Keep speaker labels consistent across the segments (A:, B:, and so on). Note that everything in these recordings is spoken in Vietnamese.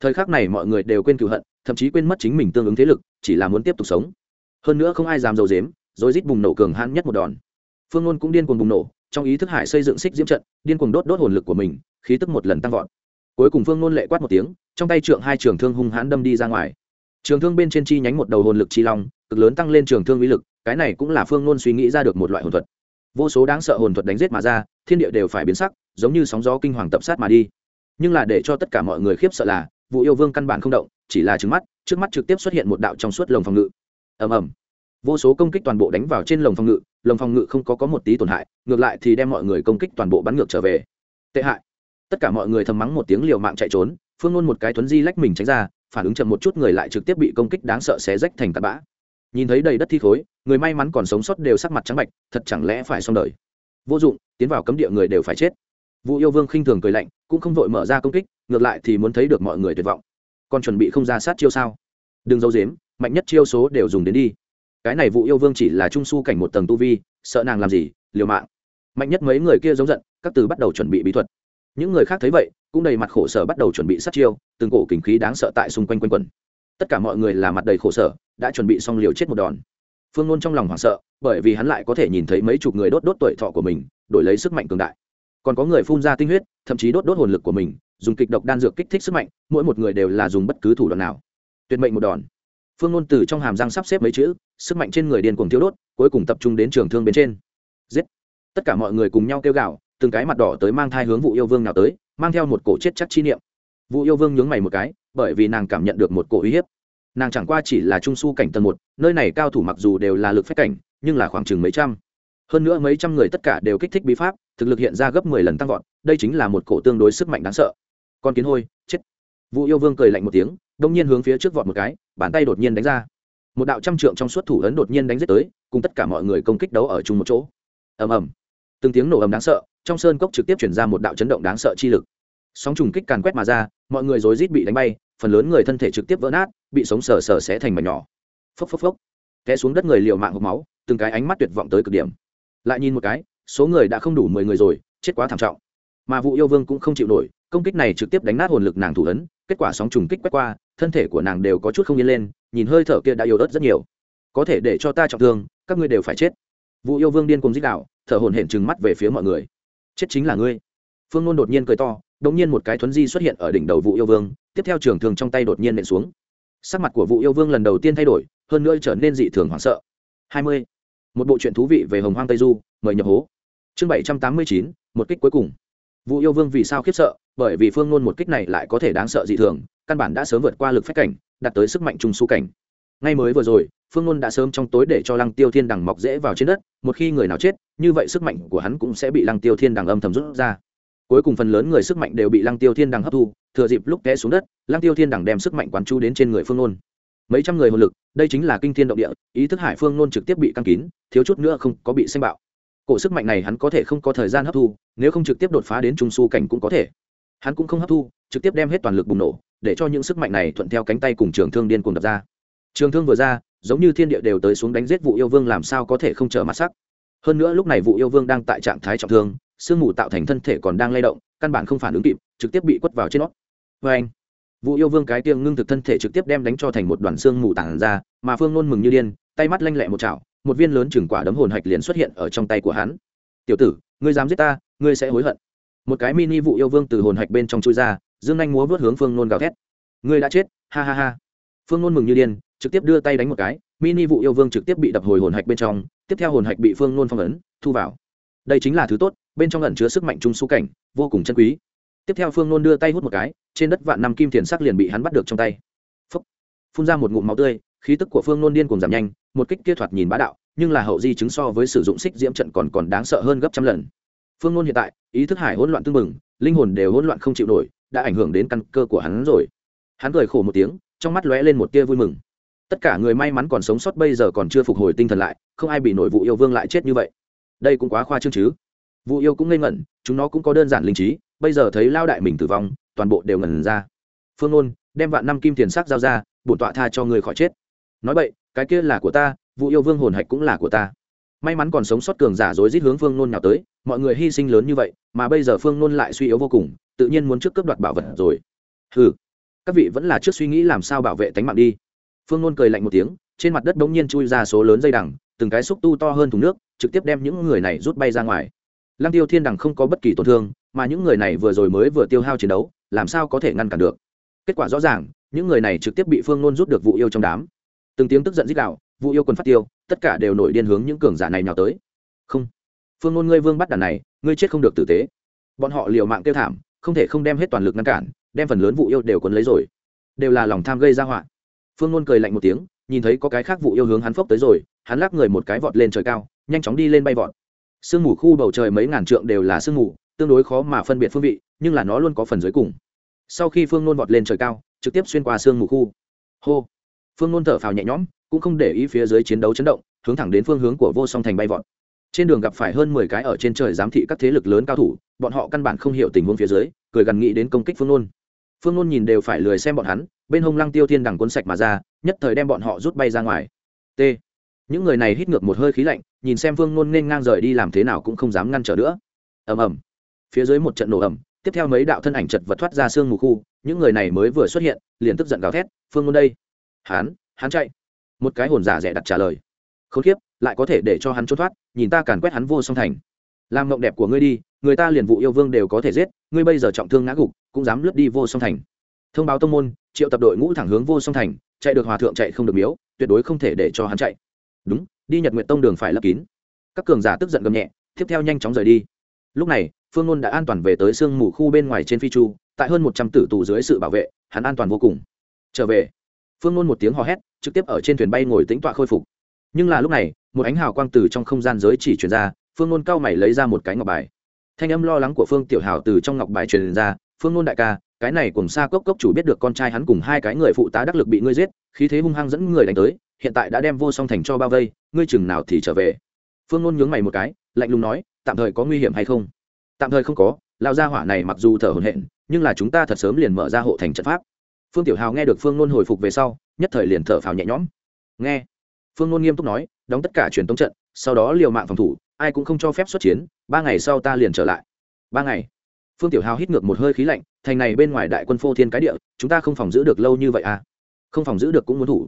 A: thời khắc này mọi người đều quên cựu hận, thậm chí quên mất chính mình tương ứng thế lực, chỉ là muốn tiếp tục sống. Hơn nữa không ai dám dầu dếm rồi rít bùng nổ cường hãn nhất một đòn. Phương ngôn cũng điên cuồng bùng nổ, trong ý thức hải xây dựng xích diễm trận, điên cuồng đốt đốt hồn lực của mình, khí tức một lần tăng vọt. Cuối cùng phương ngôn lệ quát một tiếng, trong tay trượng hai trường thương hung hãn đâm đi ra ngoài. Trường thương bên trên chi nhánh một đầu hồn lực chi long, cực lớn tăng lên trường thương uy lực, cái này cũng là phương ngôn suy nghĩ ra được một loại hồn thuật. Vô số đáng sợ hồn thuật đánh giết mà ra, thiên địa đều phải biến sắc, giống như sóng gió kinh hoàng tập sát mà đi. Nhưng là để cho tất cả mọi người khiếp sợ là vụ yêu vương căn bản không động, chỉ là trứng mắt, trước mắt trực tiếp xuất hiện một đạo trong suốt lồng phòng ngự. Ầm ầm. Vô số công kích toàn bộ đánh vào trên lồng phòng ngự, lồng phòng ngự không có có một tí tổn hại, ngược lại thì đem mọi người công kích toàn bộ bắn ngược trở về. Tệ hại. Tất cả mọi người thầm mắng một tiếng liều mạng chạy trốn, phương ngôn một cái thuấn di lách mình tránh ra, phản ứng chậm một chút người lại trực tiếp bị công kích đáng sợ xé rách thành tạt bã. Nhìn thấy đầy đất thi khối, người may mắn còn sống sót đều sắc mặt trắng bạch, thật chẳng lẽ phải xong đời. Vô dụng, tiến vào cấm địa người đều phải chết vũ yêu vương khinh thường cười lạnh cũng không vội mở ra công kích ngược lại thì muốn thấy được mọi người tuyệt vọng. Còn chuẩn bị không ra sát chiêu sao? Đừng giấu giếm, mạnh nhất chiêu số đều dùng đến đi. Cái này Vu yêu vương chỉ là trung su cảnh một tầng tu vi sợ nàng làm gì liều mạng. Mạnh nhất mấy người kia giống giận các từ bắt đầu chuẩn bị bí thuật. Những người khác thấy vậy cũng đầy mặt khổ sở bắt đầu chuẩn bị sát chiêu từng cổ kình khí đáng sợ tại xung quanh quanh quần tất cả mọi người là mặt đầy khổ sở đã chuẩn bị xong liều chết một đòn. Phương Luân trong lòng hoảng sợ bởi vì hắn lại có thể nhìn thấy mấy chục người đốt đốt tuổi thọ của mình đổi lấy sức mạnh cường đại còn có người phun ra tinh huyết, thậm chí đốt đốt hồn lực của mình, dùng kịch độc đan dược kích thích sức mạnh, mỗi một người đều là dùng bất cứ thủ đoạn nào. Tuyệt mệnh một đòn. Phương ngôn từ trong hàm răng sắp xếp mấy chữ, sức mạnh trên người điền cuồng thiếu đốt, cuối cùng tập trung đến trường thương bên trên. Giết. Tất cả mọi người cùng nhau kêu gào, từng cái mặt đỏ tới mang thai hướng vụ yêu vương nào tới, mang theo một cổ chết chắc chi niệm. Vụ yêu vương nhướng mày một cái, bởi vì nàng cảm nhận được một cổ uy hiếp. Nàng chẳng qua chỉ là trung s u cảnh tầng một, nơi này cao thủ mặc dù đều là lực phép cảnh, nhưng là khoảng chừng mấy trăm hơn nữa mấy trăm người tất cả đều kích thích bí pháp, thực lực hiện ra gấp mười lần tăng vọt, đây chính là một cổ tương đối sức mạnh đáng sợ. Con kiến hôi, chết. Vũ yêu vương cười lạnh một tiếng, đông nhiên hướng phía trước vọt một cái, bàn tay đột nhiên đánh ra. Một đạo trăm trượng trong suốt thủ ấn đột nhiên đánh giết tới, cùng tất cả mọi người công kích đấu ở chung một chỗ. Ầm ầm. Từng tiếng nổ ầm đáng sợ, trong sơn cốc trực tiếp chuyển ra một đạo chấn động đáng sợ chi lực. Sóng trùng kích càn quét mà ra, mọi người rối rít bị đánh bay, phần lớn người thân thể trực tiếp vỡ nát, bị sống sờ sờ xé thành mảnh nhỏ. Phốc phốc phốc. Té xuống đất người liều mạng hộp máu, từng cái ánh mắt tuyệt vọng tới cực điểm lại nhìn một cái, số người đã không đủ mười người rồi, chết quá thảm trọng. Mà vụ yêu vương cũng không chịu nổi, công kích này trực tiếp đánh nát hồn lực nàng thủ ấn, kết quả sóng trùng kích quét qua, thân thể của nàng đều có chút không yên lên, nhìn hơi thở kia đã yếu ớt rất nhiều. Có thể để cho ta trọng thương, các ngươi đều phải chết. Vụ yêu vương điên cùng dích đạo thở hồn hển trừng mắt về phía mọi người. Chết chính là ngươi. Phương ngôn đột nhiên cười to, đột nhiên một cái thuấn di xuất hiện ở đỉnh đầu vụ yêu vương, tiếp theo trường thường trong tay đột nhiên nện xuống. Sắc mặt của vụ yêu vương lần đầu tiên thay đổi, hơn nữa trở nên dị thường hoảng sợ. Hai mươi một bộ truyện thú vị về hồng hoang tây du, mời nhập hố. Chương bảy trăm tám mươi chín, một kích cuối cùng. Vụ yêu vương vì sao khiếp sợ? Bởi vì phương nôn một kích này lại có thể đáng sợ dị thường, căn bản đã sớm vượt qua lực phách cảnh, đạt tới sức mạnh trung su cảnh. Ngay mới vừa rồi, phương nôn đã sớm trong tối để cho lăng tiêu thiên đằng mọc dễ vào trên đất, một khi người nào chết, như vậy sức mạnh của hắn cũng sẽ bị lăng tiêu thiên đằng âm thầm rút ra. Cuối cùng phần lớn người sức mạnh đều bị lăng tiêu thiên đằng hấp thu, thừa dịp lúc té xuống đất, lăng tiêu thiên đằng đem sức mạnh quán chu đến trên người phương nôn mấy trăm người hồn lực, đây chính là kinh thiên động địa, ý thức hải phương nôn trực tiếp bị căng kín, thiếu chút nữa không có bị xanh bạo. Cổ sức mạnh này hắn có thể không có thời gian hấp thu, nếu không trực tiếp đột phá đến trung su cảnh cũng có thể. Hắn cũng không hấp thu, trực tiếp đem hết toàn lực bùng nổ, để cho những sức mạnh này thuận theo cánh tay cùng trường thương điên cùng đập ra. Trường thương vừa ra, giống như thiên địa đều tới xuống đánh giết vụ yêu vương làm sao có thể không chờ mặt sắc. Hơn nữa lúc này vụ yêu vương đang tại trạng thái trọng thương, sương mù tạo thành thân thể còn đang lay động, căn bản không phản ứng kịp, trực tiếp bị quất vào trên nót vê vâng. anh vụ yêu vương cái tiêng ngưng thực thân thể trực tiếp đem đánh cho thành một đoàn xương mù tản ra, mà phương nôn mừng như điên, tay mắt lanh lẹ một chảo, một viên lớn chừng quả đấm hồn hạch liền xuất hiện ở trong tay của hắn. Tiểu tử, ngươi dám giết ta, ngươi sẽ hối hận. Một cái mini vụ yêu vương từ hồn hạch bên trong chui ra, dương anh múa vớt hướng phương nôn gào thét. Ngươi đã chết, ha ha ha. Phương nôn mừng như điên, trực tiếp đưa tay đánh một cái, mini vụ yêu vương trực tiếp bị đập hồi hồn hạch bên trong, tiếp theo hồn hạch bị phương nôn phong ấn, thu vào. Đây chính là thứ tốt, bên trong ẩn chứa sức mạnh trung su cảnh, vô cùng chân quý tiếp theo phương nôn đưa tay hút một cái, trên đất vạn năm kim thiền sắc liền bị hắn bắt được trong tay. Phúc. phun ra một ngụm máu tươi, khí tức của phương nôn điên cùng giảm nhanh, một kích kia thoạt nhìn bá đạo, nhưng là hậu di chứng so với sử dụng xích diễm trận còn còn đáng sợ hơn gấp trăm lần. Phương nôn hiện tại, ý thức hải hỗn loạn tương mừng linh hồn đều hỗn loạn không chịu nổi, đã ảnh hưởng đến căn cơ của hắn rồi. Hắn cười khổ một tiếng, trong mắt lóe lên một tia vui mừng. Tất cả người may mắn còn sống sót bây giờ còn chưa phục hồi tinh thần lại, không ai bị nổi vụ yêu vương lại chết như vậy. Đây cũng quá khoa trương chứ. Vụ yêu cũng ngây ngẩn, chúng nó cũng có đơn giản linh trí bây giờ thấy lao đại mình tử vong, toàn bộ đều ngẩn ra. Phương ôn đem vạn năm kim tiền sắc giao ra, bổn tọa tha cho người khỏi chết. Nói vậy cái kia là của ta, vụ yêu vương hồn hạch cũng là của ta. May mắn còn sống sót cường giả dối rít hướng phương nôn nào tới, mọi người hy sinh lớn như vậy, mà bây giờ phương nôn lại suy yếu vô cùng, tự nhiên muốn trước cướp đoạt bảo vật rồi. Hừ, các vị vẫn là trước suy nghĩ làm sao bảo vệ tánh mạng đi. Phương nôn cười lạnh một tiếng, trên mặt đất đ ỗ n g nhiên chui ra số lớn dây đằng, từng cái xúc tu to hơn thùng nước, trực tiếp đem những người này rút bay ra ngoài. Lăng tiêu thiên đằng không có bất kỳ tổn thương mà những người này vừa rồi mới vừa tiêu hao chiến đấu, làm sao có thể ngăn cản được? Kết quả rõ ràng, những người này trực tiếp bị phương nôn rút được vụ yêu trong đám. Từng tiếng tức giận dích đạo vụ yêu quần phát tiêu, tất cả đều nổi điên hướng những cường giả này nhào tới. Không, phương nôn ngươi vương bắt đàn này, ngươi chết không được tử tế. Bọn họ liều mạng kêu thảm, không thể không đem hết toàn lực ngăn cản, đem phần lớn vụ yêu đều quấn lấy rồi. Đều là lòng tham gây ra họa. Phương nôn cười lạnh một tiếng, nhìn thấy có cái khác vụ yêu hướng hắn phốc tới rồi, hắn lắc người một cái vọt lên trời cao, nhanh chóng đi lên bay vọt. Sương mù khu bầu trời mấy ngàn trượng đều là sương mù tương đối khó mà phân biệt phương vị, nhưng là nó luôn có phần dưới cùng. Sau khi phương nôn vọt lên trời cao, trực tiếp xuyên qua sương mù khu. Hô! Phương nôn thở phào nhẹ nhõm, cũng không để ý phía dưới chiến đấu chấn động, hướng thẳng đến phương hướng của vô song thành bay vọt. Trên đường gặp phải hơn mười cái ở trên trời giám thị các thế lực lớn cao thủ, bọn họ căn bản không hiểu tình huống phía dưới, cười gần nghĩ đến công kích phương nôn. Phương nôn nhìn đều phải lười xem bọn hắn, bên hông lăng tiêu thiên đằng cuốn sạch mà ra, nhất thời đem bọn họ rút bay ra ngoài. T. Những người này hít ngược một hơi khí lạnh, nhìn xem phương nôn nên ngang rời đi làm thế nào cũng không dám ngăn trở nữa. Ầm ầm phía dưới một trận nổ ẩm tiếp theo mấy đạo thân ảnh chật vật thoát ra sương mù khu, những người này mới vừa xuất hiện, liền tức giận gào thét, phương ngôn đây! Hán hán chạy! Một cái hồn giả rẻ đặt trả lời. Không khiếp lại có thể để cho hắn trốn thoát, nhìn ta càn quét hắn vô song thành. Làm mộng đẹp của ngươi đi, người ta liền vụ yêu vương đều có thể giết, ngươi bây giờ trọng thương ngã gục, cũng dám lướt đi vô song thành. Thông báo tông môn, triệu tập đội ngũ thẳng hướng vô song thành, chạy được hòa thượng chạy không được miếu, tuyệt đối không thể để cho hắn chạy. Đúng, đi nhật nguyện tông đường phải lấp kín. Các cường giả tức giận gầm nhẹ, tiếp theo nhanh chóng rời đi. Lúc này phương nôn đã an toàn về tới sương mù khu bên ngoài trên phi chu, tại hơn một trăm tử tù dưới sự bảo vệ, hắn an toàn vô cùng. Trở về, phương nôn một tiếng hò hét, trực tiếp ở trên thuyền bay ngồi tính tọa khôi phục. Nhưng là lúc này, một ánh hào quang từ trong không gian giới chỉ truyền ra, phương nôn cao mày lấy ra một cái ngọc bài. Thanh âm lo lắng của phương tiểu hào từ trong ngọc bài truyền ra, phương nôn đại ca, cái này cùng xa cốc cốc chủ biết được con trai hắn cùng hai cái người phụ tá đắc lực bị ngươi giết, khí thế hung hăng dẫn người đánh tới, hiện tại đã đem vô song thành cho bao vây, ngươi chừng nào thì trở về? Phương nôn nhướng mày một cái, lạnh lùng nói, tạm thời có nguy hiểm hay không? Tạm thời không có lao gia hỏa này mặc dù thở hổn hển, nhưng là chúng ta thật sớm liền mở ra hộ thành trận pháp. Phương tiểu hào nghe được phương nôn hồi phục về sau, nhất thời liền thở phào nhẹ nhõm. Nghe, phương nôn nghiêm túc nói, đóng tất cả truyền tống trận, sau đó liều mạng phòng thủ, ai cũng không cho phép xuất chiến, ba ngày sau ta liền trở lại. Ba ngày, phương tiểu hào hít ngược một hơi khí lạnh, thành này bên ngoài đại quân phô thiên cái địa, chúng ta không phòng giữ được lâu như vậy à? Không phòng giữ được cũng muốn thủ.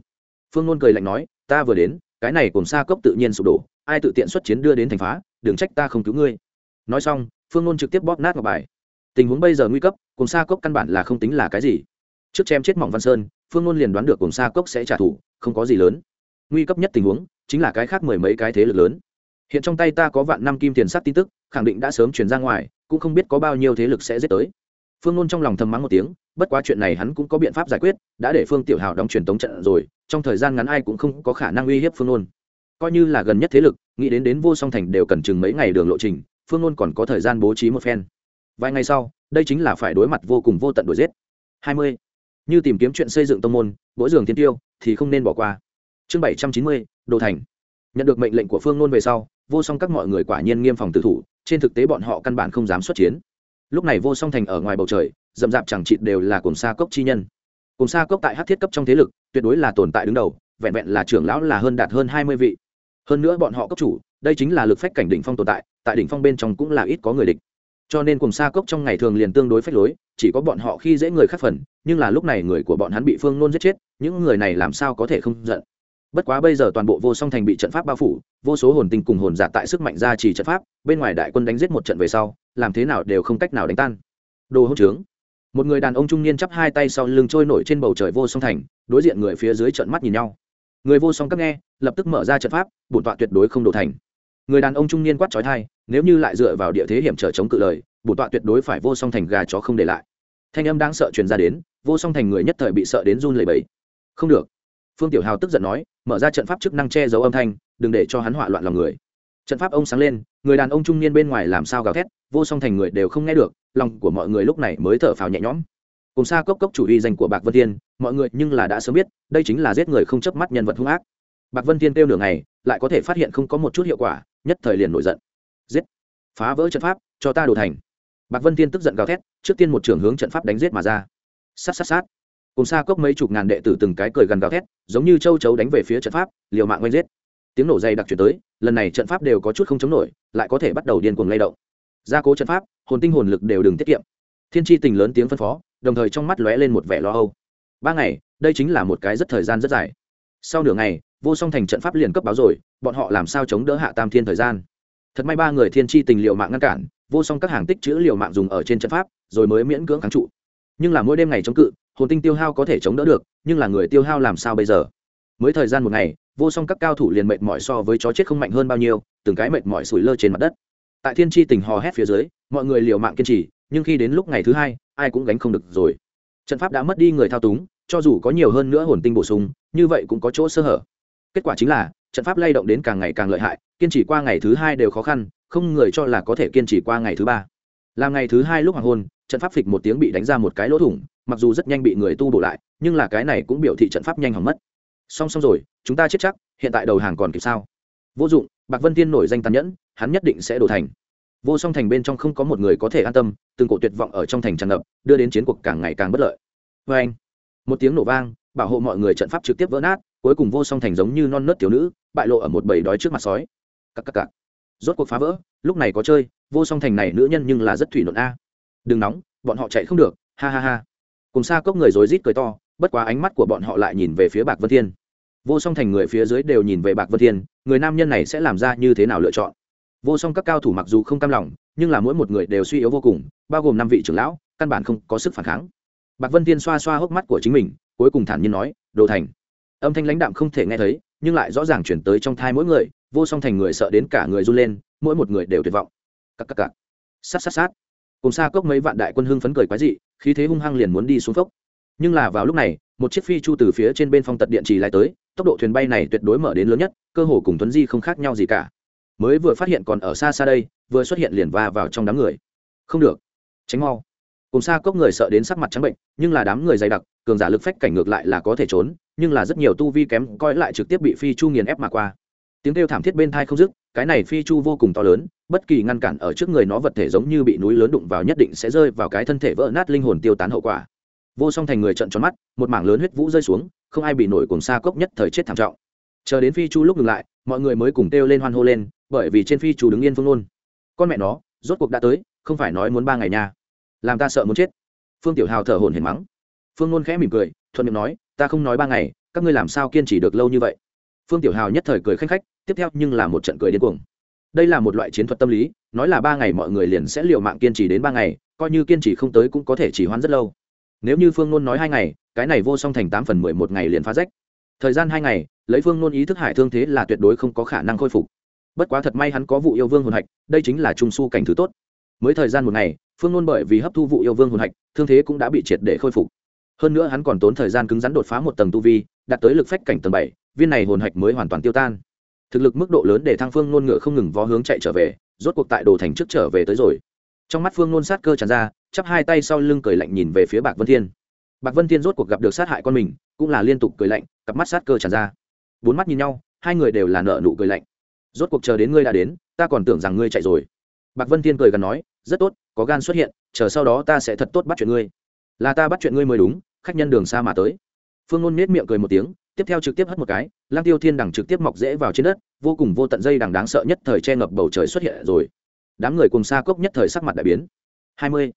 A: Phương nôn cười lạnh nói, ta vừa đến, cái này cùng xa cốc tự nhiên sụp đổ, ai tự tiện xuất chiến đưa đến thành phá, đừng trách ta không cứu ngươi. Nói xong phương nôn trực tiếp bóp nát ngọc bài. Tình huống bây giờ nguy cấp cùng xa cốc căn bản là không tính là cái gì. Trước chém chết mỏng văn sơn, phương nôn liền đoán được cùng xa cốc sẽ trả thù, không có gì lớn. Nguy cấp nhất tình huống, chính là cái khác mười mấy cái thế lực lớn. Hiện trong tay ta có vạn năm kim tiền sắt tin tức, khẳng định đã sớm chuyển ra ngoài, cũng không biết có bao nhiêu thế lực sẽ giết tới. Phương nôn trong lòng thầm mắng một tiếng, bất quá chuyện này hắn cũng có biện pháp giải quyết, đã để phương tiểu hào đóng truyền tống trận rồi, trong thời gian ngắn ai cũng không có khả năng uy hiếp phương nôn. Coi như là gần nhất thế lực, nghĩ đến đến vô song thành đều cần chừng mấy ngày đường lộ trình phương ngôn còn có thời gian bố trí một phen. Vài ngày sau, đây chính là phải đối mặt vô cùng vô tận đổi giết. Hai mươi. Như tìm kiếm chuyện xây dựng tông môn mỗi giường thiên tiêu, thì không nên bỏ qua. Chương bảy trăm chín mươi, đồ thành. Nhận được mệnh lệnh của phương ngôn về sau, vô song các mọi người quả nhiên nghiêm phòng tử thủ, trên thực tế bọn họ căn bản không dám xuất chiến. Lúc này vô song thành ở ngoài bầu trời d ầ m d chẳng chịt đều là cùng sa cốc chi nhân. Cùng sa cốc tại hát thiết cấp trong thế lực, tuyệt đối là tồn tại đứng đầu, vẹn vẹn là trưởng lão là hơn đạt hơn hai mươi vị. Hơn nữa bọn họ cấp chủ đây chính là lực phách cảnh đỉnh phong tồn tại tại đỉnh phong bên trong cũng là ít có người địch. Cho nên cùng sa cốc trong ngày thường liền tương đối phách lối, chỉ có bọn họ khi dễ người khác phần, nhưng là lúc này người của bọn hắn bị phương nôn giết chết, những người này làm sao có thể không giận? Bất quá bây giờ toàn bộ vô song thành bị trận pháp bao phủ, vô số hồn tinh cùng hồn giả tại sức mạnh ra chỉ trận pháp, bên ngoài đại quân đánh giết một trận về sau, làm thế nào đều không cách nào đánh tan. Đồ hỗn trướng. Một người đàn ông trung niên chắp hai tay sau lưng trôi nổi trên bầu trời vô song thành, đối diện người phía dưới trận mắt nhìn nhau. Người vô song các nghe, lập tức mở ra trận pháp, bổn tọa tuyệt đối không đổ thành người đàn ông trung niên quát trói thai nếu như lại dựa vào địa thế hiểm trở chống cự lời bổn tọa tuyệt đối phải vô song thành gà chó không để lại. Thanh âm đang sợ truyền ra đến vô song thành người nhất thời bị sợ đến run lẩy bẩy. Không được. Phương tiểu hào tức giận nói mở ra trận pháp chức năng che giấu âm thanh đừng để cho hắn hỏa loạn lòng người. Trận pháp ông sáng lên người đàn ông trung niên bên ngoài làm sao gào thét vô song thành người đều không nghe được lòng của mọi người lúc này mới thở phào nhẹ nhõm. Cùng xa cốc cốc chủ uy danh của bạc vân tiên, mọi người nhưng là đã sớm biết đây chính là giết người không chớp mắt nhân vật hung ác bạc vân thiên kêu nửa ngày, lại có thể phát hiện không có một chút hiệu quả, nhất thời liền nổi giận. Giết! Phá vỡ trận pháp, cho ta đồ thành. Bạc vân thiên tức giận gào thét, trước tiên một trưởng hướng trận pháp đánh giết mà ra. Sát sát sát. Cùng xa cốc mấy chục ngàn đệ tử từng cái cười gần gào thét, giống như châu chấu đánh về phía trận pháp, liều mạng oanh giết. Tiếng nổ dày đặc chuyển tới, lần này trận pháp đều có chút không chống nổi, lại có thể bắt đầu điên cuồng lay động. Gia cố trận pháp, hồn tinh hồn lực đều đừng tiết kiệm. Thiên tri tình lớn tiếng phân phó, đồng thời trong mắt lóe lên một vẻ lo âu. Ba ngày, đây chính là một cái rất thời gian rất dài. Sau nửa ngày vô song thành trận pháp liền cấp báo rồi, bọn họ làm sao chống đỡ hạ tam thiên thời gian? Thật may ba người thiên tri tình liệu mạng ngăn cản, vô song các hàng tích chữ liệu mạng dùng ở trên trận pháp, rồi mới miễn cưỡng kháng trụ. Nhưng là mỗi đêm ngày chống cự, hồn tinh tiêu hao có thể chống đỡ được, nhưng là người tiêu hao làm sao bây giờ? Mới thời gian một ngày, vô song các cao thủ liền mệt mỏi so với chó chết không mạnh hơn bao nhiêu, từng cái mệt mỏi sủi lơ trên mặt đất. Tại thiên tri tình hò hét phía dưới, mọi người liều mạng kiên trì, nhưng khi đến lúc ngày thứ hai, ai cũng gánh không được rồi. Trận pháp đã mất đi người thao túng, cho dù có nhiều hơn nữa hồn tinh bổ sung, như vậy cũng có chỗ sơ hở kết quả chính là, trận pháp lay động đến càng ngày càng lợi hại, kiên trì qua ngày thứ hai đều khó khăn, không người cho là có thể kiên trì qua ngày thứ ba. Làm ngày thứ hai lúc hoàng hôn, trận pháp phịch một tiếng bị đánh ra một cái lỗ thủng, mặc dù rất nhanh bị người tu bổ lại, nhưng là cái này cũng biểu thị trận pháp nhanh hỏng mất. Song song rồi, chúng ta chết chắc, hiện tại đầu hàng còn kịp sao? Vô dụng, bạc vân tiên nổi danh tàn nhẫn, hắn nhất định sẽ đổ thành. Vô song thành bên trong không có một người có thể an tâm, từng cổ tuyệt vọng ở trong thành tràn ngập, đưa đến chiến cuộc càng ngày càng bất lợi. Vê anh một tiếng nổ vang, bảo hộ mọi người trận pháp trực tiếp vỡ nát cuối cùng vô song thành giống như non nớt thiếu nữ, bại lộ ở một bầy đói trước mặt sói. Cắc cắc cắc. rốt cuộc phá vỡ, lúc này có chơi, vô song thành này nữ nhân nhưng là rất thủy nộn a. Đừng nóng, bọn họ chạy không được, ha ha ha. Cùng xa cốc người rối rít cười to, bất quá ánh mắt của bọn họ lại nhìn về phía bạc vân thiên. Vô song thành người phía dưới đều nhìn về bạc vân thiên, người nam nhân này sẽ làm ra như thế nào lựa chọn? Vô song các cao thủ mặc dù không cam lòng, nhưng là mỗi một người đều suy yếu vô cùng, bao gồm năm vị trưởng lão, căn bản không có sức phản kháng. Bạc vân thiên xoa xoa hốc mắt của chính mình, cuối cùng thản nhiên nói, đồ thành âm thanh lãnh đạm không thể nghe thấy, nhưng lại rõ ràng chuyển tới trong thai mỗi người, vô song thành người sợ đến cả người run lên, mỗi một người đều tuyệt vọng. Cắc cắc cắc sát sát sát. Cùng xa cốc mấy vạn đại quân hưng phấn cười quái dị, khí thế hung hăng liền muốn đi xuống phốc. Nhưng là vào lúc này, một chiếc phi chu từ phía trên bên phong tật điện trì lại tới, tốc độ thuyền bay này tuyệt đối mở đến lớn nhất, cơ hồ cùng tuấn di không khác nhau gì cả. Mới vừa phát hiện còn ở xa xa đây, vừa xuất hiện liền va vào trong đám người. Không được. Tránh mau. Cùng xa cốc người sợ đến sắc mặt trắng bệnh, nhưng là đám người dày đặc cường giả lực phách cảnh ngược lại là có thể trốn, nhưng là rất nhiều tu vi kém coi lại trực tiếp bị phi chu nghiền ép mà qua. Tiếng kêu thảm thiết bên thai không dứt, cái này phi chu vô cùng to lớn, bất kỳ ngăn cản ở trước người nó vật thể giống như bị núi lớn đụng vào nhất định sẽ rơi vào cái thân thể vỡ nát linh hồn tiêu tán hậu quả. Vô song thành người trận tròn mắt, một mảng lớn huyết vũ rơi xuống, không ai bị nổi cùng xa cốc nhất thời chết thảm trọng. Chờ đến phi chu lúc ngừng lại, mọi người mới cùng kêu lên hoan hô lên, bởi vì trên phi chu đứng yên phương nôn con mẹ nó, rốt cuộc đã tới, không phải nói muốn ba ngày nha. Làm ta sợ muốn chết. Phương tiểu hào thở hồn hển mắng phương nôn khẽ mỉm cười, thuận miệng nói, ta không nói ba ngày, các ngươi làm sao kiên trì được lâu như vậy? Phương tiểu hào nhất thời cười khanh khách, tiếp theo nhưng là một trận cười điên cuồng. Đây là một loại chiến thuật tâm lý, nói là ba ngày mọi người liền sẽ liều mạng kiên trì đến ba ngày, coi như kiên trì không tới cũng có thể chỉ hoãn rất lâu. Nếu như phương nôn nói hai ngày, cái này vô song thành tám phần mười một ngày liền phá rách. Thời gian hai ngày, lấy phương nôn ý thức hải thương thế là tuyệt đối không có khả năng khôi phục. Bất quá thật may hắn có vụ yêu vương hồn hạch, đây chính là trung su cảnh thứ tốt. Mới thời gian một ngày, phương nôn bởi vì hấp thu vụ yêu vương hồn hạch, thương thế cũng đã bị triệt để khôi phục hơn nữa hắn còn tốn thời gian cứng rắn đột phá một tầng tu vi, đạt tới lực phách cảnh tầng bảy, viên này hồn hạch mới hoàn toàn tiêu tan. Thực lực mức độ lớn để Thang phương nôn ngựa không ngừng vó hướng chạy trở về, rốt cuộc tại đồ thành trước trở về tới rồi. Trong mắt phương nôn sát cơ tràn ra, chắp hai tay sau lưng cười lạnh nhìn về phía bạc vân thiên. Bạc vân thiên rốt cuộc gặp được sát hại con mình, cũng là liên tục cười lạnh, cặp mắt sát cơ tràn ra. Bốn mắt nhìn nhau, hai người đều là nợ nụ cười lạnh. Rốt cuộc chờ đến ngươi đã đến, ta còn tưởng rằng ngươi chạy rồi. Bạc vân thiên cười gần nói, rất tốt, có gan xuất hiện, chờ sau đó ta sẽ thật tốt bắt chuyện ngươi là ta bắt chuyện ngươi mới đúng, khách nhân đường xa mà tới. Phương ngôn nết miệng cười một tiếng, tiếp theo trực tiếp hất một cái lang tiêu thiên đằng trực tiếp mọc rễ vào trên đất, vô cùng vô tận dây đằng đáng sợ nhất thời che ngập bầu trời xuất hiện rồi. Đám người cùng xa cốc nhất thời sắc mặt đại biến. Hai mươi.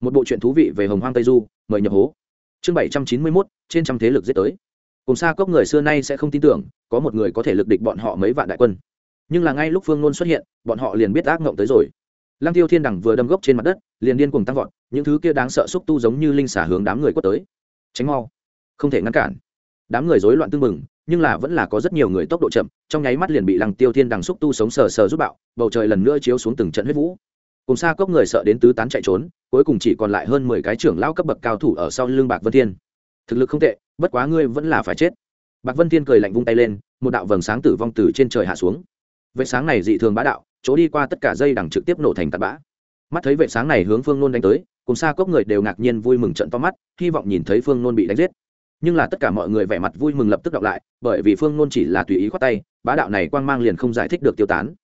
A: Một bộ truyện thú vị về hồng hoang tây du, mời nhập hố. Chương bảy trăm chín mươi mốt, trên trăm thế lực giết tới. Cùng xa cốc người xưa nay sẽ không tin tưởng, có một người có thể lực địch bọn họ mấy vạn đại quân. Nhưng là ngay lúc phương ngôn xuất hiện, bọn họ liền biết ác ngộng tới rồi lăng tiêu thiên đằng vừa đâm gốc trên mặt đất, liền điên cuồng tăng vọt, những thứ kia đáng sợ xúc tu giống như linh xả hướng đám người quất tới. Tránh mau. Không thể ngăn cản. Đám người rối loạn tương mừng nhưng là vẫn là có rất nhiều người tốc độ chậm, trong nháy mắt liền bị lăng tiêu thiên đằng xúc tu sống sờ sờ giúp bạo, bầu trời lần nữa chiếu xuống từng trận huyết vũ. Cùng xa cốc người sợ đến tứ tán chạy trốn, cuối cùng chỉ còn lại hơn mười cái trưởng lao cấp bậc cao thủ ở sau lưng bạc vân thiên. Thực lực không tệ, bất quá ngươi vẫn là phải chết. Bạc vân thiên cười lạnh vung tay lên, một đạo vầng sáng tử vong từ trên trời hạ xuống. Vệ sáng này dị thường bá đạo chỗ đi qua tất cả dây đằng trực tiếp nổ thành tạt bã. Mắt thấy vệ sáng này hướng phương nôn đánh tới, cùng xa cốc người đều ngạc nhiên vui mừng trận to mắt, hy vọng nhìn thấy phương nôn bị đánh giết. Nhưng là tất cả mọi người vẻ mặt vui mừng lập tức đọc lại, bởi vì phương nôn chỉ là tùy ý khoát tay, bá đạo này quang mang liền không giải thích được tiêu tán.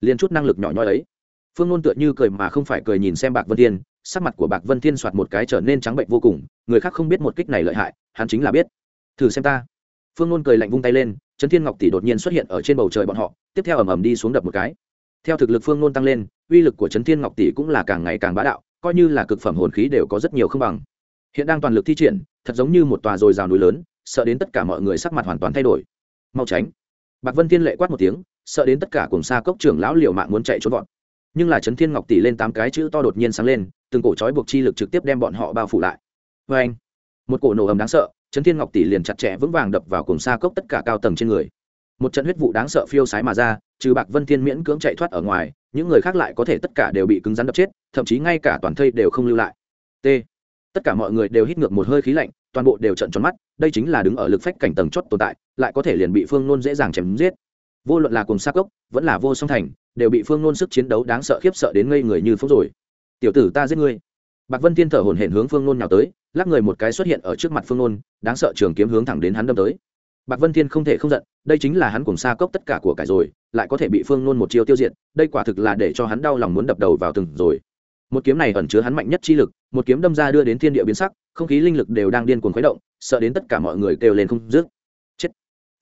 A: Liền chút năng lực nhỏ nhoi ấy. Phương nôn tựa như cười mà không phải cười nhìn xem bạc vân thiên, sắc mặt của bạc vân thiên soạt một cái trở nên trắng bệnh vô cùng, người khác không biết một kích này lợi hại, hắn chính là biết. Thử xem ta. Phương nôn cười lạnh vung tay lên, trấn thiên ngọc tỷ đột nhiên xuất hiện ở trên bầu trời bọn họ, tiếp theo ầm ầm đi xuống đập một cái theo thực lực phương nôn tăng lên, uy lực của trấn thiên ngọc tỷ cũng là càng ngày càng bá đạo, coi như là cực phẩm hồn khí đều có rất nhiều không bằng. Hiện đang toàn lực thi triển, thật giống như một tòa dồi dào núi lớn, sợ đến tất cả mọi người sắc mặt hoàn toàn thay đổi. Mau tránh. Bạc vân thiên lệ quát một tiếng, sợ đến tất cả cùng xa cốc trưởng lão liều mạng muốn chạy trốn vọt. Nhưng là trấn thiên ngọc tỷ lên tám cái chữ to đột nhiên sáng lên, từng cổ trói buộc chi lực trực tiếp đem bọn họ bao phủ lại. Vê anh một cổ nổ ầm đáng sợ, trấn thiên ngọc tỷ liền chặt chẽ vững vàng đập vào cùng xa cốc tất cả cao tầng trên người một trận huyết vụ đáng sợ phiêu sái mà ra, trừ bạc vân thiên miễn cưỡng chạy thoát ở ngoài, những người khác lại có thể tất cả đều bị cứng rắn đập chết, thậm chí ngay cả toàn thây đều không lưu lại. T. Tất cả mọi người đều hít ngược một hơi khí lạnh, toàn bộ đều trận tròn mắt, đây chính là đứng ở lực phách cảnh tầng chót tồn tại, lại có thể liền bị phương nôn dễ dàng chém giết. Vô luận là cùng xác cốc, vẫn là vô song thành, đều bị phương nôn sức chiến đấu đáng sợ khiếp sợ đến ngây người như phúc rồi. Tiểu tử ta giết ngươi. Bạc vân Thiên thở hổn hển hướng phương nôn nhào tới, lắc người một cái xuất hiện ở trước mặt phương nôn, đáng sợ trường kiếm hướng thẳng đến hắn đâm tới bạc vân thiên không thể không giận, đây chính là hắn cùng xa cốc tất cả của cải rồi, lại có thể bị phương nôn một chiêu tiêu diệt, đây quả thực là để cho hắn đau lòng muốn đập đầu vào từng rồi. Một kiếm này ẩn chứa hắn mạnh nhất chi lực, một kiếm đâm ra đưa đến thiên địa biến sắc, không khí linh lực đều đang điên cuồng khuấy động, sợ đến tất cả mọi người kêu lên không dứt. Chết.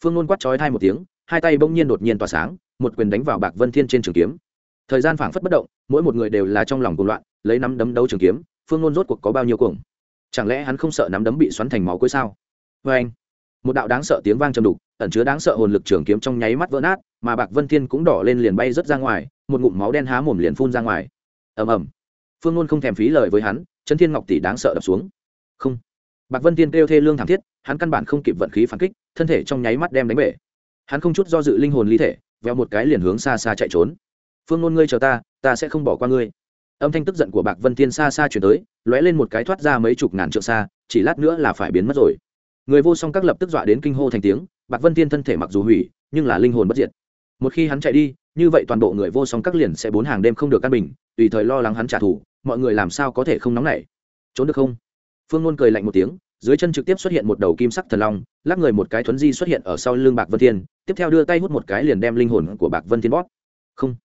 A: Phương nôn quát chói thai một tiếng, hai tay bỗng nhiên đột nhiên tỏa sáng, một quyền đánh vào bạc vân thiên trên trường kiếm. Thời gian phảng phất bất động, mỗi một người đều là trong lòng cuồng loạn, lấy nắm đấm đấu trường kiếm, phương nôn rốt cuộc có bao nhiêu cuồng? Chẳng lẽ hắn không sợ nắm đấm bị xoắn thành máu cuối sao? Vê anh một đạo đáng sợ tiếng vang trầm đục, ẩn chứa đáng sợ hồn lực trường kiếm trong nháy mắt vỡ nát, mà bạc vân thiên cũng đỏ lên liền bay rớt ra ngoài, một ngụm máu đen há mồm liền phun ra ngoài. Ầm ầm. Phương ngôn không thèm phí lời với hắn chân thiên ngọc tỷ đáng sợ đập xuống. Không. Bạc vân thiên kêu thê lương thảm thiết, hắn căn bản không kịp vận khí phản kích, thân thể trong nháy mắt đem đánh bể. Hắn không chút do dự linh hồn ly thể, veo một cái liền hướng xa xa chạy trốn. Phương ngôn ngươi chờ ta ta sẽ không bỏ qua ngươi. Âm thanh tức giận của bạc vân thiên xa xa chuyển tới, lóe lên một cái thoát ra mấy chục ngàn trượng xa, chỉ lát nữa là phải biến mất rồi người vô song các lập tức dọa đến kinh hô thành tiếng bạc vân Thiên thân thể mặc dù hủy, nhưng là linh hồn bất diệt. Một khi hắn chạy đi, như vậy toàn bộ người vô song các liền sẽ bốn hàng đêm không được căn bình, tùy thời lo lắng hắn trả thù, mọi người làm sao có thể không nóng nảy? Trốn được không? Phương ngôn cười lạnh một tiếng, dưới chân trực tiếp xuất hiện một đầu kim sắc thần long, lắc người một cái thuấn di xuất hiện ở sau lưng bạc vân thiên, tiếp theo đưa tay hút một cái liền đem linh hồn của bạc vân thiên bót không.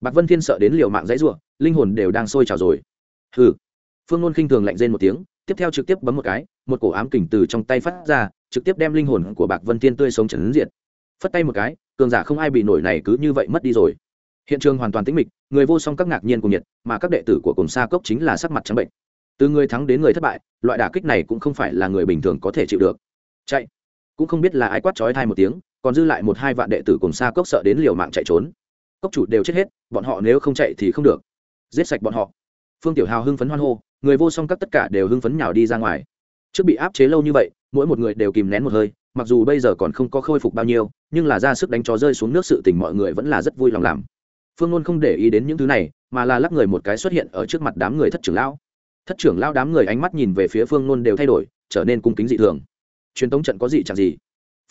A: Bạc vân thiên sợ đến liều mạng dãy r u ộ linh hồn đều đang sôi trào rồi. Hừ. Phương ngôn khinh thường lạnh rên một tiếng tiếp theo trực tiếp bấm một cái, một cổ ám kình từ trong tay phát ra, trực tiếp đem linh hồn của bạc vân thiên tươi sống trần diện phất tay một cái, cường giả không ai bị nổi này cứ như vậy mất đi rồi. Hiện trường hoàn toàn tĩnh mịch, người vô song các ngạc nhiên cùng nhiệt, mà các đệ tử của cùng sa cốc chính là sắc mặt trắng bệnh. Từ người thắng đến người thất bại, loại đả kích này cũng không phải là người bình thường có thể chịu được. Chạy. Cũng không biết là ai quát trói thai một tiếng, còn dư lại một hai vạn đệ tử cùng sa cốc sợ đến liều mạng chạy trốn. Cốc chủ đều chết hết, bọn họ nếu không chạy thì không được. Giết sạch bọn họ. Phương tiểu hào hưng phấn hoan hô người vô song các tất cả đều hưng phấn nhào đi ra ngoài. Trước bị áp chế lâu như vậy, mỗi một người đều kìm nén một hơi, mặc dù bây giờ còn không có khôi phục bao nhiêu, nhưng là ra sức đánh chó rơi xuống nước sự tình mọi người vẫn là rất vui lòng làm. Phương luôn không để ý đến những thứ này, mà là lắc người một cái xuất hiện ở trước mặt đám người thất trưởng lão. Thất trưởng lão đám người ánh mắt nhìn về phía phương luôn đều thay đổi, trở nên cung kính dị thường. Truyền tống trận có gì chẳng gì.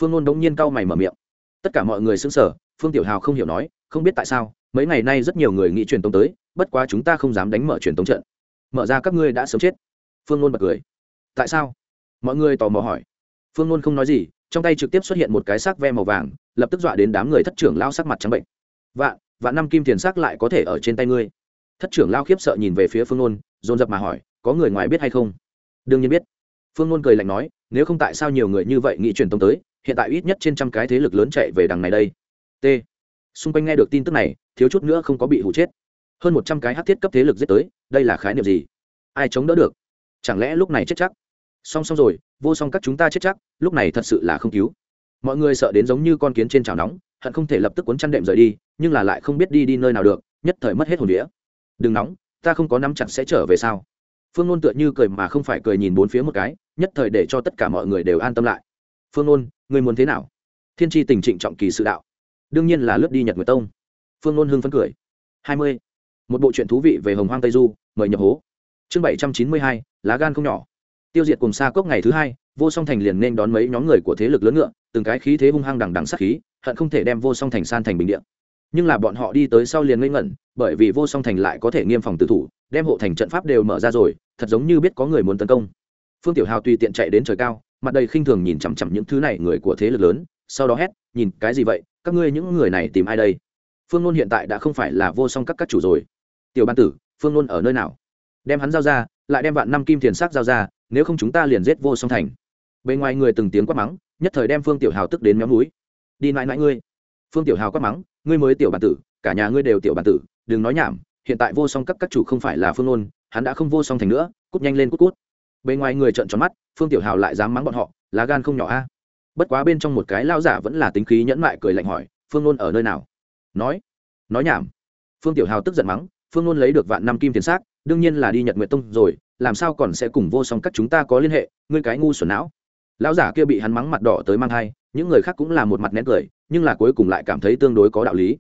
A: Phương luôn đống nhiên cau mày mở miệng. Tất cả mọi người xứng sở phương tiểu hào không hiểu nói, không biết tại sao, mấy ngày nay rất nhiều người nghĩ truyền tống tới, bất quá chúng ta không dám đánh mở truyền tống trận mở ra các ngươi đã sớm chết. Phương nôn bật cười. Tại sao? Mọi người tò mò hỏi. Phương nôn không nói gì, trong tay trực tiếp xuất hiện một cái xác ve màu vàng, lập tức dọa đến đám người thất trưởng lao sắc mặt trắng bệnh. Vạn vạn năm kim tiền xác lại có thể ở trên tay ngươi. Thất trưởng lao khiếp sợ nhìn về phía phương nôn, dồn dập mà hỏi, có người ngoài biết hay không? Đương nhiên biết. Phương nôn cười lạnh nói, nếu không tại sao nhiều người như vậy nghĩ truyền tông tới, hiện tại ít nhất trên trăm cái thế lực lớn chạy về đằng này đây. T. Xung quanh nghe được tin tức này, thiếu chút nữa không có bị hụ chết hơn một trăm cái hát thiết cấp thế lực giết tới, đây là khái niệm gì? Ai chống đỡ được? Chẳng lẽ lúc này chết chắc? Song song rồi, vô song các chúng ta chết chắc, lúc này thật sự là không cứu. Mọi người sợ đến giống như con kiến trên chảo nóng, hận không thể lập tức cuốn chăn đệm rời đi, nhưng là lại không biết đi đi nơi nào được, nhất thời mất hết hồn vía. Đừng nóng, ta không có nắm chặt sẽ trở về sao? Phương nôn tựa như cười mà không phải cười nhìn bốn phía một cái, nhất thời để cho tất cả mọi người đều an tâm lại. Phương nôn người muốn thế nào? Thiên tri tình trịnh trọng kỳ sự đạo. Đương nhiên là lướt đi nhật nguyệt tông. Phương nôn hưng phấn cười. Hai mươi một bộ truyện thú vị về hồng hoang tây du, mời nhập hố. Chương bảy trăm chín mươi hai, lá gan không nhỏ. Tiêu diệt cùng xa cốc ngày thứ hai, vô song thành liền nên đón mấy nhóm người của thế lực lớn ngựa, từng cái khí thế hung hăng đằng đằng sát khí, hận không thể đem vô song thành san thành bình điện nhưng là bọn họ đi tới sau liền ngây ngẩn, bởi vì vô song thành lại có thể nghiêm phòng tự thủ, đem hộ thành trận pháp đều mở ra rồi, thật giống như biết có người muốn tấn công. Phương tiểu hào tùy tiện chạy đến trời cao, mặt đầy khinh thường nhìn chằm chằm những thứ này người của thế lực lớn, sau đó hét, nhìn, cái gì vậy? Các ngươi những người này tìm ai đây? Phương ngôn hiện tại đã không phải là vô song các các chủ rồi tiểu ban tử, phương ngôn ở nơi nào? Đem hắn giao ra, lại đem vạn năm kim tiền sắc giao ra, nếu không chúng ta liền giết vô song thành. Bên ngoài người từng tiếng quát mắng, nhất thời đem phương tiểu hào tức đến méo núi đi mãi mãi ngươi. Phương tiểu hào quát mắng, ngươi mới tiểu bản tử, cả nhà ngươi đều tiểu bản tử, đừng nói nhảm, hiện tại vô song các các chủ không phải là phương ôn hắn đã không vô song thành nữa, cút nhanh lên cút cút. Bên ngoài người trợn tròn mắt, phương tiểu hào lại dám mắng bọn họ, lá gan không nhỏ a. Bất quá bên trong một cái lao giả vẫn là tính khí nhẫn mại cười lạnh hỏi, phương nôn ở nơi nào? Nói nói nhảm. Phương tiểu hào tức giận mắng phương nôn lấy được vạn năm kim tiền xác, đương nhiên là đi nhật nguyện tông rồi, làm sao còn sẽ cùng vô song các chúng ta có liên hệ, ngươi cái ngu xuẩn não. Lão giả kia bị hắn mắng mặt đỏ tới mang thai, những người khác cũng là một mặt nén cười, nhưng là cuối cùng lại cảm thấy tương đối có đạo lý.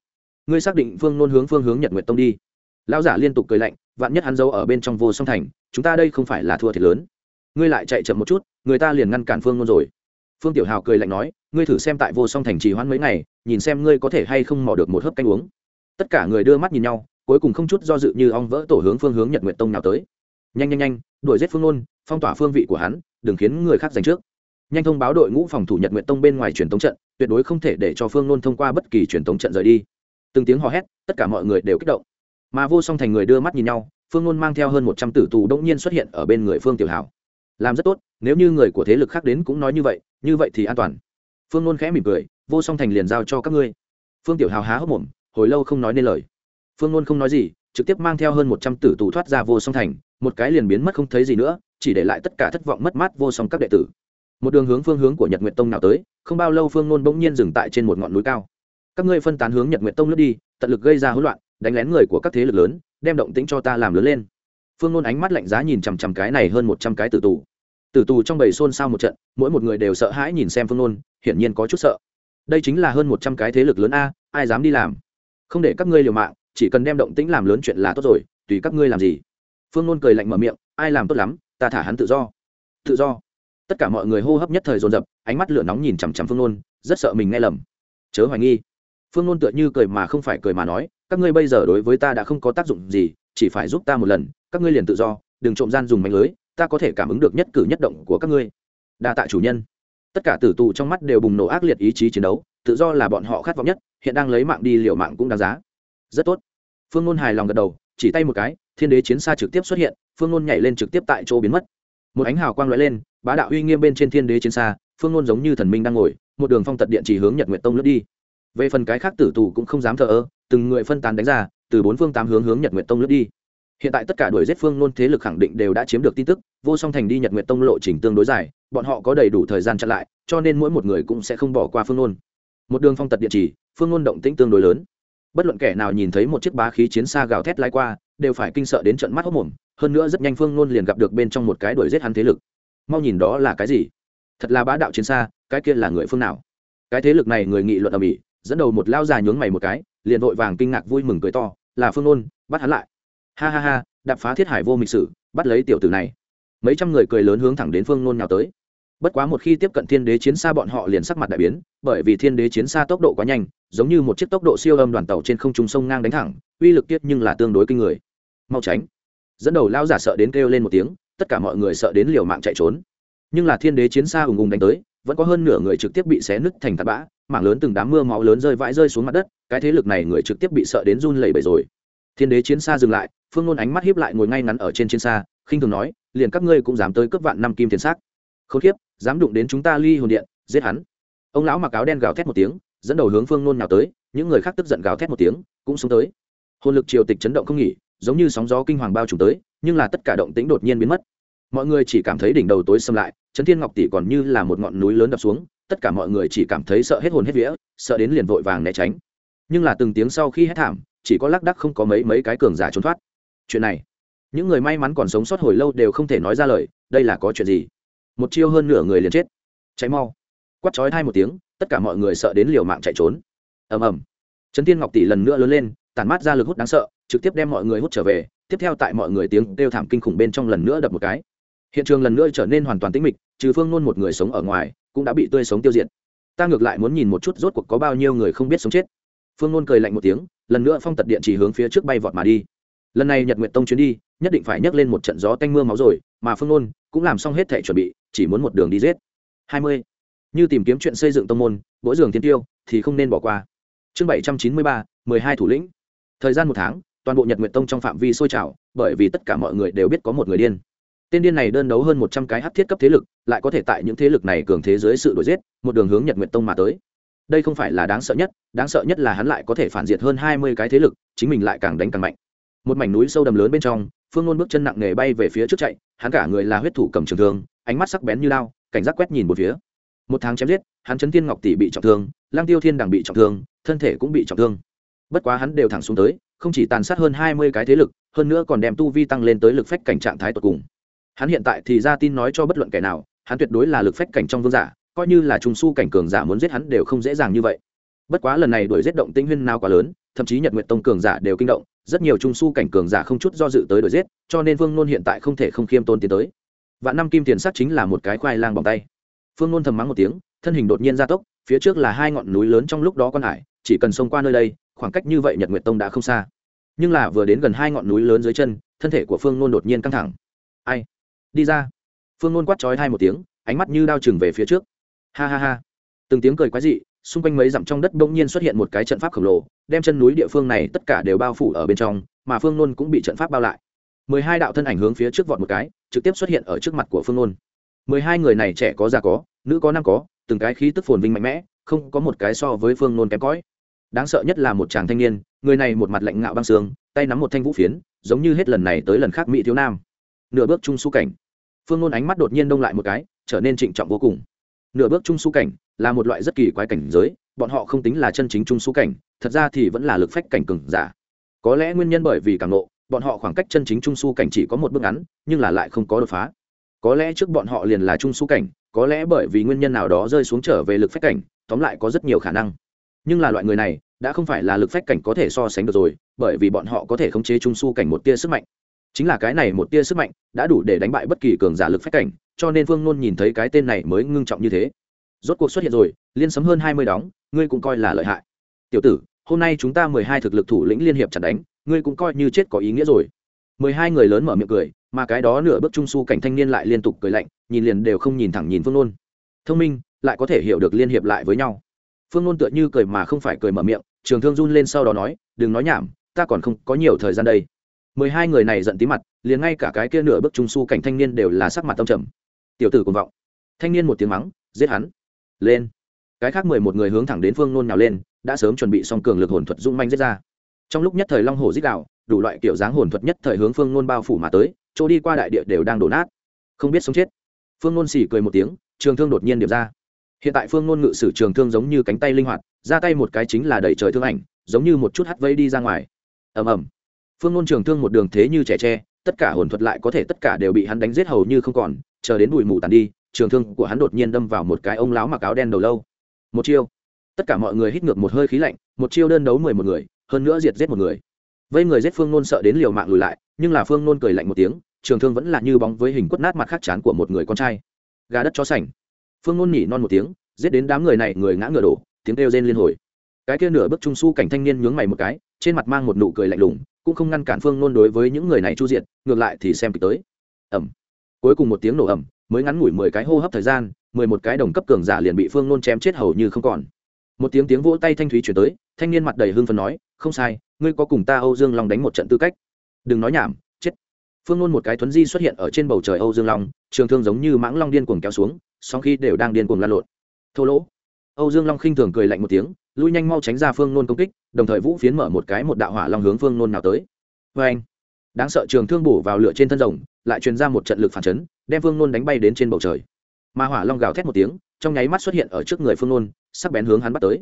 A: Ngươi xác định phương nôn hướng phương hướng nhật nguyện tông đi. Lão giả liên tục cười lạnh, vạn nhất hắn giấu ở bên trong vô song thành, chúng ta đây không phải là thua thiệt lớn. Ngươi lại chạy chậm một chút, người ta liền ngăn cản phương nôn rồi. Phương tiểu hào cười lạnh nói, ngươi thử xem tại vô song thành trì hoãn mấy ngày, nhìn xem ngươi có thể hay không mò được một hớp canh uống. Tất cả người đưa mắt nhìn nhau cuối cùng không chút do dự như ong vỡ tổ hướng phương hướng nhật nguyện tông nào tới. Nhanh nhanh nhanh, đuổi giết phương nôn, phong tỏa phương vị của hắn, đừng khiến người khác giành trước. Nhanh thông báo đội ngũ phòng thủ nhật nguyện tông bên ngoài truyền tống trận, tuyệt đối không thể để cho phương nôn thông qua bất kỳ truyền tống trận rời đi. Từng tiếng hò hét, tất cả mọi người đều kích động. Mà vô song thành người đưa mắt nhìn nhau, phương nôn mang theo hơn một trăm tử tù đông nhiên xuất hiện ở bên người phương tiểu hảo. Làm rất tốt, nếu như người của thế lực khác đến cũng nói như vậy như vậy thì an toàn. Phương nôn khẽ mỉm cười, vô song thành liền giao cho các ngươi. Phương tiểu hào há hốc mồm, hồi lâu không nói nên lời phương nôn không nói gì, trực tiếp mang theo hơn một trăm tử tù thoát ra vô song thành, một cái liền biến mất không thấy gì nữa, chỉ để lại tất cả thất vọng mất mát vô song các đệ tử. Một đường hướng phương hướng của nhật nguyệt tông nào tới, không bao lâu phương nôn bỗng nhiên dừng tại trên một ngọn núi cao. Các ngươi phân tán hướng nhật nguyệt tông lướt đi, tận lực gây ra hỗn loạn, đánh lén người của các thế lực lớn, đem động tĩnh cho ta làm lớn lên. Phương nôn ánh mắt lạnh giá nhìn chằm chằm cái này hơn một trăm cái tử tù. Tử tù trong bầy xôn xao một trận, mỗi một người đều sợ hãi nhìn xem phương nôn, hiển nhiên có chút sợ. Đây chính là hơn một trăm cái thế lực lớn a, ai dám đi làm? Không để các ngươi liều mạng chỉ cần đem động tĩnh làm lớn chuyện là tốt rồi, tùy các ngươi làm gì. Phương nôn cười lạnh mở miệng, ai làm tốt lắm, ta thả hắn tự do. Tự do. Tất cả mọi người hô hấp nhất thời dồn dập, ánh mắt lửa nóng nhìn chằm chằm phương nôn, rất sợ mình nghe lầm. Chớ hoài nghi. Phương nôn tựa như cười mà không phải cười mà nói, các ngươi bây giờ đối với ta đã không có tác dụng gì, chỉ phải giúp ta một lần, các ngươi liền tự do, đừng trộm gian dùng mánh lưới, ta có thể cảm ứng được nhất cử nhất động của các ngươi. Đa tạ chủ nhân. Tất cả tử tù trong mắt đều bùng nổ ác liệt ý chí chiến đấu, tự do là bọn họ khát vọng nhất, hiện đang lấy mạng đi liều mạng cũng đáng giá. Rất tốt phương nôn hài lòng gật đầu, chỉ tay một cái, thiên đế chiến xa trực tiếp xuất hiện, phương nôn nhảy lên trực tiếp tại chỗ biến mất. Một ánh hào quang lóe lên, bá đạo uy nghiêm bên trên thiên đế chiến xa, phương nôn giống như thần minh đang ngồi, một đường phong tật điện chỉ hướng nhật nguyện tông lướt đi. Về phần cái khác tử tù cũng không dám thờ ơ, từng người phân tán đánh ra, từ bốn phương tám hướng hướng nhật nguyện tông lướt đi. Hiện tại tất cả đuổi giết phương nôn thế lực khẳng định đều đã chiếm được tin tức, vô song thành đi nhật nguyệt tông lộ trình tương đối dài, bọn họ có đầy đủ thời gian chặn lại, cho nên mỗi một người cũng sẽ không bỏ qua phương nôn. Một đường phong tật địa chỉ, phương nôn động tĩnh tương đối lớn bất luận kẻ nào nhìn thấy một chiếc bá khí chiến xa gào thét lai qua, đều phải kinh sợ đến trận mắt hốc mồm, hơn nữa rất nhanh phương nôn liền gặp được bên trong một cái đuổi giết hắn thế lực. Mau nhìn đó là cái gì? Thật là bá đạo chiến xa, cái kia là người phương nào? Cái thế lực này người nghị luận ở mỹ dẫn đầu một lao già nhướng mày một cái, liền vội vàng kinh ngạc vui mừng cười to, là phương nôn, bắt hắn lại. Ha ha ha, đạp phá thiết hải vô mịch sử, bắt lấy tiểu tử này. Mấy trăm người cười lớn hướng thẳng đến phương nôn nhào tới. Bất quá một khi tiếp cận thiên đế chiến xa bọn họ liền sắc mặt đại biến bởi vì thiên đế chiến xa tốc độ quá nhanh, giống như một chiếc tốc độ siêu âm đoàn tàu trên không trung sông ngang đánh thẳng, uy lực tiết nhưng là tương đối kinh người. Mau tránh. Dẫn đầu lao giả sợ đến kêu lên một tiếng, tất cả mọi người sợ đến liều mạng chạy trốn. Nhưng là thiên đế chiến xa ùng ùng đánh tới, vẫn có hơn nửa người trực tiếp bị xé nứt thành tạt bã, mảng lớn từng đám mưa máu lớn rơi vãi rơi xuống mặt đất, cái thế lực này người trực tiếp bị sợ đến run lẩy bẩy rồi. Thiên đế chiến xa dừng lại, phương nôn ánh mắt hiếp lại ngồi ngay ngắn ở trên chiến xa, khinh thường nói, liền các ngươi cũng dám tới cướp vạn năm kim tiền xác. Không khiếp dám đụng đến chúng ta ly hồn điện, giết hắn ông lão mặc áo đen gào thét một tiếng, dẫn đầu hướng phương nôn nào tới, những người khác tức giận gào thét một tiếng, cũng xuống tới. Hồn lực triều tịch chấn động không nghỉ, giống như sóng gió kinh hoàng bao trùm tới, nhưng là tất cả động tĩnh đột nhiên biến mất. Mọi người chỉ cảm thấy đỉnh đầu tối xâm lại, trấn thiên ngọc tỷ còn như là một ngọn núi lớn đập xuống, tất cả mọi người chỉ cảm thấy sợ hết hồn hết vía, sợ đến liền vội vàng né tránh. Nhưng là từng tiếng sau khi hét thảm, chỉ có lác đắc không có mấy mấy cái cường giả trốn thoát. Chuyện này, những người may mắn còn sống sót hồi lâu đều không thể nói ra lời, đây là có chuyện gì? Một chiêu hơn nửa người liền chết. Cháy mau quắt chói hai một tiếng, tất cả mọi người sợ đến liều mạng chạy trốn. Ầm ầm. Trấn tiên ngọc tỷ lần nữa lớn lên tàn mát ra lực hút đáng sợ, trực tiếp đem mọi người hút trở về, tiếp theo tại mọi người tiếng kêu thảm kinh khủng bên trong lần nữa đập một cái. Hiện trường lần nữa trở nên hoàn toàn tĩnh mịch, trừ phương nôn một người sống ở ngoài, cũng đã bị tươi sống tiêu diệt. Ta ngược lại muốn nhìn một chút rốt cuộc có bao nhiêu người không biết sống chết. Phương nôn cười lạnh một tiếng, lần nữa phong tật điện chỉ hướng phía trước bay vọt mà đi. Lần này nhật nguyện tông chuyến đi, nhất định phải nhấc lên một trận gió tanh mưa máu rồi, mà phương nôn cũng làm xong hết thể chuẩn bị, chỉ muốn một đường đi giết. Hai mươi như tìm kiếm chuyện xây dựng tông môn mỗi giường tiên tiêu, thì không nên bỏ qua. Chương bảy trăm chín mươi ba, mười hai thủ lĩnh. Thời gian một tháng, toàn bộ nhật nguyện tông trong phạm vi sôi trào, bởi vì tất cả mọi người đều biết có một người điên. Tên điên này đơn đấu hơn một trăm cái hắc thiết cấp thế lực, lại có thể tại những thế lực này cường thế giới sự đổi giết, một đường hướng nhật nguyện tông mà tới. Đây không phải là đáng sợ nhất, đáng sợ nhất là hắn lại có thể phản diệt hơn hai mươi cái thế lực, chính mình lại càng đánh càng mạnh. Một mảnh núi sâu đầm lớn bên trong, phương ngôn bước chân nặng nề bay về phía trước chạy, hắn cả người là huyết thủ cầm trường thương, ánh mắt sắc bén như lao cảnh giác quét nhìn một phía một tháng chém giết, hắn chấn thiên ngọc tỷ bị trọng thương lang tiêu thiên đằng bị trọng thương, thân thể cũng bị trọng thương. Bất quá hắn đều thẳng xuống tới, không chỉ tàn sát hơn hai mươi cái thế lực, hơn nữa còn đem tu vi tăng lên tới lực phách cảnh trạng thái tột cùng. Hắn hiện tại thì ra tin nói cho bất luận kẻ nào, hắn tuyệt đối là lực phách cảnh trong vương giả, coi như là trung su cảnh cường giả muốn giết hắn đều không dễ dàng như vậy. Bất quá lần này đuổi giết động tĩnh huyên nào quá lớn, thậm chí nhật nguyện tông cường giả đều kinh động, rất nhiều trung su cảnh cường giả không chút do dự tới đuổi giết, cho nên vương nôn hiện tại không thể không khiêm tôn tiến tới. Vạn năm kim tiền sắc chính là một cái khoai lang bằng tay phương nôn thầm mắng một tiếng, thân hình đột nhiên gia tốc, phía trước là hai ngọn núi lớn trong lúc đó con hải, chỉ cần xông qua nơi đây, khoảng cách như vậy nhật nguyệt tông đã không xa. Nhưng là vừa đến gần hai ngọn núi lớn dưới chân, thân thể của phương nôn đột nhiên căng thẳng. Ai? Đi ra. Phương nôn quát trói hai một tiếng, ánh mắt như đao chừng về phía trước. Ha ha ha. Từng tiếng cười quái dị, xung quanh mấy dặm trong đất bỗng nhiên xuất hiện một cái trận pháp khổng lồ, đem chân núi địa phương này tất cả đều bao phủ ở bên trong, mà phương nôn cũng bị trận pháp bao lại. Mười hai đạo thân ảnh hướng phía trước vọt một cái, trực tiếp xuất hiện ở trước mặt của phương nôn mười hai người này trẻ có già có, nữ có nam có, từng cái khí tức phồn vinh mạnh mẽ, không có một cái so với phương nôn kém cõi. Đáng sợ nhất là một chàng thanh niên, người này một mặt lạnh ngạo băng xương tay nắm một thanh vũ phiến, giống như hết lần này tới lần khác mỹ thiếu nam. Nửa bước trung su cảnh. Phương nôn ánh mắt đột nhiên đông lại một cái, trở nên trịnh trọng vô cùng. Nửa bước trung su cảnh là một loại rất kỳ quái cảnh giới, bọn họ không tính là chân chính trung su cảnh, thật ra thì vẫn là lực phách cảnh cừng giả. Có lẽ nguyên nhân bởi vì càng nộ bọn họ khoảng cách chân chính trung su cảnh chỉ có một bước ngắn, nhưng là lại không có đột phá có lẽ trước bọn họ liền là trung su cảnh, có lẽ bởi vì nguyên nhân nào đó rơi xuống trở về lực phách cảnh, tóm lại có rất nhiều khả năng. Nhưng là loại người này, đã không phải là lực phách cảnh có thể so sánh được rồi, bởi vì bọn họ có thể khống chế trung su cảnh một tia sức mạnh. Chính là cái này một tia sức mạnh, đã đủ để đánh bại bất kỳ cường giả lực phách cảnh, cho nên phương nôn nhìn thấy cái tên này mới ngưng trọng như thế. Rốt cuộc xuất hiện rồi, liên sấm hơn hai mươi đóng, ngươi cũng coi là lợi hại. Tiểu tử, hôm nay chúng ta mười hai thực lực thủ lĩnh liên hiệp chặt đánh, ngươi cũng coi như chết có ý nghĩa rồi. Mười hai người lớn mở miệng cười mà cái đó nửa bước trung su cảnh thanh niên lại liên tục cười lạnh, nhìn liền đều không nhìn thẳng nhìn phương nôn. Thông minh, lại có thể hiểu được liên hiệp lại với nhau. Phương nôn tựa như cười mà không phải cười mở miệng, trường thương run lên sau đó nói, đừng nói nhảm, ta còn không có nhiều thời gian đây. Mười hai người này giận tí mặt, liền ngay cả cái kia nửa bước trung su cảnh thanh niên đều là sắc mặt tâm trầm. Tiểu tử cùng vọng. Thanh niên một tiếng mắng, giết hắn. Lên. Cái khác mười một người hướng thẳng đến phương nôn nào lên, đã sớm chuẩn bị xong cường lực hồn thuật dung manh giết ra. Trong lúc nhất thời long hồ giết đạo đủ loại kiểu dáng hồn thuật nhất thời hướng phương nôn bao phủ mà tới chỗ đi qua đại địa đều đang đổ nát. Không biết sống chết. Phương nôn xỉ cười một tiếng, trường thương đột nhiên điệp ra. Hiện tại phương nôn ngự sử trường thương giống như cánh tay linh hoạt, ra tay một cái chính là đẩy trời thương ảnh, giống như một chút hắt vây đi ra ngoài. Ầm ầm. Phương nôn trường thương một đường thế như trẻ tre, tất cả hồn thuật lại có thể tất cả đều bị hắn đánh giết hầu như không còn, chờ đến bụi mù tàn đi, trường thương của hắn đột nhiên đâm vào một cái ông lão mặc áo đen đầu lâu. Một chiêu. Tất cả mọi người hít ngược một hơi khí lạnh, một chiêu đơn đấu mười một người, hơn nữa diệt giết một người vây người giết phương nôn sợ đến liều mạng lùi lại, nhưng là phương nôn cười lạnh một tiếng, trường thương vẫn là như bóng với hình quất nát mặt khắc chán của một người con trai. Gà đất chó sành. Phương nôn nhỉ non một tiếng, giết đến đám người này người ngã ngựa đổ, tiếng kêu rên liên hồi. Cái kia nửa bước trung su cảnh thanh niên nhướng mày một cái, trên mặt mang một nụ cười lạnh lùng, cũng không ngăn cản phương nôn đối với những người này chu diện ngược lại thì xem kịch tới. Ẩm. Cuối cùng một tiếng nổ ẩm mới ngắn ngủi mười cái hô hấp thời gian, mười một cái đồng cấp cường giả liền bị phương nôn chém chết hầu như không còn một tiếng tiếng vỗ tay thanh thúy chuyển tới, thanh niên mặt đầy hưng phấn nói, không sai, ngươi có cùng ta âu dương long đánh một trận tư cách. Đừng nói nhảm, chết. Phương luôn một cái thuấn di xuất hiện ở trên bầu trời âu dương long, trường thương giống như mãng long điên cuồng kéo xuống, song khi đều đang điên cuồng lan lộn. Thô lỗ. Âu dương long khinh thường cười lạnh một tiếng, lui nhanh mau tránh ra phương nôn công kích, đồng thời vũ phiến mở một cái một đạo hỏa long hướng phương nôn nào tới. Vê anh. Đáng sợ trường thương bổ vào lửa trên thân rồng, lại truyền ra một trận lực phản chấn, đem phương nôn đánh bay đến trên bầu trời mà hỏa long gào thét một tiếng, trong nháy mắt xuất hiện ở trước người phương nôn, sắc bén hướng hắn bắt tới.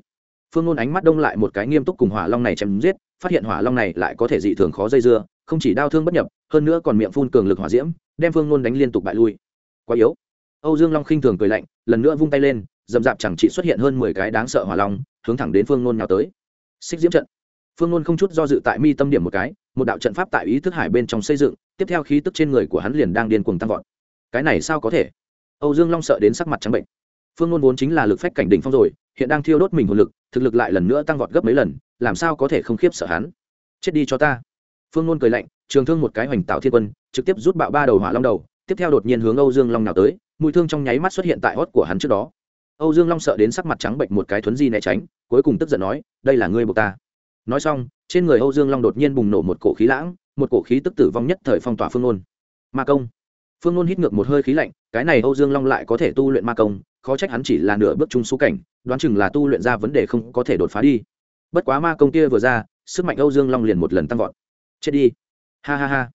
A: Phương nôn ánh mắt đông lại một cái nghiêm túc cùng hỏa long này chém giết, phát hiện hỏa long này lại có thể dị thường khó dây dưa, không chỉ đau thương bất nhập, hơn nữa còn miệng phun cường lực hỏa diễm, đem phương nôn đánh liên tục bại lui. Quá yếu. Âu dương long khinh thường cười lạnh, lần nữa vung tay lên dầm dạp chẳng chỉ xuất hiện hơn mười cái đáng sợ hỏa long, hướng thẳng đến phương nôn nhào tới. Xích diễm trận. Phương nôn không chút do dự tại mi tâm điểm một cái, một đạo trận pháp tại ý thức hải bên trong xây dựng, tiếp theo khí tức trên người của hắn liền đang điên cuồng tăng vọt. Cái này sao có thể? Âu dương long sợ đến sắc mặt trắng bệnh. Phương nôn vốn chính là lực phách cảnh đỉnh phong rồi, hiện đang thiêu đốt mình hồn lực, thực lực lại lần nữa tăng vọt gấp mấy lần, làm sao có thể không khiếp sợ hắn? Chết đi cho ta. Phương nôn cười lạnh, trường thương một cái hoành tạo thiên quân, trực tiếp rút bạo ba đầu hỏa long đầu, tiếp theo đột nhiên hướng âu dương long nào tới, mùi thương trong nháy mắt xuất hiện tại hót của hắn trước đó. Âu dương long sợ đến sắc mặt trắng bệnh một cái thuấn di né tránh, cuối cùng tức giận nói, đây là ngươi buộc ta. Nói xong, trên người âu dương long đột nhiên bùng nổ một cổ khí lãng, một cổ khí tức tử vong nhất thời phong tỏa phương nôn ma công! Phương nôn hít ngược một hơi khí lạnh, cái này âu dương long lại có thể tu luyện ma công, khó trách hắn chỉ là nửa bước trung số cảnh, đoán chừng là tu luyện ra vấn đề không có thể đột phá đi. Bất quá ma công kia vừa ra, sức mạnh âu dương long liền một lần tăng vọt. Chết đi. Ha ha ha.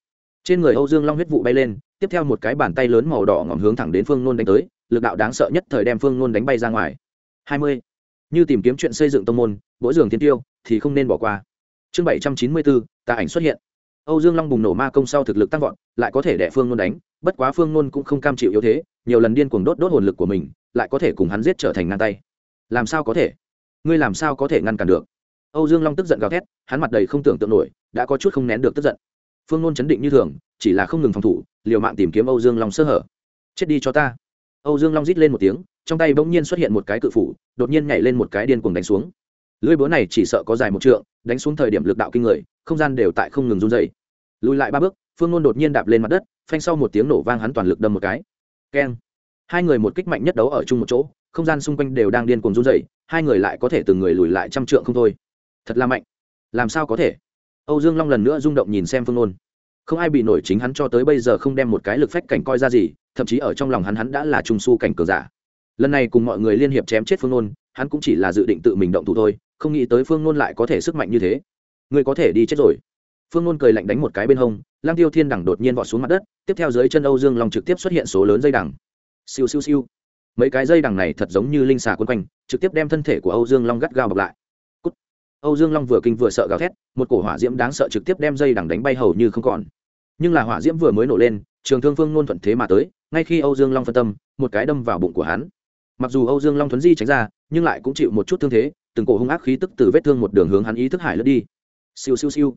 A: Trên người âu dương long huyết vụ bay lên, tiếp theo một cái bàn tay lớn màu đỏ ngỏm hướng thẳng đến phương nôn đánh tới, lực đạo đáng sợ nhất thời đem phương nôn đánh bay ra ngoài. Hai mươi. Như tìm kiếm chuyện xây dựng tông môn, mỗi giường tiên tiêu, thì không nên bỏ qua. Chương bảy trăm chín mươi bốn, tà ảnh xuất hiện âu dương long bùng nổ ma công sau thực lực tăng vọt, lại có thể đẻ phương Luân đánh, bất quá phương Luân cũng không cam chịu yếu thế, nhiều lần điên cuồng đốt đốt hồn lực của mình, lại có thể cùng hắn giết trở thành ngang tay. Làm sao có thể? Ngươi làm sao có thể ngăn cản được? Âu dương long tức giận gào thét, hắn mặt đầy không tưởng tượng nổi, đã có chút không nén được tức giận. Phương Luân chấn định như thường, chỉ là không ngừng phòng thủ, liều mạng tìm kiếm âu dương long sơ hở. Chết đi cho ta. Âu dương long rít lên một tiếng, trong tay bỗng nhiên xuất hiện một cái cự phủ, đột nhiên nhảy lên một cái điên cuồng đánh xuống lưỡi búa này chỉ sợ có dài một trượng, đánh xuống thời điểm lực đạo kinh người, không gian đều tại không ngừng run dày lùi lại ba bước, phương nôn đột nhiên đạp lên mặt đất, phanh sau một tiếng nổ vang hắn toàn lực đâm một cái. Keng. Hai người một kích mạnh nhất đấu ở chung một chỗ, không gian xung quanh đều đang điên cuồng run dày hai người lại có thể từng người lùi lại trăm trượng không thôi. Thật là mạnh. Làm sao có thể? Âu dương long lần nữa rung động nhìn xem phương nôn. Không ai bị nổi chính hắn cho tới bây giờ không đem một cái lực phách cảnh coi ra gì, thậm chí ở trong lòng hắn hắn đã là trung su cảnh cường giả. Lần này cùng mọi người liên hiệp chém chết phương nôn, hắn cũng chỉ là dự định tự mình động thủ thôi không nghĩ tới phương nôn lại có thể sức mạnh như thế. Ngươi có thể đi chết rồi. Phương nôn cười lạnh đánh một cái bên hông lang tiêu thiên đẳng đột nhiên vọt xuống mặt đất, tiếp theo dưới chân âu dương long trực tiếp xuất hiện số lớn dây đằng. Siêu siêu siêu. Mấy cái dây đằng này thật giống như linh xà quân quanh, trực tiếp đem thân thể của âu dương long gắt gao bọc lại. Cút. âu dương long vừa kinh vừa sợ gào thét, một cổ hỏa diễm đáng sợ trực tiếp đem dây đằng đánh bay hầu như không còn. Nhưng là hỏa diễm vừa mới nổ lên, trường thương phương nôn thuận thế mà tới, ngay khi âu dương long phân tâm, một cái đâm vào bụng của hắn. Mặc dù âu dương long thuấn di tránh ra, nhưng lại cũng chịu một chút thương thế từng cổ hung ác khí tức từ vết thương một đường hướng hắn ý thức hải lướt đi. Siêu siêu siêu.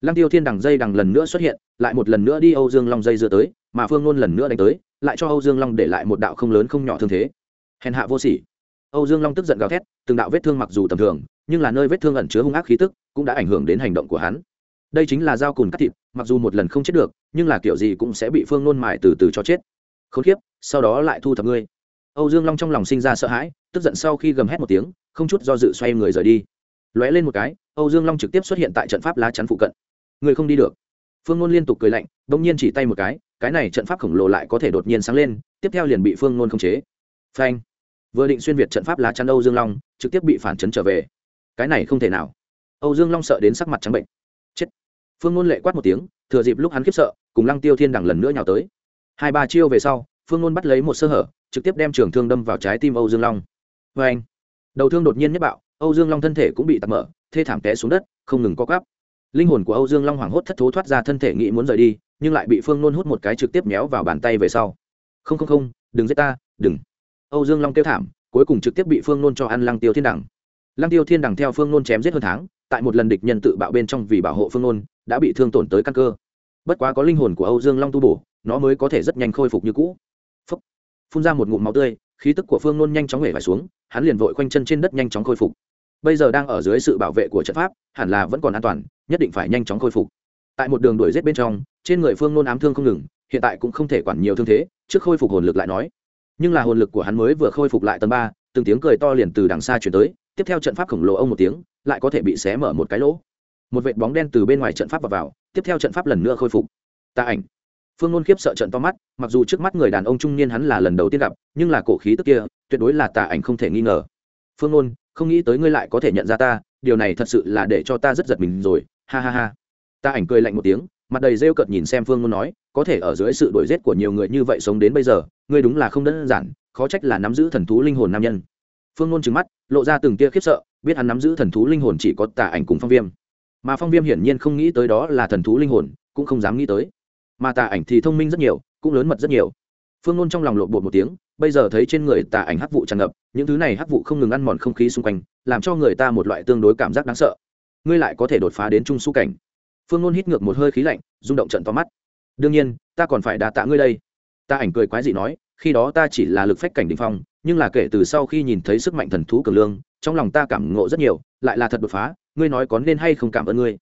A: Lăng tiêu thiên đằng dây đằng lần nữa xuất hiện, lại một lần nữa đi âu dương long dây dưa tới, mà phương nôn lần nữa đánh tới, lại cho âu dương long để lại một đạo không lớn không nhỏ thương thế. Hèn hạ vô sỉ. Âu dương long tức giận gào thét, từng đạo vết thương mặc dù tầm thường, nhưng là nơi vết thương ẩn chứa hung ác khí tức, cũng đã ảnh hưởng đến hành động của hắn. Đây chính là dao cùn cắt thịt, mặc dù một lần không chết được, nhưng là kiểu gì cũng sẽ bị phương nôn mài từ từ cho chết. K h ố n kiếp, sau đó lại thu thập ngươi. Âu dương long trong lòng sinh ra sợ hãi tức giận sau khi gầm hét một tiếng, không chút do dự xoay người rời đi. Lóe lên một cái, âu dương long trực tiếp xuất hiện tại trận pháp lá chắn phụ cận. Người không đi được. Phương ngôn liên tục cười lạnh đ ỗ n g nhiên chỉ tay một cái cái này trận pháp khổng lồ lại có thể đột nhiên sáng lên, tiếp theo liền bị phương ngôn khống chế. Phanh. Vừa định xuyên việt trận pháp lá chắn âu dương long, trực tiếp bị phản chấn trở về. Cái này không thể nào. Âu dương long sợ đến sắc mặt trắng bệnh. Chết. Phương ngôn lệ quát một tiếng, thừa dịp lúc hắn khiếp sợ, cùng lăng tiêu thiên đằng lần nữa nhào tới. Hai ba chiêu về sau, phương ngôn bắt lấy một sơ hở, trực tiếp đem trường thương đâm vào trái tim âu dương long vê anh, đầu thương đột nhiên nhất bạo, âu dương long thân thể cũng bị tạt mở, thê thảm té xuống đất, không ngừng co cắp linh hồn của âu dương long hoảng hốt thất thố thoát ra thân thể nghĩ muốn rời đi, nhưng lại bị phương nôn hút một cái trực tiếp méo vào bàn tay về sau. Không không không, đừng giết ta, đừng. Âu dương long kêu thảm, cuối cùng trực tiếp bị phương nôn cho ăn lăng tiêu thiên đằng lăng tiêu thiên đằng theo phương nôn chém giết hơn tháng, tại một lần địch nhân tự bạo bên trong vì bảo hộ phương nôn, đã bị thương tổn tới căn cơ. Bất quá có linh hồn của âu dương long tu bổ, nó mới có thể rất nhanh khôi phục như cũ. Phúc. phun ra một ngụm máu tươi khí tức của phương nôn nhanh chóng hể vải xuống hắn liền vội quanh chân trên đất nhanh chóng khôi phục. Bây giờ đang ở dưới sự bảo vệ của trận pháp hẳn là vẫn còn an toàn nhất định phải nhanh chóng khôi phục. Tại một đường đuổi rết bên trong trên người phương nôn ám thương không ngừng hiện tại cũng không thể quản nhiều thương thế trước khôi phục hồn lực lại nói. Nhưng là hồn lực của hắn mới vừa khôi phục lại tầng ba từng tiếng cười to liền từ đằng xa chuyển tới tiếp theo trận pháp khổng lồ ông một tiếng lại có thể bị xé mở một cái lỗ. Một vệt bóng đen từ bên ngoài trận pháp vào, vào tiếp theo trận pháp lần nữa khôi phục. Tà ảnh phương ngôn khiếp sợ trận to mắt, mặc dù trước mắt người đàn ông trung niên hắn là lần đầu tiên gặp, nhưng là cổ khí tức kia, tuyệt đối là tà ảnh không thể nghi ngờ. Phương ngôn không nghĩ tới ngươi lại có thể nhận ra ta, điều này thật sự là để cho ta rất giật mình rồi, ha ha ha. Tà ảnh cười lạnh một tiếng, mặt đầy rêu cợt nhìn xem phương ngôn nói, có thể ở dưới sự đổi giết của nhiều người như vậy sống đến bây giờ, ngươi đúng là không đơn giản, khó trách là nắm giữ thần thú linh hồn nam nhân. Phương ngôn trừng mắt, lộ ra từng tia khiếp sợ, biết hắn nắm giữ thần thú linh hồn chỉ có tà ảnh cùng phong viêm. Mà phong viêm hiển nhiên không nghĩ tới đó là thần thú linh hồn, cũng không dám nghĩ tới mà tà ảnh thì thông minh rất nhiều, cũng lớn mật rất nhiều. Phương nôn trong lòng lộn bột một tiếng, bây giờ thấy trên người tà ảnh hắc vụ tràn ngập, những thứ này hắc vụ không ngừng ăn mòn không khí xung quanh, làm cho người ta một loại tương đối cảm giác đáng sợ. Ngươi lại có thể đột phá đến trung su cảnh. Phương nôn hít ngược một hơi khí lạnh, rung động trận to mắt. Đương nhiên, ta còn phải đà tạ ngươi đây. Ta ảnh cười quái dị nói, khi đó ta chỉ là lực phách cảnh đình phong, nhưng là kể từ sau khi nhìn thấy sức mạnh thần thú cường lương, trong lòng ta cảm ngộ rất nhiều, lại là thật đột phá, ngươi nói có nên hay không cảm ơn ngươi.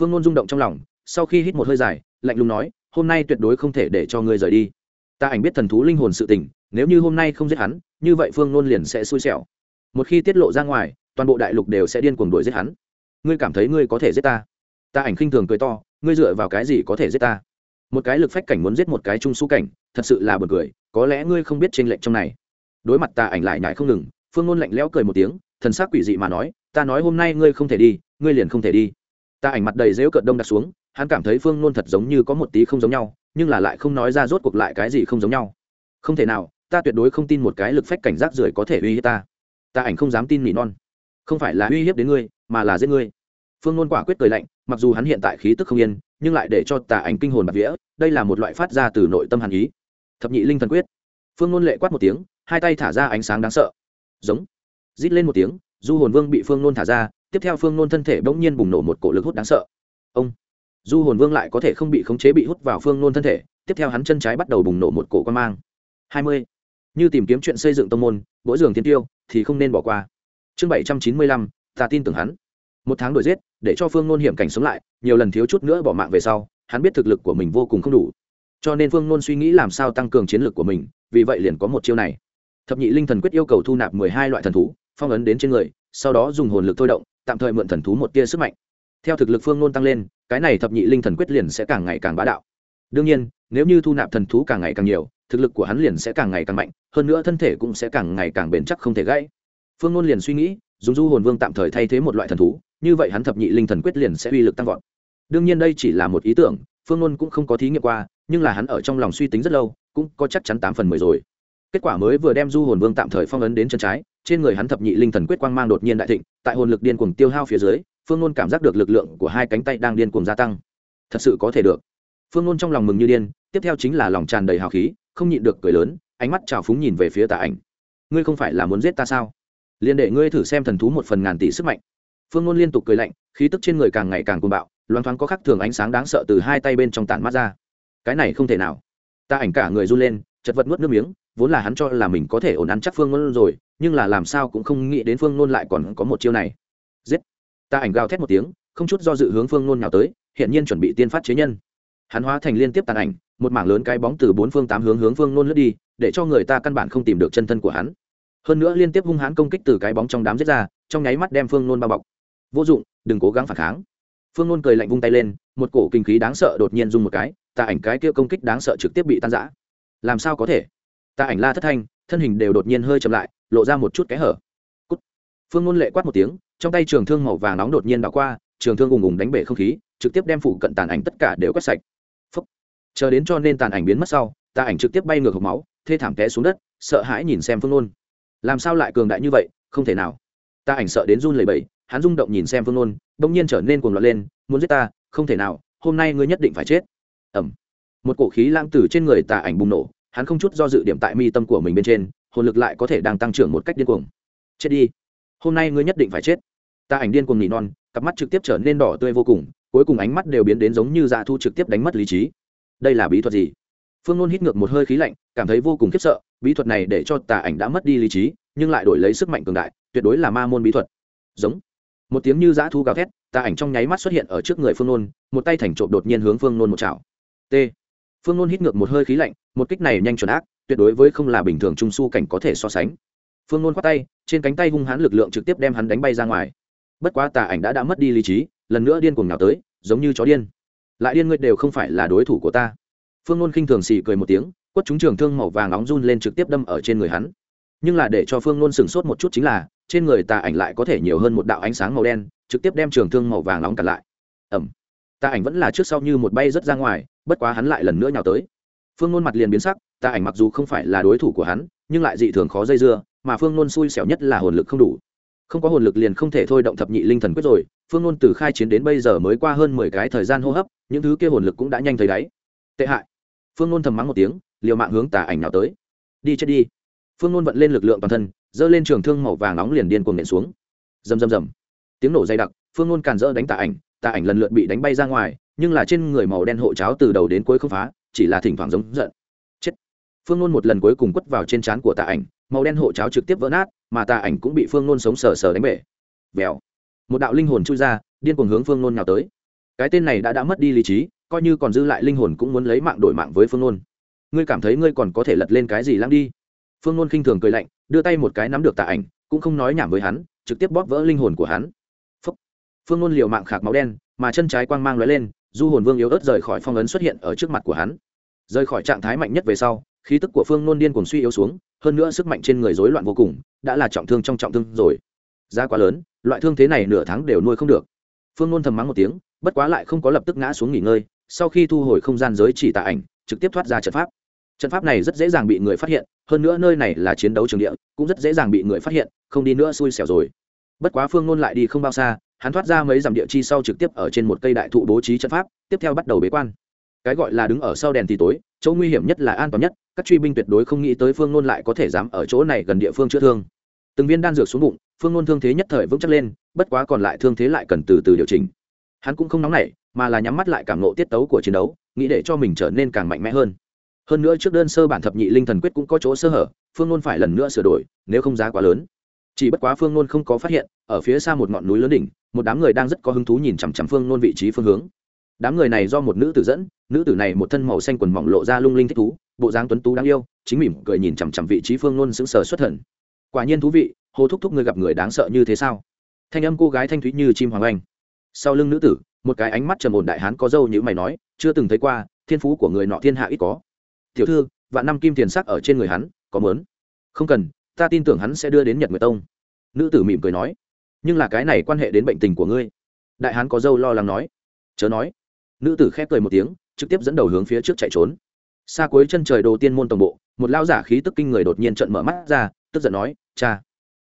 A: Phương nôn rung động trong lòng, sau khi hít một hơi dài, lạnh lùng nói hôm nay tuyệt đối không thể để cho ngươi rời đi. Ta ảnh biết thần thú linh hồn sự tình, nếu như hôm nay không giết hắn, như vậy phương Nôn liền sẽ xui xẻo. Một khi tiết lộ ra ngoài, toàn bộ đại lục đều sẽ điên cuồng đuổi giết hắn. Ngươi cảm thấy ngươi có thể giết ta? Ta ảnh khinh thường cười to, ngươi dựa vào cái gì có thể giết ta? Một cái lực phách cảnh muốn giết một cái trung su cảnh, thật sự là buồn cười, có lẽ ngươi không biết tranh lệch trong này. Đối mặt ta ảnh lại nhải không ngừng, phương ngôn lạnh lẽo cười một tiếng, thần sắc quỷ dị mà nói, ta nói hôm nay ngươi không thể đi, ngươi liền không thể đi. Ta ảnh mặt đầy dễu cợt đông đặt xuống hắn cảm thấy phương nôn thật giống như có một tí không giống nhau, nhưng là lại không nói ra rốt cuộc lại cái gì không giống nhau. Không thể nào, ta tuyệt đối không tin một cái lực phách cảnh giác rưởi có thể uy hiếp ta. Ta ảnh không dám tin nỉ non. Không phải là uy hiếp đến ngươi, mà là giết ngươi. Phương nôn quả quyết cười lạnh, mặc dù hắn hiện tại khí tức không yên, nhưng lại để cho tà ảnh kinh hồn bạc vĩa đây là một loại phát ra từ nội tâm hàn ý. Thập nhị linh thần quyết. Phương nôn lệ quát một tiếng, hai tay thả ra ánh sáng đáng sợ. Giống. Rít lên một tiếng, du hồn vương bị phương nôn thả ra, tiếp theo phương nôn thân thể bỗng nhiên bùng nổ một cổ lực hút đáng sợ. Ông du hồn vương lại có thể không bị khống chế bị hút vào phương nôn thân thể, tiếp theo hắn chân trái bắt đầu bùng nổ một cổ quan mang. Hai mươi. Như tìm kiếm chuyện xây dựng tông môn, mỗi giường tiên tiêu thì không nên bỏ qua. Chương bảy trăm chín mươi lăm, ta tin tưởng hắn. Một tháng đuổi giết, để cho phương nôn hiểm cảnh sống lại, nhiều lần thiếu chút nữa bỏ mạng về sau, hắn biết thực lực của mình vô cùng không đủ. Cho nên phương nôn suy nghĩ làm sao tăng cường chiến lược của mình, vì vậy liền có một chiêu này. Thập nhị linh thần quyết yêu cầu thu nạp mười hai loại thần thú, phong ấn đến trên người, sau đó dùng hồn lực thôi động, tạm thời mượn thần thú một tia sức mạnh. Theo thực lực phương nôn tăng lên cái này thập nhị linh thần quyết liền sẽ càng ngày càng bá đạo. Đương nhiên, nếu như thu nạp thần thú càng ngày càng nhiều, thực lực của hắn liền sẽ càng ngày càng mạnh, hơn nữa thân thể cũng sẽ càng ngày càng bền chắc không thể gãy. Phương ngôn liền suy nghĩ, dùng du hồn vương tạm thời thay thế một loại thần thú, như vậy hắn thập nhị linh thần quyết liền sẽ uy lực tăng vọt. Đương nhiên đây chỉ là một ý tưởng, phương ngôn cũng không có thí nghiệm qua, nhưng là hắn ở trong lòng suy tính rất lâu, cũng có chắc chắn tám phần mười rồi. Kết quả mới vừa đem du hồn vương tạm thời phong ấn đến chân trái, trên người hắn thập nhị linh thần quyết quang mang đột nhiên đại thịnh, tại hồn lực điên cuồng tiêu hao phía dưới phương nôn cảm giác được lực lượng của hai cánh tay đang điên cuồng gia tăng. Thật sự có thể được. Phương nôn trong lòng mừng như điên, tiếp theo chính là lòng tràn đầy hào khí, không nhịn được cười lớn, ánh mắt trào phúng nhìn về phía tà ảnh. Ngươi không phải là muốn giết ta sao? Liền để ngươi thử xem thần thú một phần ngàn tỷ sức mạnh. Phương nôn liên tục cười lạnh, khí tức trên người càng ngày càng cuồng bạo loan thoáng có khắc thường ánh sáng đáng sợ từ hai tay bên trong tản mắt ra. Cái này không thể nào. Ta ảnh cả người run lên, chật vật nuốt nước miếng, vốn là hắn cho là mình có thể ổn ăn chắc phương nôn rồi, nhưng là làm sao cũng không nghĩ đến phương nôn lại còn có một chiêu này ta ảnh gào thét một tiếng, không chút do dự hướng phương nôn nhào tới hiện nhiên chuẩn bị tiên phát chế nhân. Hắn hóa thành liên tiếp tàn ảnh, một mảng lớn cái bóng từ bốn phương tám hướng hướng phương nôn lướt đi, để cho người ta căn bản không tìm được chân thân của hắn. Hơn nữa liên tiếp hung hãn công kích từ cái bóng trong đám giết ra, trong nháy mắt đem phương nôn bao bọc. Vô dụng, đừng cố gắng phản kháng. Phương nôn cười lạnh vung tay lên, một cổ kinh khí đáng sợ đột nhiên dùng một cái tà ảnh cái kia công kích đáng sợ trực tiếp bị tan giã làm sao có thể? Tà ảnh la thất thanh, thân hình đều đột nhiên hơi chậm lại, lộ ra một chút cái hở. Cút. phương nôn lệ quát một tiếng trong tay trường thương màu vàng nóng đột nhiên đảo qua, trường thương ùng ùng đánh bể không khí, trực tiếp đem phủ cận tàn ảnh tất cả đều quét sạch. Phúc. chờ đến cho nên tàn ảnh biến mất sau, tà ảnh trực tiếp bay ngược hộp máu, thê thảm té xuống đất, sợ hãi nhìn xem phương nôn. Làm sao lại cường đại như vậy, không thể nào. Ta ảnh sợ đến run lẩy bẩy, hắn rung động nhìn xem phương nôn, bỗng nhiên trở nên cuồng loạn lên, muốn giết ta, không thể nào, hôm nay ngươi nhất định phải chết. Ẩm một cổ khí lãng từ trên người tà ảnh bùng nổ, hắn không chút do dự điểm tại mi tâm của mình bên trên, hồn lực lại có thể đang tăng trưởng một cách điên cuồng. Chết đi hôm nay ngươi nhất định phải chết. Ta ảnh điên cuồng nỉ non, cặp mắt trực tiếp trở nên đỏ tươi vô cùng, cuối cùng ánh mắt đều biến đến giống như dạ thu trực tiếp đánh mất lý trí. Đây là bí thuật gì? Phương nôn hít ngược một hơi khí lạnh, cảm thấy vô cùng khiếp sợ, bí thuật này để cho tà ảnh đã mất đi lý trí, nhưng lại đổi lấy sức mạnh cường đại, tuyệt đối là ma môn bí thuật. Giống. Một tiếng như dã thu gào thét, tà ảnh trong nháy mắt xuất hiện ở trước người phương nôn một tay thành trộm đột nhiên hướng phương nôn một chảo. T. Phương nôn hít ngược một hơi khí lạnh, một kích này nhanh chuẩn ác, tuyệt đối với không là bình thường trung su cảnh có thể so sánh phương nôn khoát tay, trên cánh tay hung hãn lực lượng trực tiếp đem hắn đánh bay ra ngoài. Bất quá tà ảnh đã đã mất đi lý trí, lần nữa điên cuồng nào tới, giống như chó điên. Lại điên ngươi đều không phải là đối thủ của ta. Phương nôn khinh thường xì cười một tiếng, quất chúng trường thương màu vàng nóng run lên trực tiếp đâm ở trên người hắn. Nhưng là để cho phương nôn sửng sốt một chút chính là, trên người tà ảnh lại có thể nhiều hơn một đạo ánh sáng màu đen, trực tiếp đem trường thương màu vàng nóng cặn lại. Ẩm tà ảnh vẫn là trước sau như một bay rất ra ngoài, bất quá hắn lại lần nữa nhào tới. Phương nôn mặt liền biến sắc, tà ảnh mặc dù không phải là đối thủ của hắn, nhưng lại dị thường khó dây dưa mà phương nôn xui xẻo nhất là hồn lực không đủ. Không có hồn lực liền không thể thôi động thập nhị linh thần quyết rồi. Phương nôn từ khai chiến đến bây giờ mới qua hơn mười cái thời gian hô hấp, những thứ kia hồn lực cũng đã nhanh thấy đáy. Tệ hại. Phương nôn thầm mắng một tiếng, liều mạng hướng tà ảnh nào tới. Đi chết đi. Phương nôn vận lên lực lượng toàn thân, giơ lên trường thương màu vàng nóng liền điên cuồng nện xuống. Rầm rầm rầm. Tiếng nổ dày đặc, phương nôn càn dỡ đánh tà ảnh tà ảnh lần lượt bị đánh bay ra ngoài, nhưng là trên người màu đen hộ cháo từ đầu đến cuối không phá, chỉ là thỉnh thoảng giống giận. Chết. Phương nôn một lần cuối cùng quất vào trên trán của tà ảnh màu đen hộ cháo trực tiếp vỡ nát, mà tà ảnh cũng bị phương nôn sống sờ sờ đánh bể. Vèo. Một đạo linh hồn chui ra, điên cuồng hướng phương nôn nhào tới. Cái tên này đã đã mất đi lý trí, coi như còn dư lại linh hồn cũng muốn lấy mạng đổi mạng với phương nôn. Ngươi cảm thấy ngươi còn có thể lật lên cái gì lăng đi? Phương nôn khinh thường cười lạnh, đưa tay một cái nắm được tạ ảnh, cũng không nói nhảm với hắn, trực tiếp bóp vỡ linh hồn của hắn. Phúc. phương nôn liều mạng khạc máu đen, mà chân trái quang mang lóe lên, du hồn vương yếu ớt rời khỏi phong ấn xuất hiện ở trước mặt của hắn. Rời khỏi trạng thái mạnh nhất về sau khí tức của phương nôn điên cuồng suy yếu xuống, hơn nữa sức mạnh trên người rối loạn vô cùng, đã là trọng thương trong trọng thương rồi. Giá quá lớn, loại thương thế này nửa tháng đều nuôi không được. Phương nôn thầm mắng một tiếng, bất quá lại không có lập tức ngã xuống nghỉ ngơi, sau khi thu hồi không gian giới chỉ tạ ảnh, trực tiếp thoát ra trận pháp. Trận pháp này rất dễ dàng bị người phát hiện, hơn nữa nơi này là chiến đấu trường địa, cũng rất dễ dàng bị người phát hiện, không đi nữa xui xẻo rồi. Bất quá phương nôn lại đi không bao xa, hắn thoát ra mấy dặm địa chi sau trực tiếp ở trên một cây đại thụ bố trí trận pháp, tiếp theo bắt đầu bế quan. Cái gọi là đứng ở sau đèn thì tối, chỗ nguy hiểm nhất là an toàn nhất các truy binh tuyệt đối không nghĩ tới phương nôn lại có thể dám ở chỗ này gần địa phương chữa thương. Từng viên đan dược xuống bụng, phương nôn thương thế nhất thời vững chắc lên, bất quá còn lại thương thế lại cần từ từ điều chỉnh. Hắn cũng không nóng nảy, mà là nhắm mắt lại cảm nộ tiết tấu của chiến đấu, nghĩ để cho mình trở nên càng mạnh mẽ hơn. Hơn nữa trước đơn sơ bản thập nhị linh thần quyết cũng có chỗ sơ hở, phương nôn phải lần nữa sửa đổi, nếu không giá quá lớn. Chỉ bất quá phương nôn không có phát hiện, ở phía xa một ngọn núi lớn đỉnh, một đám người đang rất có hứng thú nhìn chằm chằm phương nôn vị trí phương hướng. Đám người này do một nữ tử dẫn, nữ tử này một thân màu xanh quần mỏng lộ ra lung linh thích thú bộ dáng tuấn tú đáng yêu, chính mỉm cười nhìn chằm chằm vị trí phương luôn sững sờ xuất thần. Quả nhiên thú vị, hồ thúc thúc người gặp người đáng sợ như thế sao? Thanh âm cô gái thanh thúy như chim hoàng anh sau lưng nữ tử, một cái ánh mắt trầm ổn đại hán có dâu như mày nói, chưa từng thấy qua, thiên phú của người nọ thiên hạ ít có. Tiểu thư, vạn năm kim tiền sắc ở trên người hắn, có mớn không cần, ta tin tưởng hắn sẽ đưa đến nhật nguyệt tông. Nữ tử mỉm cười nói, nhưng là cái này quan hệ đến bệnh tình của ngươi. Đại hán có dâu lo lắng nói, chớ nói. Nữ tử khép cười một tiếng, trực tiếp dẫn đầu hướng phía trước chạy trốn xa cuối chân trời đồ tiên môn tổng bộ, một lao giả khí tức kinh người đột nhiên trận mở mắt ra, tức giận nói, cha,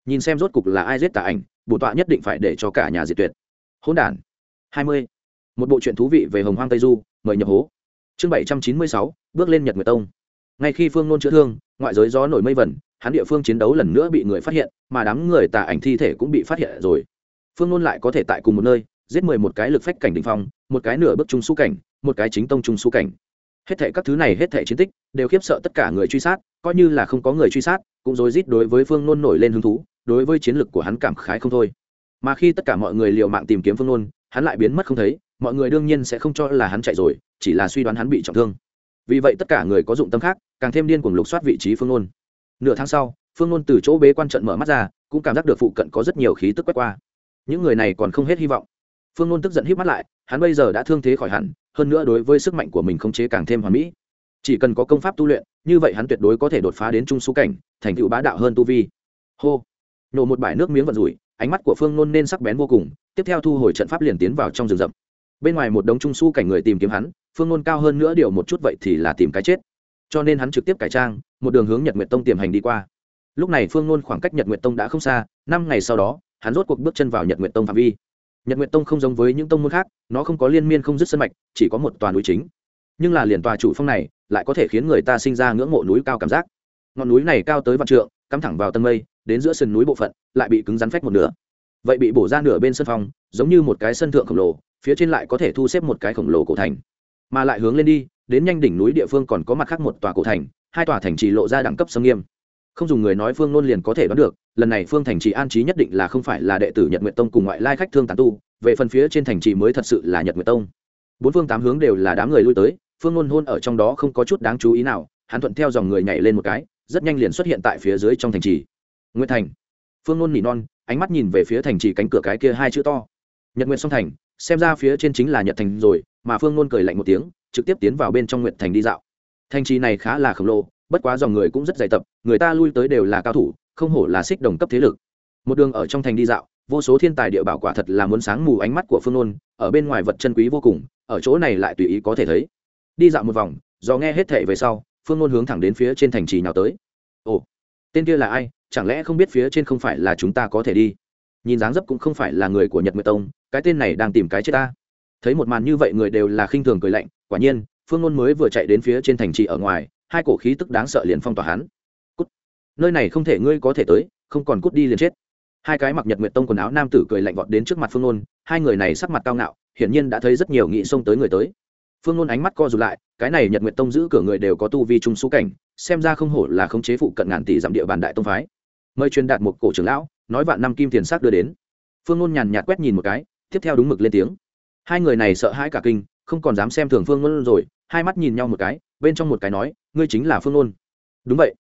A: nhìn xem rốt cục là ai giết tà ảnh bổ tọa nhất định phải để cho cả nhà diệt tuyệt. Hỗn đản. Hai mươi. Một bộ truyện thú vị về hồng hoang tây du, mời nhập hố. Chương bảy trăm chín mươi sáu, bước lên nhật nguyệt tông. Ngay khi phương nôn chữa thương, ngoại giới gió nổi mây vẩn, hắn địa phương chiến đấu lần nữa bị người phát hiện, mà đám người tà ảnh thi thể cũng bị phát hiện rồi. Phương nôn lại có thể tại cùng một nơi, giết mười một cái lực phách cảnh đ ỉ n h phong, một cái nửa bước trung su cảnh, một cái chính tông trung su cảnh hết thệ các thứ này, hết thệ chiến tích, đều khiếp sợ tất cả người truy sát, coi như là không có người truy sát, cũng rối rít đối với phương nôn nổi lên hứng thú, đối với chiến lược của hắn cảm khái không thôi. Mà khi tất cả mọi người liều mạng tìm kiếm phương nôn, hắn lại biến mất không thấy, mọi người đương nhiên sẽ không cho là hắn chạy rồi, chỉ là suy đoán hắn bị trọng thương. Vì vậy tất cả người có dụng tâm khác, càng thêm điên cuồng lục soát vị trí phương nôn. Nửa tháng sau, phương nôn từ chỗ bế quan trận mở mắt ra, cũng cảm giác được phụ cận có rất nhiều khí tức quét qua. Những người này còn không hết hy vọng. Phương nôn tức giận hít mắt lại, hắn bây giờ đã thương thế khỏi hẳn hơn nữa đối với sức mạnh của mình không chế càng thêm hoàn mỹ. Chỉ cần có công pháp tu luyện, như vậy hắn tuyệt đối có thể đột phá đến trung số cảnh, thành tựu bá đạo hơn tu vi. Hô. Nổ một bãi nước miếng vận rủi, ánh mắt của phương nôn nên sắc bén vô cùng, tiếp theo thu hồi trận pháp liền tiến vào trong rừng rậm. Bên ngoài một đống trung su cảnh người tìm kiếm hắn, phương nôn cao hơn nữa điều một chút vậy thì là tìm cái chết. Cho nên hắn trực tiếp cải trang, một đường hướng nhật nguyệt tông tiềm hành đi qua. Lúc này phương nôn khoảng cách nhật nguyệt tông đã không xa, năm ngày sau đó, hắn rốt cuộc bước chân vào nhật nguyệt tông phạm vi nhật nguyệt tông không giống với những tông môn khác, nó không có liên miên không dứt sân mạch, chỉ có một tòa núi chính. Nhưng là liền tòa chủ phong này, lại có thể khiến người ta sinh ra ngưỡng mộ núi cao cảm giác. Ngọn núi này cao tới vạn trượng, cắm thẳng vào tân mây, đến giữa sườn núi bộ phận, lại bị cứng rắn phách một nửa. Vậy bị bổ ra nửa bên sân phong giống như một cái sân thượng khổng lồ, phía trên lại có thể thu xếp một cái khổng lồ cổ thành. Mà lại hướng lên đi, đến nhanh đỉnh núi địa phương còn có mặt khác một tòa cổ thành, hai tòa thành trì lộ ra đẳng cấp sâm nghiêm. Không dùng người nói phương nôn liền có thể đoán được lần này phương thành trì an trí nhất định là không phải là đệ tử nhật nguyệt tông cùng ngoại lai khách thương tán tu, về phần phía trên thành trì mới thật sự là nhật nguyệt tông. Bốn phương tám hướng đều là đám người lui tới, phương ngôn hôn ở trong đó không có chút đáng chú ý nào, hắn thuận theo dòng người nhảy lên một cái, rất nhanh liền xuất hiện tại phía dưới trong thành trì. Nguyệt thành. Phương ngôn nỉ non, ánh mắt nhìn về phía thành trì cánh cửa cái kia hai chữ to. Nhật nguyệt song thành, xem ra phía trên chính là nhật thành rồi, mà phương ngôn cười lạnh một tiếng, trực tiếp tiến vào bên trong nguyệt thành đi dạo. Thành trì này khá là khổng lồ, bất quá dòng người cũng rất dày tập, người ta lui tới đều là cao thủ không hổ là xích đồng cấp thế lực. Một đường ở trong thành đi dạo, vô số thiên tài địa bảo quả thật là muốn sáng mù ánh mắt của phương nôn, ở bên ngoài vật chân quý vô cùng, ở chỗ này lại tùy ý có thể thấy. Đi dạo một vòng do nghe hết thệ về sau, phương nôn hướng thẳng đến phía trên thành trì nào tới. Ồ, tên kia là ai? Chẳng lẽ không biết phía trên không phải là chúng ta có thể đi? Nhìn dáng dấp cũng không phải là người của nhật nguyệt tông, cái tên này đang tìm cái chết ta. Thấy một màn như vậy người đều là khinh thường cười lạnh, quả nhiên, phương ngôn mới vừa chạy đến phía trên thành trì ở ngoài, hai cổ khí tức đáng sợ liền phong tỏa hắn nơi này không thể ngươi có thể tới, không còn cút đi liền chết. Hai cái mặc nhật nguyệt tông quần áo nam tử cười lạnh vọt đến trước mặt phương ngôn hai người này sắc mặt cao ngạo, hiển nhiên đã thấy rất nhiều nghị xông tới người tới. Phương ngôn ánh mắt co rụt lại, cái này nhật nguyệt tông giữ cửa người đều có tu vi trung số cảnh, xem ra không hổ là khống chế phụ cận ngàn tỷ dặm địa bàn đại tông phái. Mời truyền đạt một cổ trưởng lão, nói vạn năm kim tiền sắc đưa đến. Phương ngôn nhàn nhạt quét nhìn một cái, tiếp theo đúng mực lên tiếng. Hai người này sợ hãi cả kinh, không còn dám xem thường phương ngôn rồi, hai mắt nhìn nhau một cái, bên trong một cái nói, ngươi chính là phương ngôn đúng vậy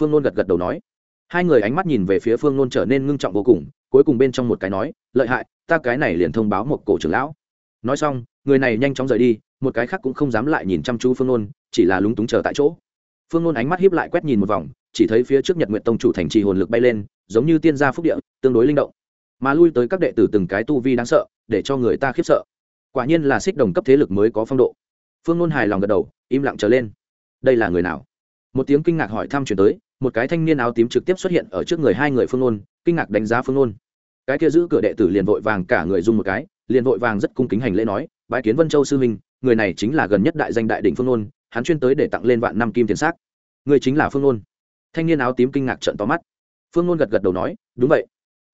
A: phương nôn gật gật đầu nói. Hai người ánh mắt nhìn về phía phương nôn trở nên ngưng trọng vô cùng, cuối cùng bên trong một cái nói, lợi hại, ta cái này liền thông báo một cổ trưởng lão. Nói xong, người này nhanh chóng rời đi, một cái khác cũng không dám lại nhìn chăm chú phương nôn, chỉ là lúng túng chờ tại chỗ. Phương nôn ánh mắt hiếp lại quét nhìn một vòng, chỉ thấy phía trước nhật nguyện tông chủ thành trì hồn lực bay lên, giống như tiên gia phúc địa, tương đối linh động. Mà lui tới các đệ tử từng cái tu vi đáng sợ, để cho người ta khiếp sợ. Quả nhiên là xích đồng cấp thế lực mới có phong độ. Phương nôn hài lòng gật đầu, im lặng trở lên. Đây là người nào? Một tiếng kinh ngạc hỏi thăm chuyển tới, một cái thanh niên áo tím trực tiếp xuất hiện ở trước người hai người phương ôn kinh ngạc đánh giá phương ôn cái kia giữ cửa đệ tử liền vội vàng cả người dung một cái, liền vội vàng rất cung kính hành lễ nói, bái kiến vân châu sư minh người này chính là gần nhất đại danh đại đỉnh phương ôn hắn chuyên tới để tặng lên vạn năm kim tiền xác. Người chính là phương ôn thanh niên áo tím kinh ngạc trận to mắt. Phương ôn gật gật đầu nói, đúng vậy.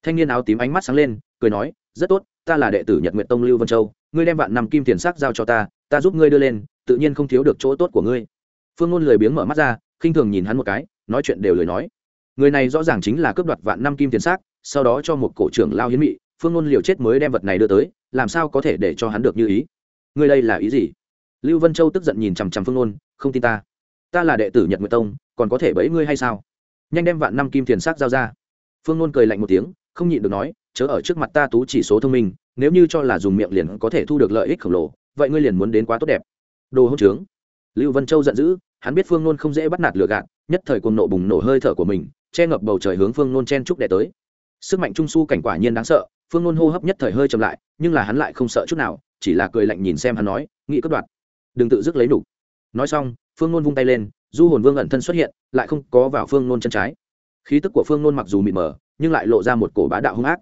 A: Thanh niên áo tím ánh mắt sáng lên, cười nói, rất tốt, ta là đệ tử nhật nguyện tông lưu vân châu, ngươi đem vạn năm kim tiền sắc giao cho ta ta giúp ngươi đưa lên, tự nhiên không thiếu được chỗ tốt của ngươi. Phương ôn lười biếng mở mắt ra khinh thường nhìn hắn một cái, nói chuyện đều lười nói. Người này rõ ràng chính là cướp đoạt vạn năm kim tiền sắc sau đó cho một cổ trưởng lao hiến mị, phương ngôn liều chết mới đem vật này đưa tới, làm sao có thể để cho hắn được như ý? Ngươi đây là ý gì? Lưu vân châu tức giận nhìn chằm chằm phương ngôn không tin ta. Ta là đệ tử nhật nguyệt tông, còn có thể bẫy ngươi hay sao? Nhanh đem vạn năm kim tiền sắc giao ra. Phương ngôn cười lạnh một tiếng, không nhịn được nói, chớ ở trước mặt ta tú chỉ số thông minh, nếu như cho là dùng miệng liền có thể thu được lợi ích khổng lồ, vậy ngươi liền muốn đến quá tốt đẹp. Đồ hỗn trướng. Lưu vân châu giận dữ hắn biết phương nôn không dễ bắt nạt lừa gạt, nhất thời cuồng nộ bùng nổ hơi thở của mình, che ngập bầu trời hướng phương nôn chen trúc đẻ tới. Sức mạnh trung su cảnh quả nhiên đáng sợ, phương nôn hô hấp nhất thời hơi chậm lại, nhưng là hắn lại không sợ chút nào, chỉ là cười lạnh nhìn xem hắn nói nghĩ cất đoạt đừng tự dứt lấy đủ. Nói xong, phương nôn vung tay lên, du hồn vương ẩn thân xuất hiện, lại không có vào phương nôn chân trái. Khí tức của phương nôn mặc dù mịt mờ, nhưng lại lộ ra một cổ bá đạo hung ác.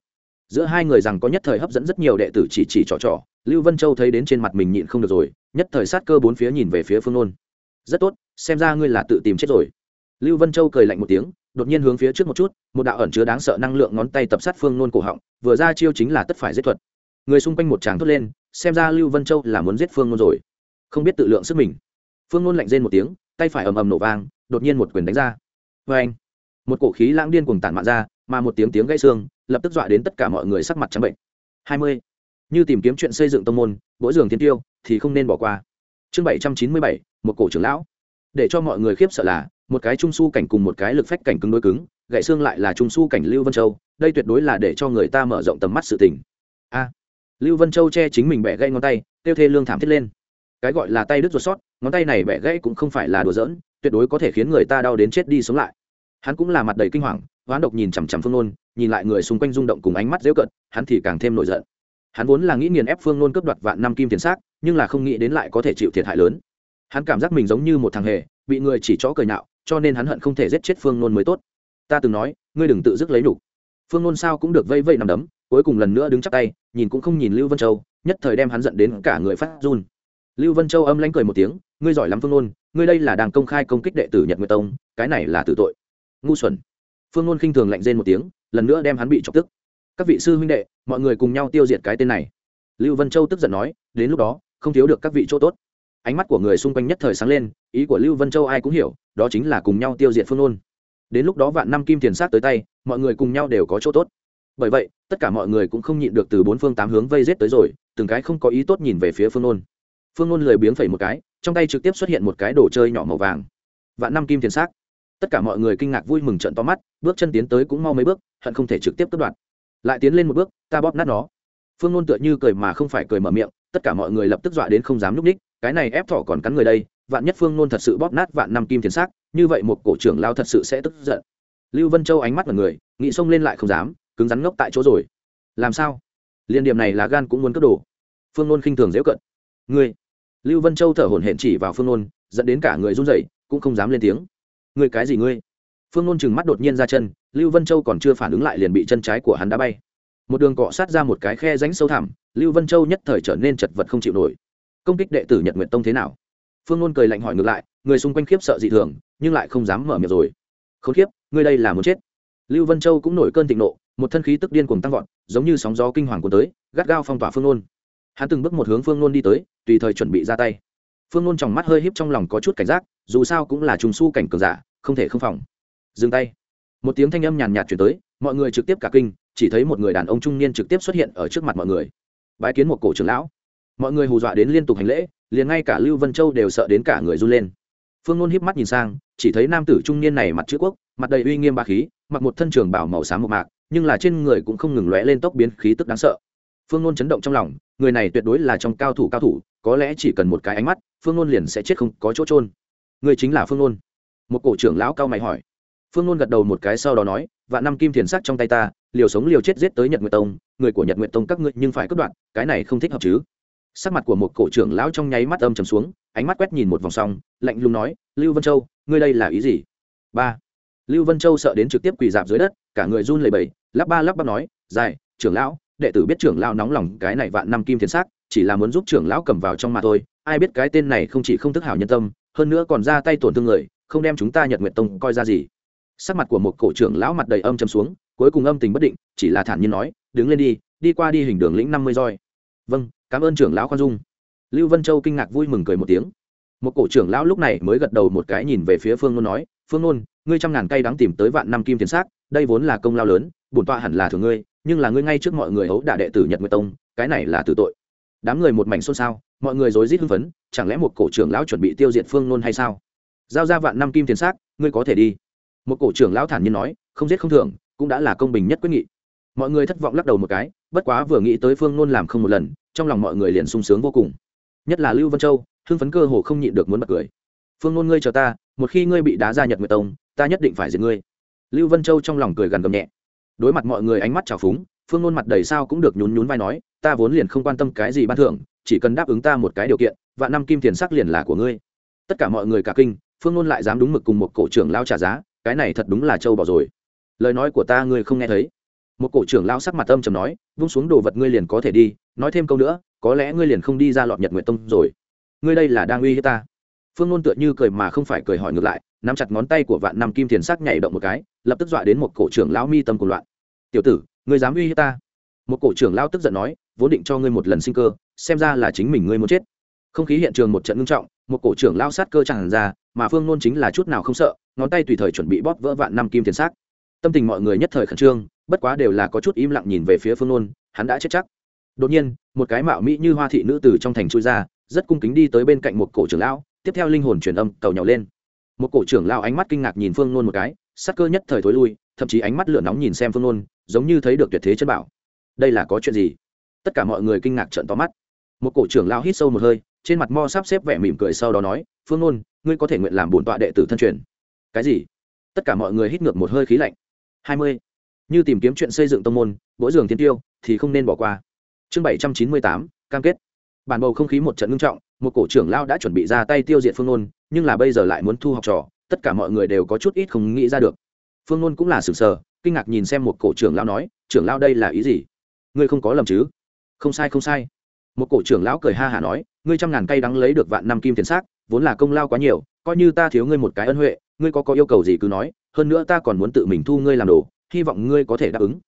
A: Giữa hai người rằng có nhất thời hấp dẫn rất nhiều đệ tử chỉ chỉ trò trò, lưu vân châu thấy đến trên mặt mình nhịn không được rồi, nhất thời sát cơ bốn phía nhìn về phía phương nôn. Rất tốt xem ra ngươi là tự tìm chết rồi. Lưu vân châu cười lạnh một tiếng, đột nhiên hướng phía trước một chút, một đạo ẩn chứa đáng sợ năng lượng ngón tay tập sát phương nôn cổ họng, vừa ra chiêu chính là tất phải giết thuật. Người xung quanh một tràng thốt lên, xem ra lưu vân châu là muốn giết phương nôn rồi. Không biết tự lượng sức mình. Phương nôn lạnh rên một tiếng, tay phải ầm ầm nổ vang, đột nhiên một quyền đánh ra. Vê anh, một cổ khí lãng điên cuồng tản mạn ra, mà một tiếng tiếng gãy xương, lập tức dọa đến tất cả mọi người sắc mặt trắng bệnh. Hai mươi, như tìm kiếm chuyện xây dựng tông môn, mỗi giường thiên tiêu, thì không nên bỏ qua. Chương bảy trăm chín mươi bảy, một cổ trưởng lão để cho mọi người khiếp sợ là, một cái trung su cảnh cùng một cái lực phách cảnh cứng đối cứng, gãy xương lại là trung su cảnh lưu vân châu, đây tuyệt đối là để cho người ta mở rộng tầm mắt sự tình. A. Lưu vân châu che chính mình bẻ gãy ngón tay, tiêu thê lương thảm thiết lên. Cái gọi là tay đứt ruột sót, ngón tay này bẻ gãy cũng không phải là đùa giỡn, tuyệt đối có thể khiến người ta đau đến chết đi sống lại. Hắn cũng là mặt đầy kinh hoàng, hoán độc nhìn chằm chằm phương nôn, nhìn lại người xung quanh rung động cùng ánh mắt dễu cận, hắn thì càng thêm nổi giận. Hắn vốn là nghĩ nghiền ép phương nôn cướp đoạt vạn năm kim tiền xác, nhưng là không nghĩ đến lại có thể chịu thiệt hại lớn hắn cảm giác mình giống như một thằng hề, bị người chỉ chó cười nhạo, cho nên hắn hận không thể giết chết phương nôn mới tốt. Ta từng nói, ngươi đừng tự dứt lấy đủ. phương nôn sao cũng được vây vây nằm đấm, cuối cùng lần nữa đứng chắp tay, nhìn cũng không nhìn lưu vân châu, nhất thời đem hắn giận đến cả người phát run. Lưu vân châu âm lánh cười một tiếng, ngươi giỏi lắm phương nôn, ngươi đây là đang công khai công kích đệ tử nhật nguyệt tông, cái này là tử tội. Ngu xuẩn. Phương nôn khinh thường lạnh rên một tiếng, lần nữa đem hắn bị chọc tức. Các vị sư huynh đệ, mọi người cùng nhau tiêu diệt cái tên này. Lưu vân châu tức giận nói, đến lúc đó, không thiếu được các vị chỗ tốt ánh mắt của người xung quanh nhất thời sáng lên, ý của lưu vân châu ai cũng hiểu, đó chính là cùng nhau tiêu diệt phương nôn đến lúc đó vạn năm kim tiền sát tới tay, mọi người cùng nhau đều có chỗ tốt. Bởi vậy, tất cả mọi người cũng không nhịn được từ bốn phương tám hướng vây rết tới rồi, từng cái không có ý tốt nhìn về phía phương nôn phương nôn lười biếng phẩy một cái, trong tay trực tiếp xuất hiện một cái đồ chơi nhỏ màu vàng. Vạn năm kim tiền xác tất cả mọi người kinh ngạc vui mừng trận to mắt, bước chân tiến tới cũng mau mấy bước, hận không thể trực tiếp cất đoạn lại tiến lên một bước, ta bóp nát nó. Phương nôn tựa như cười mà không phải cười mở miệng, tất cả mọi người lập tức dọa đến không dám núp ních cái này ép thỏ còn cắn người đây, vạn nhất phương nôn thật sự bóp nát vạn năm kim thiền xác, như vậy một cổ trưởng lao thật sự sẽ tức giận. Lưu vân châu ánh mắt là người nghị xông lên lại không dám, cứng rắn ngốc tại chỗ rồi. Làm sao? Liên điểm này là gan cũng muốn cất đồ. Phương nôn khinh thường dễ cận. Ngươi! Lưu vân châu thở hổn hển chỉ vào phương nôn, dẫn đến cả người run rẩy, cũng không dám lên tiếng. Ngươi cái gì ngươi? Phương nôn chừng mắt đột nhiên ra chân, lưu vân châu còn chưa phản ứng lại liền bị chân trái của hắn đã bay. Một đường cọ sát ra một cái khe ránh sâu thẳm, lưu vân châu nhất thời trở nên chật vật không chịu nổi công kích đệ tử nhật nguyện tông thế nào? Phương nôn cười lạnh hỏi ngược lại, người xung quanh khiếp sợ dị thường, nhưng lại không dám mở miệng rồi. K h ố n khiếp ngươi đây là muốn chết. Lưu vân châu cũng nổi cơn thịnh nộ, một thân khí tức điên cuồng tăng vọt, giống như sóng gió kinh hoàng cuốn tới, gắt gao phong tỏa phương nôn hắn từng bước một hướng phương nôn đi tới, tùy thời chuẩn bị ra tay. Phương nôn tròng mắt hơi híp trong lòng có chút cảnh giác, dù sao cũng là trùng su cảnh cường giả, không thể không phòng. Dừng tay. Một tiếng thanh âm nhàn nhạt chuyển tới, mọi người trực tiếp cả kinh, chỉ thấy một người đàn ông trung niên trực tiếp xuất hiện ở trước mặt mọi người. Bái kiến một cổ trưởng lão mọi người hù dọa đến liên tục hành lễ, liền ngay cả lưu vân châu đều sợ đến cả người run lên. Phương nôn híp mắt nhìn sang, chỉ thấy nam tử trung niên này mặt chữ quốc, mặt đầy uy nghiêm ba khí, mặc một thân trường bảo màu xám một mạc, nhưng là trên người cũng không ngừng lóe lên tốc biến khí tức đáng sợ. Phương nôn chấn động trong lòng, người này tuyệt đối là trong cao thủ cao thủ, có lẽ chỉ cần một cái ánh mắt, phương nôn liền sẽ chết không có chỗ trôn người chính là phương nôn. Một cổ trưởng lão cao mày hỏi. Phương nôn gật đầu một cái sau đó nói, vạn năm kim thiền sắc trong tay ta, liều sống liều chết giết tới nhật nguyệt tông, người của nhật nguyệt tông các ngươi nhưng phải cất đoạn cái này không thích hợp chứ? Sắc mặt của một cổ trưởng lão trong nháy mắt âm trầm xuống, ánh mắt quét nhìn một vòng xong, lạnh lùng nói, lưu vân châu, ngươi đây là ý gì? Ba. Lưu vân châu sợ đến trực tiếp quỳ dạp dưới đất, cả người run lẩy bẩy, lắp ba lắp bắp nói dài trưởng lão, đệ tử biết trưởng lão nóng lòng cái này vạn năm kim thiền xác, chỉ là muốn giúp trưởng lão cầm vào trong mà thôi, ai biết cái tên này không chỉ không thức hảo nhân tâm, hơn nữa còn ra tay tổn thương người, không đem chúng ta nhật nguyện tông coi ra gì. Sắc mặt của một cổ trưởng lão mặt đầy âm châm xuống, cuối cùng âm tình bất định, chỉ là thản nhiên nói, đứng lên đi đi qua đi hình đường lĩnh năm mươi roi vâng cảm ơn trưởng lão khoan dung. Lưu vân châu kinh ngạc vui mừng cười một tiếng. Một cổ trưởng lão lúc này mới gật đầu một cái nhìn về phía phương nôn nói, phương nôn, ngươi trăm ngàn cây đáng tìm tới vạn năm kim tiền xác, đây vốn là công lao lớn, bổn tọa hẳn là thường ngươi, nhưng là ngươi ngay trước mọi người ấu đả đệ tử nhật nguyệt tông, cái này là tử tội. Đám người một mảnh xôn xao, mọi người rối rít hưng phấn, chẳng lẽ một cổ trưởng lão chuẩn bị tiêu diệt phương nôn hay sao? Giao ra vạn năm kim tiền xác, ngươi có thể đi. Một cổ trưởng lão thản nhiên nói, không giết không thưởng, cũng đã là công bình nhất quyết nghị mọi người thất vọng lắc đầu một cái, bất quá vừa nghĩ tới phương nôn làm không một lần, trong lòng mọi người liền sung sướng vô cùng. Nhất là lưu vân châu, hưng phấn cơ hồ không nhịn được muốn bật cười. Phương nôn ngươi chờ ta, một khi ngươi bị đá ra nhật nguyệt tông, ta nhất định phải diệt ngươi. Lưu vân châu trong lòng cười gần gầm nhẹ. Đối mặt mọi người ánh mắt trào phúng, phương nôn mặt đầy sao cũng được nhún nhún vai nói, ta vốn liền không quan tâm cái gì ban thưởng, chỉ cần đáp ứng ta một cái điều kiện và năm kim tiền sắc liền là của ngươi. Tất cả mọi người cả kinh, phương nôn lại dám đúng mực cùng một cổ trưởng lao trả giá, cái này thật đúng là châu bỏ rồi. Lời nói của ta ngươi không nghe thấy một cổ trưởng lao sắc mặt âm trầm nói, vung xuống đồ vật ngươi liền có thể đi, nói thêm câu nữa, có lẽ ngươi liền không đi ra lọt nhật nguyện tông rồi. Ngươi đây là đang uy hiếp ta. Phương ngôn tựa như cười mà không phải cười hỏi ngược lại, nắm chặt ngón tay của vạn năm kim thiền sắc nhảy động một cái, lập tức dọa đến một cổ trưởng lão mi tâm cùng loạn. Tiểu tử, ngươi dám uy hiếp ta? Một cổ trưởng lão tức giận nói, vốn định cho ngươi một lần sinh cơ, xem ra là chính mình ngươi muốn chết. Không khí hiện trường một trận ngưng trọng, một cổ trưởng lao sát cơ tràn ra, mà phương nôn chính là chút nào không sợ, ngón tay tùy thời chuẩn bị bóp vỡ vạn năm kim tiền xác tâm tình mọi người nhất thời khẩn trương bất quá đều là có chút im lặng nhìn về phía phương nôn, hắn đã chết chắc. Đột nhiên, một cái mạo mỹ như hoa thị nữ từ trong thành chui ra, rất cung kính đi tới bên cạnh một cổ trưởng lão, tiếp theo linh hồn truyền âm cầu nhau lên. Một cổ trưởng lão ánh mắt kinh ngạc nhìn phương nôn một cái, sắc cơ nhất thời thối lui, thậm chí ánh mắt lửa nóng nhìn xem phương nôn, giống như thấy được tuyệt thế chân bảo. Đây là có chuyện gì? Tất cả mọi người kinh ngạc trợn to mắt. Một cổ trưởng lão hít sâu một hơi, trên mặt mo sắp xếp vẻ mỉm cười sau đó nói, phương nôn, ngươi có thể nguyện làm bổn tọa đệ tử thân truyền. Cái gì? Tất cả mọi người hít ngược một hơi khí lạnh. Hai mươi như tìm kiếm chuyện xây dựng tông môn mỗi giường tiên tiêu, thì không nên bỏ qua. Chương bảy trăm chín mươi tám, cam kết. Bản bầu không khí một trận ngưng trọng, một cổ trưởng lao đã chuẩn bị ra tay tiêu diệt phương nôn, nhưng là bây giờ lại muốn thu học trò, tất cả mọi người đều có chút ít không nghĩ ra được. Phương nôn cũng là sừng sờ, kinh ngạc nhìn xem một cổ trưởng lao nói, trưởng lao đây là ý gì? Ngươi không có lầm chứ? Không sai không sai. Một cổ trưởng lão cười ha hả nói, ngươi trăm ngàn cây đắng lấy được vạn năm kim tiền xác, vốn là công lao quá nhiều, coi như ta thiếu ngươi một cái ân huệ, ngươi có có yêu cầu gì cứ nói, hơn nữa ta còn muốn tự mình thu ngươi làm đồ hy vọng ngươi có thể đáp ứng.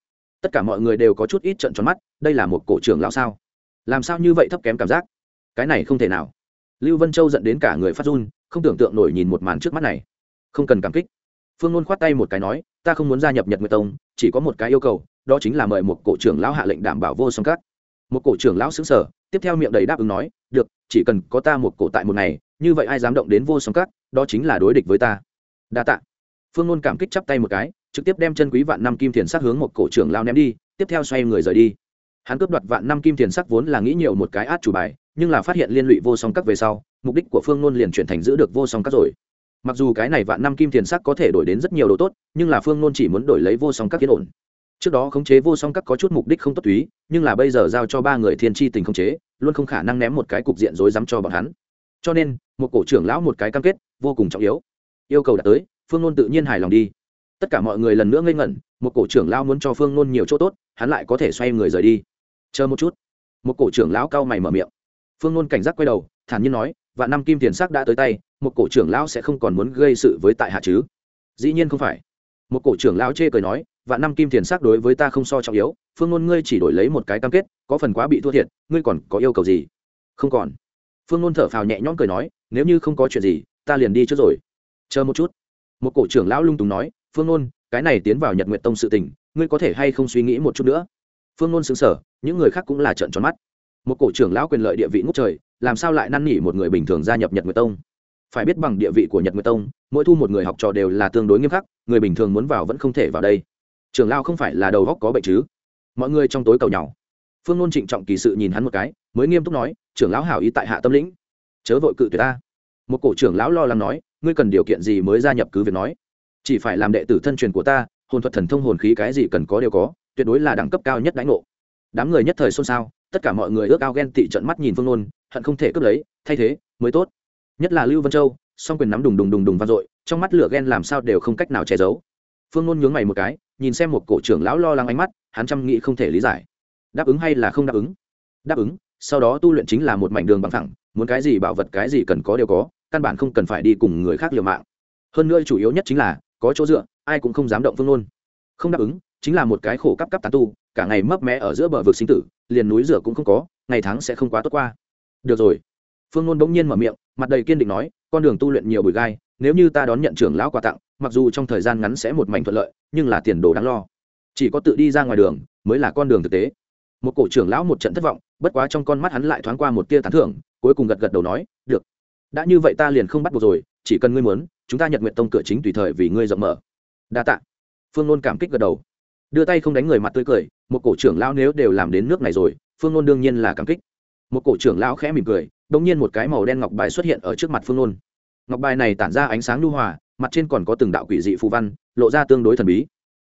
A: Tất cả mọi người đều có chút ít trận tròn mắt, đây là một cổ trưởng lão sao? Làm sao như vậy thấp kém cảm giác? Cái này không thể nào. Lưu vân châu dẫn đến cả người phát run, không tưởng tượng nổi nhìn một màn trước mắt này. Không cần cảm kích. Phương luôn khoát tay một cái nói, ta không muốn gia nhập nhật nguyệt tông, chỉ có một cái yêu cầu, đó chính là mời một cổ trưởng lão hạ lệnh đảm bảo vô song cát một cổ trưởng lão xứng sở tiếp theo miệng đầy đáp ứng nói, được, chỉ cần có ta một cổ tại một ngày, như vậy ai dám động đến vô song cát đó chính là đối địch với ta. Đa tạ. Phương luôn cảm kích chắp tay một cái trực tiếp đem chân quý vạn năm kim thiền sắc hướng một cổ trưởng lao ném đi, tiếp theo xoay người rời đi. Hắn cướp đoạt vạn năm kim thiền sắc vốn là nghĩ nhiều một cái át chủ bài, nhưng là phát hiện liên lụy vô song các về sau, mục đích của phương nôn liền chuyển thành giữ được vô song các rồi. Mặc dù cái này vạn năm kim thiền sắc có thể đổi đến rất nhiều đồ tốt, nhưng là phương nôn chỉ muốn đổi lấy vô song các yên ổn. Trước đó khống chế vô song các có chút mục đích không tốt túy, nhưng là bây giờ giao cho ba người thiên tri tình khống chế, luôn không khả năng ném một cái cục diện rối rắm cho bọn hắn. Cho nên, một cổ trưởng lão một cái cam kết, vô cùng trọng yếu. Yêu cầu đã tới, phương nôn tự nhiên hài lòng đi tất cả mọi người lần nữa ngây ngẩn, một cổ trưởng lão muốn cho phương nôn nhiều chỗ tốt, hắn lại có thể xoay người rời đi. Chờ một chút. Một cổ trưởng lão cao mày mở miệng. Phương nôn cảnh giác quay đầu, thản nhiên nói và năm kim tiền sắc đã tới tay, một cổ trưởng lão sẽ không còn muốn gây sự với tại hạ chứ? Dĩ nhiên không phải. Một cổ trưởng lão chê cười nói và năm kim tiền sắc đối với ta không so trọng yếu, phương nôn ngươi chỉ đổi lấy một cái cam kết, có phần quá bị thua thiệt, ngươi còn có yêu cầu gì? Không còn. Phương nôn thở phào nhẹ nhõm cười nói, nếu như không có chuyện gì, ta liền đi trước rồi. Chờ một chút. Một cổ trưởng lão lung túng nói phương nôn, cái này tiến vào nhật nguyện tông sự tình, ngươi có thể hay không suy nghĩ một chút nữa? Phương nôn xứng sở những người khác cũng là trợn tròn mắt. Một cổ trưởng lão quyền lợi địa vị ngốc trời, làm sao lại năn nỉ một người bình thường gia nhập nhật nguyệt tông? Phải biết bằng địa vị của nhật nguyệt tông, mỗi thu một người học trò đều là tương đối nghiêm khắc, người bình thường muốn vào vẫn không thể vào đây. Trưởng lão không phải là đầu góc có bệnh chứ? Mọi người trong tối cầu nhau. Phương nôn trịnh trọng kỳ sự nhìn hắn một cái, mới nghiêm túc nói, trưởng lão hảo ý tại hạ tâm lĩnh. Chớ vội cự tuyệt ta. Một cổ trưởng lão lo lắng nói, ngươi cần điều kiện gì mới gia nhập cứ việc nói chỉ phải làm đệ tử thân truyền của ta, hồn thuật thần thông hồn khí cái gì cần có đều có, tuyệt đối là đẳng cấp cao nhất đánh ngộ. Đám người nhất thời xôn xao, tất cả mọi người ước ao ghen tị trận mắt nhìn phương nôn, hận không thể cướp lấy, thay thế, mới tốt. Nhất là lưu vân châu, song quyền nắm đùng đùng đùng đùng vang dội, trong mắt lửa ghen làm sao đều không cách nào che giấu. Phương nôn nhướng mày một cái, nhìn xem một cổ trưởng lão lo lắng ánh mắt, hắn chăm nghĩ không thể lý giải. Đáp ứng hay là không đáp ứng? Đáp ứng, sau đó tu luyện chính là một mảnh đường bằng thẳng muốn cái gì bảo vật cái gì cần có đều có, căn bản không cần phải đi cùng người khác liều mạng. Hơn nữa chủ yếu nhất chính là có chỗ dựa, ai cũng không dám động phương nôn không đáp ứng, chính là một cái khổ cấp cấp tán tu, cả ngày mấp mé ở giữa bờ vực sinh tử, liền núi rửa cũng không có, ngày tháng sẽ không quá tốt qua. Được rồi. Phương nôn bỗng nhiên mở miệng, mặt đầy kiên định nói, con đường tu luyện nhiều bụi gai, nếu như ta đón nhận trưởng lão quà tặng, mặc dù trong thời gian ngắn sẽ một mảnh thuận lợi, nhưng là tiền đồ đáng lo. Chỉ có tự đi ra ngoài đường, mới là con đường thực tế. Một cổ trưởng lão một trận thất vọng, bất quá trong con mắt hắn lại thoáng qua một tia tán thưởng, cuối cùng gật gật đầu nói, được. Đã như vậy ta liền không bắt buộc rồi chỉ cần ngươi muốn, chúng ta nhật nguyện tông cửa chính tùy thời vì ngươi rộng mở. Đa tạ. Phương nôn cảm kích gật đầu. Đưa tay không đánh người mặt tươi cười, một cổ trưởng lão nếu đều làm đến nước này rồi, phương nôn đương nhiên là cảm kích. Một cổ trưởng lão khẽ mỉm cười đông nhiên một cái màu đen ngọc bài xuất hiện ở trước mặt phương nôn. Ngọc bài này tản ra ánh sáng lưu hòa, mặt trên còn có từng đạo quỷ dị phù văn, lộ ra tương đối thần bí.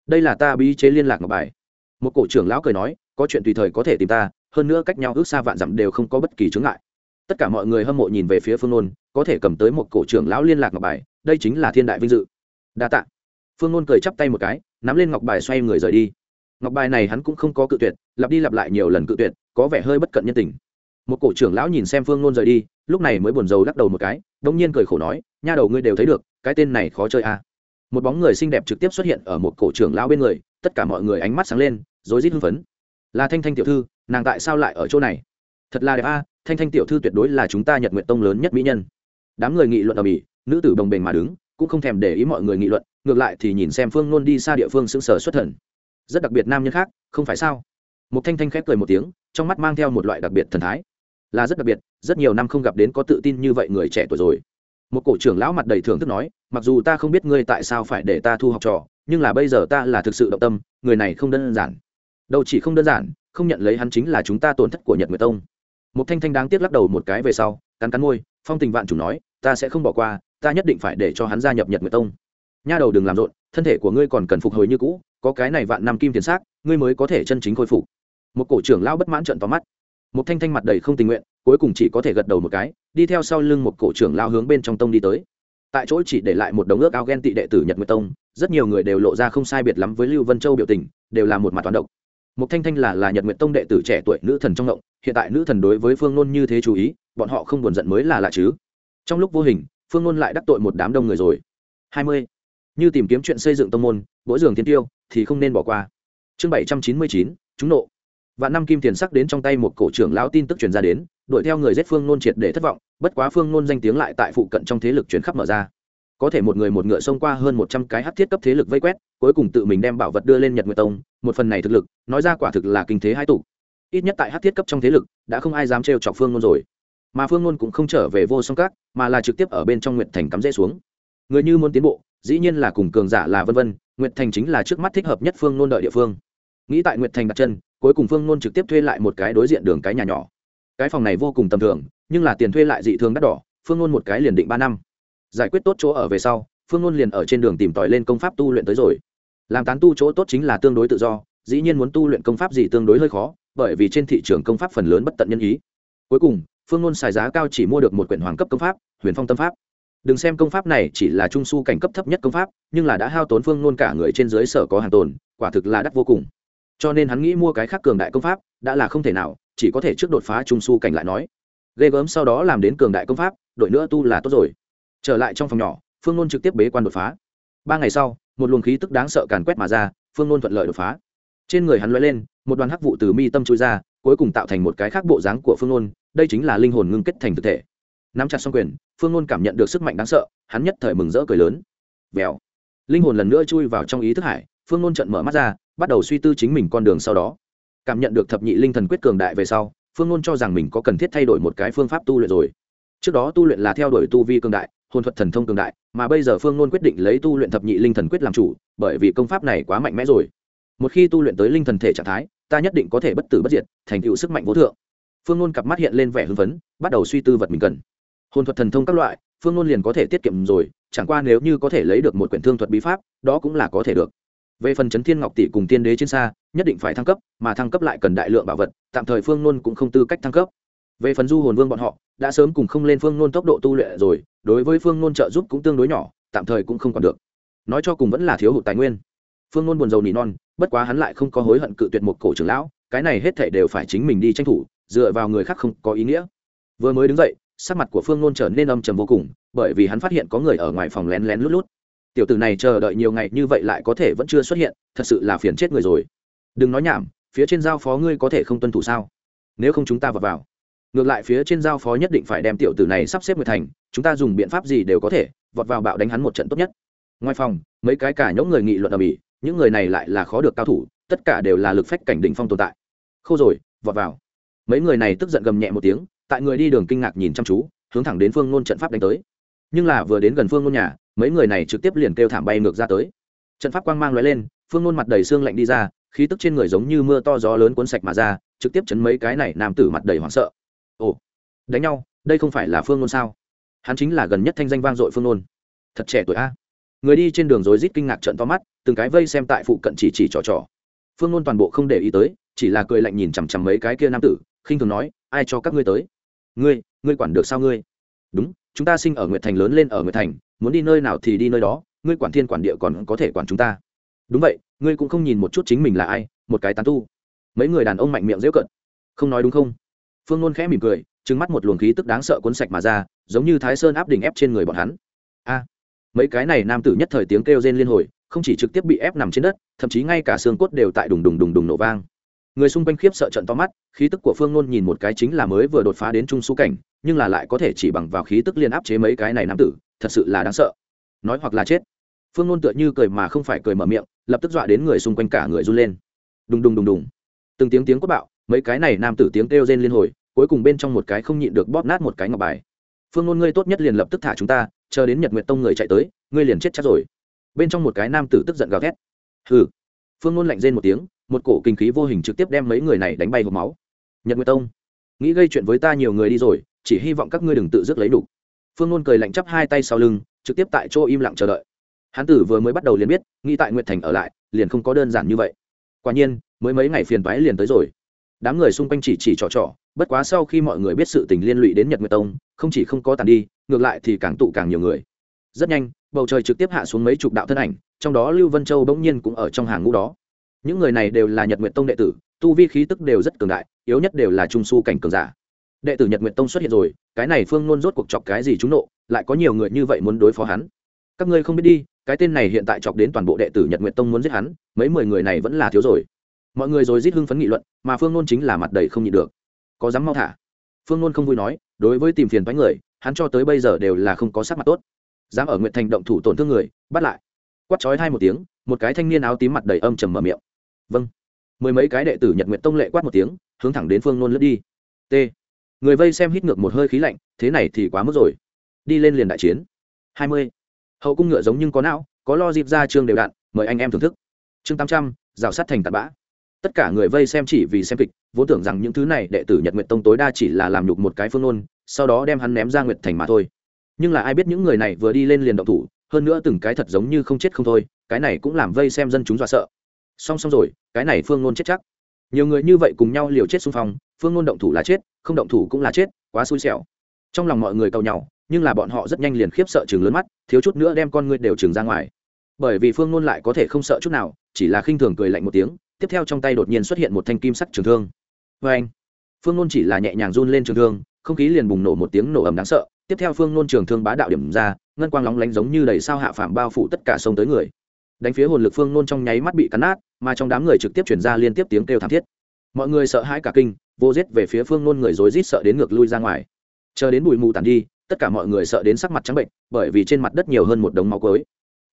A: Đây là ta bí chế liên lạc ngọc bài. Một cổ trưởng lão cười nói, có chuyện tùy thời có thể tìm ta, hơn nữa cách nhau ước xa vạn dặm đều không có bất kỳ chướng ngại tất cả mọi người hâm mộ nhìn về phía phương nôn, có thể cầm tới một cổ trưởng lão liên lạc ngọc bài, đây chính là thiên đại vinh dự. Đa tạ. Phương nôn cười chắp tay một cái, nắm lên ngọc bài xoay người rời đi. Ngọc bài này hắn cũng không có cự tuyệt, lặp đi lặp lại nhiều lần cự tuyệt, có vẻ hơi bất cận nhân tình. Một cổ trưởng lão nhìn xem phương nôn rời đi, lúc này mới buồn rầu lắc đầu một cái, đông nhiên cười khổ nói, nha đầu ngươi đều thấy được, cái tên này khó chơi à. một bóng người xinh đẹp trực tiếp xuất hiện ở một cổ trưởng lão bên người, tất cả mọi người ánh mắt sáng lên, rối rít hưng phấn. Là thanh thanh tiểu thư, nàng tại sao lại ở chỗ này? Thật là đẹp a thanh thanh tiểu thư tuyệt đối là chúng ta nhật nguyện tông lớn nhất mỹ nhân. Đám người nghị luận ở mỹ, nữ tử đồng bình mà đứng, cũng không thèm để ý mọi người nghị luận, ngược lại thì nhìn xem phương nôn đi xa địa phương sững sờ xuất thần. Rất đặc biệt nam nhân khác, không phải sao? Một thanh thanh khép cười một tiếng, trong mắt mang theo một loại đặc biệt thần thái. Là rất đặc biệt, rất nhiều năm không gặp đến có tự tin như vậy người trẻ tuổi rồi. Một cổ trưởng lão mặt đầy thưởng thức nói, mặc dù ta không biết ngươi tại sao phải để ta thu học trò, nhưng là bây giờ ta là thực sự động tâm, người này không đơn giản. Đâu chỉ không đơn giản, không nhận lấy hắn chính là chúng ta tổn thất của nhật nguyệt tông một thanh thanh đáng tiếc lắc đầu một cái về sau, cắn cắn môi, phong tình vạn chủ nói, ta sẽ không bỏ qua, ta nhất định phải để cho hắn gia nhập nhật nguyệt tông. Nha đầu đừng làm rộn, thân thể của ngươi còn cần phục hồi như cũ, có cái này vạn năm kim tiền xác, ngươi mới có thể chân chính khôi phục. Một cổ trưởng lão bất mãn trận tóm mắt. Một thanh thanh mặt đầy không tình nguyện, cuối cùng chỉ có thể gật đầu một cái, đi theo sau lưng một cổ trưởng lao hướng bên trong tông đi tới. Tại chỗ chỉ để lại một đống ước ao ghen tị đệ tử nhật nguyệt tông, rất nhiều người đều lộ ra không sai biệt lắm với lưu vân châu biểu tình, đều là một mặt toán độc một thanh thanh là là nhật nguyệt tông đệ tử trẻ tuổi nữ thần trong động, hiện tại nữ thần đối với phương nôn như thế chú ý, bọn họ không buồn giận mới là lạ chứ. Trong lúc vô hình, phương nôn lại đắc tội một đám đông người rồi. Hai mươi. Như tìm kiếm chuyện xây dựng tông môn mỗi giường thiên tiêu, thì không nên bỏ qua. Chương bảy trăm chín mươi chín chúng nộ. Và năm kim tiền sắc đến trong tay một cổ trưởng lão tin tức truyền ra đến, đuổi theo người giết phương nôn triệt để thất vọng, bất quá phương nôn danh tiếng lại tại phụ cận trong thế lực chuyển khắp mở ra có thể một người một ngựa xông qua hơn một trăm cái hắc thiết cấp thế lực vây quét, cuối cùng tự mình đem bảo vật đưa lên nhật nguyệt tông, một phần này thực lực, nói ra quả thực là kinh thế hai tụ. Ít nhất tại hắc thiết cấp trong thế lực, đã không ai dám trêu chọc phương Luân rồi. Mà phương Luân cũng không trở về vô song các, mà là trực tiếp ở bên trong nguyệt thành cắm rễ xuống. Người như muốn tiến bộ, dĩ nhiên là cùng cường giả là vân vân, nguyệt thành chính là trước mắt thích hợp nhất phương Luân đợi địa phương. Nghĩ tại nguyệt thành đặt chân, cuối cùng phương Luân trực tiếp thuê lại một cái đối diện đường cái nhà nhỏ. Cái phòng này vô cùng tầm thường, nhưng là tiền thuê lại dị thường đắt đỏ, phương Luân một cái liền định ba năm giải quyết tốt chỗ ở về sau, phương ngôn liền ở trên đường tìm tòi lên công pháp tu luyện tới rồi. Làm tán tu chỗ tốt chính là tương đối tự do, dĩ nhiên muốn tu luyện công pháp gì tương đối hơi khó, bởi vì trên thị trường công pháp phần lớn bất tận nhân ý. Cuối cùng, phương ngôn xài giá cao chỉ mua được một quyển hoàng cấp công pháp, huyền phong tâm pháp. Đừng xem công pháp này chỉ là trung s u cảnh cấp thấp nhất công pháp, nhưng là đã hao tốn phương ngôn cả người trên dưới sở có hàng tồn, quả thực là đắt vô cùng. Cho nên hắn nghĩ mua cái khác cường đại công pháp, đã là không thể nào, chỉ có thể trước đột phá trung s u cảnh lại nói. Ghê gớm sau đó làm đến cường đại công pháp, đội nữa tu là tốt rồi trở lại trong phòng nhỏ, phương nôn trực tiếp bế quan đột phá. Ba ngày sau, một luồng khí tức đáng sợ càn quét mà ra, phương nôn thuận lợi đột phá. Trên người hắn l lên, một đoàn hắc vụ từ mi tâm chui ra, cuối cùng tạo thành một cái khác bộ dáng của phương nôn, đây chính là linh hồn ngưng kết thành thực thể. Nắm chặt xong quyền, phương nôn cảm nhận được sức mạnh đáng sợ, hắn nhất thời mừng rỡ cười lớn. Vèo. Linh hồn lần nữa chui vào trong ý thức hải, phương nôn trận mở mắt ra, bắt đầu suy tư chính mình con đường sau đó. Cảm nhận được thập nhị linh thần quyết cường đại về sau, phương nôn cho rằng mình có cần thiết thay đổi một cái phương pháp tu luyện rồi. Trước đó tu luyện là theo đuổi tu vi cường đại hồn thuật thần thông cường đại, mà bây giờ phương Luân quyết định lấy tu luyện thập nhị linh thần quyết làm chủ, bởi vì công pháp này quá mạnh mẽ rồi. Một khi tu luyện tới linh thần thể trạng thái, ta nhất định có thể bất tử bất diệt, thành tựu sức mạnh vô thượng. Phương Luân cặp mắt hiện lên vẻ hưng phấn, bắt đầu suy tư vật mình cần. Hồn thuật thần thông các loại, phương Luân liền có thể tiết kiệm rồi, chẳng qua nếu như có thể lấy được một quyển thương thuật bí pháp, đó cũng là có thể được. Về phần chấn thiên ngọc tỷ cùng tiên đế trên xa, nhất định phải thăng cấp, mà thăng cấp lại cần đại lượng bảo vật, tạm thời phương nôn cũng không tư cách thăng cấp về phần du hồn vương bọn họ, đã sớm cùng không lên phương nôn tốc độ tu luyện rồi, đối với phương nôn trợ giúp cũng tương đối nhỏ, tạm thời cũng không còn được. Nói cho cùng vẫn là thiếu hụt tài nguyên. Phương nôn buồn rầu nỉ non, bất quá hắn lại không có hối hận cự tuyệt một cổ trưởng lão, cái này hết thể đều phải chính mình đi tranh thủ, dựa vào người khác không có ý nghĩa. Vừa mới đứng dậy, sắc mặt của phương nôn trở nên âm trầm vô cùng, bởi vì hắn phát hiện có người ở ngoài phòng lén lén lút lút. Tiểu tử này chờ đợi nhiều ngày như vậy lại có thể vẫn chưa xuất hiện, thật sự là phiền chết người rồi. Đừng nói nhảm, phía trên giao phó ngươi có thể không tuân thủ sao? Nếu không chúng ta vào vào ngược lại phía trên giao phó nhất định phải đem tiểu tử này sắp xếp người thành, chúng ta dùng biện pháp gì đều có thể, vọt vào bạo đánh hắn một trận tốt nhất. Ngoài phòng, mấy cái cả nhóm người nghị luận ở bỉ những người này lại là khó được cao thủ, tất cả đều là lực phách cảnh đỉnh phong tồn tại. Khô rồi, vọt vào. Mấy người này tức giận gầm nhẹ một tiếng, tại người đi đường kinh ngạc nhìn chăm chú, hướng thẳng đến phương ngôn trận pháp đánh tới. Nhưng là vừa đến gần phương ngôn nhà, mấy người này trực tiếp liền kêu thảm bay ngược ra tới. Trận pháp quang mang lóe lên, phương ngôn mặt đầy xương lạnh đi ra, khí tức trên người giống như mưa to gió lớn cuốn sạch mà ra, trực tiếp chấn mấy cái này nam tử mặt đầy hoảng sợ ồ, đánh nhau, đây không phải là phương ngôn sao? Hắn chính là gần nhất thanh danh vang dội phương ngôn thật trẻ tuổi a. Người đi trên đường rối rít kinh ngạc trận to mắt, từng cái vây xem tại phụ cận chỉ chỉ trò trò. Phương ngôn toàn bộ không để ý tới, chỉ là cười lạnh nhìn chằm chằm mấy cái kia nam tử, khinh thường nói, ai cho các ngươi tới? Ngươi ngươi quản được sao ngươi? Đúng, chúng ta sinh ở nguyệt thành lớn lên ở nguyệt thành, muốn đi nơi nào thì đi nơi đó, ngươi quản thiên quản địa còn có thể quản chúng ta. Đúng vậy, ngươi cũng không nhìn một chút chính mình là ai, một cái tán tu. Mấy người đàn ông mạnh miệng dễ cận không nói đúng không? Phương nôn khẽ mỉm cười trứng mắt một luồng khí tức đáng sợ cuốn sạch mà ra, giống như thái sơn áp đỉnh ép trên người bọn hắn. A! Mấy cái này nam tử nhất thời tiếng kêu rên liên hồi, không chỉ trực tiếp bị ép nằm trên đất, thậm chí ngay cả xương cốt đều tại đùng đùng đùng đùng nổ vang. Người xung quanh khiếp sợ trận to mắt, khí tức của phương nôn nhìn một cái chính là mới vừa đột phá đến trung su cảnh, nhưng là lại có thể chỉ bằng vào khí tức liên áp chế mấy cái này nam tử, thật sự là đáng sợ. Nói hoặc là chết. Phương nôn tựa như cười mà không phải cười mở miệng, lập tức dọa đến người xung quanh cả người run lên. Đùng đùng đùng đùng. Từng tiếng tiếng quát bạo, mấy cái này nam tử tiếng kêu rên liên hồi cuối cùng bên trong một cái không nhịn được bóp nát một cái ngọc bài. Phương nôn ngươi tốt nhất liền lập tức thả chúng ta, chờ đến nhật nguyệt tông người chạy tới, ngươi liền chết chắc rồi. Bên trong một cái nam tử tức giận gào thét. Hừ. Phương nôn lạnh rên một tiếng, một cổ kinh khí vô hình trực tiếp đem mấy người này đánh bay hộp máu. Nhật nguyệt tông, nghĩ gây chuyện với ta nhiều người đi rồi, chỉ hy vọng các ngươi đừng tự dứt lấy đủ. Phương nôn cười lạnh chắp hai tay sau lưng, trực tiếp tại chỗ im lặng chờ đợi. Hán tử vừa mới bắt đầu liền biết, nghĩ tại nguyệt thành ở lại, liền không có đơn giản như vậy. Quả nhiên, mới mấy ngày phiền toái liền tới rồi. Đám người xung quanh chỉ chỉ trò trò bất quá sau khi mọi người biết sự tình liên lụy đến nhật nguyệt tông, không chỉ không có tàn đi, ngược lại thì càng tụ càng nhiều người. Rất nhanh, bầu trời trực tiếp hạ xuống mấy chục đạo thân ảnh, trong đó lưu vân châu bỗng nhiên cũng ở trong hàng ngũ đó. Những người này đều là nhật nguyệt tông đệ tử, tu vi khí tức đều rất cường đại, yếu nhất đều là trung su cảnh cường giả. Đệ tử nhật nguyệt tông xuất hiện rồi, cái này phương nôn rốt cuộc chọc cái gì trúng nộ, lại có nhiều người như vậy muốn đối phó hắn. Các ngươi không biết đi, cái tên này hiện tại chọc đến toàn bộ đệ tử nhật nguyệt tông muốn giết hắn, mấy mười người này vẫn là thiếu rồi. Mọi người rồi rít hưng phấn nghị luận, mà phương nôn chính là mặt đầy không nhịn được có dám mau thả? Phương luôn không vui nói, đối với tìm phiền thoái người, hắn cho tới bây giờ đều là không có sắc mặt tốt. Dám ở nguyện thành động thủ tổn thương người, bắt lại. Quắt chói hai một tiếng, một cái thanh niên áo tím mặt đầy âm trầm mở miệng. Vâng. Mười mấy cái đệ tử nhật nguyện tông lệ quát một tiếng, hướng thẳng đến phương nôn lướt đi. T. Người vây xem hít ngược một hơi khí lạnh, thế này thì quá mức rồi. Đi lên liền đại chiến. Hai mươi. Hậu cung ngựa giống nhưng có não, có lo dịp ra trường đều đạn, mời anh em thưởng thức. Chương tám trăm, rào sát thành tạt bã tất cả người vây xem chỉ vì xem kịch, vốn tưởng rằng những thứ này đệ tử nhật nguyện tông tối đa chỉ là làm nhục một cái phương nôn sau đó đem hắn ném ra nguyện thành mà thôi. Nhưng là ai biết những người này vừa đi lên liền động thủ, hơn nữa từng cái thật giống như không chết không thôi, cái này cũng làm vây xem dân chúng dọa sợ. Song song rồi, cái này phương nôn chết chắc. Nhiều người như vậy cùng nhau liều chết xung phong, phương nôn động thủ là chết, không động thủ cũng là chết, quá xui xẻo. Trong lòng mọi người cầu nhau, nhưng là bọn họ rất nhanh liền khiếp sợ chừng lớn mắt, thiếu chút nữa đem con ngươi đều chừng ra ngoài. Bởi vì phương nôn lại có thể không sợ chút nào, chỉ là khinh thường cười lạnh một tiếng tiếp theo trong tay đột nhiên xuất hiện một thanh kim sắc trường thương. Vê anh, phương nôn chỉ là nhẹ nhàng run lên trường thương, không khí liền bùng nổ một tiếng nổ ầm đáng sợ. Tiếp theo phương nôn trường thương bá đạo điểm ra, ngân quang lóng lánh giống như đầy sao hạ phàm bao phủ tất cả sông tới người. Đánh phía hồn lực phương nôn trong nháy mắt bị cắn nát, mà trong đám người trực tiếp chuyển ra liên tiếp tiếng kêu thảm thiết. Mọi người sợ hãi cả kinh, vô giết về phía phương nôn người rối rít sợ đến ngược lui ra ngoài. Chờ đến bụi mù tàn đi, tất cả mọi người sợ đến sắc mặt trắng bệnh, bởi vì trên mặt đất nhiều hơn một đống máu cối.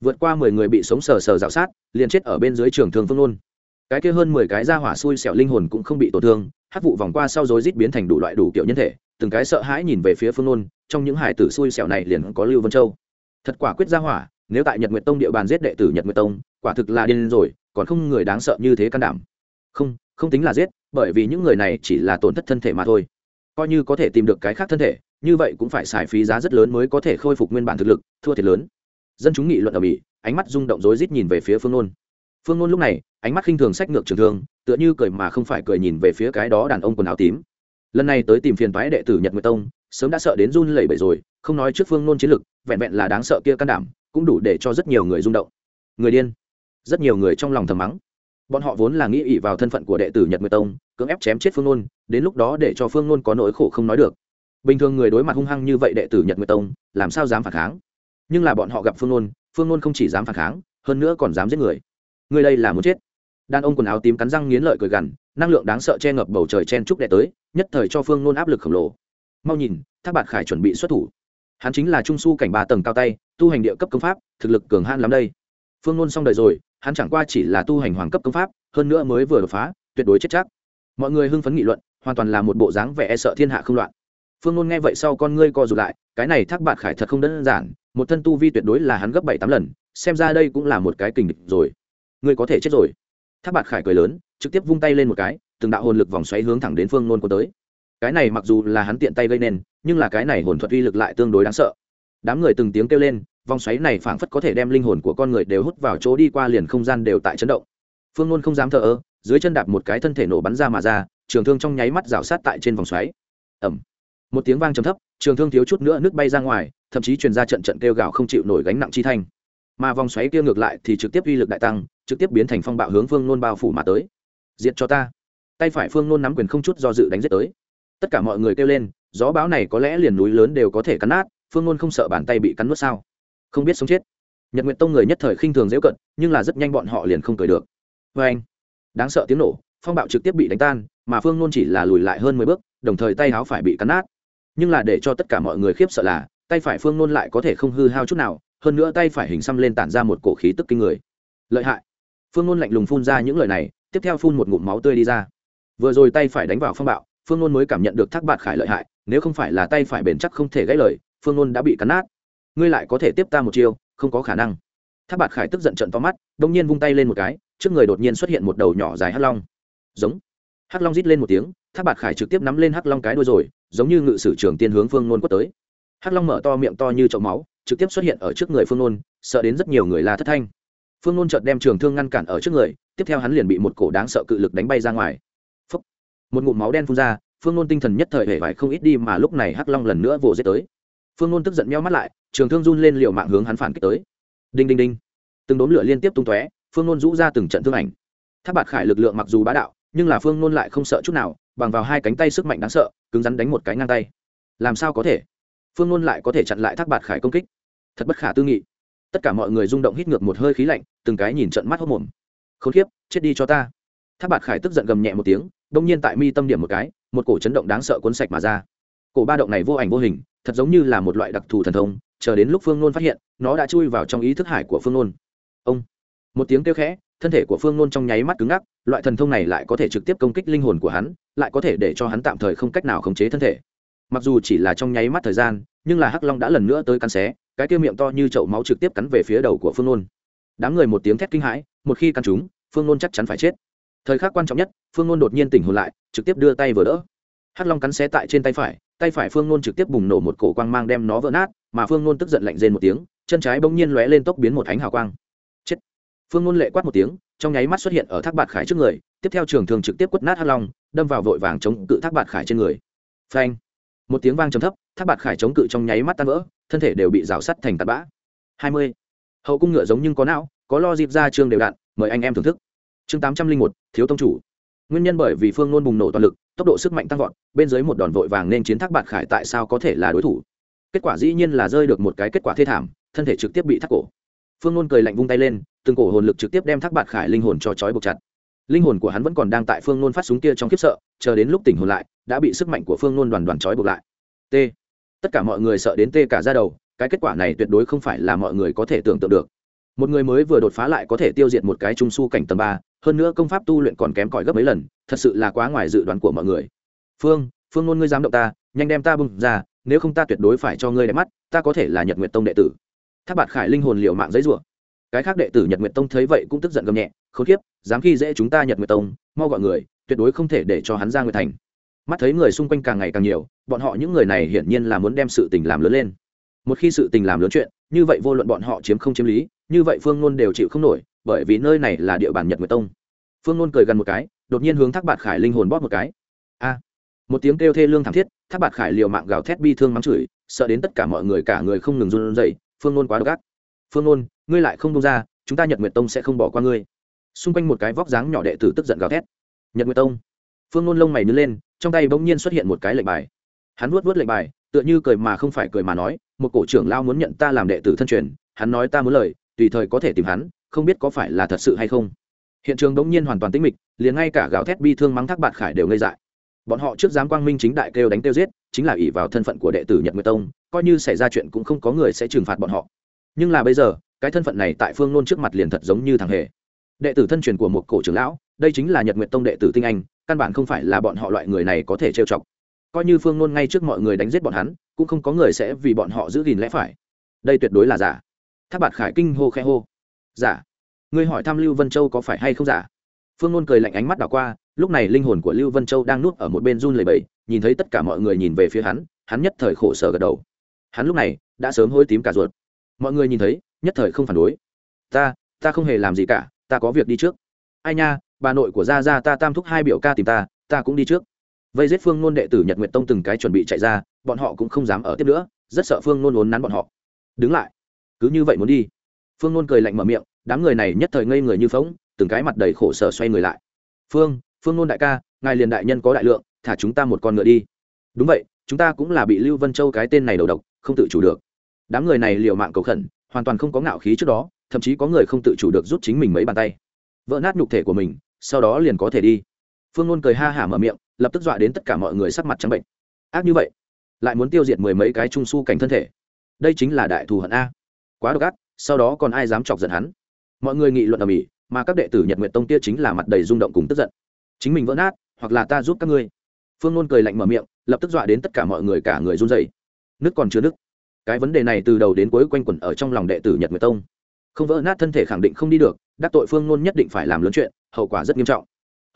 A: Vượt qua mười người bị sống sờ sờ dạo sát, liền chết ở bên dưới trường thương phương nôn cái kia hơn mười cái ra hỏa xui xẻo linh hồn cũng không bị tổn thương hát vụ vòng qua sau rối rít biến thành đủ loại đủ kiểu nhân thể từng cái sợ hãi nhìn về phía phương nôn trong những hải tử xui xẻo này liền có lưu vân châu. Thật quả quyết ra hỏa nếu tại nhật nguyệt tông địa bàn giết đệ tử nhật nguyệt tông quả thực là điên rồi còn không người đáng sợ như thế can đảm. Không không tính là giết bởi vì những người này chỉ là tổn thất thân thể mà thôi. Coi như có thể tìm được cái khác thân thể như vậy cũng phải xài phí giá rất lớn mới có thể khôi phục nguyên bản thực lực thua thiệt lớn. Dân chúng nghị luận ở mỹ, ánh mắt rung động rối rít nhìn về phía phương nôn. Phương nôn lúc này ánh mắt khinh thường sách ngược trường thương, tựa như cười mà không phải cười nhìn về phía cái đó đàn ông quần áo tím. Lần này tới tìm phiền toái đệ tử nhật nguyệt tông, sớm đã sợ đến run lẩy bẩy rồi, không nói trước phương nôn chiến lực, vẹn vẹn là đáng sợ kia can đảm, cũng đủ để cho rất nhiều người rung động. Người điên. Rất nhiều người trong lòng thầm mắng. Bọn họ vốn là nghĩ ỉ vào thân phận của đệ tử nhật nguyệt tông, cưỡng ép chém chết phương nôn, đến lúc đó để cho phương nôn có nỗi khổ không nói được. Bình thường người đối mặt hung hăng như vậy đệ tử nhật nguyệt tông, làm sao dám phản kháng? Nhưng là bọn họ gặp phương nôn phương nôn không chỉ dám phản kháng, hơn nữa còn dám giết người. Người đây là muốn chết đàn ông quần áo tím cắn răng nghiến lợi cười gằn, năng lượng đáng sợ che ngập bầu trời chen trúc đẻ tới, nhất thời cho phương nôn áp lực khổng lồ. Mau nhìn, thác bạt khải chuẩn bị xuất thủ. Hắn chính là trung s u cảnh ba tầng cao tay, tu hành địa cấp công pháp, thực lực cường han lắm đây. Phương nôn xong đời rồi, hắn chẳng qua chỉ là tu hành hoàng cấp công pháp, hơn nữa mới vừa đột phá, tuyệt đối chết chắc. Mọi người hưng phấn nghị luận, hoàn toàn là một bộ dáng vẻ e sợ thiên hạ không loạn. Phương nôn nghe vậy sau con ngươi co rụt lại, cái này thác bạt khải thật không đơn giản, một thân tu vi tuyệt đối là hắn gấp bảy tám lần, xem ra đây cũng là một cái kình địch rồi. Ngươi có thể chết rồi thác bạt khải cười lớn, trực tiếp vung tay lên một cái, từng đạo hồn lực vòng xoáy hướng thẳng đến phương nôn có tới. Cái này mặc dù là hắn tiện tay gây nên, nhưng là cái này hồn thuật uy lực lại tương đối đáng sợ. Đám người từng tiếng kêu lên, vòng xoáy này phảng phất có thể đem linh hồn của con người đều hút vào chỗ đi qua liền không gian đều tại chấn động. Phương nôn không dám thờ ơ, dưới chân đạp một cái thân thể nổ bắn ra mà ra, trường thương trong nháy mắt rào sát tại trên vòng xoáy. Ẩm một tiếng vang trầm thấp, trường thương thiếu chút nữa nước bay ra ngoài, thậm chí truyền ra trận trận kêu gào không chịu nổi gánh nặng chi thanh mà vòng xoáy kia ngược lại thì trực tiếp uy lực đại tăng, trực tiếp biến thành phong bạo hướng phương nôn bao phủ mà tới. Diệt cho ta. Tay phải phương nôn nắm quyền không chút do dự đánh giết tới. Tất cả mọi người kêu lên, gió bão này có lẽ liền núi lớn đều có thể cắn nát, phương nôn không sợ bàn tay bị cắn nuốt sao? Không biết sống chết. Nhật nguyện tông người nhất thời khinh thường dễ cận, nhưng là rất nhanh bọn họ liền không cười được. Vê anh, đáng sợ tiếng nổ, phong bạo trực tiếp bị đánh tan, mà phương nôn chỉ là lùi lại hơn mười bước, đồng thời tay áo phải bị cắn nát. Nhưng là để cho tất cả mọi người khiếp sợ là, tay phải phương nôn lại có thể không hư hao chút nào hơn nữa tay phải hình xăm lên tản ra một cổ khí tức kinh người. Lợi hại. Phương nôn lạnh lùng phun ra những lời này, tiếp theo phun một ngụm máu tươi đi ra. Vừa rồi tay phải đánh vào phong bạo, phương nôn mới cảm nhận được thác bạt khải lợi hại, nếu không phải là tay phải bền chắc không thể gãy lời, phương nôn đã bị cắn nát. Ngươi lại có thể tiếp ta một chiêu, không có khả năng. Thác bạt khải tức giận trận to mắt đông nhiên vung tay lên một cái, trước người đột nhiên xuất hiện một đầu nhỏ dài hắc long. Giống. Hắc long rít lên một tiếng, thác bạt khải trực tiếp nắm lên hắc long cái đuôi rồi, giống như ngự sử trường tiên hướng phương nôn quất tới hắc long mở to miệng to như chậu máu, trực tiếp xuất hiện ở trước người phương nôn, sợ đến rất nhiều người la thất thanh. Phương nôn chợt đem trường thương ngăn cản ở trước người, tiếp theo hắn liền bị một cổ đáng sợ cự lực đánh bay ra ngoài. Phúc. một ngụm máu đen phun ra, phương nôn tinh thần nhất thời hề vải không ít đi mà lúc này hắc long lần nữa vồ giết tới. Phương nôn tức giận meo mắt lại, trường thương run lên liệu mạng hướng hắn phản kích tới. Đinh đinh đinh! Từng đốm lửa liên tiếp tung tóe, phương nôn rũ ra từng trận thương ảnh. Tháp bạt khải lực lượng mặc dù bá đạo, nhưng là phương nôn lại không sợ chút nào, bằng vào hai cánh tay sức mạnh đáng sợ, cứng rắn đánh một cái ngang tay. Làm sao có thể? Phương nôn lại có thể chặn lại thác bạt khải công kích. Thật bất khả tư nghị. Tất cả mọi người rung động hít ngược một hơi khí lạnh, từng cái nhìn trận mắt hốc mồm. K h ố n kiếp, chết đi cho ta. Thác bạt khải tức giận gầm nhẹ một tiếng, đông nhiên tại mi tâm điểm một cái, một cổ chấn động đáng sợ cuốn sạch mà ra. Cổ ba động này vô ảnh vô hình, thật giống như là một loại đặc thù thần thông, chờ đến lúc phương nôn phát hiện, nó đã chui vào trong ý thức hải của phương nôn. Ông! Một tiếng kêu khẽ, thân thể của phương nôn trong nháy mắt cứng ngắc, loại thần thông này lại có thể trực tiếp công kích linh hồn của hắn, lại có thể để cho hắn tạm thời không cách nào khống chế thân thể mặc dù chỉ là trong nháy mắt thời gian, nhưng là hắc long đã lần nữa tới cắn xé, cái kia miệng to như chậu máu trực tiếp cắn về phía đầu của phương nôn. Đám người một tiếng thét kinh hãi, một khi cắn chúng, phương nôn chắc chắn phải chết. Thời khắc quan trọng nhất, phương nôn đột nhiên tỉnh hồn lại, trực tiếp đưa tay vừa đỡ. Hắc long cắn xé tại trên tay phải tay phải phương nôn trực tiếp bùng nổ một cổ quang mang đem nó vỡ nát, mà phương nôn tức giận lạnh rên một tiếng, chân trái bỗng nhiên lóe lên tốc biến một ánh hào quang. Chết. Phương nôn lệ quát một tiếng, trong nháy mắt xuất hiện ở thác bạt khải trước người, tiếp theo trường thường trực tiếp quất nát hắc long, đâm vào vội vàng chống cự thác bạt khải trên người. Phanh một tiếng vang trầm thấp, thác bạt khải chống cự trong nháy mắt tan vỡ, thân thể đều bị rào sắt thành tạt bã. Hai mươi. Hậu cung ngựa giống nhưng có não, có lo dịp ra chương đều đạn, mời anh em thưởng thức. Chương tám trăm linh một, thiếu tông chủ. Nguyên nhân bởi vì phương nôn bùng nổ toàn lực, tốc độ sức mạnh tăng vọt, bên dưới một đòn vội vàng nên chiến thác bạt khải tại sao có thể là đối thủ? Kết quả dĩ nhiên là rơi được một cái kết quả thê thảm, thân thể trực tiếp bị thác cổ. Phương nôn cười lạnh vung tay lên, từng cổ hồn lực trực tiếp đem thác bạt khải linh hồn cho trói buộc chặt. Linh hồn của hắn vẫn còn đang tại phương nôn phát súng kia trong khiếp sợ, chờ đến lúc tỉnh hồn lại đã bị sức mạnh của phương nôn đoàn đoàn trói buộc lại. T. Tất cả mọi người sợ đến tê cả ra đầu, cái kết quả này tuyệt đối không phải là mọi người có thể tưởng tượng được. Một người mới vừa đột phá lại có thể tiêu diệt một cái trung su cảnh Tầm ba, hơn nữa công pháp tu luyện còn kém cỏi gấp mấy lần, thật sự là quá ngoài dự đoán của mọi người. Phương phương Nôn ngươi dám động ta, nhanh đem ta bưng ra, nếu không ta tuyệt đối phải cho ngươi đẹp mắt, ta có thể là nhật nguyệt tông đệ tử. Tháp bạt khải linh hồn liệu mạng giấy rủa. Cái khác đệ tử nhật nguyệt tông thấy vậy cũng tức giận gầm nhẹ, khốn kiếp, dám khi dễ chúng ta nhật nguyệt tông, mau gọi người, tuyệt đối không thể để cho hắn ra nguyệt thành mắt thấy người xung quanh càng ngày càng nhiều, bọn họ những người này hiển nhiên là muốn đem sự tình làm lớn lên. Một khi sự tình làm lớn chuyện, như vậy vô luận bọn họ chiếm không chiếm lý, như vậy phương nôn đều chịu không nổi, bởi vì nơi này là địa bàn nhật nguyệt tông. Phương nôn cười gần một cái, đột nhiên hướng thác bạt khải linh hồn bóp một cái. A! Một tiếng kêu thê lương thảm thiết, thác bạt khải liều mạng gào thét bi thương mắng chửi, sợ đến tất cả mọi người cả người không ngừng run rẩy, phương nôn quá độc ác. Phương nôn, ngươi lại không đông ra, chúng ta nhật nguyệt tông sẽ không bỏ qua ngươi. Xung quanh một cái vóc dáng nhỏ đệ tử tức giận gào thét. Nhật nguyệt tông phương nôn lông mày nứt lên, trong tay bỗng nhiên xuất hiện một cái lệnh bài. Hắn vuốt vuốt lệnh bài, tựa như cười mà không phải cười mà nói, một cổ trưởng lao muốn nhận ta làm đệ tử thân truyền, hắn nói ta muốn lời, tùy thời có thể tìm hắn, không biết có phải là thật sự hay không. Hiện trường đống nhiên hoàn toàn tĩnh mịch, liền ngay cả gạo thét bi thương mắng thác bạt khải đều ngây dại. Bọn họ trước giám quang minh chính đại kêu đánh kêu giết, chính là ỷ vào thân phận của đệ tử nhật nguyệt tông, coi như xảy ra chuyện cũng không có người sẽ trừng phạt bọn họ. Nhưng là bây giờ, cái thân phận này tại phương nôn trước mặt liền thật giống như thằng hề. Đệ tử thân truyền của một cổ trưởng lão, đây chính là nhật nguyệt tông đệ tử tinh anh căn bản không phải là bọn họ loại người này có thể trêu chọc. Coi như phương nôn ngay trước mọi người đánh giết bọn hắn, cũng không có người sẽ vì bọn họ giữ gìn lẽ phải. Đây tuyệt đối là giả. Tháp bạt khải kinh hô khe hô. Giả. Ngươi hỏi thăm lưu vân châu có phải hay không giả? Phương nôn cười lạnh ánh mắt đảo qua, lúc này linh hồn của lưu vân châu đang nuốt ở một bên run lầy bầy nhìn thấy tất cả mọi người nhìn về phía hắn hắn nhất thời khổ sở gật đầu. Hắn lúc này đã sớm hôi tím cả ruột. Mọi người nhìn thấy, nhất thời không phản đối. Ta ta không hề làm gì cả, ta có việc đi trước. Ai nha bà nội của gia gia ta tam thúc hai biểu ca tìm ta ta cũng đi trước. Vây giết phương nôn đệ tử nhật nguyệt tông từng cái chuẩn bị chạy ra, bọn họ cũng không dám ở tiếp nữa, rất sợ phương nôn uốn nắn bọn họ. Đứng lại. Cứ như vậy muốn đi. Phương nôn cười lạnh mở miệng, đám người này nhất thời ngây người như phóng từng cái mặt đầy khổ sở xoay người lại. Phương phương nôn đại ca, ngài liền đại nhân có đại lượng, thả chúng ta một con ngựa đi. Đúng vậy, chúng ta cũng là bị lưu vân châu cái tên này đầu độc, không tự chủ được. Đám người này liều mạng cầu khẩn, hoàn toàn không có ngạo khí trước đó, thậm chí có người không tự chủ được rút chính mình mấy bàn tay. Vỡ nát nhục thể của mình sau đó liền có thể đi. Phương ngôn cười ha hả mở miệng, lập tức dọa đến tất cả mọi người sắc mặt trắng bệnh. Ác như vậy, lại muốn tiêu diệt mười mấy cái trung su cảnh thân thể. Đây chính là đại thù hận a. Quá độc ác, sau đó còn ai dám chọc giận hắn? Mọi người nghị luận ở mỹ mà các đệ tử nhật nguyện tông tia chính là mặt đầy rung động cùng tức giận. Chính mình vỡ nát, hoặc là ta giúp các ngươi. Phương ngôn cười lạnh mở miệng, lập tức dọa đến tất cả mọi người cả người run dày nước còn chưa nứt. Cái vấn đề này từ đầu đến cuối quanh quẩn ở trong lòng đệ tử nhật nguyệt tông không vỡ nát thân thể khẳng định không đi được, đắc tội phương nôn nhất định phải làm lớn chuyện, hậu quả rất nghiêm trọng.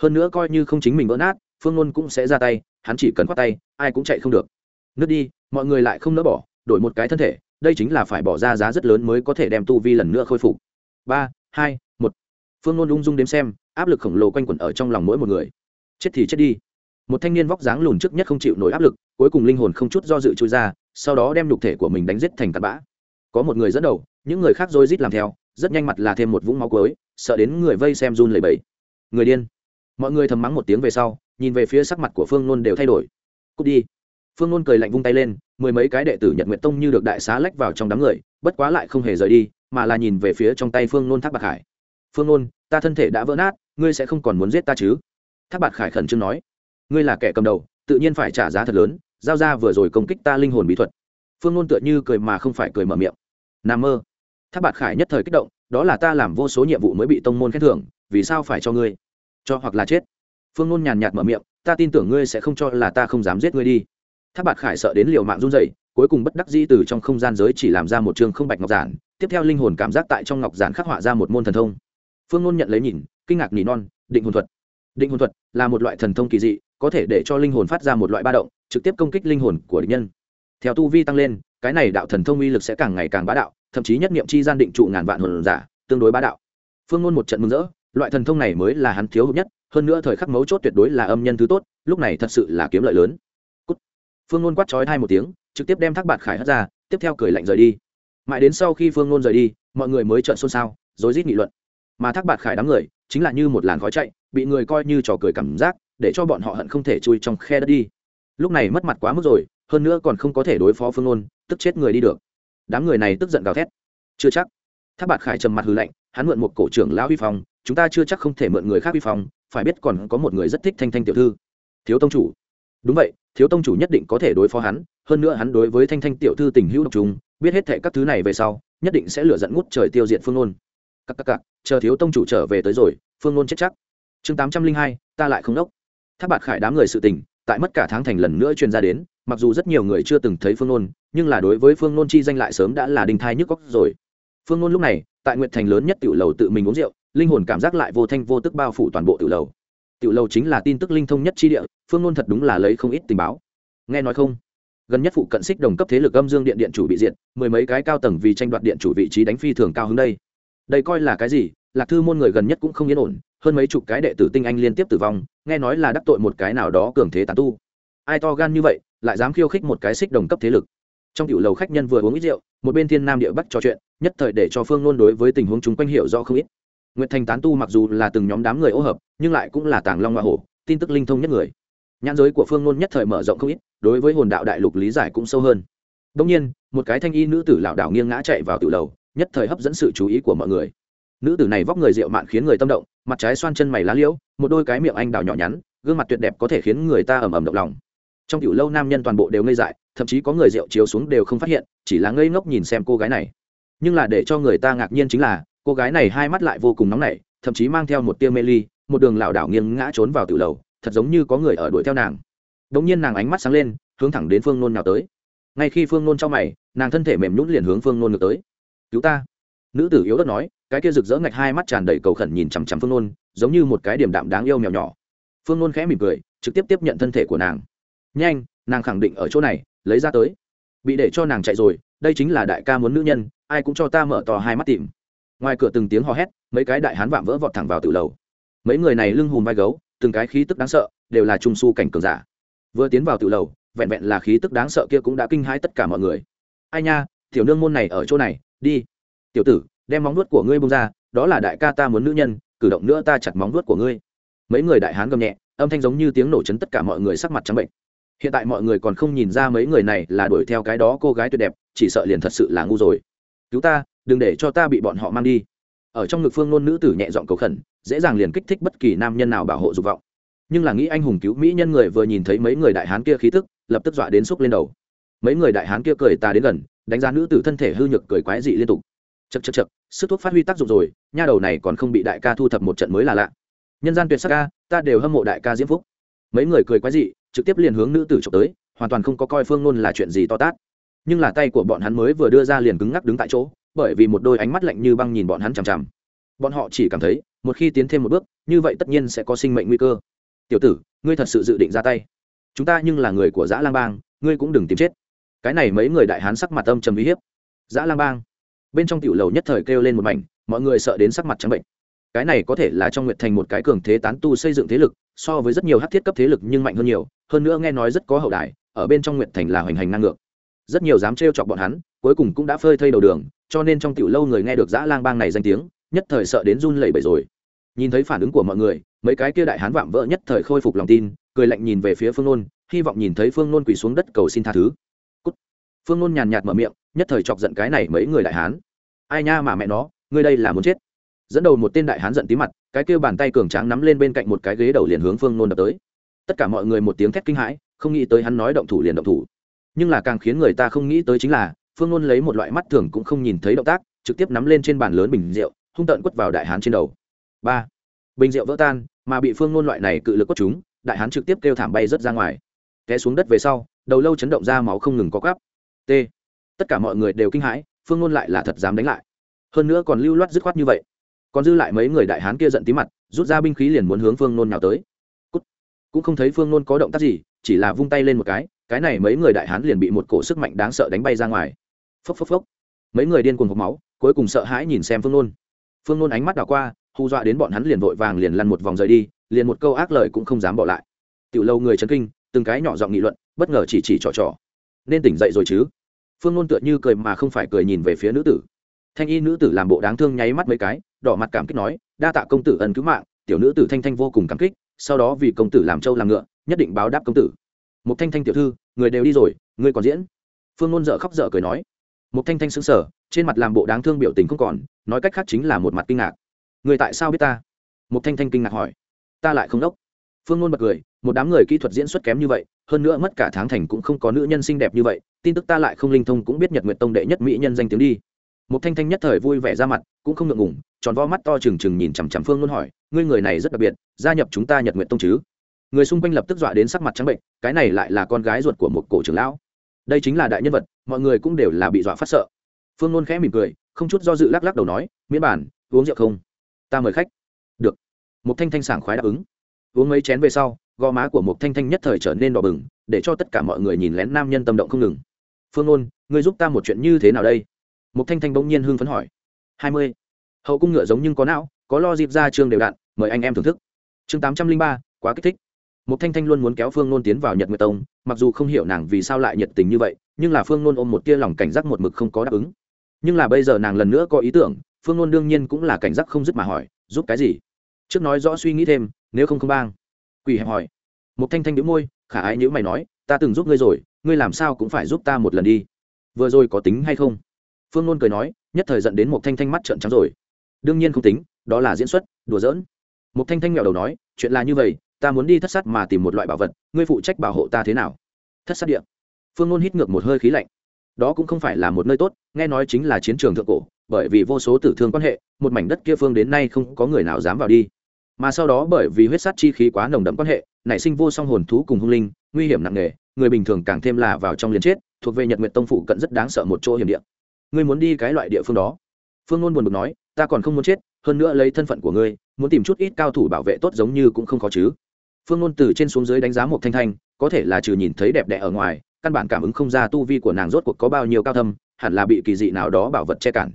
A: Hơn nữa coi như không chính mình vỡ nát, phương nôn cũng sẽ ra tay, hắn chỉ cần khoát tay, ai cũng chạy không được. Nước đi, mọi người lại không nỡ bỏ, đổi một cái thân thể, đây chính là phải bỏ ra giá rất lớn mới có thể đem tu vi lần nữa khôi phục. Ba, hai, một. Phương nôn ung dung đếm xem, áp lực khổng lồ quanh quẩn ở trong lòng mỗi một người. Chết thì chết đi. Một thanh niên vóc dáng lùn trước nhất không chịu nổi áp lực, cuối cùng linh hồn không chút do dự trôi ra, sau đó đem nhục thể của mình đánh giết thành tạt bã. Có một người dẫn đầu những người khác dôi rít làm theo, rất nhanh mặt là thêm một vũng máu cuối, sợ đến người vây xem run lẩy bẩy. Người điên. Mọi người thầm mắng một tiếng về sau, nhìn về phía sắc mặt của phương nôn đều thay đổi. Cút đi. Phương nôn cười lạnh vung tay lên, mười mấy cái đệ tử nhật nguyện tông như được đại xá lách vào trong đám người, bất quá lại không hề rời đi, mà là nhìn về phía trong tay phương nôn thác bạc hải phương nôn, ta thân thể đã vỡ nát, ngươi sẽ không còn muốn giết ta chứ? Thác bạc khải khẩn trương nói. Ngươi là kẻ cầm đầu, tự nhiên phải trả giá thật lớn, giao ra vừa rồi công kích ta linh hồn bí thuật. Phương ngôn tựa như cười mà không phải cười mở miệng. N mơ tháp bạt khải nhất thời kích động, đó là ta làm vô số nhiệm vụ mới bị tông môn khen thưởng, vì sao phải cho ngươi? Cho hoặc là chết? Phương Nôn nhàn nhạt mở miệng, ta tin tưởng ngươi sẽ không cho là ta không dám giết ngươi đi. Tháp bạt khải sợ đến liều mạng run dậy cuối cùng bất đắc dĩ từ trong không gian giới chỉ làm ra một chương không bạch ngọc giản, tiếp theo linh hồn cảm giác tại trong ngọc giản khắc họa ra một môn thần thông. Phương Nôn nhận lấy nhìn, kinh ngạc nỉ non, định hồn thuật. Định hồn thuật là một loại thần thông kỳ dị, có thể để cho linh hồn phát ra một loại ba động, trực tiếp công kích linh hồn của địch nhân. Theo tu vi tăng lên, cái này đạo thần thông uy lực sẽ càng ngày càng bá đạo thậm chí nhất niệm chi gian định trụ ngàn vạn hồn giả, tương đối bá đạo. Phương ngôn một trận mừng rỡ, loại thần thông này mới là hắn thiếu hụt nhất, hơn nữa thời khắc mấu chốt tuyệt đối là âm nhân thứ tốt, lúc này thật sự là kiếm lợi lớn. Cút. phương ngôn quát chói hai một tiếng, trực tiếp đem thác bạt khải hất ra, tiếp theo cười lạnh rời đi. Mãi đến sau khi phương ngôn rời đi, mọi người mới trợn xôn xao, rối rít nghị luận. Mà thác bạt khải đám người, chính là như một làn khói chạy, bị người coi như trò cười cảm giác, để cho bọn họ hận không thể chui trong khe đất đi. Lúc này mất mặt quá mức rồi, hơn nữa còn không có thể đối phó phương ngôn, tức chết người đi được đám người này tức giận gào thét. Chưa chắc. Tháp bạt khải trầm mặt hư lạnh, hắn mượn một cổ trưởng lão huy phong, chúng ta chưa chắc không thể mượn người khác huy phong, phải biết còn có một người rất thích thanh thanh tiểu thư. Thiếu tông chủ. Đúng vậy, thiếu tông chủ nhất định có thể đối phó hắn, hơn nữa hắn đối với thanh thanh tiểu thư tình hữu độc trùng, biết hết thệ các thứ này về sau, nhất định sẽ lửa dẫn ngút trời tiêu diệt phương nôn. Các các cặc, chờ thiếu tông chủ trở về tới rồi, phương nôn chết chắc. Chương tám trăm linh hai, ta lại không đốc. Tháp bạt khải đám người sự tình, tại mất cả tháng thành lần nữa truyền ra đến mặc dù rất nhiều người chưa từng thấy phương nôn, nhưng là đối với phương nôn chi danh lại sớm đã là đình thai nhức góc rồi. Phương nôn lúc này, tại nguyện thành lớn nhất tiểu lầu tự mình uống rượu, linh hồn cảm giác lại vô thanh vô tức bao phủ toàn bộ tiểu lầu. Tiểu lầu chính là tin tức linh thông nhất chi địa, phương nôn thật đúng là lấy không ít tình báo. Nghe nói không? Gần nhất phụ cận xích đồng cấp thế lực âm dương điện điện chủ bị diện mười mấy cái cao tầng vì tranh đoạt điện chủ vị trí đánh phi thường cao hơn đây. Đây coi là cái gì? Lạc thư môn người gần nhất cũng không yên ổn, hơn mấy chục cái đệ tử tinh anh liên tiếp tử vong, nghe nói là đắc tội một cái nào đó cường thế tán tu. Ai to gan như vậy lại dám khiêu khích một cái xích đồng cấp thế lực. Trong tiểu lầu khách nhân vừa uống ít rượu, một bên thiên nam địa bắc trò chuyện, nhất thời để cho phương nôn đối với tình huống chúng quanh hiểu rõ không ít. Nguyệt thành tán tu mặc dù là từng nhóm đám người ô hợp, nhưng lại cũng là tàng long hoa hổ, tin tức linh thông nhất người. Nhãn giới của phương nôn nhất thời mở rộng không ít, đối với hồn đạo đại lục lý giải cũng sâu hơn. Đông nhiên, một cái thanh y nữ tử lảo đảo nghiêng ngã chạy vào tiểu lầu, nhất thời hấp dẫn sự chú ý của mọi người. Nữ tử này vóc người rượu mạn khiến người tâm động, mặt trái xoan chân mày lá liễu, một đôi cái miệng anh đào nhỏ nhắn, gương mặt tuyệt đẹp có thể khiến người ta ầm ầm động lòng trong tiểu lâu nam nhân toàn bộ đều ngây dại, thậm chí có người rượu chiếu xuống đều không phát hiện, chỉ là ngây ngốc nhìn xem cô gái này. Nhưng là để cho người ta ngạc nhiên chính là, cô gái này hai mắt lại vô cùng nóng nảy, thậm chí mang theo một tia mê ly, một đường lảo đảo nghiêng ngã trốn vào tiểu lầu, thật giống như có người ở đuổi theo nàng. Đống nhiên nàng ánh mắt sáng lên, hướng thẳng đến phương nôn nào tới. Ngay khi phương nôn trong mày, nàng thân thể mềm nhũn liền hướng phương nôn ngược tới. Cứu ta. Nữ tử yếu đất nói, cái kia rực rỡ ngạch hai mắt tràn đầy cầu khẩn nhìn chằm chằm phương nôn, giống như một cái điểm đạm đáng yêu mèo nhỏ. Phương nôn khẽ mỉm cười, trực tiếp tiếp nhận thân thể của nàng nhanh, nàng khẳng định ở chỗ này, lấy ra tới. Bị để cho nàng chạy rồi, đây chính là đại ca muốn nữ nhân, ai cũng cho ta mở to hai mắt tìm. Ngoài cửa từng tiếng hò hét, mấy cái đại hán vạm vỡ vọt thẳng vào từ lầu. Mấy người này lưng hùm vai gấu, từng cái khí tức đáng sợ, đều là trung su cảnh cường giả. Vừa tiến vào từ lầu, vẹn vẹn là khí tức đáng sợ kia cũng đã kinh hãi tất cả mọi người. Ai nha, tiểu nương môn này ở chỗ này, đi. Tiểu tử, đem móng nuốt của ngươi bông ra, đó là đại ca ta muốn nữ nhân, cử động nữa ta chặt móng nuốt của ngươi. Mấy người đại hán gầm nhẹ, âm thanh giống như tiếng nổ chấn tất cả mọi người sắc mặt trắng bệnh hiện tại mọi người còn không nhìn ra mấy người này là đuổi theo cái đó cô gái tuyệt đẹp, chỉ sợ liền thật sự là ngu rồi. Cứu ta, đừng để cho ta bị bọn họ mang đi. Ở trong ngực phương nôn nữ tử nhẹ giọng cầu khẩn, dễ dàng liền kích thích bất kỳ nam nhân nào bảo hộ dục vọng. Nhưng là nghĩ anh hùng cứu mỹ nhân người vừa nhìn thấy mấy người đại hán kia khí tức, lập tức dọa đến xúc lên đầu. Mấy người đại hán kia cười ta đến gần, đánh giá nữ tử thân thể hư nhược cười quái dị liên tục. Chật chật chật sức thuốc phát huy tác dụng rồi, nha đầu này còn không bị đại ca thu thập một trận mới là lạ. Nhân gian tuyệt sắc ca ta đều hâm mộ đại ca diễm phúc. Mấy người cười quái dị trực tiếp liền hướng nữ tử trộm tới, hoàn toàn không có coi phương nôn là chuyện gì to tát. Nhưng là tay của bọn hắn mới vừa đưa ra liền cứng ngắc đứng tại chỗ, bởi vì một đôi ánh mắt lạnh như băng nhìn bọn hắn chằm chằm. Bọn họ chỉ cảm thấy, một khi tiến thêm một bước, như vậy tất nhiên sẽ có sinh mệnh nguy cơ. Tiểu tử, ngươi thật sự dự định ra tay. Chúng ta nhưng là người của dã lang bang, ngươi cũng đừng tìm chết. Cái này mấy người đại hán sắc mặt âm trầm uy hiếp. Dã lang bang? Bên trong tiểu lầu nhất thời kêu lên một mảnh, mọi người sợ đến sắc mặt trắng bệnh. Cái này có thể là trong nguyện thành một cái cường thế tán tu xây dựng thế lực so với rất nhiều hát thiết cấp thế lực nhưng mạnh hơn nhiều, hơn nữa nghe nói rất có hậu đại ở bên trong nguyện thành là hoành hành năng ngược. Rất nhiều dám trêu chọc bọn hắn, cuối cùng cũng đã phơi thây đầu đường, cho nên trong tiểu lâu người nghe được dã lang bang này danh tiếng, nhất thời sợ đến run lẩy bẩy rồi. Nhìn thấy phản ứng của mọi người, mấy cái kia đại hán vạm vỡ nhất thời khôi phục lòng tin, cười lạnh nhìn về phía phương nôn, hy vọng nhìn thấy phương nôn quỳ xuống đất cầu xin tha thứ. Cút. phương nôn nhàn nhạt mở miệng, nhất thời chọc giận cái này mấy người đại hán. Ai nha mà mẹ nó, ngươi đây là muốn chết. Dẫn đầu một tên đại hán giận tí mặt cái kêu bàn tay cường tráng nắm lên bên cạnh một cái ghế đầu liền hướng phương nôn đập tới. Tất cả mọi người một tiếng thét kinh hãi, không nghĩ tới hắn nói động thủ liền động thủ. Nhưng là càng khiến người ta không nghĩ tới chính là, phương nôn lấy một loại mắt thường cũng không nhìn thấy động tác, trực tiếp nắm lên trên bàn lớn bình rượu, hung tợn quất vào đại hán trên đầu. Ba. Bình rượu vỡ tan, mà bị phương nôn loại này cự lực quất chúng, đại hán trực tiếp kêu thảm bay rớt ra ngoài. Té xuống đất về sau, đầu lâu chấn động ra máu không ngừng có cắp t. Tất cả mọi người đều kinh hãi, phương nôn lại là thật dám đánh lại. Hơn nữa còn lưu loát dứt khoát như vậy còn dư lại mấy người đại hán kia giận tí mặt, rút ra binh khí liền muốn hướng phương nôn nào tới. Cút. cũng không thấy phương nôn có động tác gì, chỉ là vung tay lên một cái cái này mấy người đại hán liền bị một cổ sức mạnh đáng sợ đánh bay ra ngoài. Phốc phốc phốc. Mấy người điên cuồng hộp máu, cuối cùng sợ hãi nhìn xem phương nôn. Phương nôn ánh mắt đảo qua, hù dọa đến bọn hắn liền vội vàng liền lăn một vòng rời đi, liền một câu ác lời cũng không dám bỏ lại. Tiểu lâu người chấn kinh, từng cái nhỏ giọng nghị luận, bất ngờ chỉ chỉ trò trò. Nên tỉnh dậy rồi chứ? Phương nôn tựa như cười mà không phải cười nhìn về phía nữ tử. Thanh y nữ tử làm bộ đáng thương nháy mắt mấy cái đỏ mặt cảm kích nói, đa tạ công tử ân cứu mạng, tiểu nữ tử thanh thanh vô cùng cảm kích, sau đó vì công tử làm trâu làm ngựa, nhất định báo đáp công tử. Một thanh thanh tiểu thư, người đều đi rồi, người còn diễn? Phương ngôn dở khóc dở cười nói. Một thanh thanh sững sờ, trên mặt làm bộ đáng thương biểu tình không còn, nói cách khác chính là một mặt kinh ngạc. Người tại sao biết ta? Một thanh thanh kinh ngạc hỏi. Ta lại không đốc. Phương ngôn bật cười, một đám người kỹ thuật diễn xuất kém như vậy, hơn nữa mất cả tháng thành cũng không có nữ nhân xinh đẹp như vậy, tin tức ta lại không linh thông cũng biết nhật nguyện tông đệ nhất mỹ nhân danh tiếng đi một thanh thanh nhất thời vui vẻ ra mặt cũng không ngượng ngùng tròn vo mắt to trừng trừng nhìn chằm chằm phương luôn hỏi ngươi người này rất đặc biệt gia nhập chúng ta nhật nguyện tông chứ? Người xung quanh lập tức dọa đến sắc mặt trắng bệnh cái này lại là con gái ruột của một cổ trưởng lão. Đây chính là đại nhân vật mọi người cũng đều là bị dọa phát sợ. Phương luân khẽ mỉm cười không chút do dự lắc lắc đầu nói miễn bản uống rượu không? Ta mời khách. Được. Một thanh thanh sảng khoái đáp ứng. Uống mấy chén về sau gò má của một thanh thanh nhất thời trở nên đỏ bừng để cho tất cả mọi người nhìn lén nam nhân tâm động không ngừng. Phương luân, ngươi giúp ta một chuyện như thế nào đây? Một thanh thanh bỗng nhiên hưng phấn hỏi. Hai mươi. Hậu cung ngựa giống nhưng có não, có lo dịp ra chương đều đặn mời anh em thưởng thức. Chương tám trăm linh ba, quá kích thích. Một thanh thanh luôn muốn kéo phương nôn tiến vào nhật nguyệt tông, mặc dù không hiểu nàng vì sao lại nhiệt tình như vậy, nhưng là phương nôn ôm một tia lòng cảnh giác một mực không có đáp ứng. Nhưng là bây giờ nàng lần nữa có ý tưởng, phương nôn đương nhiên cũng là cảnh giác không dứt mà hỏi, giúp cái gì? Trước nói rõ suy nghĩ thêm, nếu không không bang. Quỷ hẹp hỏi. Một thanh thanh đĩu môi, khả ái nhữ mày nói, ta từng giúp ngươi rồi, ngươi làm sao cũng phải giúp ta một lần đi. Vừa rồi có tính hay không? Phương nôn cười nói, nhất thời dẫn đến một thanh thanh mắt trợn trắng rồi. Đương nhiên không tính, đó là diễn xuất, đùa giỡn. Một thanh thanh mẹo đầu nói, chuyện là như vậy, ta muốn đi thất sát mà tìm một loại bảo vật, ngươi phụ trách bảo hộ ta thế nào? Thất sát địa. Phương nôn hít ngược một hơi khí lạnh. Đó cũng không phải là một nơi tốt, nghe nói chính là chiến trường thượng cổ, bởi vì vô số tử thương quan hệ, một mảnh đất kia phương đến nay không có người nào dám vào đi. Mà sau đó bởi vì huyết sát chi khí quá nồng đậm quan hệ, nảy sinh vô song hồn thú cùng hung linh, nguy hiểm nặng nề, người bình thường càng thêm là vào trong liền chết, thuộc về nhật nguyệt tông phụ cận rất đáng sợ một chỗ hiểm địa ngươi muốn đi cái loại địa phương đó. Phương ngôn buồn bực nói, ta còn không muốn chết, hơn nữa lấy thân phận của ngươi, muốn tìm chút ít cao thủ bảo vệ tốt giống như cũng không khó chứ. Phương ngôn từ trên xuống dưới đánh giá một thanh thanh, có thể là trừ nhìn thấy đẹp đẽ ở ngoài, căn bản cảm ứng không ra tu vi của nàng rốt cuộc có bao nhiêu cao thâm, hẳn là bị kỳ dị nào đó bảo vật che cản.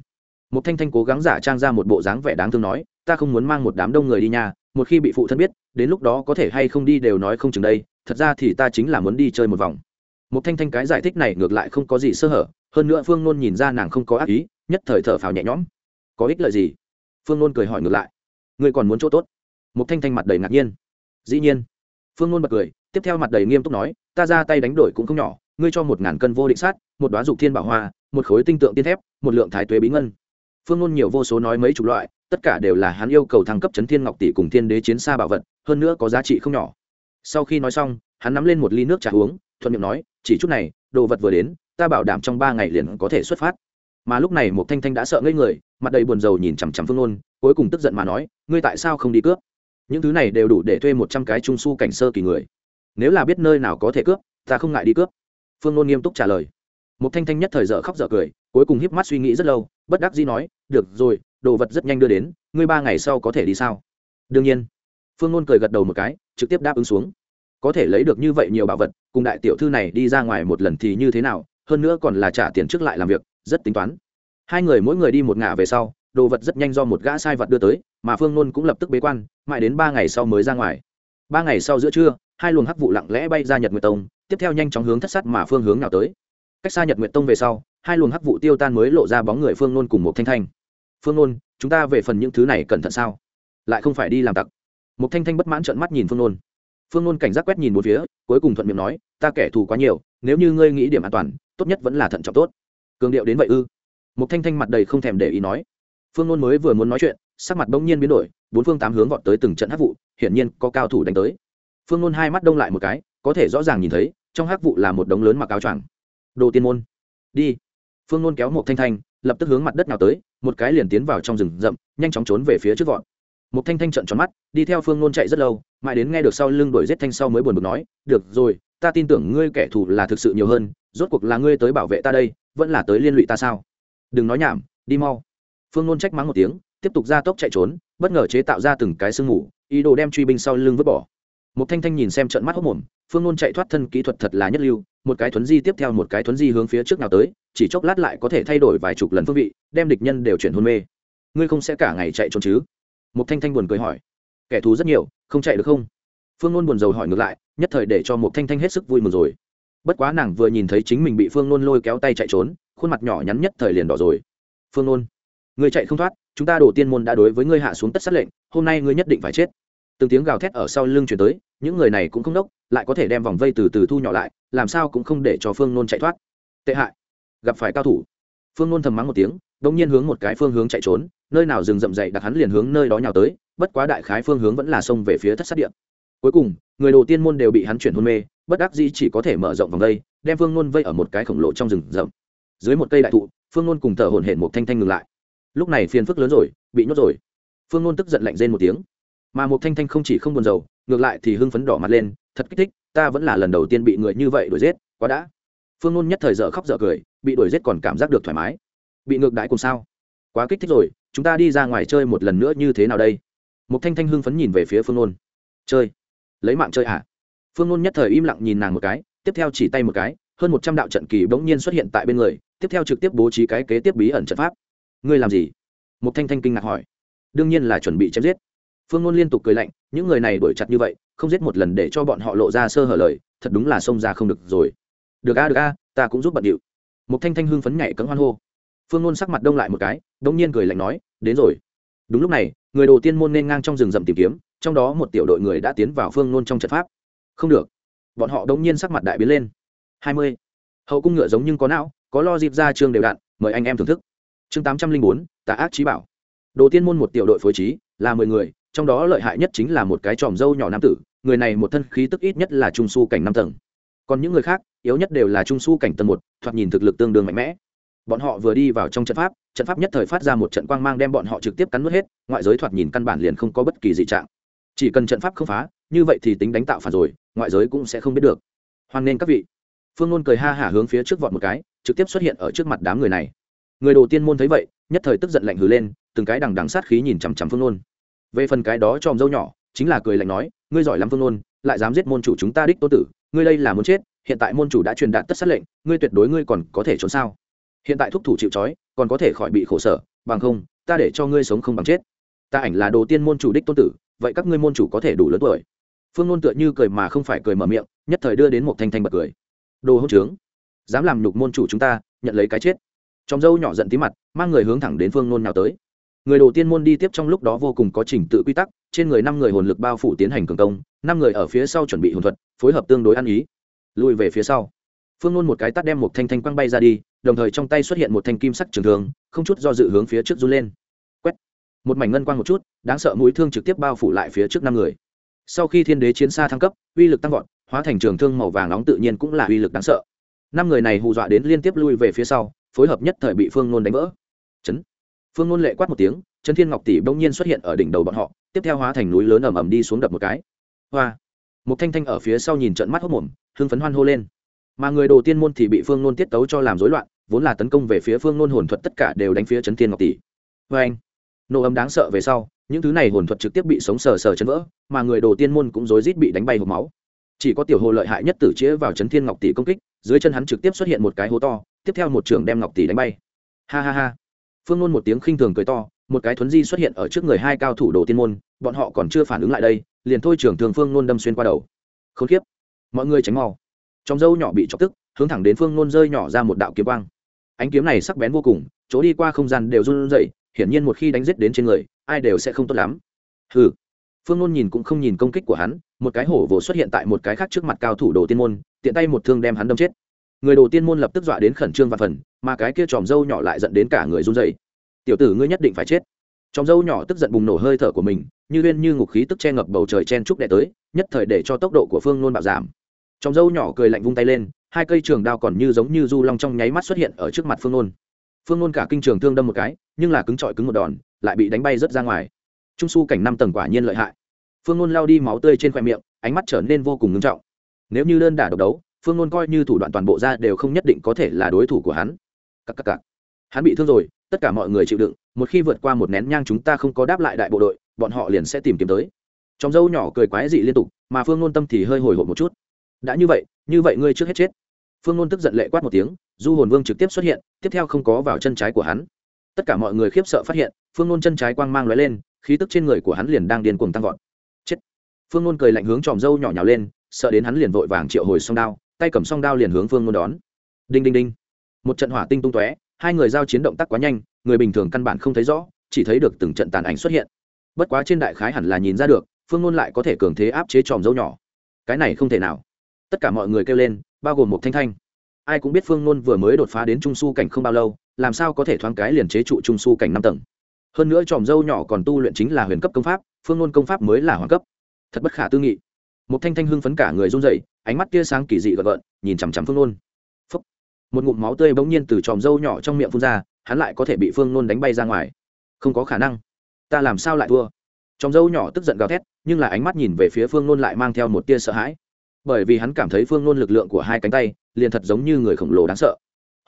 A: Một thanh thanh cố gắng giả trang ra một bộ dáng vẻ đáng thương nói, ta không muốn mang một đám đông người đi nhà một khi bị phụ thân biết, đến lúc đó có thể hay không đi đều nói không chừng đây, thật ra thì ta chính là muốn đi chơi một vòng. Một thanh thanh cái giải thích này ngược lại không có gì sơ hở hơn nữa phương nôn nhìn ra nàng không có ác ý, nhất thời thở phào nhẹ nhõm. Có ích lợi gì? Phương nôn cười hỏi ngược lại. Ngươi còn muốn chỗ tốt? Một thanh thanh mặt đầy ngạc nhiên. Dĩ nhiên. Phương nôn bật cười, tiếp theo mặt đầy nghiêm túc nói, ta ra tay đánh đổi cũng không nhỏ, ngươi cho một ngàn cân vô định sát, một đoá dục thiên bảo hoa, một khối tinh tượng tiên thép, một lượng thái tuế bí ngân. Phương nôn nhiều vô số nói mấy chục loại, tất cả đều là hắn yêu cầu thăng cấp chấn thiên ngọc tỷ cùng thiên đế chiến xa bảo vật, hơn nữa có giá trị không nhỏ. Sau khi nói xong, hắn nắm lên một ly nước trà uống, thuận miệng nói, chỉ chút này, đồ vật vừa đến ta bảo đảm trong ba ngày liền có thể xuất phát. Mà lúc này một thanh thanh đã sợ ngây người, mặt đầy buồn rầu nhìn chằm chằm phương nôn, cuối cùng tức giận mà nói, ngươi tại sao không đi cướp? Những thứ này đều đủ để thuê một trăm cái trung s u cảnh sơ kỳ người. Nếu là biết nơi nào có thể cướp, ta không ngại đi cướp. Phương nôn nghiêm túc trả lời. Một thanh thanh nhất thời dở khóc dở cười, cuối cùng híp mắt suy nghĩ rất lâu, bất đắc dĩ nói, được rồi, đồ vật rất nhanh đưa đến, ngươi ba ngày sau có thể đi sao? Đương nhiên. Phương nôn cười gật đầu một cái, trực tiếp đáp ứng xuống. Có thể lấy được như vậy nhiều bảo vật, cùng đại tiểu thư này đi ra ngoài một lần thì như thế nào hơn nữa còn là trả tiền trước lại làm việc, rất tính toán. Hai người mỗi người đi một ngả về sau, đồ vật rất nhanh do một gã sai vật đưa tới, mà phương nôn cũng lập tức bế quan, mãi đến ba ngày sau mới ra ngoài. Ba ngày sau giữa trưa, hai luồng hắc vụ lặng lẽ bay ra nhật nguyệt tông, tiếp theo nhanh chóng hướng thất sát mà phương hướng nào tới. Cách xa nhật nguyệt tông về sau, hai luồng hắc vụ tiêu tan mới lộ ra bóng người phương nôn cùng một thanh thanh. Phương nôn, chúng ta về phần những thứ này cẩn thận sao? Lại không phải đi làm tặc. Một thanh thanh bất mãn trợn mắt nhìn phương nôn. Phương nôn cảnh giác quét nhìn một phía, cuối cùng thuận miệng nói, ta kẻ thù quá nhiều, nếu như ngươi nghĩ điểm an toàn tốt nhất vẫn là thận trọng tốt. Cường điệu đến vậy ư? Một thanh thanh mặt đầy không thèm để ý nói. Phương nôn mới vừa muốn nói chuyện, sắc mặt bỗng nhiên biến đổi, bốn phương tám hướng vọt tới từng trận hắc vụ, hiển nhiên có cao thủ đánh tới. Phương nôn hai mắt đông lại một cái, có thể rõ ràng nhìn thấy, trong hắc vụ là một đống lớn mặc áo choàng. Đồ tiên môn. Đi. Phương nôn kéo một thanh thanh, lập tức hướng mặt đất nào tới, một cái liền tiến vào trong rừng rậm, nhanh chóng trốn về phía trước vọn một thanh thanh trận tròn mắt, đi theo phương nôn chạy rất lâu, mãi đến nghe được sau lưng đuổi giết thanh sau mới buồn bực nói, được rồi, ta tin tưởng ngươi kẻ thù là thực sự nhiều hơn rốt cuộc là ngươi tới bảo vệ ta đây, vẫn là tới liên lụy ta sao? Đừng nói nhảm, đi mau. Phương nôn trách mắng một tiếng, tiếp tục ra tốc chạy trốn, bất ngờ chế tạo ra từng cái sương mù, ý đồ đem truy binh sau lưng vứt bỏ. Một thanh thanh nhìn xem trận mắt hốc mồm, phương nôn chạy thoát thân kỹ thuật thật là nhất lưu, một cái thuấn di tiếp theo một cái thuấn di hướng phía trước nào tới, chỉ chốc lát lại có thể thay đổi vài chục lần phương vị, đem địch nhân đều chuyển hôn mê. Ngươi không sẽ cả ngày chạy trốn chứ? Một thanh thanh buồn cười hỏi. Kẻ thù rất nhiều, không chạy được không? Phương nôn buồn rầu hỏi ngược lại, nhất thời để cho một thanh thanh hết sức vui mừng rồi bất quá nàng vừa nhìn thấy chính mình bị phương nôn lôi kéo tay chạy trốn, khuôn mặt nhỏ nhắn nhất thời liền đỏ rồi. Phương nôn người chạy không thoát, chúng ta đổ tiên môn đã đối với ngươi hạ xuống tất sát lệnh, hôm nay ngươi nhất định phải chết. Từng tiếng gào thét ở sau lưng chuyển tới, những người này cũng không đốc, lại có thể đem vòng vây từ từ thu nhỏ lại, làm sao cũng không để cho phương nôn chạy thoát. Tệ hại, gặp phải cao thủ. Phương nôn thầm mắng một tiếng đ ỗ n g nhiên hướng một cái phương hướng chạy trốn, nơi nào rừng rậm dậy đặt hắn liền hướng nơi đó nhào tới, bất quá đại khái phương hướng vẫn là xông về phía thất sát điện cuối cùng, người đồ tiên môn đều bị hắn chuyển hôn mê bất đắc dĩ chỉ có thể mở rộng vòng vây, đem phương nôn vây ở một cái khổng lồ trong rừng rậm. Dưới một cây đại thụ, phương nôn cùng thở hổn hển một thanh thanh ngừng lại. Lúc này phiền phức lớn rồi, bị nhốt rồi. Phương nôn tức giận lạnh rên một tiếng. Mà một thanh thanh không chỉ không buồn rầu, ngược lại thì hưng phấn đỏ mặt lên, thật kích thích, ta vẫn là lần đầu tiên bị người như vậy đuổi giết, quá đã. Phương ngôn nhất thời dở khóc dở cười, bị đuổi giết còn cảm giác được thoải mái. Bị ngược đãi cùng sao? Quá kích thích rồi, chúng ta đi ra ngoài chơi một lần nữa như thế nào đây? Một thanh thanh hưng phấn nhìn về phía phương ngôn chơi. Lấy mạng chơi à phương ngôn nhất thời im lặng nhìn nàng một cái, tiếp theo chỉ tay một cái, hơn một trăm đạo trận kỳ bỗng nhiên xuất hiện tại bên người, tiếp theo trực tiếp bố trí cái kế tiếp bí ẩn trận pháp. Ngươi làm gì? Một thanh thanh kinh ngạc hỏi. Đương nhiên là chuẩn bị chém giết. Phương ngôn liên tục cười lạnh, những người này đuổi chặt như vậy, không giết một lần để cho bọn họ lộ ra sơ hở lời, thật đúng là xông ra không được rồi. Được a được a, ta cũng giúp bận điệu. Một thanh thanh hưng phấn nhảy cấm hoan hô. Phương ngôn sắc mặt đông lại một cái đông nhiên cười lạnh nói, đến rồi. Đúng lúc này, người đầu tiên môn nên ngang trong rừng rậm tìm kiếm, trong đó một tiểu đội người đã tiến vào phương ngôn trong trận pháp không được. Bọn họ đông nhiên sắc mặt đại biến lên. Hai mươi. Hậu cung ngựa giống nhưng có não, có lo dịp ra trường đều đạn, mời anh em thưởng thức. Chương tám trăm linh bốn, tà ác trí bảo. Đồ tiên môn một tiểu đội phối trí, là mười người, trong đó lợi hại nhất chính là một cái tròm dâu nhỏ nam tử, người này một thân khí tức ít nhất là trung su cảnh năm tầng. Còn những người khác, yếu nhất đều là trung su cảnh tầng một, thoạt nhìn thực lực tương đương mạnh mẽ. Bọn họ vừa đi vào trong trận pháp trận pháp nhất thời phát ra một trận quang mang đem bọn họ trực tiếp cắn nuốt hết, ngoại giới thoạt nhìn căn bản liền không có bất kỳ dị trạng. Chỉ cần trận pháp không phá như vậy thì tính đánh tạo phản rồi, ngoại giới cũng sẽ không biết được. Hoan nên các vị. Phương ngôn cười ha hả hướng phía trước vọt một cái, trực tiếp xuất hiện ở trước mặt đám người này. Người đồ tiên môn thấy vậy, nhất thời tức giận lạnh hừ lên, từng cái đằng đằng sát khí nhìn chằm chằm phương ngôn về phần cái đó tròm dâu nhỏ, chính là cười lạnh nói, ngươi giỏi lắm phương ngôn lại dám giết môn chủ chúng ta đích tô tử, ngươi đây là muốn chết, hiện tại môn chủ đã truyền đạt tất sát lệnh, ngươi tuyệt đối ngươi còn có thể trốn sao? Hiện tại thúc thủ chịu trói, còn có thể khỏi bị khổ sở, bằng không, ta để cho ngươi sống không bằng chết. Ta ảnh là đồ tiên môn chủ đích tôn tử, vậy các ngươi môn chủ có thể đủ lớn tuổi? Phương Nôn tựa như cười mà không phải cười mở miệng, nhất thời đưa đến một thanh thanh bật cười. Đồ hỗn trướng, dám làm nhục môn chủ chúng ta, nhận lấy cái chết. Trong dâu nhỏ giận tí mặt, mang người hướng thẳng đến phương Nôn nào tới. Người đầu tiên môn đi tiếp trong lúc đó vô cùng có trình tự quy tắc, trên người năm người hồn lực bao phủ tiến hành cường công, năm người ở phía sau chuẩn bị hồn thuật, phối hợp tương đối ăn ý. Lùi về phía sau. Phương Nôn một cái tắt đem một thanh thanh quăng bay ra đi, đồng thời trong tay xuất hiện một thanh kim sắc trường thường không chút do dự hướng phía trước run lên. Quét. Một mảnh ngân quang một chút, đáng sợ mũi thương trực tiếp bao phủ lại phía trước năm người sau khi thiên đế chiến xa thăng cấp, uy lực tăng vọt, hóa thành trường thương màu vàng nóng tự nhiên cũng là uy lực đáng sợ. Năm người này hù dọa đến liên tiếp lui về phía sau, phối hợp nhất thời bị phương nôn đánh vỡ. Chấn. Phương nôn lệ quát một tiếng, trấn thiên ngọc tỷ bỗng nhiên xuất hiện ở đỉnh đầu bọn họ, tiếp theo hóa thành núi lớn ầm ầm đi xuống đập một cái. Hoa. Một thanh thanh ở phía sau nhìn trận mắt hốc mồm, hưng phấn hoan hô lên. Mà người đầu tiên môn thì bị phương nôn tiết tấu cho làm rối loạn, vốn là tấn công về phía phương nôn hồn thuật tất cả đều đánh phía trấn thiên ngọc tỷ. Vê anh nổ ấm đáng sợ về sau những thứ này hồn thuật trực tiếp bị sống sờ sờ chấn vỡ, mà người đồ tiên môn cũng rối rít bị đánh bay hộp máu. Chỉ có tiểu hồ lợi hại nhất tử chĩa vào chấn thiên ngọc tỷ công kích, dưới chân hắn trực tiếp xuất hiện một cái hố to, tiếp theo một trường đem ngọc tỷ đánh bay. Ha ha ha. Phương nôn một tiếng khinh thường cười to, một cái thuấn di xuất hiện ở trước người hai cao thủ đồ tiên môn, bọn họ còn chưa phản ứng lại đây, liền thôi trưởng thường phương nôn đâm xuyên qua đầu. Không khiếp mọi người tránh mau. Trong dâu nhỏ bị chọc tức, hướng thẳng đến phương nôn rơi nhỏ ra một đạo kiếm quang. Ánh kiếm này sắc bén vô cùng, chỗ đi qua không gian đều run rẩy, hiển nhiên một khi đánh giết đến trên người ai đều sẽ không tốt lắm. Hừ. Phương nôn nhìn cũng không nhìn công kích của hắn, một cái hổ vồ xuất hiện tại một cái khác trước mặt cao thủ đồ tiên môn, tiện tay một thương đem hắn đâm chết. Người đồ tiên môn lập tức dọa đến khẩn trương và phần, mà cái kia tròm dâu nhỏ lại dẫn đến cả người run dày tiểu tử ngươi nhất định phải chết. Tròm dâu nhỏ tức giận bùng nổ hơi thở của mình, như lên như ngục khí tức che ngập bầu trời chen trúc đẻ tới, nhất thời để cho tốc độ của phương nôn bạo giảm. Tròm dâu nhỏ cười lạnh vung tay lên, hai cây trường đao còn như giống như du long trong nháy mắt xuất hiện ở trước mặt phương nôn. Phương nôn cả kinh trường thương đâm một cái, nhưng là cứng trọi cứng một đòn lại bị đánh bay rớt ra ngoài. Trung su cảnh năm tầng quả nhiên lợi hại. Phương nôn lao đi máu tươi trên khoe miệng, ánh mắt trở nên vô cùng ngưng trọng. Nếu như đơn đả độc đấu, phương nôn coi như thủ đoạn toàn bộ ra đều không nhất định có thể là đối thủ của hắn. Cắc cắc cắc. hắn bị thương rồi, tất cả mọi người chịu đựng, một khi vượt qua một nén nhang chúng ta không có đáp lại đại bộ đội, bọn họ liền sẽ tìm kiếm tới. Trong dâu nhỏ cười quái dị liên tục, mà phương nôn tâm thì hơi hồi hộp một chút. Đã như vậy như vậy ngươi trước hết chết. Phương nôn tức giận lệ quát một tiếng, du hồn vương trực tiếp xuất hiện, tiếp theo không có vào chân trái của hắn tất cả mọi người khiếp sợ phát hiện, phương nôn chân trái quang mang lóe lên, khí tức trên người của hắn liền đang điên cuồng tăng vọt. Chết! Phương nôn cười lạnh hướng tròm dâu nhỏ nhào lên, sợ đến hắn liền vội vàng triệu hồi song đao, tay cầm song đao liền hướng phương nôn đón. Đinh đinh đinh! Một trận hỏa tinh tung tóe, hai người giao chiến động tác quá nhanh, người bình thường căn bản không thấy rõ, chỉ thấy được từng trận tàn ảnh xuất hiện. Bất quá trên đại khái hẳn là nhìn ra được, phương nôn lại có thể cường thế áp chế tròm dâu nhỏ. Cái này không thể nào. Tất cả mọi người kêu lên, bao gồm một thanh thanh. Ai cũng biết phương nôn vừa mới đột phá đến trung s u cảnh không bao lâu làm sao có thể thoáng cái liền chế trụ trung su cảnh năm tầng? Hơn nữa tròm dâu nhỏ còn tu luyện chính là huyền cấp công pháp, phương ngôn công pháp mới là hoàng cấp. Thật bất khả tư nghị. Một thanh thanh hưng phấn cả người run dậy ánh mắt tia sáng kỳ dị gợn gợn, nhìn chằm chằm phương ngôn. Phúc. một ngụm máu tươi bỗng nhiên từ tròm dâu nhỏ trong miệng phun ra, hắn lại có thể bị phương ngôn đánh bay ra ngoài. Không có khả năng. Ta làm sao lại thua? Tròm dâu nhỏ tức giận gào thét, nhưng là ánh mắt nhìn về phía phương ngôn lại mang theo một tia sợ hãi. Bởi vì hắn cảm thấy phương ngôn lực lượng của hai cánh tay, liền thật giống như người khổng lồ đáng sợ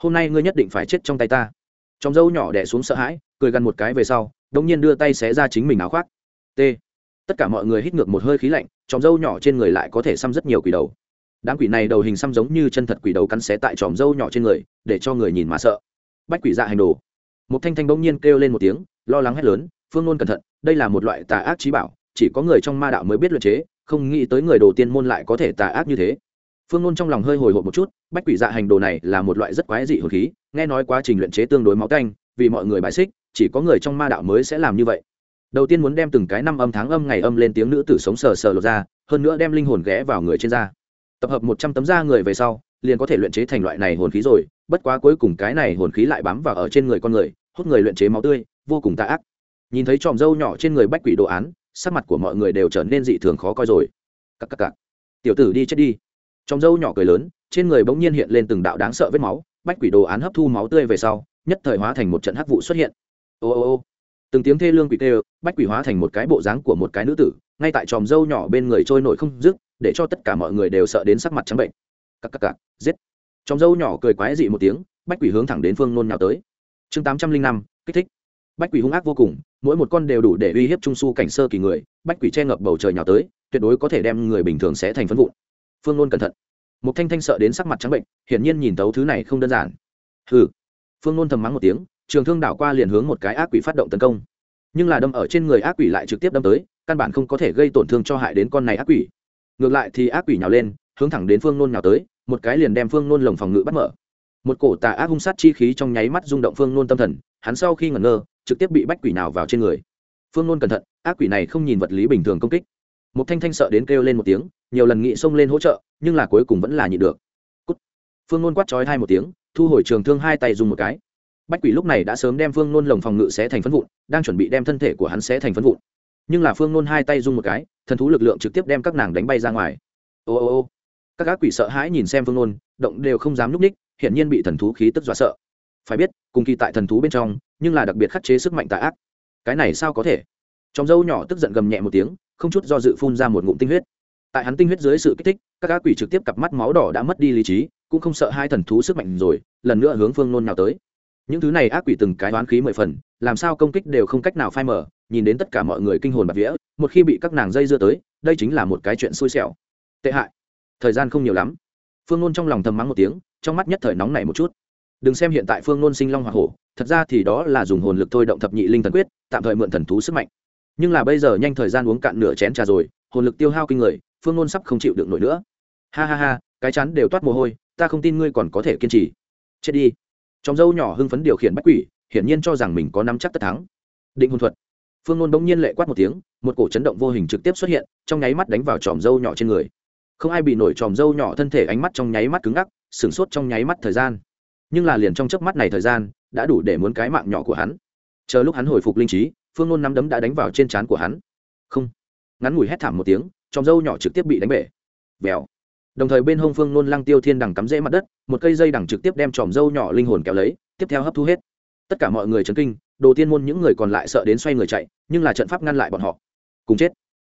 A: hôm nay ngươi nhất định phải chết trong tay ta trong dâu nhỏ đẻ xuống sợ hãi cười gần một cái về sau đông nhiên đưa tay xé ra chính mình áo khoác t tất cả mọi người hít ngược một hơi khí lạnh tròm dâu nhỏ trên người lại có thể xăm rất nhiều quỷ đầu đám quỷ này đầu hình xăm giống như chân thật quỷ đầu cắn xé tại tròm dâu nhỏ trên người để cho người nhìn mà sợ bách quỷ dạ hành đồ một thanh thanh bỗng nhiên kêu lên một tiếng lo lắng hét lớn phương nôn cẩn thận đây là một loại tà ác trí bảo chỉ có người trong ma đạo mới biết luyện chế không nghĩ tới người đồ tiên môn lại có thể tà ác như thế phương nôn trong lòng hơi hồi hộp một chút, bách quỷ dạ hành đồ này là một loại rất quái dị hồn khí, nghe nói quá trình luyện chế tương đối máu canh, vì mọi người bài xích, chỉ có người trong ma đạo mới sẽ làm như vậy. Đầu tiên muốn đem từng cái năm âm tháng âm ngày âm lên tiếng nữ tử sống sờ sờ lột ra, hơn nữa đem linh hồn ghé vào người trên da. Tập hợp một trăm tấm da người về sau, liền có thể luyện chế thành loại này hồn khí rồi, bất quá cuối cùng cái này hồn khí lại bám vào ở trên người con người, hút người luyện chế máu tươi, vô cùng tà ác. Nhìn thấy tròm dâu nhỏ trên người bách quỷ đồ án, sắc mặt của mọi người đều trở nên dị thường khó coi rồi. Cắc cắc cắc. tiểu tử đi chết đi trong dâu nhỏ cười lớn trên người bỗng nhiên hiện lên từng đạo đáng sợ vết máu bách quỷ đồ án hấp thu máu tươi về sau nhất thời hóa thành một trận hắc vụ xuất hiện. Ô ô ô. Từng tiếng thê lương quỷ tê bách quỷ hóa thành một cái bộ dáng của một cái nữ tử ngay tại tròm dâu nhỏ bên người trôi nổi không dứt để cho tất cả mọi người đều sợ đến sắc mặt trắng bệnh. Cắc cắc cắc, giết. Tròm dâu nhỏ cười quái dị một tiếng bách quỷ hướng thẳng đến phương nôn nhào tới. Chương tám trăm linh năm kích thích. Bách quỷ hung ác vô cùng mỗi một con đều đủ để uy hiếp trung s u cảnh sơ kỳ người bách quỷ che ngập bầu trời nhào tới tuyệt đối có thể đem người bình thường sẽ thành phân vụn phương nôn cẩn thận. Một thanh thanh sợ đến sắc mặt trắng bệnh, hiển nhiên nhìn tấu thứ này không đơn giản. Hừ. Phương nôn thầm mắng một tiếng, trường thương đảo qua liền hướng một cái ác quỷ phát động tấn công. Nhưng là đâm ở trên người ác quỷ lại trực tiếp đâm tới, căn bản không có thể gây tổn thương cho hại đến con này ác quỷ. Ngược lại thì ác quỷ nhào lên, hướng thẳng đến phương nôn nhào tới, một cái liền đem phương nôn lồng phòng ngự bắt mở. Một cổ tà ác hung sát chi khí trong nháy mắt rung động phương nôn tâm thần, hắn sau khi ngẩn ngơ, trực tiếp bị bách quỷ nào vào trên người. Phương nôn cẩn thận, ác quỷ này không nhìn vật lý bình thường công kích một thanh thanh sợ đến kêu lên một tiếng, nhiều lần nghị xông lên hỗ trợ, nhưng là cuối cùng vẫn là nhịn được. Cút. phương nôn quát trói hai một tiếng, thu hồi trường thương hai tay dùng một cái. Bách quỷ lúc này đã sớm đem phương nôn lồng phòng ngự xé thành phân vụn, đang chuẩn bị đem thân thể của hắn xé thành phân vụn. Nhưng là phương nôn hai tay dùng một cái, thần thú lực lượng trực tiếp đem các nàng đánh bay ra ngoài. Ô ô ô. Các gã quỷ sợ hãi nhìn xem phương nôn, động đều không dám núp ních, hiển nhiên bị thần thú khí tức dọa sợ. Phải biết, cùng kỳ tại thần thú bên trong, nhưng là đặc biệt khắc chế sức mạnh tà ác. Cái này sao có thể? Trong dâu nhỏ tức giận gầm nhẹ một tiếng không chút do dự phun ra một ngụm tinh huyết. Tại hắn tinh huyết dưới sự kích thích, các ác quỷ trực tiếp cặp mắt máu đỏ đã mất đi lý trí, cũng không sợ hai thần thú sức mạnh rồi, lần nữa hướng phương nôn nào tới. Những thứ này ác quỷ từng cái đoán khí mười phần, làm sao công kích đều không cách nào phai mở nhìn đến tất cả mọi người kinh hồn bạc vía, một khi bị các nàng dây dưa tới, đây chính là một cái chuyện xui xẻo. Tệ hại. Thời gian không nhiều lắm. Phương nôn trong lòng thầm mắng một tiếng, trong mắt nhất thời nóng này một chút. Đừng xem hiện tại phương nôn sinh long hoa hổ, thật ra thì đó là dùng hồn lực thôi động thập nhị linh thần quyết, tạm thời mượn thần thú sức mạnh nhưng là bây giờ nhanh thời gian uống cạn nửa chén trà rồi, hồn lực tiêu hao kinh người, phương nôn sắp không chịu được nổi nữa. Ha ha ha, cái chắn đều toát mồ hôi, ta không tin ngươi còn có thể kiên trì. Chết đi. Trong dâu nhỏ hưng phấn điều khiển bách quỷ, hiển nhiên cho rằng mình có nắm chắc tất thắng. Định hôn thuật. Phương nôn bỗng nhiên lệ quát một tiếng, một cổ chấn động vô hình trực tiếp xuất hiện, trong nháy mắt đánh vào tròm dâu nhỏ trên người. Không ai bị nổi tròm dâu nhỏ thân thể ánh mắt trong nháy mắt cứng ngắc, sửng sốt trong nháy mắt thời gian. Nhưng là liền trong chớp mắt này thời gian, đã đủ để muốn cái mạng nhỏ của hắn. Chờ lúc hắn hồi phục linh trí phương nôn nắm đấm đã đánh vào trên trán của hắn. Không. Ngắn ngủi hét thảm một tiếng, tròm dâu nhỏ trực tiếp bị đánh bể. Vèo. Đồng thời bên hông phương nôn lăng tiêu thiên đằng cắm rễ mặt đất, một cây dây đằng trực tiếp đem tròm dâu nhỏ linh hồn kéo lấy, tiếp theo hấp thu hết. Tất cả mọi người chấn kinh, đồ tiên môn những người còn lại sợ đến xoay người chạy, nhưng là trận pháp ngăn lại bọn họ. Cùng chết.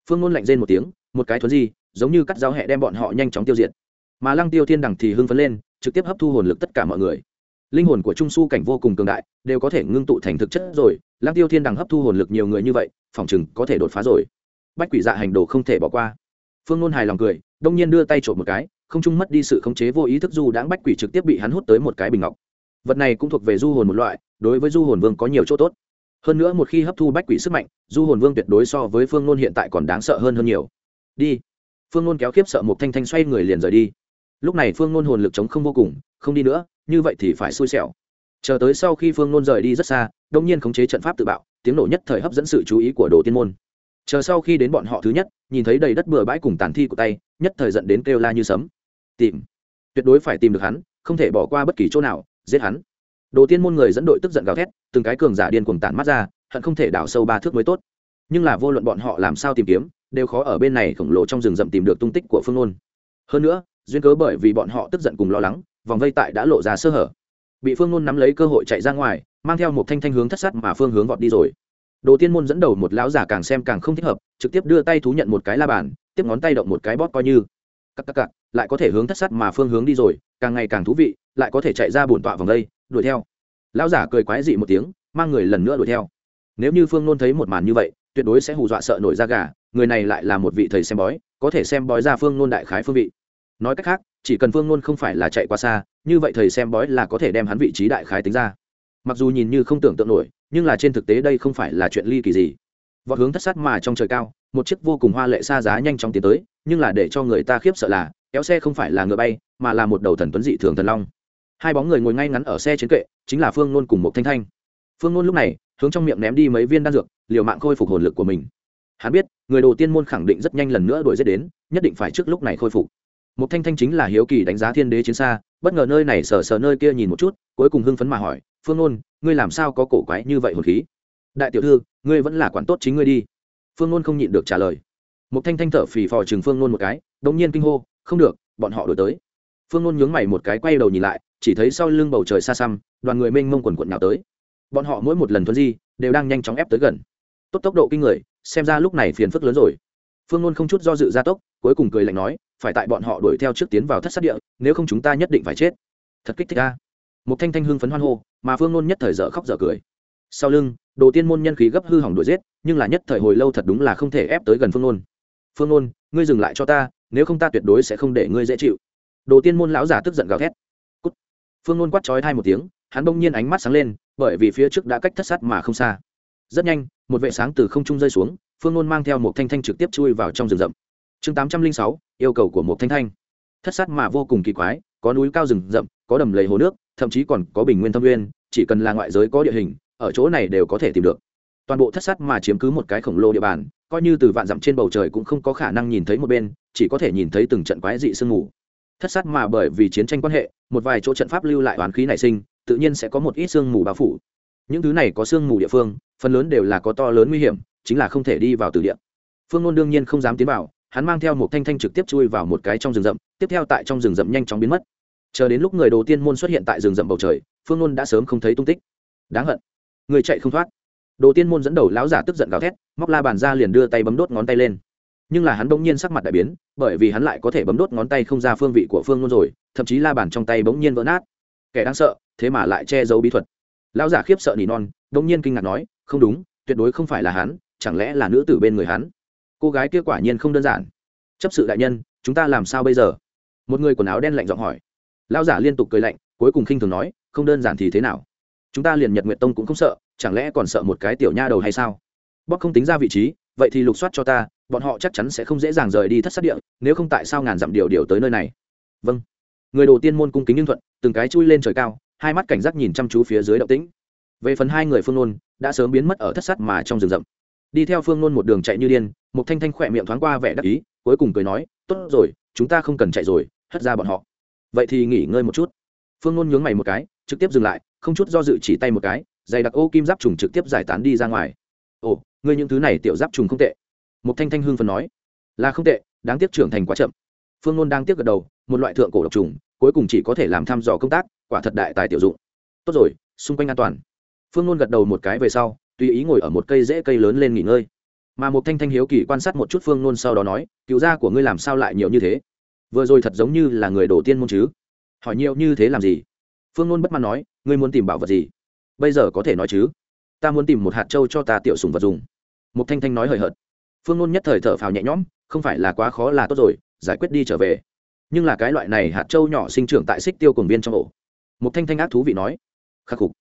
A: Phương nôn lạnh rên một tiếng, một cái thuấn di, giống như cắt dao hẹ đem bọn họ nhanh chóng tiêu diệt. Mà lăng tiêu thiên đằng thì hưng phấn lên, trực tiếp hấp thu hồn lực tất cả mọi người linh hồn của trung su cảnh vô cùng cường đại, đều có thể ngưng tụ thành thực chất rồi. Lăng tiêu thiên đằng hấp thu hồn lực nhiều người như vậy, phòng chừng có thể đột phá rồi. Bách quỷ dạ hành đồ không thể bỏ qua. Phương nôn hài lòng cười, đông nhiên đưa tay trộm một cái, không trung mất đi sự khống chế vô ý thức du đãng bách quỷ trực tiếp bị hắn hút tới một cái bình ngọc. Vật này cũng thuộc về du hồn một loại, đối với du hồn vương có nhiều chỗ tốt. Hơn nữa một khi hấp thu bách quỷ sức mạnh, du hồn vương tuyệt đối so với phương nôn hiện tại còn đáng sợ hơn hơn nhiều. Đi. Phương nôn kéo khiếp sợ một thanh thanh xoay người liền rời đi. Lúc này phương nôn hồn lực chống không vô cùng, không đi nữa như vậy thì phải xui xẻo. Chờ tới sau khi phương nôn rời đi rất xa đông nhiên khống chế trận pháp tự bạo, tiếng nổ nhất thời hấp dẫn sự chú ý của đồ tiên môn. Chờ sau khi đến bọn họ thứ nhất, nhìn thấy đầy đất bừa bãi cùng tàn thi của tay, nhất thời dẫn đến kêu la như sấm. Tìm. Tuyệt đối phải tìm được hắn, không thể bỏ qua bất kỳ chỗ nào, giết hắn. Đồ tiên môn người dẫn đội tức giận gào thét, từng cái cường giả điên cuồng tản mắt ra, hận không thể đào sâu ba thước mới tốt. Nhưng là vô luận bọn họ làm sao tìm kiếm, đều khó ở bên này khổng lồ trong rừng rậm tìm được tung tích của phương nôn. Hơn nữa, duyên cớ bởi vì bọn họ tức giận cùng lo lắng vòng vây tại đã lộ ra sơ hở. Bị phương nôn nắm lấy cơ hội chạy ra ngoài, mang theo một thanh thanh hướng thất sát mà phương hướng vọt đi rồi. Đồ tiên môn dẫn đầu một lão giả càng xem càng không thích hợp, trực tiếp đưa tay thú nhận một cái la bàn, tiếp ngón tay động một cái bóp coi như. Cắc cắc cắc lại có thể hướng thất sát mà phương hướng đi rồi, càng ngày càng thú vị, lại có thể chạy ra bổn tọa vòng đây, đuổi theo. Lão giả cười quái dị một tiếng, mang người lần nữa đuổi theo. Nếu như phương nôn thấy một màn như vậy, tuyệt đối sẽ hù dọa sợ nổi da gà, người này lại là một vị thầy xem bói, có thể xem bói ra phương nôn đại khái phương vị. Nói cách khác chỉ cần phương nôn không phải là chạy qua xa, như vậy thầy xem bói là có thể đem hắn vị trí đại khái tính ra. Mặc dù nhìn như không tưởng tượng nổi, nhưng là trên thực tế đây không phải là chuyện ly kỳ gì. Vọt hướng thất sát mà trong trời cao, một chiếc vô cùng hoa lệ xa giá nhanh chóng tiến tới, nhưng là để cho người ta khiếp sợ là, kéo xe không phải là ngựa bay, mà là một đầu thần tuấn dị thường thần long. Hai bóng người ngồi ngay ngắn ở xe chiến kệ, chính là phương nôn cùng một thanh thanh. Phương nôn lúc này, hướng trong miệng ném đi mấy viên đan dược, liều mạng khôi phục hồn lực của mình. Hắn biết, người đồ tiên môn khẳng định rất nhanh lần nữa đuổi giết đến, nhất định phải trước lúc này khôi phục một thanh thanh chính là hiếu kỳ đánh giá thiên đế chiến xa, bất ngờ nơi này sờ sờ nơi kia nhìn một chút, cuối cùng hưng phấn mà hỏi, phương luân ngươi làm sao có cổ quái như vậy hồn khí? Đại tiểu thư, ngươi vẫn là quản tốt chính ngươi đi. Phương luân không nhịn được trả lời. Một thanh thanh thở phì phò chừng phương luân một cái đống nhiên kinh hô, không được, bọn họ đổi tới. Phương luân nhướng mày một cái quay đầu nhìn lại, chỉ thấy sau lưng bầu trời xa xăm, đoàn người mênh mông quần quận nào tới. Bọn họ mỗi một lần thuấn di, đều đang nhanh chóng ép tới gần. Tốt tốc độ kinh người, xem ra lúc này phiền phức lớn rồi. Phương luân không chút do dự gia tốc, cuối cùng cười lạnh nói phải tại bọn họ đuổi theo trước tiến vào thất sát địa, nếu không chúng ta nhất định phải chết. Thật kích thích ca một thanh thanh hưng phấn hoan hô, mà phương nôn nhất thời dở khóc dở cười. Sau lưng, đồ tiên môn nhân khí gấp hư hỏng đuổi giết, nhưng là nhất thời hồi lâu thật đúng là không thể ép tới gần phương nôn. Phương nôn, ngươi dừng lại cho ta, nếu không ta tuyệt đối sẽ không để ngươi dễ chịu. Đồ tiên môn lão giả tức giận gào thét. Cút. phương nôn quát trói thai một tiếng, hắn bỗng nhiên ánh mắt sáng lên, bởi vì phía trước đã cách thất sát mà không xa. Rất nhanh, một vệ sáng từ không trung rơi xuống, phương nôn mang theo một thanh thanh trực tiếp chui vào trong rừng rậm chương tám trăm linh sáu, yêu cầu của một thanh thanh. Thất sát mà vô cùng kỳ quái, có núi cao rừng rậm, có đầm lầy hồ nước, thậm chí còn có bình nguyên thâm nguyên, chỉ cần là ngoại giới có địa hình, ở chỗ này đều có thể tìm được. Toàn bộ thất sát mà chiếm cứ một cái khổng lồ địa bàn, coi như từ vạn dặm trên bầu trời cũng không có khả năng nhìn thấy một bên, chỉ có thể nhìn thấy từng trận quái dị sương mù. Thất sát mà bởi vì chiến tranh quan hệ, một vài chỗ trận pháp lưu lại oán khí nảy sinh, tự nhiên sẽ có một ít sương mù bao phủ. Những thứ này có sương mù địa phương, phần lớn đều là có to lớn nguy hiểm, chính là không thể đi vào từ địa. Phương ngôn đương nhiên không dám tiến vào hắn mang theo một thanh thanh trực tiếp chui vào một cái trong rừng rậm, tiếp theo tại trong rừng rậm nhanh chóng biến mất. Chờ đến lúc người đầu tiên môn xuất hiện tại rừng rậm bầu trời, phương ngôn đã sớm không thấy tung tích. Đáng hận. Người chạy không thoát. Đồ tiên môn dẫn đầu lão giả tức giận gào thét, móc la bàn ra liền đưa tay bấm đốt ngón tay lên. Nhưng là hắn bỗng nhiên sắc mặt đại biến, bởi vì hắn lại có thể bấm đốt ngón tay không ra phương vị của phương ngôn rồi, thậm chí la bàn trong tay bỗng nhiên vỡ nát. Kẻ đáng sợ, thế mà lại che giấu bí thuật. Lão giả khiếp sợ nỉ non, bỗng nhiên kinh ngạc nói, không đúng, tuyệt đối không phải là hắn, chẳng lẽ là nữ tử bên người hắn? Cô gái kia quả nhiên không đơn giản. Chấp sự đại nhân, chúng ta làm sao bây giờ? Một người quần áo đen lạnh giọng hỏi. Lão giả liên tục cười lạnh, cuối cùng khinh thường nói, không đơn giản thì thế nào? Chúng ta liền nhật nguyện tông cũng không sợ, chẳng lẽ còn sợ một cái tiểu nha đầu hay sao? Bóc không tính ra vị trí, vậy thì lục soát cho ta, bọn họ chắc chắn sẽ không dễ dàng rời đi thất sát địa, nếu không tại sao ngàn dặm điều điều tới nơi này? Vâng. Người đầu tiên môn cung kính nhưng thuận, từng cái chui lên trời cao, hai mắt cảnh giác nhìn chăm chú phía dưới động tĩnh. Về phần hai người phương nôn, đã sớm biến mất ở thất sát mà trong rừng rậm đi theo phương nôn một đường chạy như điên một thanh thanh khỏe miệng thoáng qua vẻ đắc ý, cuối cùng cười nói, tốt rồi, chúng ta không cần chạy rồi, hất ra bọn họ. Vậy thì nghỉ ngơi một chút. Phương nôn nhướng mày một cái, trực tiếp dừng lại, không chút do dự chỉ tay một cái dày đặc ô kim giáp trùng trực tiếp giải tán đi ra ngoài. Ồ, ngươi những thứ này tiểu giáp trùng không tệ. Một thanh thanh hương phần nói. Là không tệ, đáng tiếc trưởng thành quá chậm. Phương nôn đang tiếc gật đầu, một loại thượng cổ độc trùng, cuối cùng chỉ có thể làm thăm dò công tác, quả thật đại tài tiểu dụng. Tốt rồi, xung quanh an toàn. Phương nôn gật đầu một cái về sau tùy ý ngồi ở một cây rễ cây lớn lên nghỉ ngơi. Mà một thanh thanh hiếu kỳ quan sát một chút phương nôn sau đó nói, cựu gia của ngươi làm sao lại nhiều như thế? Vừa rồi thật giống như là người đầu tiên môn chứ? Hỏi nhiều như thế làm gì? Phương nôn bất mãn nói, ngươi muốn tìm bảo vật gì? Bây giờ có thể nói chứ? Ta muốn tìm một hạt trâu cho ta tiểu sùng vật dùng. Một thanh thanh nói hời hợt. Phương nôn nhất thời thở phào nhẹ nhõm, không phải là quá khó là tốt rồi, giải quyết đi trở về. Nhưng là cái loại này hạt trâu nhỏ sinh trưởng tại xích tiêu cồn viên trong ổ. Một thanh thanh ác thú vị nói, khắc phục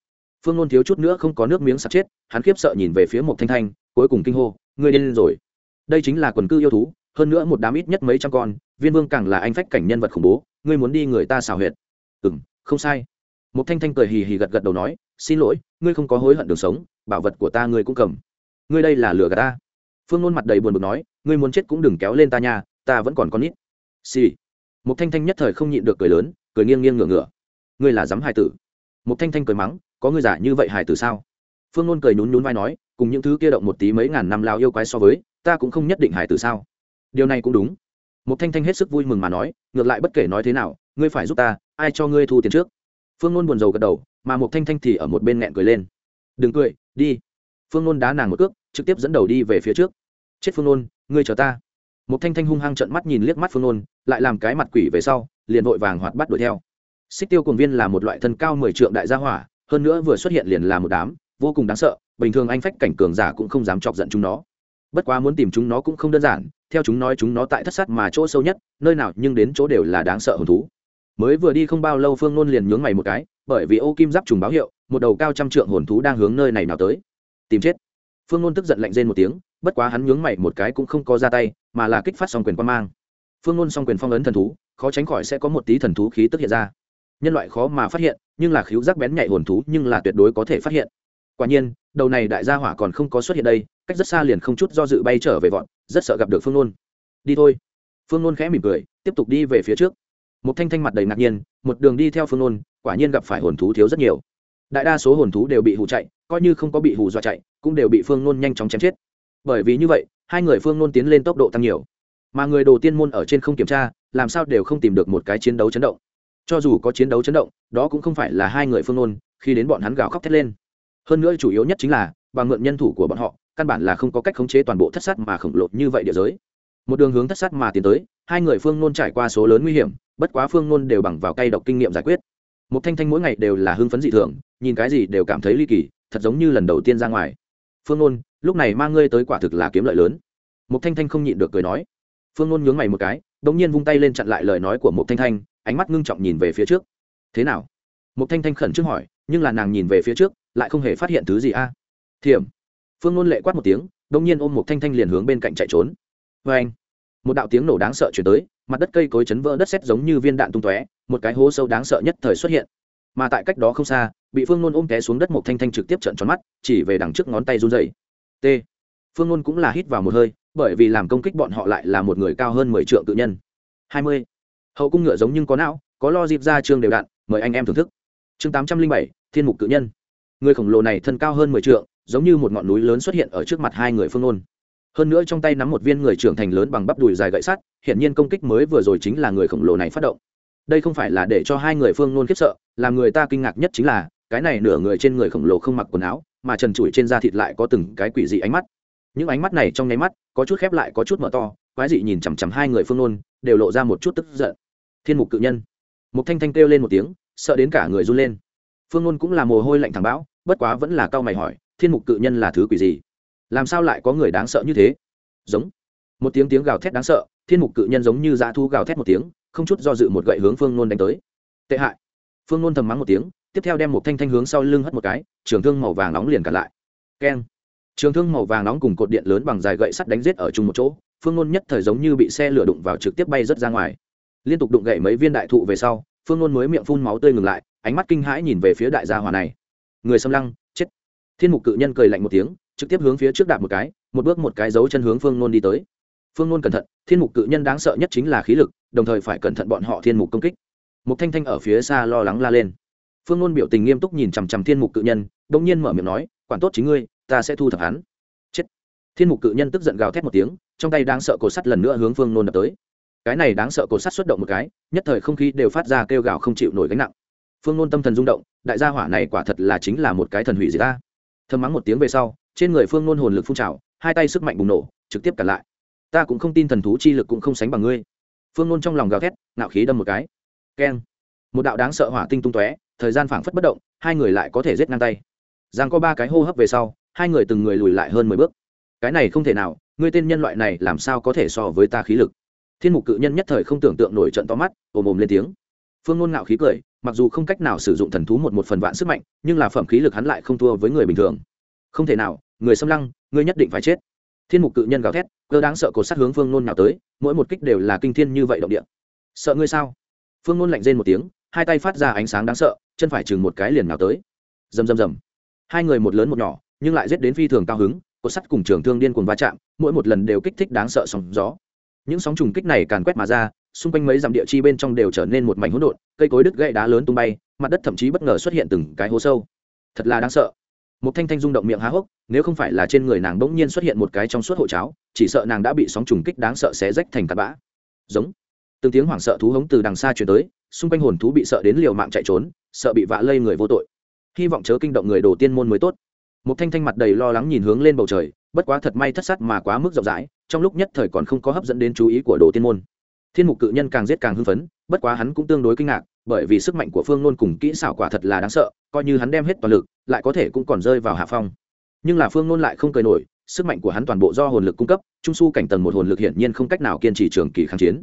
A: phương nôn thiếu chút nữa không có nước miếng sắp chết, hắn khiếp sợ nhìn về phía một thanh thanh, cuối cùng kinh hô, ngươi điên rồi. Đây chính là quần cư yêu thú, hơn nữa một đám ít nhất mấy trăm con, viên vương càng là anh phách cảnh nhân vật khủng bố, ngươi muốn đi người ta xào huyệt. Ừ m không sai. Một thanh thanh cười hì hì gật gật đầu nói, xin lỗi, ngươi không có hối hận đường sống, bảo vật của ta ngươi cũng cầm. Ngươi đây là lừa gà ta. Phương nôn mặt đầy buồn bực nói, ngươi muốn chết cũng đừng kéo lên ta nha, ta vẫn còn con nít. Xì、sì. một thanh thanh nhất thời không nhịn được cười lớn, cười nghiêng nghiêng ngửa ngửa. Ngươi là dám hai tử. Một thanh thanh cười mắng có người giả như vậy hài tử sao? Phương nôn cười nhún nhún vai nói, cùng những thứ kia động một tí mấy ngàn năm lao yêu quái so với, ta cũng không nhất định hài tử sao. Điều này cũng đúng. Một thanh thanh hết sức vui mừng mà nói, ngược lại bất kể nói thế nào, ngươi phải giúp ta, ai cho ngươi thu tiền trước? Phương nôn buồn rầu gật đầu, mà một thanh thanh thì ở một bên nghẹn cười lên. Đừng cười, đi. Phương nôn đá nàng một cước, trực tiếp dẫn đầu đi về phía trước. Chết phương nôn, ngươi chờ ta. Một thanh thanh hung hăng trận mắt nhìn liếc mắt phương nôn, lại làm cái mặt quỷ về sau, liền vội vàng hoạt bắt đuổi theo. Xích tiêu cùng viên là một loại thân cao mười trượng đại gia hỏa hơn nữa vừa xuất hiện liền là một đám, vô cùng đáng sợ, bình thường anh phách cảnh cường giả cũng không dám chọc giận chúng nó. Bất quá muốn tìm chúng nó cũng không đơn giản, theo chúng nói chúng nó tại thất sát mà chỗ sâu nhất, nơi nào nhưng đến chỗ đều là đáng sợ hồn thú. Mới vừa đi không bao lâu phương nôn liền nhướng mày một cái, bởi vì ô kim giáp trùng báo hiệu, một đầu cao trăm trượng hồn thú đang hướng nơi này nào tới. Tìm chết. Phương nôn tức giận lạnh rên một tiếng, bất quá hắn nhướng mày một cái cũng không có ra tay, mà là kích phát song quyền quan mang. Phương nôn song quyền phong ấn thần thú, khó tránh khỏi sẽ có một tí thần thú khí tức hiện ra nhân loại khó mà phát hiện, nhưng là khíu giác bén nhạy hồn thú, nhưng là tuyệt đối có thể phát hiện. Quả nhiên, đầu này đại gia hỏa còn không có xuất hiện đây, cách rất xa liền không chút do dự bay trở về vọn rất sợ gặp được phương nôn. Đi thôi. Phương nôn khẽ mỉm cười, tiếp tục đi về phía trước. Một thanh thanh mặt đầy ngạc nhiên, một đường đi theo phương nôn, quả nhiên gặp phải hồn thú thiếu rất nhiều. Đại đa số hồn thú đều bị hù chạy, coi như không có bị hù dọa chạy, cũng đều bị phương nôn nhanh chóng chém chết. Bởi vì như vậy, hai người phương nôn tiến lên tốc độ tăng nhiều. Mà người đồ tiên môn ở trên không kiểm tra, làm sao đều không tìm được một cái chiến đấu chấn động cho dù có chiến đấu chấn động, đó cũng không phải là hai người phương nôn khi đến bọn hắn gào khóc thét lên. Hơn nữa chủ yếu nhất chính là, bằng mượn nhân thủ của bọn họ, căn bản là không có cách khống chế toàn bộ thất sát mà khổng lồ như vậy địa giới. Một đường hướng thất sát mà tiến tới, hai người phương nôn trải qua số lớn nguy hiểm, bất quá phương nôn đều bằng vào cay độc kinh nghiệm giải quyết. Một thanh thanh mỗi ngày đều là hưng phấn dị thường, nhìn cái gì đều cảm thấy ly kỳ, thật giống như lần đầu tiên ra ngoài. Phương nôn lúc này mang ngươi tới quả thực là kiếm lợi lớn. Một thanh thanh không nhịn được cười nói. Phương nôn nhướng mày một cái đ ỗ n g nhiên vung tay lên chặn lại lời nói của một thanh thanh ánh mắt ngưng trọng nhìn về phía trước. Thế nào? Một thanh thanh khẩn trước hỏi, nhưng là nàng nhìn về phía trước, lại không hề phát hiện thứ gì a. À? thiểm. Phương nôn lệ quát một tiếng đông nhiên ôm một thanh thanh liền hướng bên cạnh chạy trốn. Vê anh. Một đạo tiếng nổ đáng sợ chuyển tới, mặt đất cây cối chấn vỡ đất xét giống như viên đạn tung tóe, một cái hố sâu đáng sợ nhất thời xuất hiện. Mà tại cách đó không xa, bị phương nôn ôm té xuống đất một thanh thanh trực tiếp trận tròn mắt, chỉ về đằng trước ngón tay run dày t. Phương nôn cũng là hít vào một hơi, bởi vì làm công kích bọn họ lại là một người cao hơn mười triệu tự nhân. Hai mươi hậu cung ngựa giống nhưng có não, có lo dịp ra chương đều đặn mời anh em thưởng thức. Chương tám trăm linh bảy, thiên mục cự nhân. Người khổng lồ này thân cao hơn mười triệu giống như một ngọn núi lớn xuất hiện ở trước mặt hai người phương Ôn. hơn nữa trong tay nắm một viên người trưởng thành lớn bằng bắp đùi dài gậy sắt hiện nhiên công kích mới vừa rồi chính là người khổng lồ này phát động. Đây không phải là để cho hai người phương nôn khiếp sợ, làm người ta kinh ngạc nhất chính là, cái này nửa người trên người khổng lồ không mặc quần áo, mà trần trụi trên da thịt lại có từng cái quỷ dị ánh mắt. Những ánh mắt này trong nháy mắt, có chút khép lại, có chút mở to, quái dị nhìn chằm chằm hai người phương nôn đều lộ ra một chút tức giận thiên mục cự nhân. Một thanh thanh kêu lên một tiếng, sợ đến cả người run lên. Phương ngôn cũng là mồ hôi lạnh thẳng bão, bất quá vẫn là cao mày hỏi, thiên mục cự nhân là thứ quỷ gì? Làm sao lại có người đáng sợ như thế? Giống. Một tiếng tiếng gào thét đáng sợ, thiên mục cự nhân giống như dã thu gào thét một tiếng, không chút do dự một gậy hướng phương nôn đánh tới. Tệ hại. Phương nôn thầm mắng một tiếng, tiếp theo đem một thanh thanh hướng sau lưng hất một cái, trường thương màu vàng nóng liền cặn lại. Keng. Trường thương màu vàng nóng cùng cột điện lớn bằng dài gậy sắt đánh giết ở chung một chỗ, phương nôn nhất thời giống như bị xe lửa đụng vào trực tiếp bay rớt ra ngoài liên tục đụng gậy mấy viên đại thụ về sau, phương nôn mới miệng phun máu tươi ngừng lại, ánh mắt kinh hãi nhìn về phía đại gia hòa này. Người xâm lăng, chết. Thiên mục cự nhân cười lạnh một tiếng, trực tiếp hướng phía trước đạp một cái, một bước một cái dấu chân hướng phương nôn đi tới. Phương nôn cẩn thận, thiên mục cự nhân đáng sợ nhất chính là khí lực, đồng thời phải cẩn thận bọn họ thiên mục công kích. Một thanh thanh ở phía xa lo lắng la lên. Phương nôn biểu tình nghiêm túc nhìn chằm chằm thiên mục cự nhân đ ỗ n g nhiên mở miệng nói, quản tốt chính ngươi, ta sẽ thu thập hắn. Chết. Thiên mục cự nhân tức giận gào thét một tiếng, trong tay đang sợ cổ sắt lần nữa hướng phương nôn đập tới cái này đáng sợ cột sắt xuất động một cái, nhất thời không khí đều phát ra kêu gào không chịu nổi gánh nặng. Phương nôn tâm thần rung động, đại gia hỏa này quả thật là chính là một cái thần hủy gì ta. Thơm mắng một tiếng về sau, trên người phương nôn hồn lực phun trào, hai tay sức mạnh bùng nổ, trực tiếp cản lại. Ta cũng không tin thần thú chi lực cũng không sánh bằng ngươi. Phương nôn trong lòng gào thét, ngạo khí đâm một cái. Keng. Một đạo đáng sợ hỏa tinh tung tóe, thời gian phảng phất bất động, hai người lại có thể giết ngang tay. Giang có ba cái hô hấp về sau, hai người từng người lùi lại hơn mười bước. Cái này không thể nào, ngươi tên nhân loại này làm sao có thể so với ta khí lực? Thiên mục cự nhân nhất thời không tưởng tượng nổi trận to mắt, ồm ồm lên tiếng. Phương ngôn ngạo khí cười, mặc dù không cách nào sử dụng thần thú một một phần vạn sức mạnh, nhưng là phẩm khí lực hắn lại không thua với người bình thường. Không thể nào, người xâm lăng ngươi nhất định phải chết. Thiên mục cự nhân gào thét, cơ đáng sợ cột sát hướng phương nôn nào tới, mỗi một kích đều là kinh thiên như vậy động địa. Sợ ngươi sao? Phương nôn lạnh rên một tiếng, hai tay phát ra ánh sáng đáng sợ, chân phải chừng một cái liền nào tới. Rầm rầm rầm. Hai người một lớn một nhỏ, nhưng lại giết đến phi thường cao hứng cột sắt cùng trường thương điên cuồng va chạm, mỗi một lần đều kích thích đáng sợ sóng gió những sóng trùng kích này càn quét mà ra, xung quanh mấy dặm địa chi bên trong đều trở nên một mảnh hỗn độn, cây cối đứt gãy đá lớn tung bay, mặt đất thậm chí bất ngờ xuất hiện từng cái hố sâu. Thật là đáng sợ. Một thanh thanh rung động miệng há hốc, nếu không phải là trên người nàng bỗng nhiên xuất hiện một cái trong suốt hộ cháo, chỉ sợ nàng đã bị sóng trùng kích đáng sợ xé rách thành tạt bã. Giống. Từng tiếng hoảng sợ thú hống từ đằng xa chuyển tới, xung quanh hồn thú bị sợ đến liều mạng chạy trốn, sợ bị vạ lây người vô tội. Hy vọng chớ kinh động người đồ tiên môn mới tốt. Một thanh thanh mặt đầy lo lắng nhìn hướng lên bầu trời, bất quá thật may thất sát mà quá mức rộng rãi trong lúc nhất thời còn không có hấp dẫn đến chú ý của đồ tiên môn. Thiên mục cự nhân càng giết càng hưng phấn, bất quá hắn cũng tương đối kinh ngạc, bởi vì sức mạnh của phương nôn cùng kỹ xảo quả thật là đáng sợ, coi như hắn đem hết toàn lực, lại có thể cũng còn rơi vào hạ phong. Nhưng là phương nôn lại không cười nổi, sức mạnh của hắn toàn bộ do hồn lực cung cấp, trung s u cảnh tầng một hồn lực hiển nhiên không cách nào kiên trì trường kỳ kháng chiến.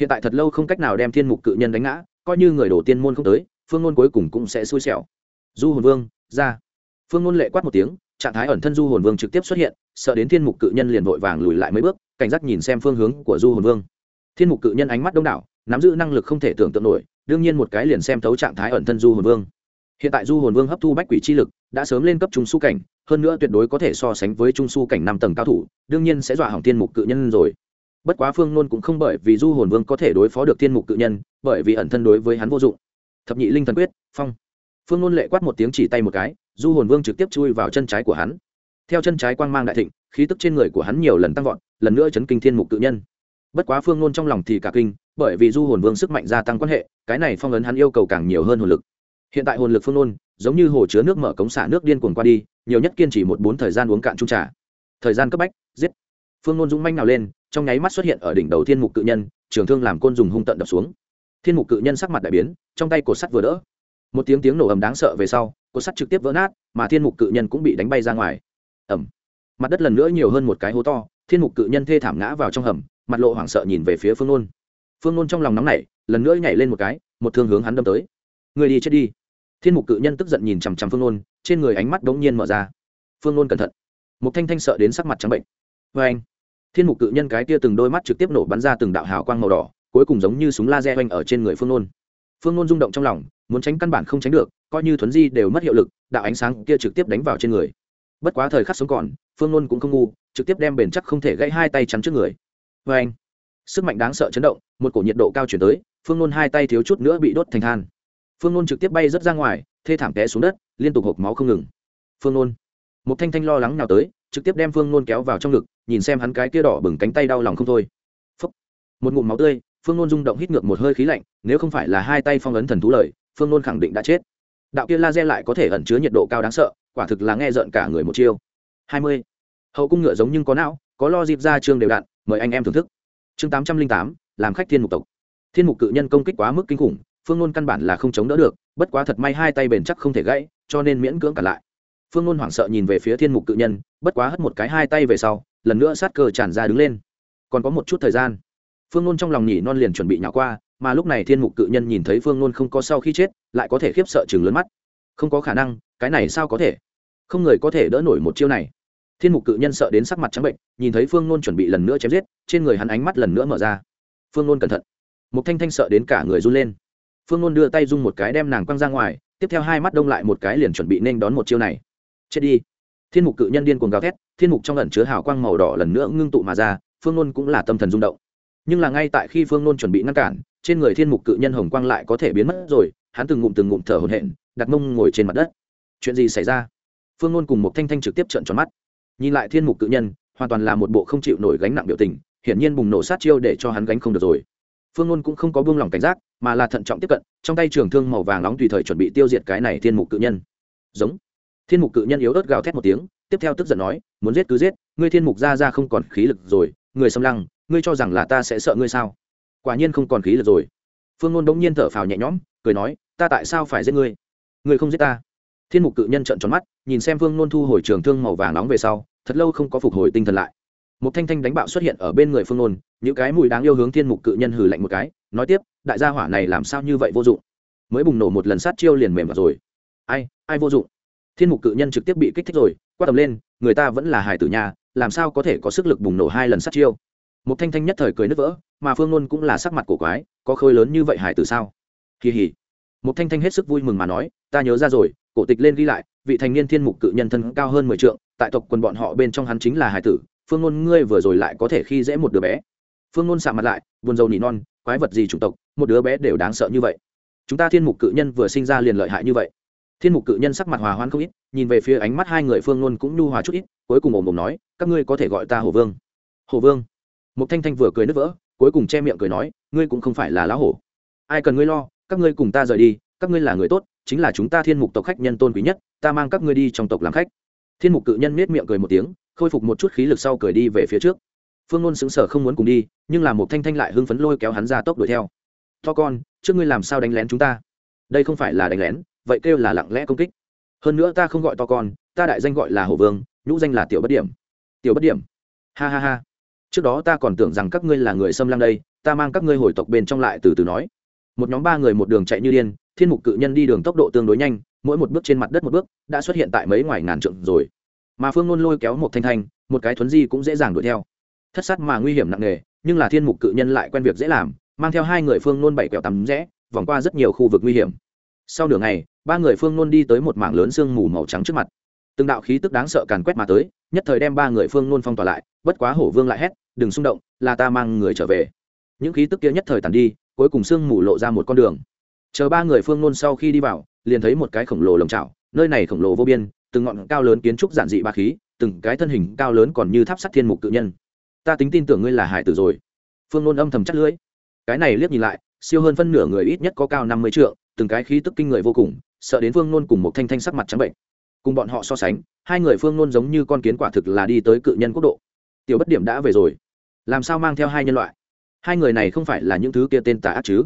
A: Hiện tại thật lâu không cách nào đem thiên mục cự nhân đánh ngã, coi như người đổ tiên môn không tới, phương nôn cuối cùng cũng sẽ xui xẻo. Du hồn vương, ra. Phương ngôn lệ quát một tiếng trạng thái ẩn thân du hồn vương trực tiếp xuất hiện, sợ đến thiên mục cự nhân liền vội vàng lùi lại mấy bước, cảnh giác nhìn xem phương hướng của du hồn vương. Thiên mục cự nhân ánh mắt đông đảo, nắm giữ năng lực không thể tưởng tượng nổi, đương nhiên một cái liền xem thấu trạng thái ẩn thân du hồn vương. Hiện tại du hồn vương hấp thu bách quỷ chi lực, đã sớm lên cấp trung su cảnh, hơn nữa tuyệt đối có thể so sánh với trung su cảnh năm tầng cao thủ, đương nhiên sẽ dọa hỏng thiên mục cự nhân rồi. Bất quá phương nôn cũng không bởi vì du hồn vương có thể đối phó được thiên mục cự nhân, bởi vì ẩn thân đối với hắn vô dụng. Thập nhị linh thần quyết, phong. Phương nôn lệ quát một tiếng chỉ tay một cái du hồn vương trực tiếp chui vào chân trái của hắn. Theo chân trái quang mang đại thịnh, khí tức trên người của hắn nhiều lần tăng vọt, lần nữa chấn kinh thiên mục cự nhân. Bất quá phương nôn trong lòng thì cả kinh, bởi vì du hồn vương sức mạnh gia tăng quan hệ, cái này phong ấn hắn yêu cầu càng nhiều hơn hồn lực. Hiện tại hồn lực phương nôn giống như hồ chứa nước mở cống xả nước điên cuồng qua đi, nhiều nhất kiên trì một bốn thời gian uống cạn trung trà. Thời gian cấp bách, giết. Phương nôn dũng manh nào lên, trong nháy mắt xuất hiện ở đỉnh đầu thiên mục cự nhân, trường thương làm côn dùng hung tận đập xuống. Thiên mục cự nhân sắc mặt đại biến, trong tay cột sắt vừa đỡ một tiếng tiếng nổ ầm đáng sợ về sau, cột sắt trực tiếp vỡ nát, mà thiên mục cự nhân cũng bị đánh bay ra ngoài. Ẩm mặt đất lần nữa nhiều hơn một cái hố to, thiên mục cự nhân thê thảm ngã vào trong hầm, mặt lộ hoảng sợ nhìn về phía phương nôn. Phương nôn trong lòng nóng nảy, lần nữa nhảy lên một cái, một thương hướng hắn đâm tới. Người đi chết đi. Thiên mục cự nhân tức giận nhìn chằm chằm phương nôn, trên người ánh mắt đ ố n g nhiên mở ra. Phương nôn cẩn thận. Một thanh thanh sợ đến sắc mặt trắng bệnh. Vê anh thiên mục cự nhân cái tia từng đôi mắt trực tiếp nổ bắn ra từng đạo hào quang màu đỏ, cuối cùng giống như súng laser oanh ở trên người phương nôn. Phương nôn rung động trong lòng muốn tránh căn bản không tránh được, coi như thuấn di đều mất hiệu lực, đạo ánh sáng kia trực tiếp đánh vào trên người. Bất quá thời khắc sống còn, phương nôn cũng không ngu, trực tiếp đem bền chắc không thể gãy hai tay chắn trước người. Vê anh, sức mạnh đáng sợ chấn động, một cổ nhiệt độ cao chuyển tới, phương nôn hai tay thiếu chút nữa bị đốt thành than. Phương nôn trực tiếp bay rớt ra ngoài, thê thảm té xuống đất, liên tục hộp máu không ngừng. Phương nôn một thanh thanh lo lắng nào tới, trực tiếp đem phương nôn kéo vào trong ngực, nhìn xem hắn cái kia đỏ bừng cánh tay đau lòng không thôi. Phúc. một ngụm máu tươi, phương nôn rung động hít ngược một hơi khí lạnh, nếu không phải là hai tay phong ấn thần thú lợi phương nôn khẳng định đã chết. Đạo kia laser lại có thể ẩn chứa nhiệt độ cao đáng sợ, quả thực là nghe rợn cả người một chiêu. Hai mươi. Hậu cung ngựa giống nhưng có não, có lo dịp ra chương đều đặn mời anh em thưởng thức. Chương tám trăm linh tám, làm khách thiên mục tộc. Thiên mục cự nhân công kích quá mức kinh khủng, phương nôn căn bản là không chống đỡ được, bất quá thật may hai tay bền chắc không thể gãy, cho nên miễn cưỡng cả lại. Phương nôn hoảng sợ nhìn về phía thiên mục cự nhân, bất quá hất một cái hai tay về sau, lần nữa sát cờ tràn ra đứng lên. Còn có một chút thời gian. Phương nôn trong lòng nhỉ non liền chuẩn bị nhỏ qua mà lúc này thiên mục cự nhân nhìn thấy phương nôn không có sau khi chết, lại có thể khiếp sợ chừng lớn mắt. Không có khả năng, cái này sao có thể? Không người có thể đỡ nổi một chiêu này. Thiên mục cự nhân sợ đến sắc mặt trắng bệnh, nhìn thấy phương nôn chuẩn bị lần nữa chém giết, trên người hắn ánh mắt lần nữa mở ra. Phương nôn cẩn thận. Một thanh thanh sợ đến cả người run lên. Phương nôn đưa tay dung một cái đem nàng quăng ra ngoài, tiếp theo hai mắt đông lại một cái liền chuẩn bị nên đón một chiêu này. Chết đi. Thiên mục cự nhân điên cuồng gào thét, thiên mục trong lần chứa hào quang màu đỏ lần nữa ngưng tụ mà ra, phương nôn cũng là tâm thần rung động. Nhưng là ngay tại khi phương nôn chuẩn bị ngăn cản trên người thiên mục cự nhân hồng quang lại có thể biến mất rồi, hắn từng ngụm từng ngụm thở hổn hển, đặt mông ngồi trên mặt đất. Chuyện gì xảy ra? Phương ngôn cùng một thanh thanh trực tiếp trợn tròn mắt. Nhìn lại thiên mục cự nhân, hoàn toàn là một bộ không chịu nổi gánh nặng biểu tình, hiển nhiên bùng nổ sát chiêu để cho hắn gánh không được rồi. Phương ngôn cũng không có buông lỏng cảnh giác, mà là thận trọng tiếp cận, trong tay trường thương màu vàng nóng tùy thời chuẩn bị tiêu diệt cái này thiên mục cự nhân. Giống. Thiên mục cự nhân yếu ớt gào thét một tiếng, tiếp theo tức giận nói, muốn giết cứ giết, ngươi thiên mục ra ra không còn khí lực rồi, người xâm lăng, ngươi cho rằng là ta sẽ sợ ngươi sao? Quả nhiên không còn khí lực rồi. Phương ngôn đ ỗ n g nhiên thở phào nhẹ nhõm, cười nói, ta tại sao phải giết ngươi? Ngươi không giết ta? Thiên mục cự nhân trợn tròn mắt, nhìn xem phương ngôn thu hồi trường thương màu vàng nóng về sau, thật lâu không có phục hồi tinh thần lại. Một thanh thanh đánh bạo xuất hiện ở bên người phương ngôn những cái mùi đáng yêu hướng thiên mục cự nhân hừ lạnh một cái, nói tiếp, đại gia hỏa này làm sao như vậy vô dụng? Mới bùng nổ một lần sát chiêu liền mềm vào rồi. Ai ai vô dụng? Thiên mục cự nhân trực tiếp bị kích thích rồi, quát tầm lên, người ta vẫn là hài tử nhà, làm sao có thể có sức lực bùng nổ hai lần sát chiêu? Một thanh thanh nhất thời cười nứt vỡ mà phương nôn cũng là sắc mặt cổ quái, có khơi lớn như vậy hải tử sao? Kỳ hỉ. Một thanh thanh hết sức vui mừng mà nói, ta nhớ ra rồi, cổ tịch lên ghi lại, vị thành niên thiên mục cự nhân thân cao hơn mười trượng, tại tộc quần bọn họ bên trong hắn chính là hải tử, phương ngôn ngươi vừa rồi lại có thể khi dễ một đứa bé. Phương ngôn sạ mặt lại, buồn rầu nỉ non, quái vật gì chủng tộc, một đứa bé đều đáng sợ như vậy? Chúng ta thiên mục cự nhân vừa sinh ra liền lợi hại như vậy. Thiên mục cự nhân sắc mặt hòa hoan không ít, nhìn về phía ánh mắt hai người phương ngôn cũng nhu hòa chút ít, cuối cùng ồm ồm nói, các ngươi có thể gọi ta hồ vương. Hồ vương? Một thanh thanh vừa cười nứt vỡ cuối cùng che miệng cười nói, ngươi cũng không phải là lá hổ. Ai cần ngươi lo, các ngươi cùng ta rời đi, các ngươi là người tốt, chính là chúng ta thiên mục tộc khách nhân tôn quý nhất, ta mang các ngươi đi trong tộc làm khách. Thiên mục cự nhân nết miệng cười một tiếng, khôi phục một chút khí lực sau cười đi về phía trước. Phương ngôn sững sờ không muốn cùng đi, nhưng là một thanh thanh lại hưng phấn lôi kéo hắn ra tốc đuổi theo. To con, trước ngươi làm sao đánh lén chúng ta? Đây không phải là đánh lén, vậy kêu là lặng lẽ công kích. Hơn nữa ta không gọi to con, ta đại danh gọi là hổ vương, nhũ danh là tiểu bất điểm. Tiểu bất điểm? Ha ha ha trước đó ta còn tưởng rằng các ngươi là người xâm lăng đây, ta mang các ngươi hồi tộc bên trong lại từ từ nói. Một nhóm ba người một đường chạy như điên, thiên mục cự nhân đi đường tốc độ tương đối nhanh, mỗi một bước trên mặt đất một bước, đã xuất hiện tại mấy ngoài ngàn trượng rồi. Mà phương nôn lôi kéo một thanh thanh, một cái thuấn di cũng dễ dàng đuổi theo. Thất sát mà nguy hiểm nặng nề, nhưng là thiên mục cự nhân lại quen việc dễ làm, mang theo hai người phương nôn bảy quẹo tắm rẽ, vòng qua rất nhiều khu vực nguy hiểm. Sau nửa ngày, ba người phương nôn đi tới một mảng lớn sương mù màu trắng trước mặt từng đạo khí tức đáng sợ càn quét mà tới, nhất thời đem ba người phương nôn phong tỏa lại, bất quá hổ vương lại hét, đừng xung động, là ta mang người trở về. Những khí tức kia nhất thời tàn đi, cuối cùng sương mù lộ ra một con đường. Chờ ba người phương nôn sau khi đi vào, liền thấy một cái khổng lồ lồng trào nơi này khổng lồ vô biên, từng ngọn cao lớn kiến trúc giản dị ba khí, từng cái thân hình cao lớn còn như tháp sắt thiên mục tự nhân. Ta tính tin tưởng ngươi là hải tử rồi. Phương nôn âm thầm chắc lưỡi. Cái này liếc nhìn lại, siêu hơn phân nửa người ít nhất có cao năm mươi trượng, từng cái khí tức kinh người vô cùng, sợ đến phương nôn cùng một thanh thanh sắc mặt trắng bệnh cùng bọn họ so sánh hai người phương nôn giống như con kiến quả thực là đi tới cự nhân quốc độ. Tiểu bất điểm đã về rồi. Làm sao mang theo hai nhân loại? Hai người này không phải là những thứ kia tên tà ác chứ?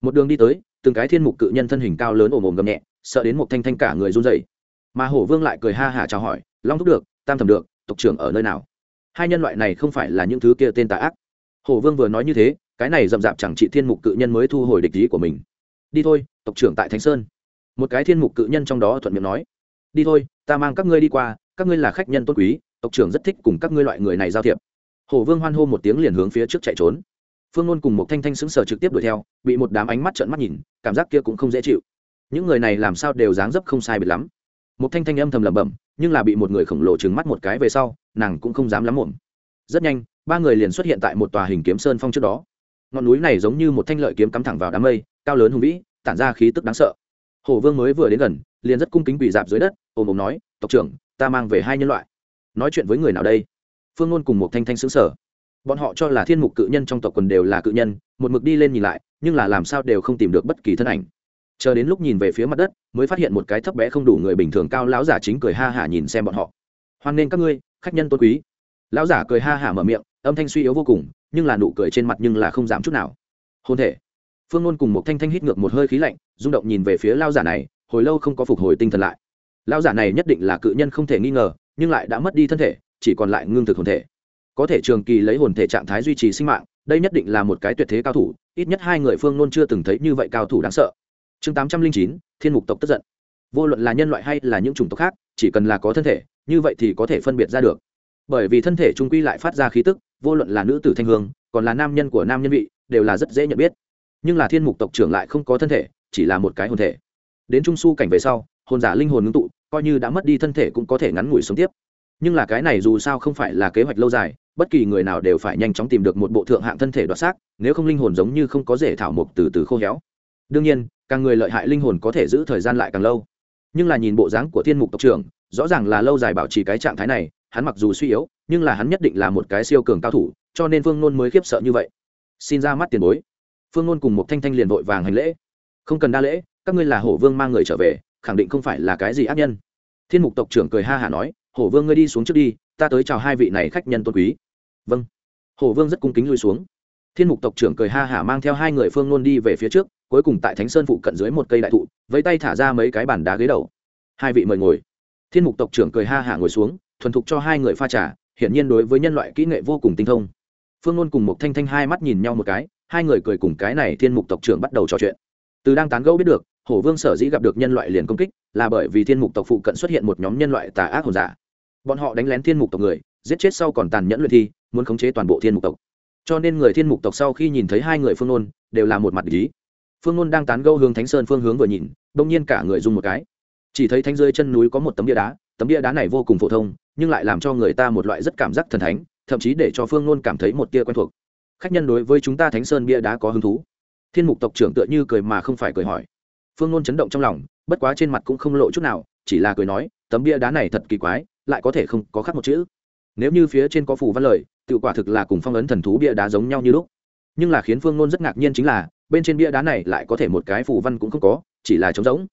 A: Một đường đi tới từng cái thiên mục cự nhân thân hình cao lớn ồm ồm gầm nhẹ sợ đến một thanh thanh cả người run rẩy, mà hổ vương lại cười ha hả chào hỏi long thúc được tam thầm được tộc trưởng ở nơi nào? Hai nhân loại này không phải là những thứ kia tên tà ác. Hổ vương vừa nói như thế cái này rậm rạp chẳng trị thiên mục cự nhân mới thu hồi địch ý của mình. Đi thôi tộc trưởng tại thánh sơn. Một cái thiên mục cự nhân trong đó thuận miệng nói đi thôi, ta mang các ngươi đi qua, các ngươi là khách nhân tôn quý, tộc trưởng rất thích cùng các ngươi loại người này giao thiệp. Hổ vương hoan hô một tiếng liền hướng phía trước chạy trốn. Phương luôn cùng một thanh thanh xứng sờ trực tiếp đuổi theo, bị một đám ánh mắt trợn mắt nhìn, cảm giác kia cũng không dễ chịu. Những người này làm sao đều dáng dấp không sai biệt lắm. Một thanh thanh âm thầm lẩm bẩm, nhưng là bị một người khổng lồ trừng mắt một cái về sau, nàng cũng không dám lắm muộn. Rất nhanh, ba người liền xuất hiện tại một tòa hình kiếm sơn phong trước đó. Ngọn núi này giống như một thanh lợi kiếm cắm thẳng vào đám mây, cao lớn hùng vĩ, tản ra khí tức đáng sợ. Hổ vương mới vừa đến gần liền rất cung kính quỳ dạp dưới đất ôm ôm nói, tộc trưởng, ta mang về hai nhân loại. Nói chuyện với người nào đây? Phương ngôn cùng một thanh thanh xứng sở bọn họ cho là thiên mục cự nhân trong tộc quần đều là cự nhân, một mực đi lên nhìn lại, nhưng là làm sao đều không tìm được bất kỳ thân ảnh. Chờ đến lúc nhìn về phía mặt đất, mới phát hiện một cái thấp bé không đủ người bình thường cao lão giả chính cười ha hả nhìn xem bọn họ. Hoan nghênh các ngươi, khách nhân tôn quý. Lão giả cười ha hả mở miệng, âm thanh suy yếu vô cùng, nhưng là nụ cười trên mặt nhưng là không giảm chút nào. Hôn thể. Phương ngôn cùng một thanh thanh hít ngược một hơi khí lạnh, rung động nhìn về phía lao giả này hồi lâu không có phục hồi tinh thần lại. Lao giả này nhất định là cự nhân không thể nghi ngờ, nhưng lại đã mất đi thân thể, chỉ còn lại ngưng thực hồn thể. Có thể trường kỳ lấy hồn thể trạng thái duy trì sinh mạng, đây nhất định là một cái tuyệt thế cao thủ, ít nhất hai người phương nôn chưa từng thấy như vậy cao thủ đáng sợ. Chương tám trăm linh chín, thiên mục tộc tức giận. Vô luận là nhân loại hay là những chủng tộc khác, chỉ cần là có thân thể, như vậy thì có thể phân biệt ra được. Bởi vì thân thể trung quy lại phát ra khí tức, vô luận là nữ tử thanh hương, còn là nam nhân của nam nhân vị, đều là rất dễ nhận biết. Nhưng là thiên mục tộc trưởng lại không có thân thể, chỉ là một cái hồn thể đến trung su cảnh về sau, hồn giả linh hồn ngưng tụ, coi như đã mất đi thân thể cũng có thể ngắn ngủi sống tiếp. Nhưng là cái này dù sao không phải là kế hoạch lâu dài, bất kỳ người nào đều phải nhanh chóng tìm được một bộ thượng hạng thân thể đoạt xác, nếu không linh hồn giống như không có rễ thảo mộc từ từ khô héo. Đương nhiên, càng người lợi hại linh hồn có thể giữ thời gian lại càng lâu. Nhưng là nhìn bộ dáng của thiên mục tộc trưởng, rõ ràng là lâu dài bảo trì cái trạng thái này, hắn mặc dù suy yếu, nhưng là hắn nhất định là một cái siêu cường cao thủ, cho nên phương nôn mới khiếp sợ như vậy. Xin ra mắt tiền bối. Phương nôn cùng một thanh thanh liền vội vàng hành lễ. Không cần đa lễ các ngươi là hổ vương mang người trở về, khẳng định không phải là cái gì ác nhân. Thiên mục tộc trưởng cười ha hả nói, hổ vương ngươi đi xuống trước đi, ta tới chào hai vị này khách nhân tôn quý. Vâng. Hổ vương rất cung kính lui xuống. Thiên mục tộc trưởng cười ha hả mang theo hai người phương nôn đi về phía trước, cuối cùng tại thánh sơn phụ cận dưới một cây đại thụ, vẫy tay thả ra mấy cái bàn đá ghế đầu. Hai vị mời ngồi. Thiên mục tộc trưởng cười ha hả ngồi xuống, thuần thục cho hai người pha trà, hiển nhiên đối với nhân loại kỹ nghệ vô cùng tinh thông. Phương nôn cùng một thanh thanh hai mắt nhìn nhau một cái, hai người cười cùng cái này thiên mục tộc trưởng bắt đầu trò chuyện. Từ đang tán gẫu biết được hổ vương sở dĩ gặp được nhân loại liền công kích, là bởi vì thiên mục tộc phụ cận xuất hiện một nhóm nhân loại tà ác hồn giả. Bọn họ đánh lén thiên mục tộc người, giết chết sau còn tàn nhẫn luyện thi, muốn khống chế toàn bộ thiên mục tộc. Cho nên người thiên mục tộc sau khi nhìn thấy hai người phương nôn, đều là một mặt lý phương nôn đang tán gâu hướng thánh sơn phương hướng vừa nhìn, đông nhiên cả người dùng một cái. Chỉ thấy thánh rơi chân núi có một tấm bia đá, tấm bia đá này vô cùng phổ thông, nhưng lại làm cho người ta một loại rất cảm giác thần thánh, thậm chí để cho phương nôn cảm thấy một tia quen thuộc. Khách nhân đối với chúng ta thánh sơn bia đá có hứng thú. Thiên mục tộc trưởng tựa như cười mà không phải cười hỏi phương nôn chấn động trong lòng, bất quá trên mặt cũng không lộ chút nào, chỉ là cười nói, tấm bia đá này thật kỳ quái, lại có thể không có khắc một chữ. Nếu như phía trên có phù văn lời, tự quả thực là cùng phong ấn thần thú bia đá giống nhau như lúc. Nhưng là khiến phương nôn rất ngạc nhiên chính là, bên trên bia đá này lại có thể một cái phù văn cũng không có, chỉ là trống giống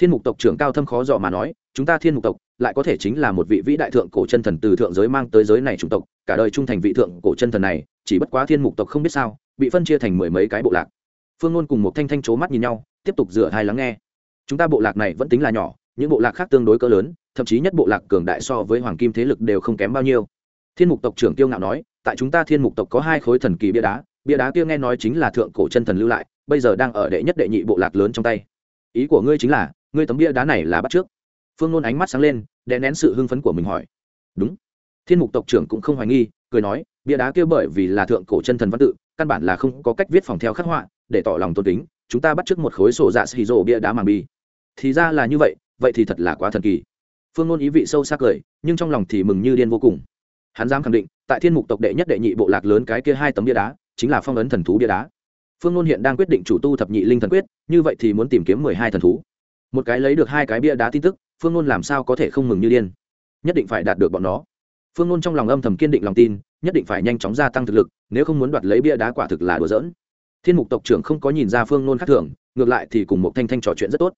A: thiên mục tộc trưởng cao thâm khó dò mà nói, chúng ta thiên mục tộc, lại có thể chính là một vị vĩ đại thượng cổ chân thần từ thượng giới mang tới giới này chủng tộc, cả đời trung thành vị thượng cổ chân thần này, chỉ bất quá thiên mục tộc không biết sao, bị phân chia thành mười mấy cái bộ lạc. Phương ngôn cùng một thanh thanh c mắt nhìn nhau tiếp tục rửa hai lắng nghe. Chúng ta bộ lạc này vẫn tính là nhỏ, những bộ lạc khác tương đối cỡ lớn, thậm chí nhất bộ lạc cường đại so với hoàng kim thế lực đều không kém bao nhiêu. Thiên mục tộc trưởng tiêu ngạo nói, tại chúng ta thiên mục tộc có hai khối thần kỳ bia đá bia đá kia nghe nói chính là thượng cổ chân thần lưu lại, bây giờ đang ở đệ nhất đệ nhị bộ lạc lớn trong tay. Ý của ngươi chính là, ngươi tấm bia đá này là bắt trước. Phương nôn ánh mắt sáng lên, đè nén sự hưng phấn của mình hỏi. Đúng. Thiên mục tộc trưởng cũng không hoài nghi, cười nói, bia đá kia bởi vì là thượng cổ chân thần văn tự, căn bản là không có cách viết phòng theo khắc họa, để tỏ lòng tôn kính chúng ta bắt trước một khối sổ dạ xì rổ bia đá màng bi. Thì ra là như vậy vậy thì thật là quá thần kỳ. Phương ngôn ý vị sâu sắc cười, nhưng trong lòng thì mừng như điên vô cùng. Hắn dám khẳng định, tại thiên mục tộc đệ nhất đệ nhị bộ lạc lớn cái kia hai tấm bia đá, chính là phong ấn thần thú bia đá. Phương ngôn hiện đang quyết định chủ tu thập nhị linh thần quyết, như vậy thì muốn tìm kiếm mười hai thần thú. Một cái lấy được hai cái bia đá tin tức, phương ngôn làm sao có thể không mừng như điên? Nhất định phải đạt được bọn nó. Phương ngôn trong lòng âm thầm kiên định lòng tin, nhất định phải nhanh chóng gia tăng thực lực, nếu không muốn đoạt lấy bia đá quả thực là đùa giỡn thiên mục tộc trưởng không có nhìn ra phương Nôn khác thường, ngược lại thì cùng một thanh thanh trò chuyện rất tốt.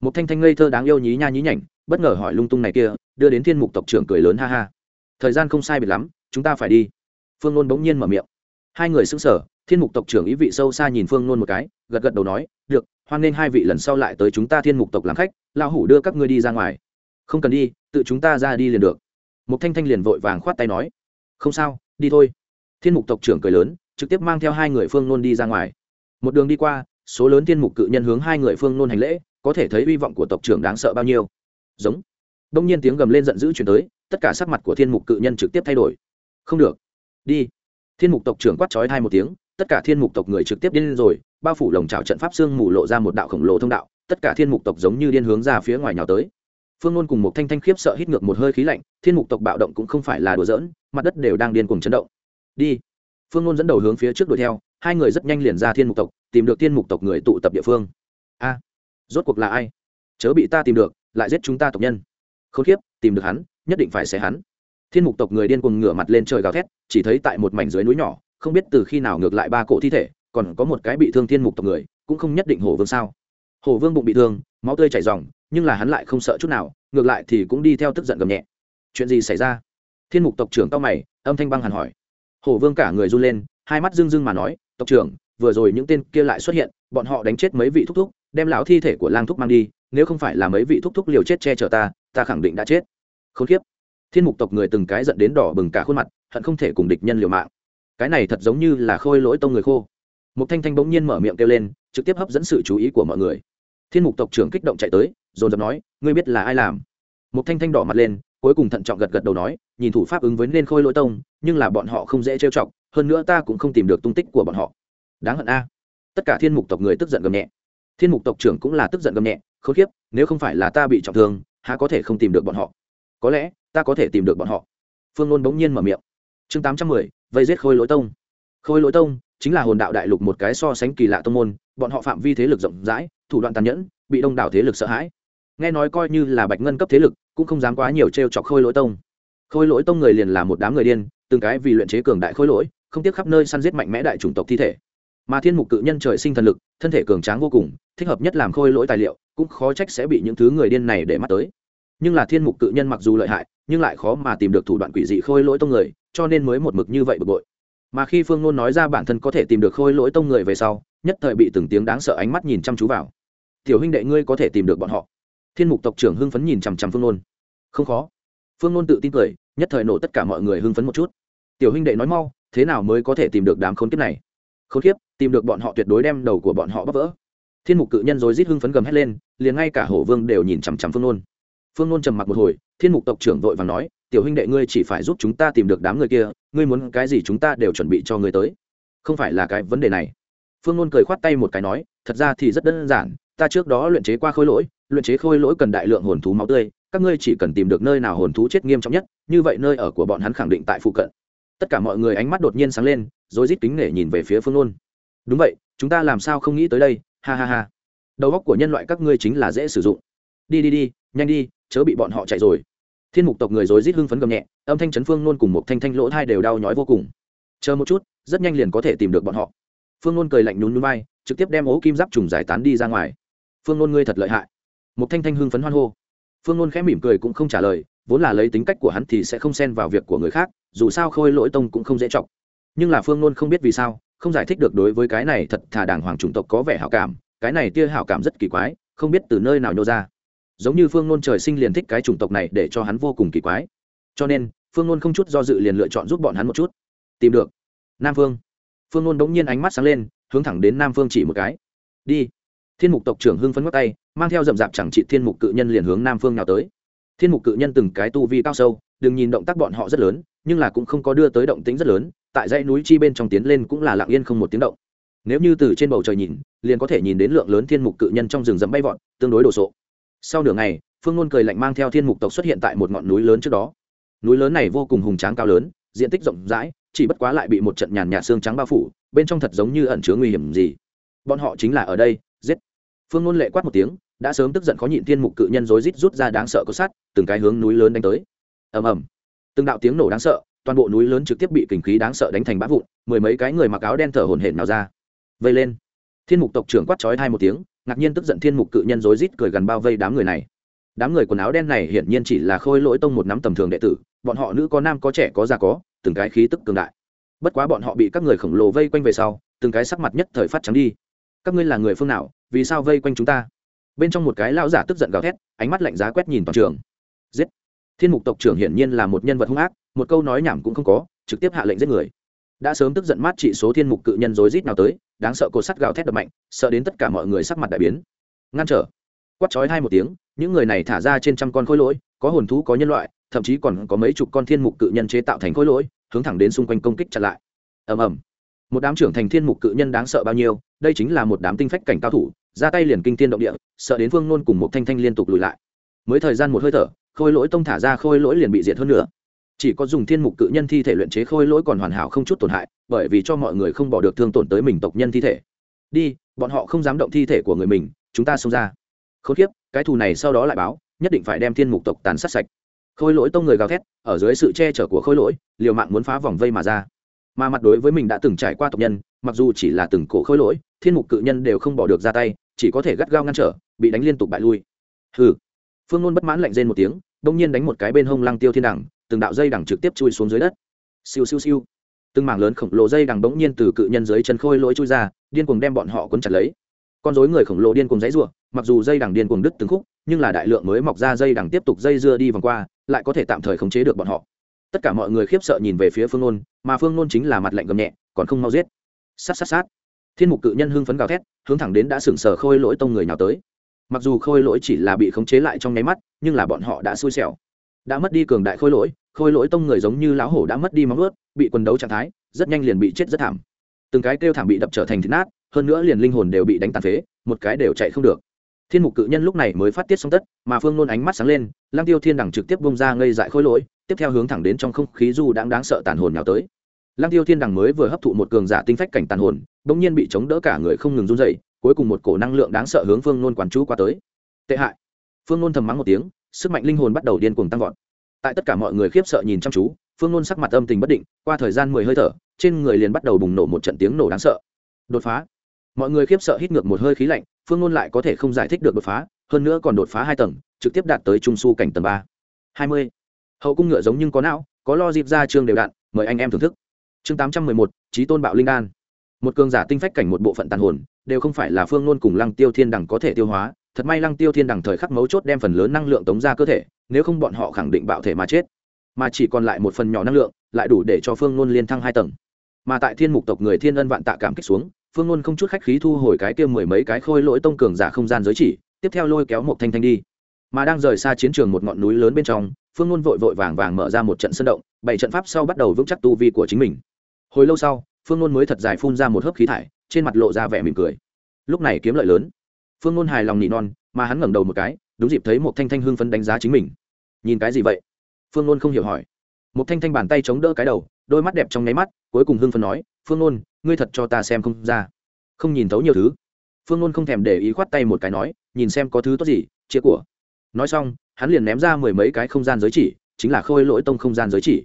A: Một thanh thanh ngây thơ đáng yêu nhí nha nhí nhảnh, bất ngờ hỏi lung tung này kia, đưa đến thiên mục tộc trưởng cười lớn ha ha. Thời gian không sai biệt lắm, chúng ta phải đi. Phương nôn bỗng nhiên mở miệng. Hai người xứng sở thiên mục tộc trưởng ý vị sâu xa nhìn phương nôn một cái, gật gật đầu nói, được, hoan nghênh hai vị lần sau lại tới chúng ta thiên mục tộc làm khách lao hủ đưa các ngươi đi ra ngoài. Không cần đi, tự chúng ta ra đi liền được. Một thanh thanh liền vội vàng khoát tay nói. Không sao, đi thôi. Thiên mục tộc trưởng cười lớn trực tiếp mang theo hai người phương nôn đi ra ngoài. Một đường đi qua, số lớn thiên mục cự nhân hướng hai người phương nôn hành lễ, có thể thấy hy vọng của tộc trưởng đáng sợ bao nhiêu. Giống. Đông nhiên tiếng gầm lên giận dữ chuyển tới, tất cả sắc mặt của thiên mục cự nhân trực tiếp thay đổi. Không được. Đi. Thiên mục tộc trưởng quát trói hai một tiếng, tất cả thiên mục tộc người trực tiếp điên rồi, bao phủ lồng trào trận pháp xương mù lộ ra một đạo khổng lồ thông đạo, tất cả thiên mục tộc giống như điên hướng ra phía ngoài nhào tới. Phương nôn cùng một thanh thanh khiếp sợ hít ngược một hơi khí lạnh, thiên mục tộc bạo động cũng không phải là đùa giỡn, mặt đất đều đang điên cùng chấn động. Đi phương ngôn dẫn đầu hướng phía trước đuổi theo, hai người rất nhanh liền ra thiên mục tộc, tìm được thiên mục tộc người tụ tập địa phương. A, rốt cuộc là ai? Chớ bị ta tìm được, lại giết chúng ta tộc nhân. Khốn kiếp, tìm được hắn, nhất định phải xé hắn. Thiên mục tộc người điên cuồng ngửa mặt lên trời gào thét, chỉ thấy tại một mảnh dưới núi nhỏ, không biết từ khi nào ngược lại ba cổ thi thể, còn có một cái bị thương thiên mục tộc người, cũng không nhất định hổ vương sao? Hổ vương bụng bị thương, máu tươi chảy r nhưng là hắn lại không sợ chút nào, ngược lại thì cũng đi theo tức giận gầm nhẹ. Chuyện gì xảy ra? Thiên mục tộc trưởng cao mày, âm thanh băng hàn hỏi hổ vương cả người run lên, hai mắt rưng rưng mà nói, tộc trưởng, vừa rồi những tên kia lại xuất hiện, bọn họ đánh chết mấy vị thúc thúc, đem lão thi thể của lang thúc mang đi, nếu không phải là mấy vị thúc thúc liều chết che chở ta ta khẳng định đã chết. Không khiếp thiên mục tộc người từng cái giận đến đỏ bừng cả khuôn mặt, hận không thể cùng địch nhân liều mạng. Cái này thật giống như là khôi lỗi tông người khô. Một thanh thanh bỗng nhiên mở miệng kêu lên, trực tiếp hấp dẫn sự chú ý của mọi người. Thiên mục tộc trưởng kích động chạy tới, dồn dập nói, ngươi biết là ai làm? Một thanh thanh đỏ mặt lên cuối cùng thận trọng gật gật đầu nói, nhìn thủ pháp ứng với nên khôi lỗi tông, nhưng là bọn họ không dễ trêu chọc, hơn nữa ta cũng không tìm được tung tích của bọn họ. Đáng hận a. Tất cả thiên mục tộc người tức giận gầm nhẹ. Thiên mục tộc trưởng cũng là tức giận gầm nhẹ, khốn kiếp, nếu không phải là ta bị trọng thương, há có thể không tìm được bọn họ? Có lẽ, ta có thể tìm được bọn họ. Phương ngôn bỗng nhiên mở miệng. Chương tám trăm mười, vây giết khôi lỗi tông. Khôi lỗi tông chính là hồn đạo đại lục một cái so sánh kỳ lạ tông môn, bọn họ phạm vi thế lực rộng rãi, thủ đoạn tàn nhẫn, bị đông đảo thế lực sợ hãi. Nghe nói coi như là bạch ngân cấp thế lực cũng không dám quá nhiều t r e o chọc khôi lỗi tông. Khôi lỗi tông người liền là một đám người điên, từng cái vì luyện chế cường đại khôi lỗi, không tiếc khắp nơi săn giết mạnh mẽ đại chủng tộc thi thể. Mà thiên mục cự nhân trời sinh thần lực, thân thể cường tráng vô cùng, thích hợp nhất làm khôi lỗi tài liệu, cũng khó trách sẽ bị những thứ người điên này để mắt tới. Nhưng là thiên mục cự nhân mặc dù lợi hại, nhưng lại khó mà tìm được thủ đoạn quỷ dị khôi lỗi tông người, cho nên mới một mực như vậy bực bội. Mà khi phương ngôn nói ra bản thân có thể tìm được khôi lỗi tông người về sau, nhất thời bị từng tiếng đáng sợ ánh mắt nhìn chăm chú vào. Tiểu huynh đệ ngươi có thể tìm được bọn họ thiên mục tộc trưởng hưng phấn nhìn chằm chằm phương nôn. Không khó. Phương nôn tự tin cười, nhất thời nổ tất cả mọi người hưng phấn một chút. Tiểu huynh đệ nói mau, thế nào mới có thể tìm được đám khốn kiếp này? Khốn kiếp, tìm được bọn họ tuyệt đối đem đầu của bọn họ bóc vỡ. Thiên mục cự nhân rồi rít hưng phấn gầm hét lên, liền ngay cả hổ vương đều nhìn chằm chằm phương nôn. Phương nôn trầm mặc một hồi, thiên mục tộc trưởng vội và nói, tiểu huynh đệ ngươi chỉ phải giúp chúng ta tìm được đám người kia, ngươi muốn cái gì chúng ta đều chuẩn bị cho ngươi tới. Không phải là cái vấn đề này. Phương nôn cười khoát tay một cái nói, thật ra thì rất đơn giản, ta trước đó luyện chế qua khối lỗi luyện chế khôi lỗi cần đại lượng hồn thú máu tươi, các ngươi chỉ cần tìm được nơi nào hồn thú chết nghiêm trọng nhất, như vậy nơi ở của bọn hắn khẳng định tại phụ cận. Tất cả mọi người ánh mắt đột nhiên sáng lên, rồi rít kính nể nhìn về phía phương ngôn đúng vậy, chúng ta làm sao không nghĩ tới đây, ha ha ha. Đầu óc của nhân loại các ngươi chính là dễ sử dụng. Đi đi đi, nhanh đi, chớ bị bọn họ chạy rồi. Thiên mục tộc người rối rít hưng phấn gầm nhẹ, âm thanh chấn phương nôn cùng một thanh thanh lỗ thai đều đau nhói vô cùng. Chờ một chút, rất nhanh liền có thể tìm được bọn họ. Phương nôn cười lạnh nhún núi bay trực tiếp đem ố kim giáp trùng giải tán đi ra ngoài. Phương nôn ngươi thật lợi hại một thanh thanh hưng phấn hoan hô. Phương ngôn khẽ mỉm cười cũng không trả lời, vốn là lấy tính cách của hắn thì sẽ không xen vào việc của người khác, dù sao khôi lỗi tông cũng không dễ chọc. Nhưng là phương ngôn không biết vì sao, không giải thích được đối với cái này thật thà đảng hoàng chủng tộc có vẻ hảo cảm, cái này tia hảo cảm rất kỳ quái, không biết từ nơi nào nhô ra. Giống như phương ngôn trời sinh liền thích cái chủng tộc này để cho hắn vô cùng kỳ quái. Cho nên, phương ngôn không chút do dự liền lựa chọn giúp bọn hắn một chút. Tìm được. Nam phương. Phương ngôn đ ố n g nhiên ánh mắt sáng lên, hướng thẳng đến nam phương chỉ một cái. Đi thiên mục tộc trưởng hưng phấn ngắt tay, mang theo rậm rạp chẳng trị thiên mục cự nhân liền hướng nam phương nào tới. Thiên mục cự nhân từng cái tu vi cao sâu, đừng nhìn động tác bọn họ rất lớn, nhưng là cũng không có đưa tới động tính rất lớn, tại dãy núi chi bên trong tiến lên cũng là lặng yên không một tiếng động. Nếu như từ trên bầu trời nhìn, liền có thể nhìn đến lượng lớn thiên mục cự nhân trong rừng rậm bay vọt, tương đối đồ sộ. Sau nửa ngày, phương ngôn cười lạnh mang theo thiên mục tộc xuất hiện tại một ngọn núi lớn trước đó. Núi lớn này vô cùng hùng tráng cao lớn, diện tích rộng rãi, chỉ bất quá lại bị một trận nhàn nhạt xương trắng bao phủ, bên trong thật giống như ẩn chứa nguy hiểm gì. Bọn họ chính là ở đây giết. Phương ngôn lệ quát một tiếng, đã sớm tức giận khó nhịn thiên mục cự nhân rối rít rút ra đáng sợ có sát từng cái hướng núi lớn đánh tới. Ầm ầm. Từng đạo tiếng nổ đáng sợ, toàn bộ núi lớn trực tiếp bị kình khí đáng sợ đánh thành bát vụn, mười mấy cái người mặc áo đen thở hổn hển nào ra. Vây lên. Thiên mục tộc trưởng quát chói hai một tiếng, ngạc nhiên tức giận thiên mục cự nhân rối rít cười gần bao vây đám người này. Đám người quần áo đen này hiển nhiên chỉ là khôi lỗi tông một nắm tầm thường đệ tử, bọn họ nữ có nam có trẻ có già có, từng cái khí tức cường đại. Bất quá bọn họ bị các người khổng lồ vây quanh về sau, từng cái sắc mặt nhất thời phát trắng đi các ngươi là người phương nào, vì sao vây quanh chúng ta? Bên trong một cái lão giả tức giận gào thét, ánh mắt lạnh giá quét nhìn toàn trường. Giết! Thiên mục tộc trưởng hiển nhiên là một nhân vật hung ác, một câu nói nhảm cũng không có, trực tiếp hạ lệnh giết người. Đã sớm tức giận mát trị số thiên mục cự nhân rối rít nào tới, đáng sợ cột sắt gào thét đập mạnh, sợ đến tất cả mọi người sắc mặt đại biến. Ngăn trở! Quát chói hai một tiếng, những người này thả ra trên trăm con khối lỗi, có hồn thú, có nhân loại, thậm chí còn có mấy chục con thiên mục cự nhân chế tạo thành khối lỗi, hướng thẳng đến xung quanh công kích chặn lại. Ầm ầm một đám trưởng thành thiên mục cự nhân đáng sợ bao nhiêu, đây chính là một đám tinh phách cảnh cao thủ, ra tay liền kinh tiên động địa, sợ đến phương nôn cùng một thanh thanh liên tục lùi lại. Mới thời gian một hơi thở, khôi lỗi tông thả ra, khôi lỗi liền bị diệt hơn nữa chỉ có dùng thiên mục cự nhân thi thể luyện chế khôi lỗi còn hoàn hảo không chút tổn hại, bởi vì cho mọi người không bỏ được thương tổn tới mình tộc nhân thi thể. Đi, bọn họ không dám động thi thể của người mình, chúng ta xông ra. Khốn kiếp, cái thù này sau đó lại báo, nhất định phải đem thiên mục tộc tàn sát sạch. Khôi lỗi tông người gào thét, ở dưới sự che chở của khôi lỗi, liều mạng muốn phá vòng vây mà ra mà mặt đối với mình đã từng trải qua tộc nhân, mặc dù chỉ là từng cổ khôi lỗi, thiên mục cự nhân đều không bỏ được ra tay, chỉ có thể gắt gao ngăn trở, bị đánh liên tục bại lui. Hừ. Phương nôn bất mãn lạnh rên một tiếng đông nhiên đánh một cái bên hông lăng tiêu thiên đẳng, từng đạo dây đẳng trực tiếp chui xuống dưới đất. Siêu siêu siêu. Từng mảng lớn khổng lồ dây đằng bỗng nhiên từ cự nhân dưới chân khôi lỗi chui ra, điên cuồng đem bọn họ cuốn chặt lấy. Con rối người khổng lồ điên cuồng dãy rủa mặc dù dây đằng điên cuồng đứt từng khúc, nhưng là đại lượng mới mọc ra dây đằng tiếp tục dây dưa đi vòng qua, lại có thể tạm thời khống chế được bọn họ tất cả mọi người khiếp sợ nhìn về phía phương nôn, mà phương nôn chính là mặt lạnh gầm nhẹ, còn không mau giết. Sát sát sát. Thiên mục cự nhân hưng phấn gào thét, hướng thẳng đến đã sừng sờ khôi lỗi tông người nào tới. Mặc dù khôi lỗi chỉ là bị khống chế lại trong nháy mắt, nhưng là bọn họ đã xui xẻo. Đã mất đi cường đại khôi lỗi khôi lỗi tông người giống như lão hổ đã mất đi móng ướt bị quần đấu trạng thái, rất nhanh liền bị chết rất thảm. Từng cái kêu thảm bị đập trở thành thịt nát, hơn nữa liền linh hồn đều bị đánh tàn phế, một cái đều chạy không được thiên mục cự nhân lúc này mới phát tiết xong tất, mà phương nôn ánh mắt sáng lên lang tiêu thiên đẳng trực tiếp bông ra ngây dại khôi lỗi, tiếp theo hướng thẳng đến trong không khí du đáng đáng sợ tàn hồn nhào tới. Lang tiêu thiên đẳng mới vừa hấp thụ một cường giả tinh phách cảnh tàn hồn, bỗng nhiên bị chống đỡ cả người không ngừng run dậy cuối cùng một cổ năng lượng đáng sợ hướng phương nôn quán chú qua tới. Tệ hại. Phương nôn thầm mắng một tiếng, sức mạnh linh hồn bắt đầu điên cuồng tăng vọt. Tại tất cả mọi người khiếp sợ nhìn chăm chú, phương nôn sắc mặt âm tình bất định, qua thời gian mười hơi thở, trên người liền bắt đầu bùng nổ một trận tiếng nổ đáng sợ. Đột phá mọi người khiếp sợ hít ngược một hơi khí lạnh, phương ngôn lại có thể không giải thích được đột phá, hơn nữa còn đột phá hai tầng, trực tiếp đạt tới trung su cảnh tầng ba. Hai mươi. Hậu cung ngựa giống nhưng có não, có lo dịp ra chương đều đạn, mời anh em thưởng thức. Chương tám trăm mười một trí tôn bạo linh đan. Một cường giả tinh phách cảnh một bộ phận tàn hồn, đều không phải là phương ngôn cùng lăng tiêu thiên đằng có thể tiêu hóa. Thật may lăng tiêu thiên đằng thời khắc mấu chốt đem phần lớn năng lượng tống ra cơ thể, nếu không bọn họ khẳng định bạo thể mà chết. Mà chỉ còn lại một phần nhỏ năng lượng, lại đủ để cho phương ngôn liên thăng hai tầng. Mà tại thiên mục tộc người thiên ân vạn tạ cảm kích xuống phương ngôn không chút khách khí thu hồi cái kia mười mấy cái khôi lỗi tông cường giả không gian giới chỉ, tiếp theo lôi kéo một thanh thanh đi. Mà đang rời xa chiến trường một ngọn núi lớn bên trong, phương ngôn vội vội vàng vàng mở ra một trận sân động, bảy trận pháp sau bắt đầu vững chắc tu vi của chính mình. Hồi lâu sau, phương ngôn mới thật dài phun ra một hớp khí thải, trên mặt lộ ra vẻ mỉm cười. Lúc này kiếm lợi lớn. Phương ngôn hài lòng nỉ non, mà hắn ngẩng đầu một cái, đúng dịp thấy một thanh thanh hương phấn đánh giá chính mình. Nhìn cái gì vậy? Phương ngôn không hiểu hỏi. Một thanh thanh bàn tay chống đỡ cái đầu, đôi mắt đẹp trong nháy mắt, cuối cùng hưng phấn nói, phương ngôn ngươi thật cho ta xem không ra. Không nhìn thấu nhiều thứ. Phương nôn không thèm để ý khoát tay một cái nói, nhìn xem có thứ tốt gì, chia của. Nói xong, hắn liền ném ra mười mấy cái không gian giới chỉ, chính là khôi lỗi tông không gian giới chỉ.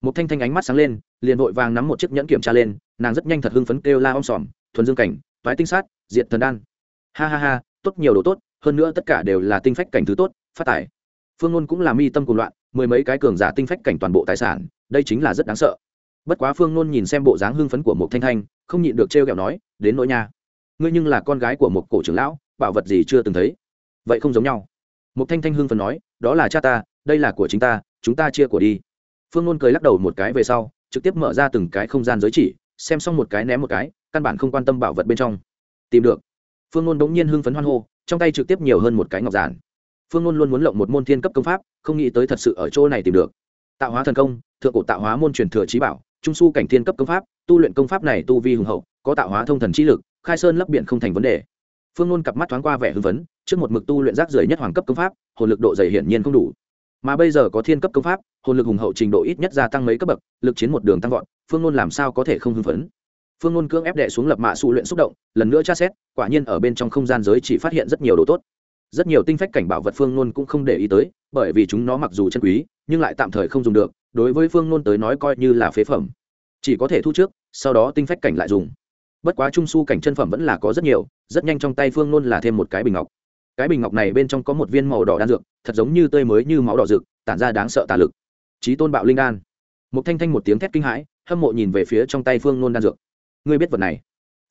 A: Một thanh thanh ánh mắt sáng lên, liền vội vàng nắm một chiếc nhẫn kiểm tra lên, nàng rất nhanh thật hưng phấn kêu la om sòm, thuần dương cảnh, toái tinh sát, diệt thần đan. Ha ha ha, tốt nhiều đồ tốt, hơn nữa tất cả đều là tinh phách cảnh thứ tốt, phát tài. Phương ngôn cũng là mi tâm cùng loạn, mười mấy cái cường giả tinh phách cảnh toàn bộ tài sản, đây chính là rất đáng sợ bất quá phương nôn nhìn xem bộ dáng hưng phấn của một thanh thanh, không nhịn được trêu ghẹo nói, đến nỗi nha. Ngươi nhưng là con gái của một cổ trưởng lão, bảo vật gì chưa từng thấy? Vậy không giống nhau. Một thanh thanh hưng phấn nói, đó là cha ta, đây là của chính ta, chúng ta chia của đi. Phương nôn cười lắc đầu một cái về sau, trực tiếp mở ra từng cái không gian giới chỉ, xem xong một cái ném một cái, căn bản không quan tâm bảo vật bên trong. Tìm được. Phương nôn đống nhiên hưng phấn hoan hô, trong tay trực tiếp nhiều hơn một cái ngọc giản. Phương nôn luôn muốn lộng một môn thiên cấp công pháp, không nghĩ tới thật sự ở chỗ này tìm được. Tạo hóa thần công, thượng cổ tạo hóa môn truyền thừa trí bảo trung su cảnh thiên cấp công pháp, tu luyện công pháp này tu vi hùng hậu, có tạo hóa thông thần trí lực, khai sơn lấp biển không thành vấn đề. Phương nôn cặp mắt thoáng qua vẻ hưng phấn, trước một mực tu luyện rác rưởi nhất hoàng cấp công pháp, hồn lực độ dày hiển nhiên không đủ. Mà bây giờ có thiên cấp công pháp, hồn lực hùng hậu trình độ ít nhất gia tăng mấy cấp bậc, lực chiến một đường tăng vọt, phương nôn làm sao có thể không hưng phấn? Phương nôn cưỡng ép đệ xuống lập mạ su luyện xúc động, lần nữa tra xét, quả nhiên ở bên trong không gian giới chỉ phát hiện rất nhiều đồ tốt rất nhiều tinh phách cảnh bảo vật phương nôn cũng không để ý tới, bởi vì chúng nó mặc dù chân quý, nhưng lại tạm thời không dùng được, đối với phương nôn tới nói coi như là phế phẩm. Chỉ có thể thu trước, sau đó tinh phách cảnh lại dùng. Bất quá trung su cảnh chân phẩm vẫn là có rất nhiều, rất nhanh trong tay phương nôn là thêm một cái bình ngọc. Cái bình ngọc này bên trong có một viên màu đỏ đan dược, thật giống như tươi mới như máu đỏ rực tản ra đáng sợ tà lực. Trí tôn bạo linh đan. Một thanh thanh một tiếng thét kinh hãi, hâm mộ nhìn về phía trong tay phương nôn đan dược. Ngươi biết vật này?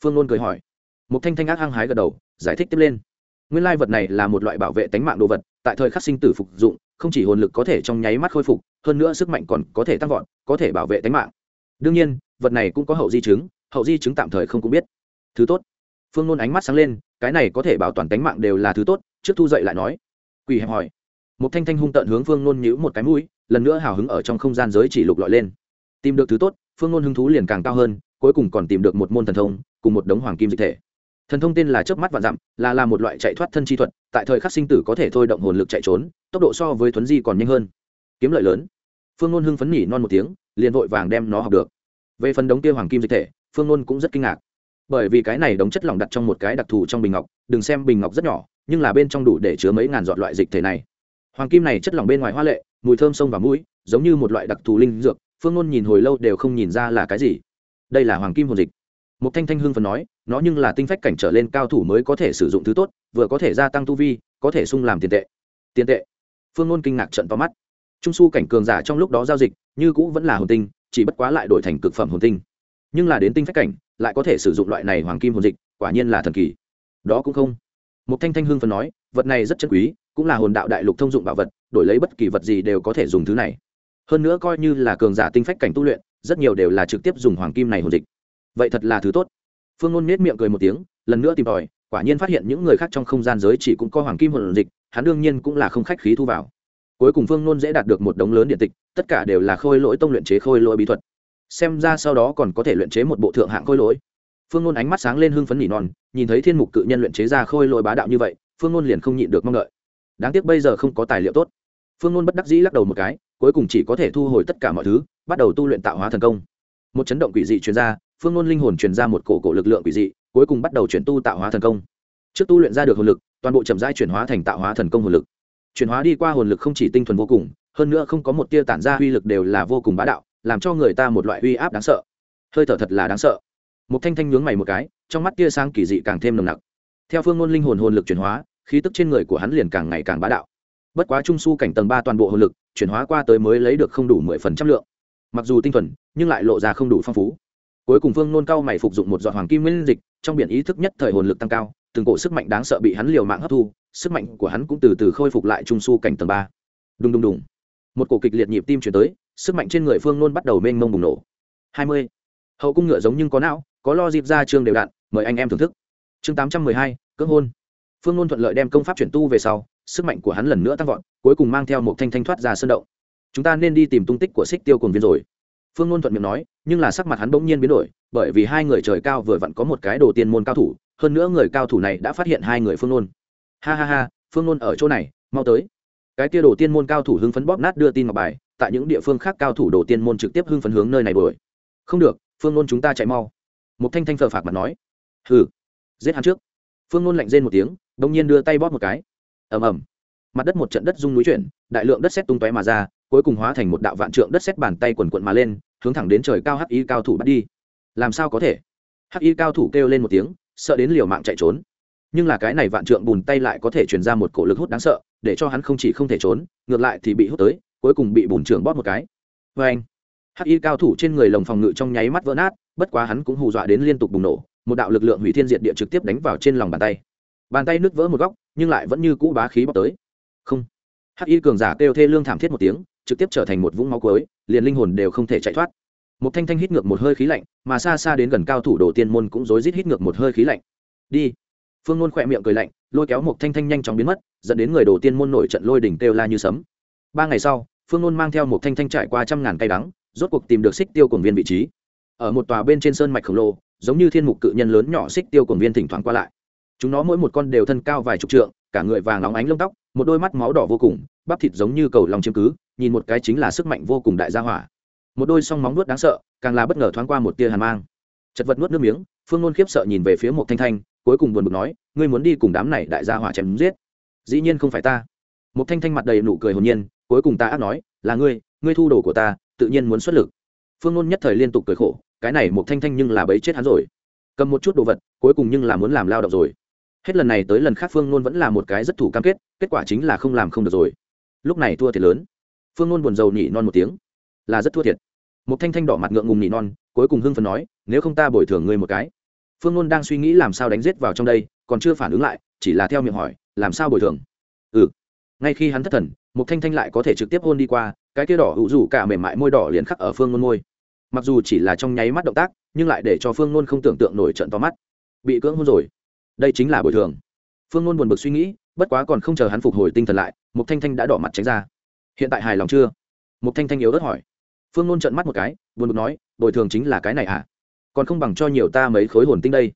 A: Phương nôn cười hỏi. Một thanh thanh ác hăng hái gật đầu, giải thích tiếp lên nguyên lai vật này là một loại bảo vệ tánh mạng đồ vật, tại thời khắc sinh tử phục dụng, không chỉ hồn lực có thể trong nháy mắt khôi phục, hơn nữa sức mạnh còn có thể tăng vọt, có thể bảo vệ tánh mạng. Đương nhiên, vật này cũng có hậu di chứng, hậu di chứng tạm thời không cũng biết. Thứ tốt. Phương nôn ánh mắt sáng lên, cái này có thể bảo toàn tánh mạng đều là thứ tốt, trước thu dậy lại nói. Quỳ hẹp hỏi. Một thanh thanh hung tận hướng phương nôn nhữ một cái mũi, lần nữa hào hứng ở trong không gian giới chỉ lục lọi lên. Tìm được thứ tốt, phương nôn hứng thú liền càng cao hơn, cuối cùng còn tìm được một môn thần thông, cùng một đống hoàng kim dịch thể thần thông tên là chớp mắt vạn dặm, là là một loại chạy thoát thân chi thuật, tại thời khắc sinh tử có thể thôi động hồn lực chạy trốn, tốc độ so với thuấn di còn nhanh hơn. Kiếm lợi lớn. Phương nôn hưng phấn nhỉ non một tiếng, liền vội vàng đem nó học được. Về phần đống kia hoàng kim dịch thể, phương nôn cũng rất kinh ngạc. Bởi vì cái này đống chất lỏng đặt trong một cái đặc thù trong bình ngọc, đừng xem bình ngọc rất nhỏ, nhưng là bên trong đủ để chứa mấy ngàn giọt loại dịch thể này. Hoàng kim này chất lỏng bên ngoài hoa lệ, mùi thơm sông và mũi, giống như một loại đặc thù linh dược, phương nôn nhìn hồi lâu đều không nhìn ra là cái gì. Đây là hoàng kim hồn dịch một thanh thanh hương phần nói, nó nhưng là tinh phách cảnh trở lên cao thủ mới có thể sử dụng thứ tốt, vừa có thể gia tăng tu vi, có thể sung làm tiền tệ. Tiền tệ? Phương ngôn kinh ngạc trận to mắt. Trung su cảnh cường giả trong lúc đó giao dịch, như cũ vẫn là hồn tinh, chỉ bất quá lại đổi thành cực phẩm hồn tinh. Nhưng là đến tinh phách cảnh, lại có thể sử dụng loại này hoàng kim hồn dịch, quả nhiên là thần kỳ. Đó cũng không. Một thanh thanh hương phần nói, vật này rất chân quý, cũng là hồn đạo đại lục thông dụng bảo vật, đổi lấy bất kỳ vật gì đều có thể dùng thứ này. Hơn nữa coi như là cường giả tinh phách cảnh tu luyện, rất nhiều đều là trực tiếp dùng hoàng kim này hồn dịch vậy thật là thứ tốt. Phương ngôn nết miệng cười một tiếng, lần nữa tìm tòi, quả nhiên phát hiện những người khác trong không gian giới chỉ cũng có hoàng kim hồn dịch, hắn đương nhiên cũng là không khách khí thu vào. Cuối cùng phương ngôn dễ đạt được một đống lớn điện tịch, tất cả đều là khôi lỗi tông luyện chế khôi lỗi bí thuật. Xem ra sau đó còn có thể luyện chế một bộ thượng hạng khôi lỗi. Phương ngôn ánh mắt sáng lên hưng phấn nỉ non, nhìn thấy thiên mục cự nhân luyện chế ra khôi lỗi bá đạo như vậy, phương ngôn liền không nhịn được mong đợi. Đáng tiếc bây giờ không có tài liệu tốt. Phương ngôn bất đắc dĩ lắc đầu một cái, cuối cùng chỉ có thể thu hồi tất cả mọi thứ, bắt đầu tu luyện tạo hóa thần công. Một chấn động quỷ dị chuyên gia phương ngôn linh hồn truyền ra một cổ cổ lực lượng quỷ dị, cuối cùng bắt đầu chuyển tu tạo hóa thần công. Trước tu luyện ra được hồn lực, toàn bộ chậm rãi chuyển hóa thành tạo hóa thần công hồn lực. Chuyển hóa đi qua hồn lực không chỉ tinh thuần vô cùng, hơn nữa không có một tia tản ra uy lực đều là vô cùng bá đạo, làm cho người ta một loại uy áp đáng sợ. Hơi thở thật là đáng sợ. Một thanh thanh nhướng mày một cái, trong mắt tia sáng kỳ dị càng thêm nồng nặc. Theo phương ngôn linh hồn hồn lực chuyển hóa, khí tức trên người của hắn liền càng ngày càng bá đạo. Bất quá trung su cảnh tầng ba toàn bộ hồn lực, chuyển hóa qua tới mới lấy được không đủ mười phần trăm lượng. Mặc dù tinh thuần, nhưng lại lộ ra không đủ phong phú cuối cùng phương nôn cao mày phục dụng một giọt hoàng kim nguyên dịch, trong biển ý thức nhất thời hồn lực tăng cao, từng cổ sức mạnh đáng sợ bị hắn liều mạng hấp thu, sức mạnh của hắn cũng từ từ khôi phục lại trung su cảnh tầng ba. Đùng đùng đùng. Một cổ kịch liệt nhịp tim chuyển tới, sức mạnh trên người phương nôn bắt đầu mênh mông bùng nổ. Hai mươi. Hậu cung ngựa giống nhưng có não, có lo dịp ra chương đều đạn, mời anh em thưởng thức. Chương tám trăm mười hai, cưỡng hôn. Phương nôn thuận lợi đem công pháp chuyển tu về sau, sức mạnh của hắn lần nữa tăng vọt, cuối cùng mang theo một thanh thanh thoát ra sân động. Chúng ta nên đi tìm tung tích của xích tiêu cồn viên rồi phương ngôn thuận miệng nói, nhưng là sắc mặt hắn bỗng nhiên biến đổi, bởi vì hai người trời cao vừa vặn có một cái đồ tiên môn cao thủ, hơn nữa người cao thủ này đã phát hiện hai người phương ngôn ha ha ha, phương ngôn ở chỗ này, mau tới. Cái kia đồ tiên môn cao thủ hưng phấn bóp nát đưa tin ngọc bài, tại những địa phương khác cao thủ đồ tiên môn trực tiếp hưng phấn hướng nơi này đuổi. Không được, phương ngôn chúng ta chạy mau. Một thanh thanh phờ phạc mặt nói. Hừ, giết hắn trước. Phương ngôn lạnh rên một tiếng, bỗng nhiên đưa tay bóp một cái. Ầm ầm. Mặt đất một trận đất rung núi chuyển, đại lượng đất xét tung tóe mà ra cuối cùng hóa thành một đạo vạn trượng đất xét bàn tay quần quận mà lên, hướng thẳng đến trời cao hắc y cao thủ bắt đi. Làm sao có thể? Hắc y cao thủ kêu lên một tiếng, sợ đến liều mạng chạy trốn. Nhưng là cái này vạn trượng bùn tay lại có thể truyền ra một cổ lực hút đáng sợ, để cho hắn không chỉ không thể trốn, ngược lại thì bị hút tới, cuối cùng bị bùn trưởng bóp một cái. Vê anh, hắc y cao thủ trên người lồng phòng ngự trong nháy mắt vỡ nát, bất quá hắn cũng hù dọa đến liên tục bùng nổ, một đạo lực lượng hủy thiên diệt địa trực tiếp đánh vào trên lòng bàn tay. Bàn tay nứt vỡ một góc, nhưng lại vẫn như cũ bá khí bóc tới. Không. Hắc y cường giả kêu thê lương thảm thiết một tiếng trực tiếp trở thành một vũng máu cuối, liền linh hồn đều không thể chạy thoát. Một thanh thanh hít ngược một hơi khí lạnh, mà xa xa đến gần cao thủ đồ tiên môn cũng rối rít hít ngược một hơi khí lạnh. Đi. Phương nôn khỏe miệng cười lạnh, lôi kéo một thanh thanh nhanh chóng biến mất, dẫn đến người đồ tiên môn nổi trận lôi đỉnh kêu la như sấm. Ba ngày sau, phương nôn mang theo một thanh thanh trải qua trăm ngàn cây đắng, rốt cuộc tìm được xích tiêu cổng viên vị trí. Ở một tòa bên trên sơn mạch khổng lồ, giống như thiên mục cự nhân lớn nhỏ xích tiêu cổng viên thỉnh thoảng qua lại. Chúng nó mỗi một con đều thân cao vài chục trượng, cả người vàng óng ánh lông tóc, một đôi mắt máu đỏ vô cùng, bắp thịt giống như cầu lòng chiếm cứ nhìn một cái chính là sức mạnh vô cùng đại gia hỏa. Một đôi song móng nuốt đáng sợ, càng là bất ngờ thoáng qua một tia hàn mang. Chật vật nuốt nước miếng, phương nôn khiếp sợ nhìn về phía một thanh thanh, cuối cùng buồn bực nói, ngươi muốn đi cùng đám này đại gia hỏa chém giết? Dĩ nhiên không phải ta. Một thanh thanh mặt đầy nụ cười hồn nhiên, cuối cùng ta ác nói, là ngươi ngươi thu đồ của ta, tự nhiên muốn xuất lực. Phương nôn nhất thời liên tục cười khổ, cái này một thanh thanh nhưng là bấy chết hắn rồi. Cầm một chút đồ vật, cuối cùng nhưng là muốn làm lao động rồi. Hết lần này tới lần khác phương nôn vẫn là một cái rất thủ cam kết kết quả chính là không làm không được rồi. Lúc này thua thì lớn phương nôn buồn rầu nhỉ non một tiếng. Là rất thua thiệt. Một thanh thanh đỏ mặt ngượng ngùng nhỉ non, cuối cùng hưng phần nói, nếu không ta bồi thường ngươi một cái. Phương nôn đang suy nghĩ làm sao đánh giết vào trong đây, còn chưa phản ứng lại, chỉ là theo miệng hỏi, làm sao bồi thường? Ừ. Ngay khi hắn thất thần một thanh thanh lại có thể trực tiếp hôn đi qua, cái kia đỏ hữu rủ cả mềm mại môi đỏ liền khắc ở phương nôn môi. Mặc dù chỉ là trong nháy mắt động tác, nhưng lại để cho phương nôn không tưởng tượng nổi trận to mắt. Bị cưỡng hôn rồi. Đây chính là bồi thường. Phương nôn buồn bực suy nghĩ, bất quá còn không chờ hắn phục hồi tinh thần lại một thanh thanh đã đỏ mặt tránh ra hiện tại hài lòng chưa? Một thanh thanh yếu ớt hỏi. Phương nôn trận mắt một cái, buồn bực nói, bồi thường chính là cái này à còn không bằng cho nhiều ta mấy khối hồn tinh đây.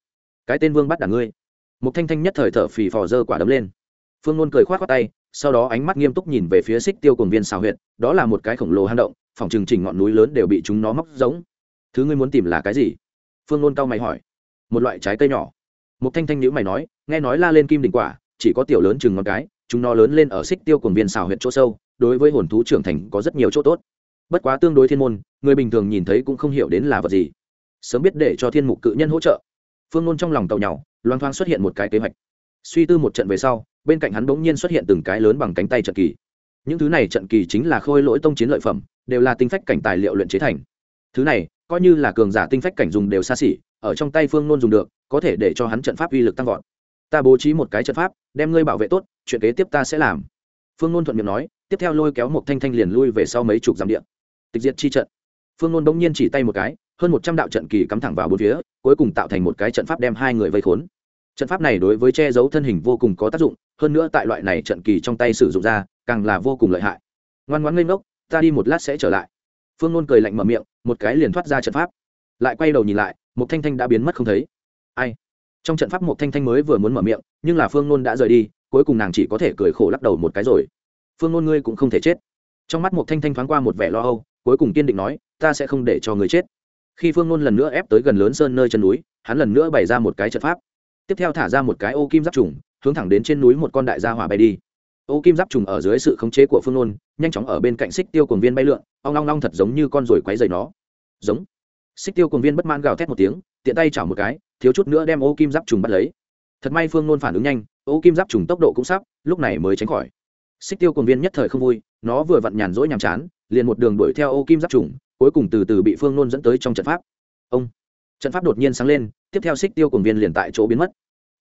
A: Cái tên vương bắt đả ngươi. Một thanh thanh nhất thời thở phì phò dơ quả đấm lên. Phương nôn cười k h o á t khoác tay, sau đó ánh mắt nghiêm túc nhìn về phía xích tiêu cồn viên xào huyện đó là một cái khổng lồ hang động, phòng trừng chỉnh ngọn núi lớn đều bị chúng nó móc giống thứ ngươi muốn tìm là cái gì? Phương nôn cau mày hỏi. Một loại trái cây nhỏ. Một thanh thanh nhữ mày nói, nghe nói la lên kim đỉnh quả, chỉ có tiểu lớn chừng ngón cái, chúng nó lớn lên ở xích tiêu cồn viên xào huyện chỗ sâu đối với hồn thú trưởng thành có rất nhiều chỗ tốt. Bất quá tương đối thiên môn, người bình thường nhìn thấy cũng không hiểu đến là vật gì. Sớm biết để cho thiên mục cự nhân hỗ trợ. Phương nôn trong lòng tàu nhau loang thoang xuất hiện một cái kế hoạch. Suy tư một trận về sau, bên cạnh hắn bỗng nhiên xuất hiện từng cái lớn bằng cánh tay trận kỳ. Những thứ này trận kỳ chính là khôi lỗi tông chiến lợi phẩm, đều là tinh phách cảnh tài liệu luyện chế thành. Thứ này, coi như là cường giả tinh phách cảnh dùng đều xa xỉ, ở trong tay phương nôn dùng được, có thể để cho hắn trận pháp uy lực tăng vọt. Ta bố trí một cái trận pháp, đem ngươi bảo vệ tốt, chuyện kế tiếp ta sẽ làm phương nôn thuận miệng nói, tiếp theo lôi kéo một thanh thanh liền lui về sau mấy chục dặm điện tịch diệt chi trận. Phương nôn bỗng nhiên chỉ tay một cái, hơn một trăm đạo trận kỳ cắm thẳng vào bốn phía, cuối cùng tạo thành một cái trận pháp đem hai người vây khốn. Trận pháp này đối với che giấu thân hình vô cùng có tác dụng, hơn nữa tại loại này trận kỳ trong tay sử dụng ra, càng là vô cùng lợi hại. Ngoan ngoãn lên ngốc, ta đi một lát sẽ trở lại. Phương nôn cười lạnh mở miệng, một cái liền thoát ra trận pháp. Lại quay đầu nhìn lại một thanh thanh đã biến mất không thấy. Ai? Trong trận pháp một thanh thanh mới vừa muốn mở miệng, nhưng là phương nôn đã rời đi cuối cùng nàng chỉ có thể cười khổ lắc đầu một cái rồi. Phương ngôn ngươi cũng không thể chết. Trong mắt một thanh thanh thoáng qua một vẻ lo âu, cuối cùng kiên định nói, ta sẽ không để cho người chết. Khi phương ngôn lần nữa ép tới gần lớn sơn nơi chân núi, hắn lần nữa bày ra một cái trận pháp. Tiếp theo thả ra một cái ô kim giáp trùng, hướng thẳng đến trên núi một con đại gia hỏa bay đi. Ô kim giáp trùng ở dưới sự khống chế của phương nôn, nhanh chóng ở bên cạnh xích tiêu cồn viên bay lượn, ong long long thật giống như con ruồi quáy dày nó. Giống. Xích tiêu cồn viên bất mãn gào thét một tiếng, tiện tay chảo một cái, thiếu chút nữa đem ô kim giáp trùng bắt lấy thật may phương nôn phản ứng nhanh ô kim giáp trùng tốc độ cũng sắp, lúc này mới tránh khỏi. Xích tiêu cồn viên nhất thời không vui, nó vừa vặn nhàn rỗi nhàm chán, liền một đường đuổi theo ô kim giáp trùng, cuối cùng từ từ bị phương nôn dẫn tới trong trận pháp. Ông! Trận pháp đột nhiên sáng lên, tiếp theo xích tiêu cồn viên liền tại chỗ biến mất.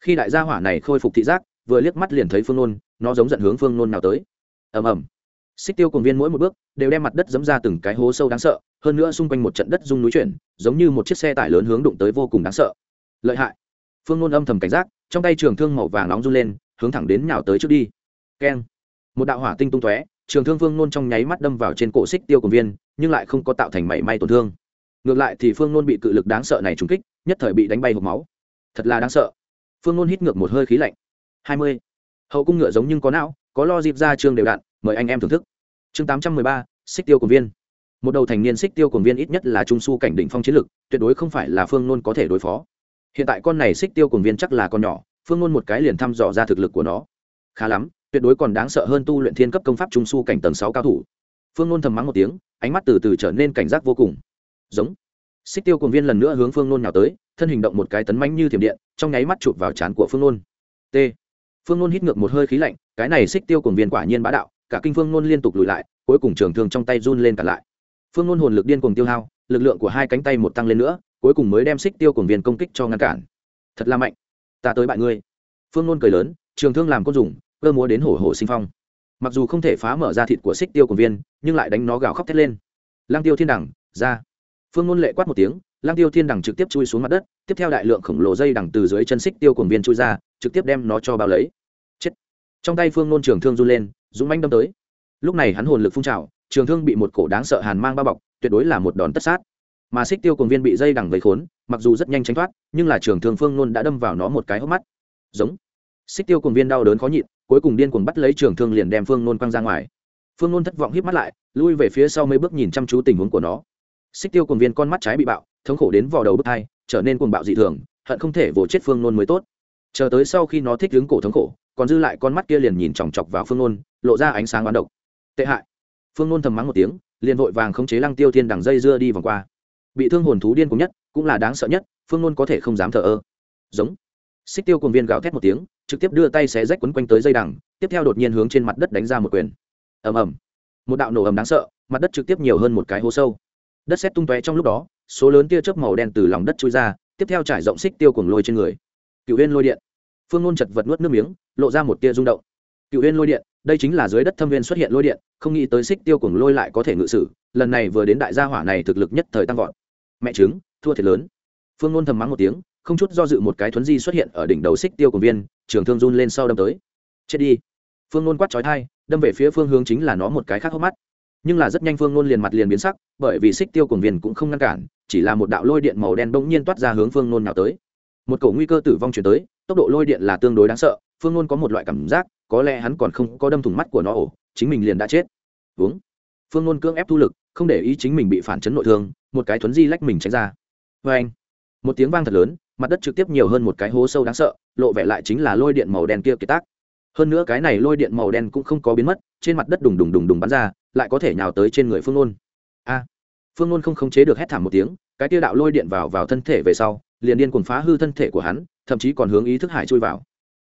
A: Khi đại gia hỏa này khôi phục thị giác, vừa liếc mắt liền thấy phương nôn nó giống dẫn hướng phương nôn nào tới. Ầm ầm! Xích tiêu cồn viên mỗi một bước, đều đem mặt đất dẫm ra từng cái hố sâu đáng sợ, hơn nữa xung quanh một trận đất rung núi chuyển, giống như một chiếc xe tải lớn hướng đụng tới vô cùng đáng sợ. Lợi hại! Phương nôn âm thầm cảnh giác trong tay trường thương màu vàng nóng run lên, hướng thẳng đến nhào tới trước đi. Keng. Một đạo hỏa tinh tung tóe, trường thương phương nôn trong nháy mắt đâm vào trên cổ xích tiêu của viên, nhưng lại không có tạo thành mảy may tổn thương. Ngược lại thì phương nôn bị cự lực đáng sợ này trúng kích, nhất thời bị đánh bay hộp máu. Thật là đáng sợ. Phương nôn hít ngược một hơi khí lạnh. Hai mươi. Hậu cung ngựa giống nhưng có não, có lo dịp ra trường đều đặn mời anh em thưởng thức. Chương tám trăm mười ba, xích tiêu của viên. Một đầu thành niên xích tiêu của viên ít nhất là trung s u cảnh đỉnh phong chiến lực, tuyệt đối không phải là phương nôn có thể đối phó hiện tại con này xích tiêu cùng viên chắc là con nhỏ, phương ngôn một cái liền thăm dò ra thực lực của nó. Khá lắm, tuyệt đối còn đáng sợ hơn tu luyện thiên cấp công pháp trung s u cảnh tầng sáu cao thủ. Phương ngôn thầm mắng một tiếng, ánh mắt từ từ trở nên cảnh giác vô cùng. Giống. Xích tiêu cùng viên lần nữa hướng phương ngôn nhào tới, thân hình động một cái tấn mánh như thiểm điện, trong nháy mắt chụp vào trán của phương ngôn t. Phương ngôn hít ngược một hơi khí lạnh, cái này xích tiêu cùng viên quả nhiên bá đạo, cả kinh phương ngôn liên tục lùi lại, cuối cùng trường thương trong tay run lên cả lại. Phương ngôn hồn lực điên cùng tiêu hao, lực lượng của hai cánh tay một tăng lên nữa cuối cùng mới đem xích tiêu cùng viên công kích cho ngăn cản. Thật là mạnh. Ta tới bại ngươi. Phương nôn cười lớn, trường thương làm côn dùng, cơ múa đến hổ hổ sinh phong. Mặc dù không thể phá mở ra thịt của xích tiêu cùng viên, nhưng lại đánh nó gào khóc thét lên. Lang tiêu thiên đẳng, ra. Phương nôn lệ quát một tiếng lang tiêu thiên đẳng trực tiếp chui xuống mặt đất, tiếp theo đại lượng khổng lồ dây đằng từ dưới chân xích tiêu cuồng viên chui ra, trực tiếp đem nó cho bao lấy. Chết. Trong tay phương nôn trường thương run lên, dũng manh đâm tới. Lúc này hắn hồn lực phun trào, trường thương bị một cổ đáng sợ hàn mang bao bọc, tuyệt đối là một đòn tất sát mà xích tiêu cuồng viên bị dây đằng vây khốn, mặc dù rất nhanh tránh thoát, nhưng là trường thương phương nôn đã đâm vào nó một cái hốc mắt. Giống. Xích tiêu cuồng viên đau đớn khó nhịn, cuối cùng điên cuồng bắt lấy trường thương liền đem phương nôn quăng ra ngoài. Phương nôn thất vọng hít mắt lại, lui về phía sau mấy bước nhìn chăm chú tình huống của nó. Xích tiêu cuồng viên con mắt trái bị bạo, thống khổ đến vào đầu bước hai, trở nên cuồng bạo dị thường, hận không thể vỗ chết phương nôn mới tốt. Chờ tới sau khi nó thích đứng cổ thống khổ, còn dư lại con mắt kia liền nhìn chòng chọc vào phương nôn, lộ ra ánh sáng oán độc. Tệ hại. Phương nôn thầm mắng một tiếng, liền vội vàng khống chế lăng tiêu thiên đằng dây dưa đi vòng qua bị thương hồn thú điên cùng nhất, cũng là đáng sợ nhất, phương nôn có thể không dám thờ ơ. Giống. Xích tiêu cùng viên gào thét một tiếng, trực tiếp đưa tay xé rách quấn quanh tới dây đằng, tiếp theo đột nhiên hướng trên mặt đất đánh ra một quyền. Ầm ầm. Một đạo nổ ầm đáng sợ, mặt đất trực tiếp nhiều hơn một cái hố sâu. Đất xét tung tóe trong lúc đó, số lớn tia chớp màu đen từ lòng đất trôi ra, tiếp theo trải rộng xích tiêu cuồng lôi trên người. Cựu huyên lôi điện. Phương ngôn chật vật nuốt nước miếng, lộ ra một tia rung động. Cựu huyên lôi điện, đây chính là dưới đất thâm viên xuất hiện lôi điện, không nghĩ tới xích tiêu cuồng lôi lại có thể ngự sử, lần này vừa đến đại gia hỏa này thực lực nhất thời tăng vọt mẹ trứng, thua thiệt lớn. Phương ngôn thầm mắng một tiếng không chút do dự một cái thuấn di xuất hiện ở đỉnh đầu xích tiêu của viên trường thương run lên sau đâm tới. Chết đi. Phương ngôn quát trói thai đâm về phía phương hướng chính là nó một cái khác hốc mắt. Nhưng là rất nhanh phương nôn liền mặt liền biến sắc bởi vì xích tiêu của viên cũng không ngăn cản chỉ là một đạo lôi điện màu đen bỗng nhiên toát ra hướng phương nôn nào tới. Một cổ nguy cơ tử vong chuyển tới tốc độ lôi điện là tương đối đáng sợ phương nôn có một loại cảm giác có lẽ hắn còn không có đâm thủng mắt của nó ổ chính mình liền đã chết. Uống. Phương nôn cưỡng ép thu lực không để ý chính mình bị phản chấn nội thương, một cái thuấn di lách mình tránh ra. Vê anh, một tiếng vang thật lớn, mặt đất trực tiếp nhiều hơn một cái hố sâu đáng sợ, lộ vẻ lại chính là lôi điện màu đen kia kiệt tác. Hơn nữa cái này lôi điện màu đen cũng không có biến mất, trên mặt đất đùng đùng đùng đùng bắn ra, lại có thể nhào tới trên người phương nôn. A, phương nôn không khống chế được hét thảm một tiếng, cái tia đạo lôi điện vào vào thân thể về sau, liền điên cuồng phá hư thân thể của hắn, thậm chí còn hướng ý thức hải chui vào.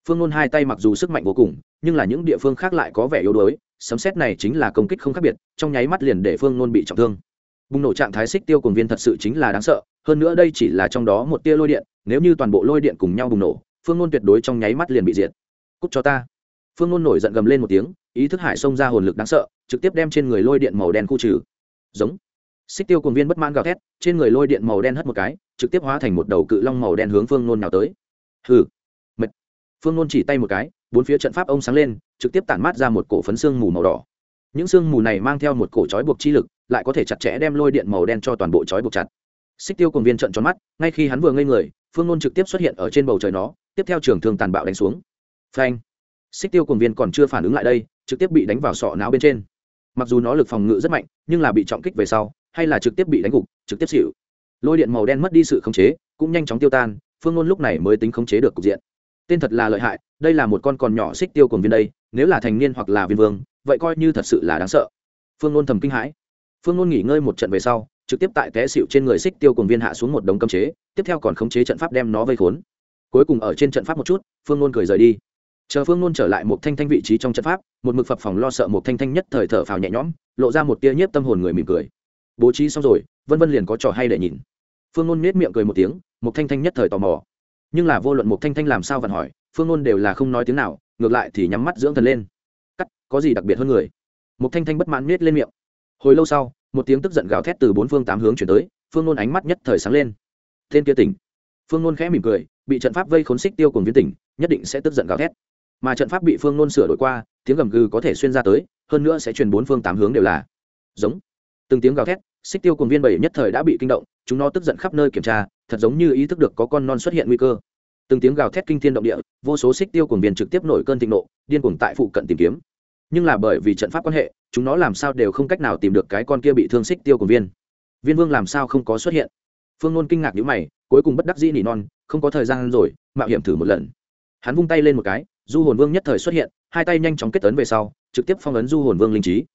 A: Phương nôn hai tay mặc dù sức mạnh vô cùng, nhưng là những địa phương khác lại có vẻ yếu đuối sấm xét này chính là công kích không khác biệt, trong nháy mắt liền để phương nôn bị trọng thương. Bùng nổ trạng thái xích tiêu cùng viên thật sự chính là đáng sợ, hơn nữa đây chỉ là trong đó một tia lôi điện, nếu như toàn bộ lôi điện cùng nhau bùng nổ, phương nôn tuyệt đối trong nháy mắt liền bị diệt. Cúc cho ta. Phương nôn nổi giận gầm lên một tiếng, ý thức hải xông ra hồn lực đáng sợ, trực tiếp đem trên người lôi điện màu đen khu trừ. Giống. Xích tiêu cùng viên bất mãn gào thét, trên người lôi điện màu đen hất một cái, trực tiếp hóa thành một đầu cự long màu đen hướng phương nôn nào tới. Hừ. Mệt. Phương nôn chỉ tay một cái bốn phía trận pháp ông sáng lên, trực tiếp tản mát ra một cổ phấn xương mù màu đỏ. Những xương mù này mang theo một cổ trói buộc chi lực, lại có thể chặt chẽ đem lôi điện màu đen cho toàn bộ trói buộc chặt. Xích tiêu cùng viên trận tròn mắt, ngay khi hắn vừa ngây người, phương nôn trực tiếp xuất hiện ở trên bầu trời nó, tiếp theo trường thương tàn bạo đánh xuống. Phanh! Xích tiêu cùng viên còn chưa phản ứng lại đây, trực tiếp bị đánh vào sọ não bên trên. Mặc dù nó lực phòng ngự rất mạnh, nhưng là bị trọng kích về sau, hay là trực tiếp bị đánh gục, trực tiếp xịu lôi điện màu đen mất đi sự khống chế, cũng nhanh chóng tiêu tan, phương ngôn lúc này mới tính khống chế được cục diện tên thật là lợi hại, đây là một con còn nhỏ xích tiêu cùng viên đây, nếu là thành niên hoặc là viên vương, vậy coi như thật sự là đáng sợ. Phương ngôn thầm kinh hãi. Phương ngôn nghỉ ngơi một trận về sau, trực tiếp tại té xịu trên người xích tiêu cùng viên hạ xuống một đống cấm chế, tiếp theo còn khống chế trận pháp đem nó vây khốn. Cuối cùng ở trên trận pháp một chút, phương ngôn cười rời đi. Chờ phương nôn trở lại một thanh thanh vị trí trong trận pháp, một mực phập phòng lo sợ một thanh thanh nhất thời thở phào nhẹ nhõm, lộ ra một tia nhiếp tâm hồn người mỉm cười. Bố trí xong rồi, vân vân liền có trò hay để nhìn. Phương nôn nết miệng cười một tiếng, một thanh thanh nhất thời tò mò nhưng là vô luận một thanh thanh làm sao vặn hỏi, phương nôn đều là không nói tiếng nào, ngược lại thì nhắm mắt dưỡng thần lên. Cắt, có gì đặc biệt hơn người? Một thanh thanh bất mãn miết lên miệng. Hồi lâu sau, một tiếng tức giận gào thét từ bốn phương tám hướng chuyển tới, phương nôn ánh mắt nhất thời sáng lên. Tên kia tỉnh. Phương nôn khẽ mỉm cười, bị trận pháp vây khốn xích tiêu cùng viên tỉnh, nhất định sẽ tức giận gào thét. Mà trận pháp bị phương nôn sửa đổi qua, tiếng gầm gừ có thể xuyên ra tới, hơn nữa sẽ truyền bốn phương tám hướng đều là. Giống. Từng tiếng gào thét xích tiêu cùng viên bảy nhất thời đã bị kinh động, chúng nó tức giận khắp nơi kiểm tra, thật giống như ý thức được có con non xuất hiện nguy cơ. Từng tiếng gào thét kinh thiên động địa, vô số xích tiêu cùng viên trực tiếp nổi cơn thịnh nộ, điên cuồng tại phụ cận tìm kiếm. Nhưng là bởi vì trận pháp quan hệ, chúng nó làm sao đều không cách nào tìm được cái con kia bị thương xích tiêu cùng viên. Viên vương làm sao không có xuất hiện? Phương nôn kinh ngạc nhữ mày, cuối cùng bất đắc dĩ nỉ non, không có thời gian rồi, mạo hiểm thử một lần. Hắn vung tay lên một cái, du hồn vương nhất thời xuất hiện, hai tay nhanh chóng kết tấn về sau, trực tiếp phong ấn du hồn vương linh trí.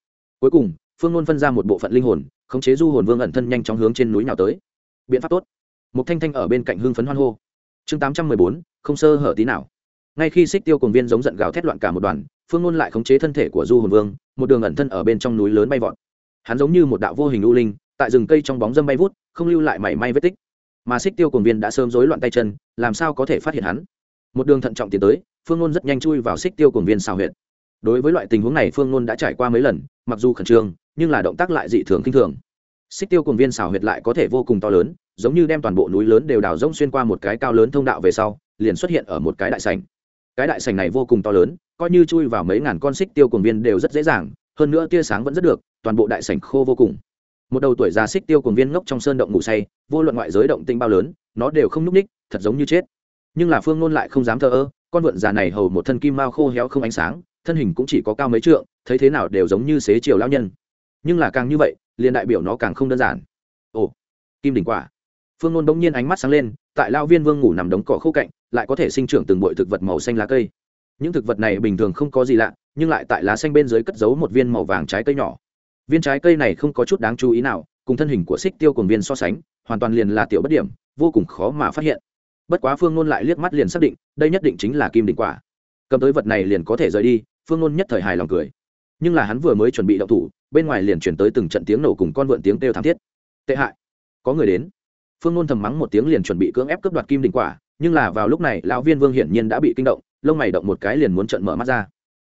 A: Cuối cùng, phương ngôn phân ra một bộ phận linh hồn khống chế du hồn vương ẩn thân nhanh chóng hướng trên núi nào tới. Biện pháp tốt. Một thanh thanh ở bên cạnh hưng phấn hoan hô. Chương tám trăm mười bốn, không sơ hở tí nào. Ngay khi xích tiêu cùng viên giống giận gào thét loạn cả một đoàn, phương ngôn lại khống chế thân thể của du hồn vương, một đường ẩn thân ở bên trong núi lớn bay vọt. Hắn giống như một đạo vô hình u linh, tại rừng cây trong bóng dâm bay vút, không lưu lại mảy may vết tích. Mà xích tiêu cùng viên đã sớm rối loạn tay chân, làm sao có thể phát hiện hắn? Một đường thận trọng tiến tới, phương ngôn rất nhanh chui vào xích tiêu cùng viên xào huyện đối với loại tình huống này phương ngôn đã trải qua mấy lần, mặc dù khẩn trương, nhưng là động tác lại dị thường k i n h thường. Xích tiêu cùng viên xào huyệt lại có thể vô cùng to lớn, giống như đem toàn bộ núi lớn đều đào rông xuyên qua một cái cao lớn thông đạo về sau, liền xuất hiện ở một cái đại sành cái đại sành này vô cùng to lớn, coi như chui vào mấy ngàn con xích tiêu cuồng viên đều rất dễ dàng, hơn nữa tia sáng vẫn rất được, toàn bộ đại sành khô vô cùng. Một đầu tuổi già xích tiêu cuồng viên ngốc trong sơn động ngủ say, vô luận ngoại giới động tinh bao lớn, nó đều không n ú c ních thật giống như chết. Nhưng là phương nôn lại không dám thờ ơ, con vượn già này hầu một thân kim mao khô héo không ánh sáng thân hình cũng chỉ có cao mấy trượng, thấy thế nào đều giống như xế chiều lao nhân. Nhưng là càng như vậy, liền đại biểu nó càng không đơn giản. Ồ, kim đỉnh quả. Phương nôn bỗng nhiên ánh mắt sáng lên, tại lao viên vương ngủ nằm đống cỏ khô cạnh, lại có thể sinh trưởng từng bụi thực vật màu xanh lá cây. Những thực vật này bình thường không có gì lạ, nhưng lại tại lá xanh bên dưới cất giấu một viên màu vàng trái cây nhỏ. Viên trái cây này không có chút đáng chú ý nào, cùng thân hình của xích tiêu cùng viên so sánh, hoàn toàn liền là tiểu bất điểm, vô cùng khó mà phát hiện. Bất quá phương nôn lại liếc mắt liền xác định, đây nhất định chính là kim đỉnh quả cầm tới vật này liền có thể rời đi, phương nôn nhất thời hài lòng cười. Nhưng là hắn vừa mới chuẩn bị đậu thủ, bên ngoài liền chuyển tới từng trận tiếng nổ cùng con vượn tiếng kêu thảm thiết. Tệ hại. Có người đến. Phương nôn thầm mắng một tiếng liền chuẩn bị cưỡng ép cướp đoạt kim đình quả, nhưng là vào lúc này, lão viên vương hiển nhiên đã bị kinh động, lông mày động một cái liền muốn trận mở mắt ra.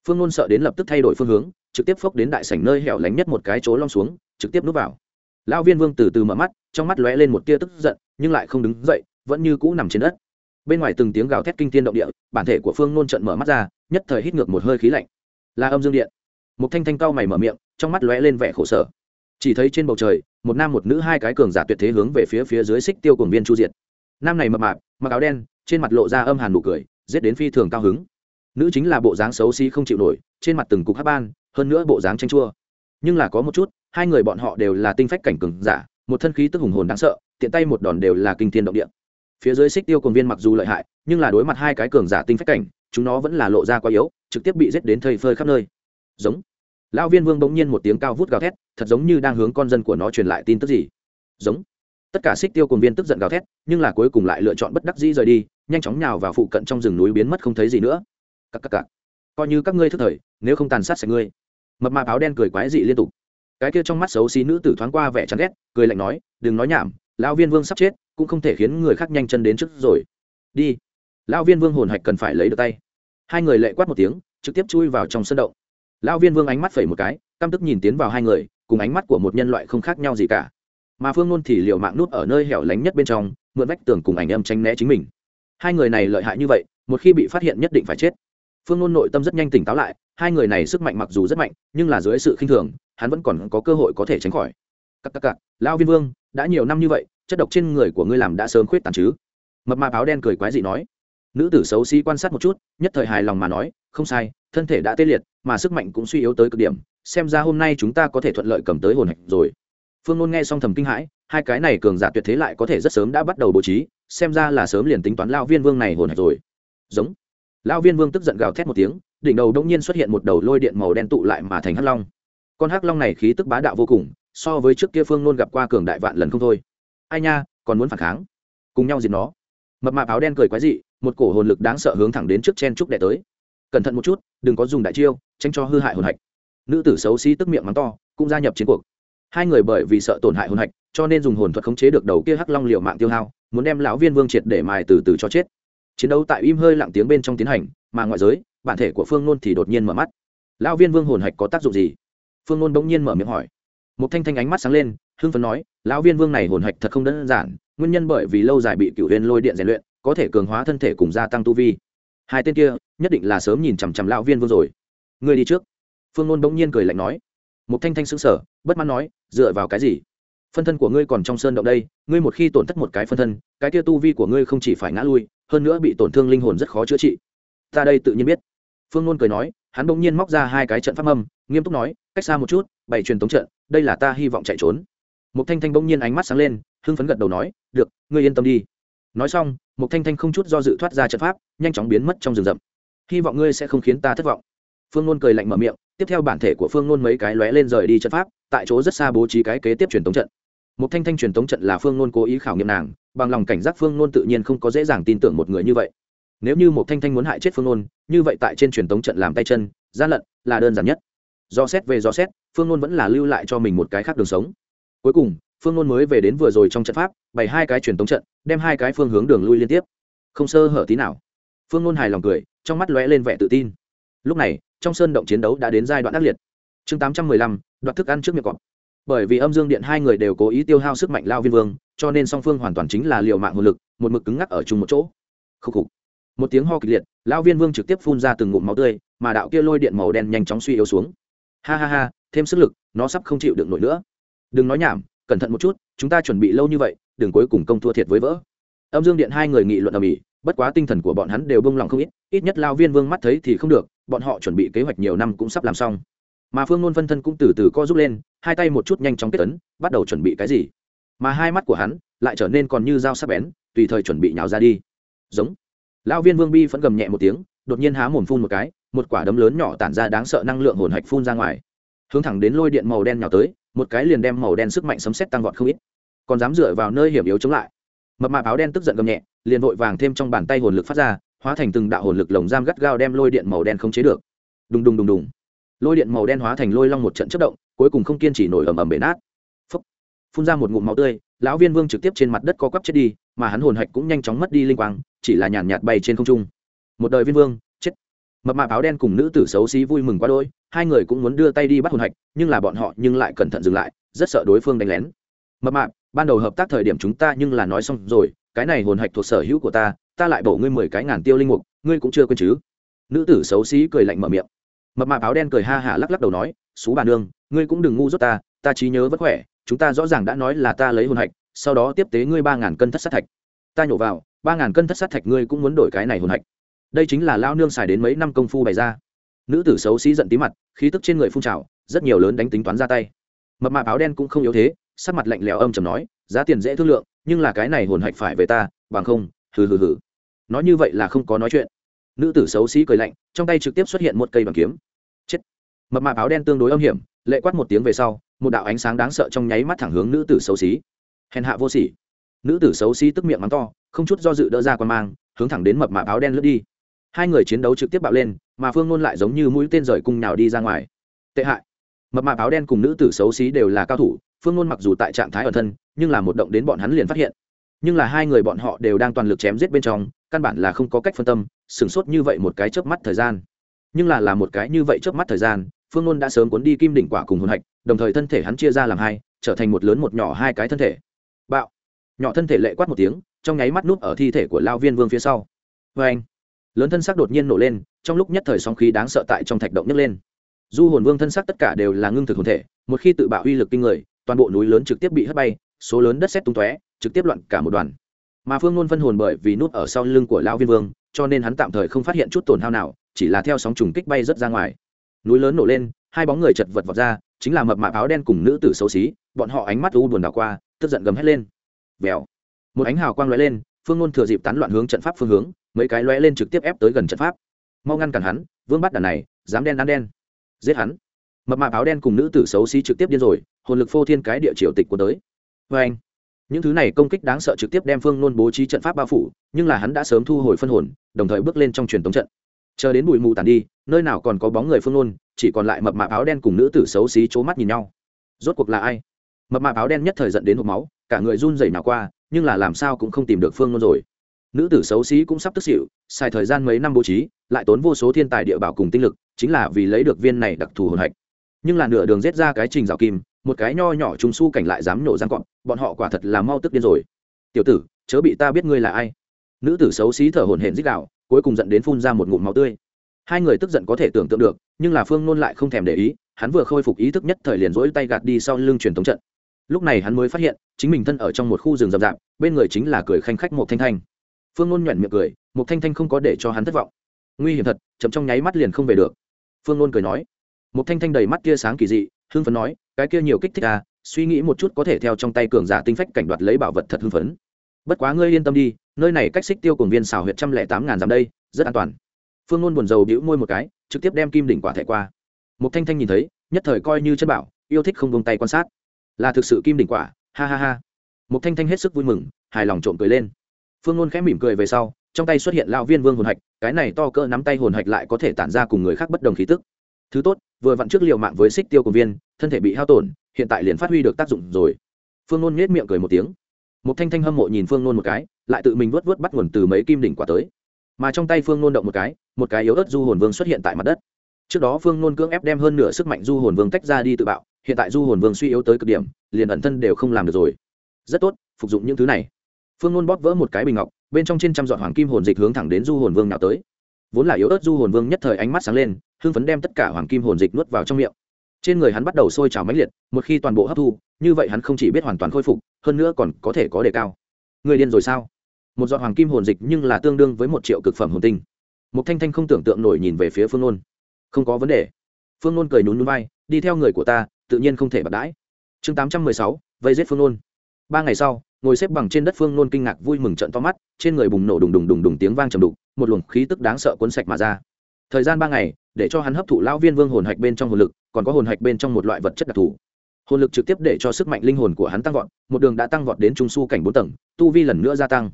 A: Phương nôn sợ đến lập tức thay đổi phương hướng, trực tiếp phốc đến đại sảnh nơi hẻo lánh nhất một cái chỗ long xuống, trực tiếp núp vào. Lão viên vương từ từ mở mắt, trong mắt lóe lên một tia tức giận, nhưng lại không đứng dậy, vẫn như cũ nằm trên đất bên ngoài từng tiếng gào thét kinh thiên động địa, bản thể của phương nôn trận mở mắt ra, nhất thời hít ngược một hơi khí lạnh. Là âm dương điện. Một thanh thanh cao mày mở miệng, trong mắt lóe lên vẻ khổ sở. Chỉ thấy trên bầu trời, một nam một nữ hai cái cường giả tuyệt thế hướng về phía phía dưới xích tiêu cùng viên chu diệt. Nam này mập mạp, mặc áo đen, trên mặt lộ ra âm hàn nụ cười, giết đến phi thường cao hứng. Nữ chính là bộ dáng xấu xí không chịu nổi, trên mặt từng cục hát ban, hơn nữa bộ dáng tranh chua. Nhưng là có một chút, hai người bọn họ đều là tinh phách cảnh cường giả, một thân khí tức hùng hồn đáng sợ, tiện tay một đòn đều là kinh thiên động địa phía dưới xích tiêu cồn viên mặc dù lợi hại, nhưng là đối mặt hai cái cường giả tinh phách cảnh, chúng nó vẫn là lộ ra quá yếu, trực tiếp bị giết đến thây phơi khắp nơi. Giống. Lão viên vương bỗng nhiên một tiếng cao vút gào thét, thật giống như đang hướng con dân của nó truyền lại tin tức gì. Giống. Tất cả xích tiêu cồn viên tức giận gào thét, nhưng là cuối cùng lại lựa chọn bất đắc dĩ rời đi, nhanh chóng nhào vào phụ cận trong rừng núi biến mất không thấy gì nữa. Cắc cắc cắc. coi như các ngươi thức thời, nếu không tàn sát sạch ngươi. Mập mạp áo đen cười quái dị liên tục. Cái kia trong mắt xấu xí nữ tử thoáng qua vẻ chán ghét, cười lạnh nói, đừng nói nhảm, lão viên vương sắp chết cũng không thể khiến người khác nhanh chân đến trước rồi. Đi. Lão viên vương hồn hạch cần phải lấy được tay. Hai người lệ quát một tiếng, trực tiếp chui vào trong sân động. Lão viên vương ánh mắt phẩy một cái, căm tức nhìn tiến vào hai người, cùng ánh mắt của một nhân loại không khác nhau gì cả. Mà phương nôn thì liệu mạng nút ở nơi hẻo lánh nhất bên trong, mượn vách tường cùng ảnh âm tranh né chính mình. Hai người này lợi hại như vậy, một khi bị phát hiện nhất định phải chết. Phương nôn nội tâm rất nhanh tỉnh táo lại, hai người này sức mạnh mặc dù rất mạnh, nhưng là dưới sự khinh thường, hắn vẫn còn có cơ hội có thể tránh khỏi. Cắc cắc cắc lão viên vương đã nhiều năm như vậy, chất độc trên người của ngươi làm đã sớm khuyết tàn chứ? Mập mạp áo đen cười quái dị nói. Nữ tử xấu xí quan sát một chút, nhất thời hài lòng mà nói, không sai, thân thể đã tê liệt, mà sức mạnh cũng suy yếu tới cực điểm, xem ra hôm nay chúng ta có thể thuận lợi cầm tới hồn hạch rồi. Phương ngôn nghe xong thầm kinh hãi, hai cái này cường giả tuyệt thế lại có thể rất sớm đã bắt đầu bố trí, xem ra là sớm liền tính toán lao viên vương này hồn hạch rồi. Giống. Lao viên vương tức giận gào thét một tiếng, đỉnh đầu đông nhiên xuất hiện một đầu lôi điện màu đen tụ lại mà thành hắc long con hắc long này khí tức bá đạo vô cùng, so với trước kia phương nôn gặp qua cường đại vạn lần không thôi. Ai nha, còn muốn phản kháng? Cùng nhau diệt nó. Mập mạp áo đen cười quái dị, một cổ hồn lực đáng sợ hướng thẳng đến trước chen trúc đệ tới. Cẩn thận một chút, đừng có dùng đại chiêu, tránh cho hư hại hồn hạch. Nữ tử xấu xí tức miệng mắng to, cũng gia nhập chiến cuộc. Hai người bởi vì sợ tổn hại hồn hạch, cho nên dùng hồn thuật khống chế được đầu kia hắc long liệu mạng tiêu hao, muốn đem lão viên vương triệt để mài từ từ cho chết. Chiến đấu tại im hơi lặng tiếng bên trong tiến hành, mà ngoại giới, bản thể của phương nôn thì đột nhiên mở mắt. Lão viên vương hồn hạch có tác dụng gì? Phương nôn bỗng nhiên mở miệng hỏi. Một thanh thanh ánh mắt sáng lên, hưng phấn nói, lão viên vương này hồn hạch thật không đơn giản, nguyên nhân bởi vì lâu dài bị cựu huyền lôi điện rèn luyện, có thể cường hóa thân thể cùng gia tăng tu vi. Hai tên kia, nhất định là sớm nhìn chằm chằm lão viên vương rồi. Người đi trước. Phương nôn bỗng nhiên cười lạnh nói. Một thanh thanh xứng sở bất mãn nói, dựa vào cái gì? Phân thân của ngươi còn trong sơn động đây, ngươi một khi tổn thất một cái phân thân, cái kia tu vi của ngươi không chỉ phải ngã lui, hơn nữa bị tổn thương linh hồn rất khó chữa trị. Ta đây tự nhiên biết. Phương nôn cười nói, hắn bỗng nhiên móc ra hai cái trận pháp âm, nghiêm túc nói cách xa một chút, bày truyền tống trận, đây là ta hy vọng chạy trốn. Một thanh thanh bỗng nhiên ánh mắt sáng lên, hưng phấn gật đầu nói, được, ngươi yên tâm đi. Nói xong một thanh thanh không chút do dự thoát ra trận pháp, nhanh chóng biến mất trong rừng rậm. Hy vọng ngươi sẽ không khiến ta thất vọng. Phương nôn cười lạnh mở miệng, tiếp theo bản thể của phương nôn mấy cái lóe lên rời đi trận pháp, tại chỗ rất xa bố trí cái kế tiếp truyền tống trận. Một thanh thanh truyền tống trận là phương nôn cố ý khảo nghiệm nàng, bằng lòng cảnh giác phương nôn tự nhiên không có dễ dàng tin tưởng một người như vậy. Nếu như một thanh thanh muốn hại chết phương nôn, như vậy tại trên truyền tống trận làm tay chân, gian lận là đơn giản nhất do xét về do xét, phương nôn vẫn là lưu lại cho mình một cái khác đường sống. Cuối cùng, phương nôn mới về đến vừa rồi trong trận pháp, bày hai cái truyền tống trận, đem hai cái phương hướng đường lui liên tiếp. Không sơ hở tí nào. Phương nôn hài lòng cười, trong mắt lóe lên vẻ tự tin. Lúc này, trong sơn động chiến đấu đã đến giai đoạn ác liệt. Chương tám trăm mười lăm, đoạt thức ăn trước miệng cọp. Bởi vì âm dương điện hai người đều cố ý tiêu hao sức mạnh lao viên vương, cho nên song phương hoàn toàn chính là liều mạng hồn lực, một mực cứng ngắc ở chung một chỗ. Khúc khục. Một tiếng ho kịch liệt, lao viên vương trực tiếp phun ra từng ngụm máu tươi, mà đạo kia lôi điện màu đen nhanh chóng suy yếu xuống ha ha ha, thêm sức lực, nó sắp không chịu được nổi nữa. Đừng nói nhảm, cẩn thận một chút, chúng ta chuẩn bị lâu như vậy, đừng cuối cùng công thua thiệt với vỡ. Âm dương điện hai người nghị luận ở mỹ, bất quá tinh thần của bọn hắn đều bông lòng không ít ít nhất lao viên vương mắt thấy thì không được, bọn họ chuẩn bị kế hoạch nhiều năm cũng sắp làm xong. Mà phương nôn phân thân cũng từ từ co rút lên, hai tay một chút nhanh chóng kết tấn bắt đầu chuẩn bị cái gì. Mà hai mắt của hắn lại trở nên còn như dao sắc bén, tùy thời chuẩn bị nhào ra đi. Giống. Lão viên vương bi vẫn gầm nhẹ một tiếng, đột nhiên há mồm phun một cái một quả đấm lớn nhỏ tản ra đáng sợ năng lượng hồn hạch phun ra ngoài. Hướng thẳng đến lôi điện màu đen nhỏ tới, một cái liền đem màu đen sức mạnh sấm xét tăng vọt không ít. Còn dám dựa vào nơi hiểm yếu chống lại. Mập mạp áo đen tức giận gầm nhẹ, liền vội vàng thêm trong bàn tay hồn lực phát ra, hóa thành từng đạo hồn lực lồng giam gắt gao đem lôi điện màu đen không chế được. Đùng đùng đùng đùng. Lôi điện màu đen hóa thành lôi long một trận chất động, cuối cùng không kiên trì nổi ầm ầm bể nát. Phúc. phun ra một ngụm máu tươi, lão viên vương trực tiếp trên mặt đất co quắp chết đi, mà hắn hồn hạch cũng nhanh chóng mất đi linh quang, chỉ là nhàn nhạt bay trên không trung. Một đời viên vương mập mạp áo đen cùng nữ tử xấu xí vui mừng quá đôi hai người cũng muốn đưa tay đi bắt hồn hạch, nhưng là bọn họ nhưng lại cẩn thận dừng lại, rất sợ đối phương đánh lén. Mập mạp, ban đầu hợp tác thời điểm chúng ta nhưng là nói xong rồi, cái này hồn hạch thuộc sở hữu của ta ta lại bổ ngươi mười cái ngàn tiêu linh mục, ngươi cũng chưa quên chứ? Nữ tử xấu xí cười lạnh mở miệng. Mập mạp áo đen cười ha hả lắc lắc đầu nói xú bà nương, ngươi cũng đừng ngu dốt ta ta trí nhớ vẫn khỏe, chúng ta rõ ràng đã nói là ta lấy hồn hạch, sau đó tiếp tế ngươi ba ngàn cân thất sát thạch. Ta nhổ vào, ba ngàn cân thất sát thạch ngươi cũng muốn đổi cái này hồn hạch đây chính là lao nương xài đến mấy năm công phu bày ra. Nữ tử xấu xí giận tí mặt, khí tức trên người phun trào, rất nhiều lớn đánh tính toán ra tay. Mập mạp áo đen cũng không yếu thế, sắc mặt lạnh lẽo âm chầm nói, giá tiền dễ thương lượng, nhưng là cái này hồn hạch phải về ta, bằng không, hừ hừ hừ. Nói như vậy là không có nói chuyện. Nữ tử xấu xí cười lạnh, trong tay trực tiếp xuất hiện một cây bằng kiếm. Chết. Mập mạp áo đen tương đối âm hiểm, lệ quát một tiếng về sau, một đạo ánh sáng đáng sợ trong nháy mắt thẳng hướng nữ tử xấu xí. Hèn hạ vô sỉ. Nữ tử xấu xí tức miệng mắng to, không chút do dự đỡ ra quan mang, hướng thẳng đến mập mạp áo đen lướt đi hai người chiến đấu trực tiếp bạo lên, mà phương ngôn lại giống như mũi tên rời cung nào đi ra ngoài. Tệ hại. Mập mạp áo đen cùng nữ tử xấu xí đều là cao thủ, phương ngôn mặc dù tại trạng thái ở thân, nhưng là một động đến bọn hắn liền phát hiện. Nhưng là hai người bọn họ đều đang toàn lực chém giết bên trong, căn bản là không có cách phân tâm, sửng sốt như vậy một cái chớp mắt thời gian. Nhưng là là một cái như vậy chớp mắt thời gian, phương ngôn đã sớm cuốn đi kim đỉnh quả cùng hồn hạch, đồng thời thân thể hắn chia ra làm hai, trở thành một lớn một nhỏ hai cái thân thể. Bạo. Nhỏ thân thể lệ quát một tiếng, trong nháy mắt núp ở thi thể của lao viên vương phía sau. Vê anh lớn thân sắc đột nhiên nổ lên, trong lúc nhất thời sóng khí đáng sợ tại trong thạch động nhấc lên. Du hồn vương thân sắc tất cả đều là ngưng thực hồn thể, một khi tự bạo uy lực kinh người, toàn bộ núi lớn trực tiếp bị hất bay, số lớn đất xét tung tóe, trực tiếp loạn cả một đoàn. Mà phương nôn phân hồn bởi vì nút ở sau lưng của lão viên vương, cho nên hắn tạm thời không phát hiện chút tổn hao nào, chỉ là theo sóng trùng kích bay rớt ra ngoài. Núi lớn nổ lên, hai bóng người chật vật vọt ra, chính là mập mạp áo đen cùng nữ tử xấu xí, bọn họ ánh mắt u buồn đảo qua, tức giận gầm hét lên. Vèo. Một ánh hào quang lóe lên phương ngôn thừa dịp tán loạn hướng trận pháp phương hướng, mấy cái lóe lên trực tiếp ép tới gần trận pháp. Mau ngăn cản hắn, vương bắt đàn này, dám đen ăn đen. Giết hắn. Mập mạp áo đen cùng nữ tử xấu xí trực tiếp điên rồi, hồn lực phô thiên cái địa triều tịch của tới. Vê anh, những thứ này công kích đáng sợ trực tiếp đem phương nôn bố trí trận pháp bao phủ, nhưng là hắn đã sớm thu hồi phân hồn, đồng thời bước lên trong truyền thống trận. Chờ đến bụi mù tàn đi, nơi nào còn có bóng người phương nôn chỉ còn lại mập mạp áo đen cùng nữ tử xấu xí c mắt nhìn nhau. Rốt cuộc là ai? Mập mạp áo đen nhất thời dẫn đến hộp máu, cả người run rẩy nào qua, nhưng là làm sao cũng không tìm được phương nôn rồi. Nữ tử xấu xí cũng sắp tức xỉu, xài thời gian mấy năm bố trí, lại tốn vô số thiên tài địa bảo cùng tinh lực, chính là vì lấy được viên này đặc thù hồn hạch. Nhưng là nửa đường giết ra cái trình rào kim, một cái nho nhỏ trùng su cảnh lại dám nổ răng cọp, bọn họ quả thật là mau tức điên rồi. Tiểu tử, chớ bị ta biết ngươi là ai. Nữ tử xấu xí thở hổn hển dích đạo cuối cùng dẫn đến phun ra một ngụm máu tươi. Hai người tức giận có thể tưởng tượng được, nhưng là phương nôn lại không thèm để ý, hắn vừa khôi phục ý thức nhất thời liền rỗi tay gạt đi sau lưng truyền thống trận lúc này hắn mới phát hiện, chính mình thân ở trong một khu rừng rậm rạp, bên người chính là cười khanh khách một thanh thanh. Phương nôn nhoẻn miệng cười một thanh thanh không có để cho hắn thất vọng. Nguy hiểm thật, chậm trong nháy mắt liền không về được. Phương nôn cười nói. Một thanh thanh đầy mắt kia sáng kỳ dị, hưng phấn nói, cái kia nhiều kích thích à suy nghĩ một chút có thể theo trong tay cường giả tinh phách cảnh đoạt lấy bảo vật thật hưng phấn. Bất quá ngươi yên tâm đi, nơi này cách xích tiêu cùng viên xào huyệt trăm lẻ tám ngàn dặm đây, rất an toàn. Phương ngôn buồn rầu bĩu môi một cái, trực tiếp đem kim đỉnh quả thẻ qua. Một thanh thanh nhìn thấy, nhất thời coi như chân bảo, yêu thích không buông tay quan sát là thực sự kim đỉnh quả, ha ha ha. Một thanh thanh hết sức vui mừng, hài lòng trộm cười lên. Phương ngôn khẽ mỉm cười về sau, trong tay xuất hiện lao viên vương hồn hạch, cái này to cỡ nắm tay hồn hạch lại có thể tản ra cùng người khác bất đồng khí tức. Thứ tốt, vừa vặn trước liều mạng với xích tiêu của viên, thân thể bị hao tổn, hiện tại liền phát huy được tác dụng rồi. Phương nôn nhếch miệng cười một tiếng. Một thanh thanh hâm mộ nhìn phương nôn một cái, lại tự mình vớt vớt bắt nguồn từ mấy kim đỉnh quả tới. Mà trong tay phương nôn động một cái một cái yếu ớt du hồn vương xuất hiện tại mặt đất. Trước đó phương nôn cưỡng ép đem hơn nửa sức mạnh du hồn vương tách ra đi tự bạo hiện tại du hồn vương suy yếu tới cực điểm liền ẩn thân đều không làm được rồi. Rất tốt phục dụng những thứ này. Phương nôn bóp vỡ một cái bình ngọc bên trong trên trăm dọn hoàng kim hồn dịch hướng thẳng đến du hồn vương nào tới. Vốn là yếu ớt du hồn vương nhất thời ánh mắt sáng lên hưng phấn đem tất cả hoàng kim hồn dịch nuốt vào trong miệng. Trên người hắn bắt đầu sôi trào mãnh liệt một khi toàn bộ hấp thu như vậy hắn không chỉ biết hoàn toàn khôi phục hơn nữa còn có thể có đề cao. Người điên rồi sao? Một giọt hoàng kim hồn dịch nhưng là tương đương với một triệu cực phẩm hồn tinh. Một thanh thanh không tưởng tượng nổi nhìn về phía phương nôn không có vấn đề. Phương nôn cười nhún núi bay, đi theo người của ta tự nhiên không thể bạc đãi. Chương tám trăm mười sáu, vây giết phương nôn. Ba ngày sau, ngồi xếp bằng trên đất phương nôn kinh ngạc vui mừng trận to mắt, trên người bùng nổ đùng đùng đùng đùng tiếng vang trầm đục, một luồng khí tức đáng sợ cuốn sạch mà ra. Thời gian ba ngày, để cho hắn hấp thụ lão viên vương hồn hạch bên trong hồn lực, còn có hồn hạch bên trong một loại vật chất đặc thù. Hồn lực trực tiếp để cho sức mạnh linh hồn của hắn tăng vọt, một đường đã tăng vọt đến trung su cảnh bốn tầng, tu vi lần nữa gia tăng.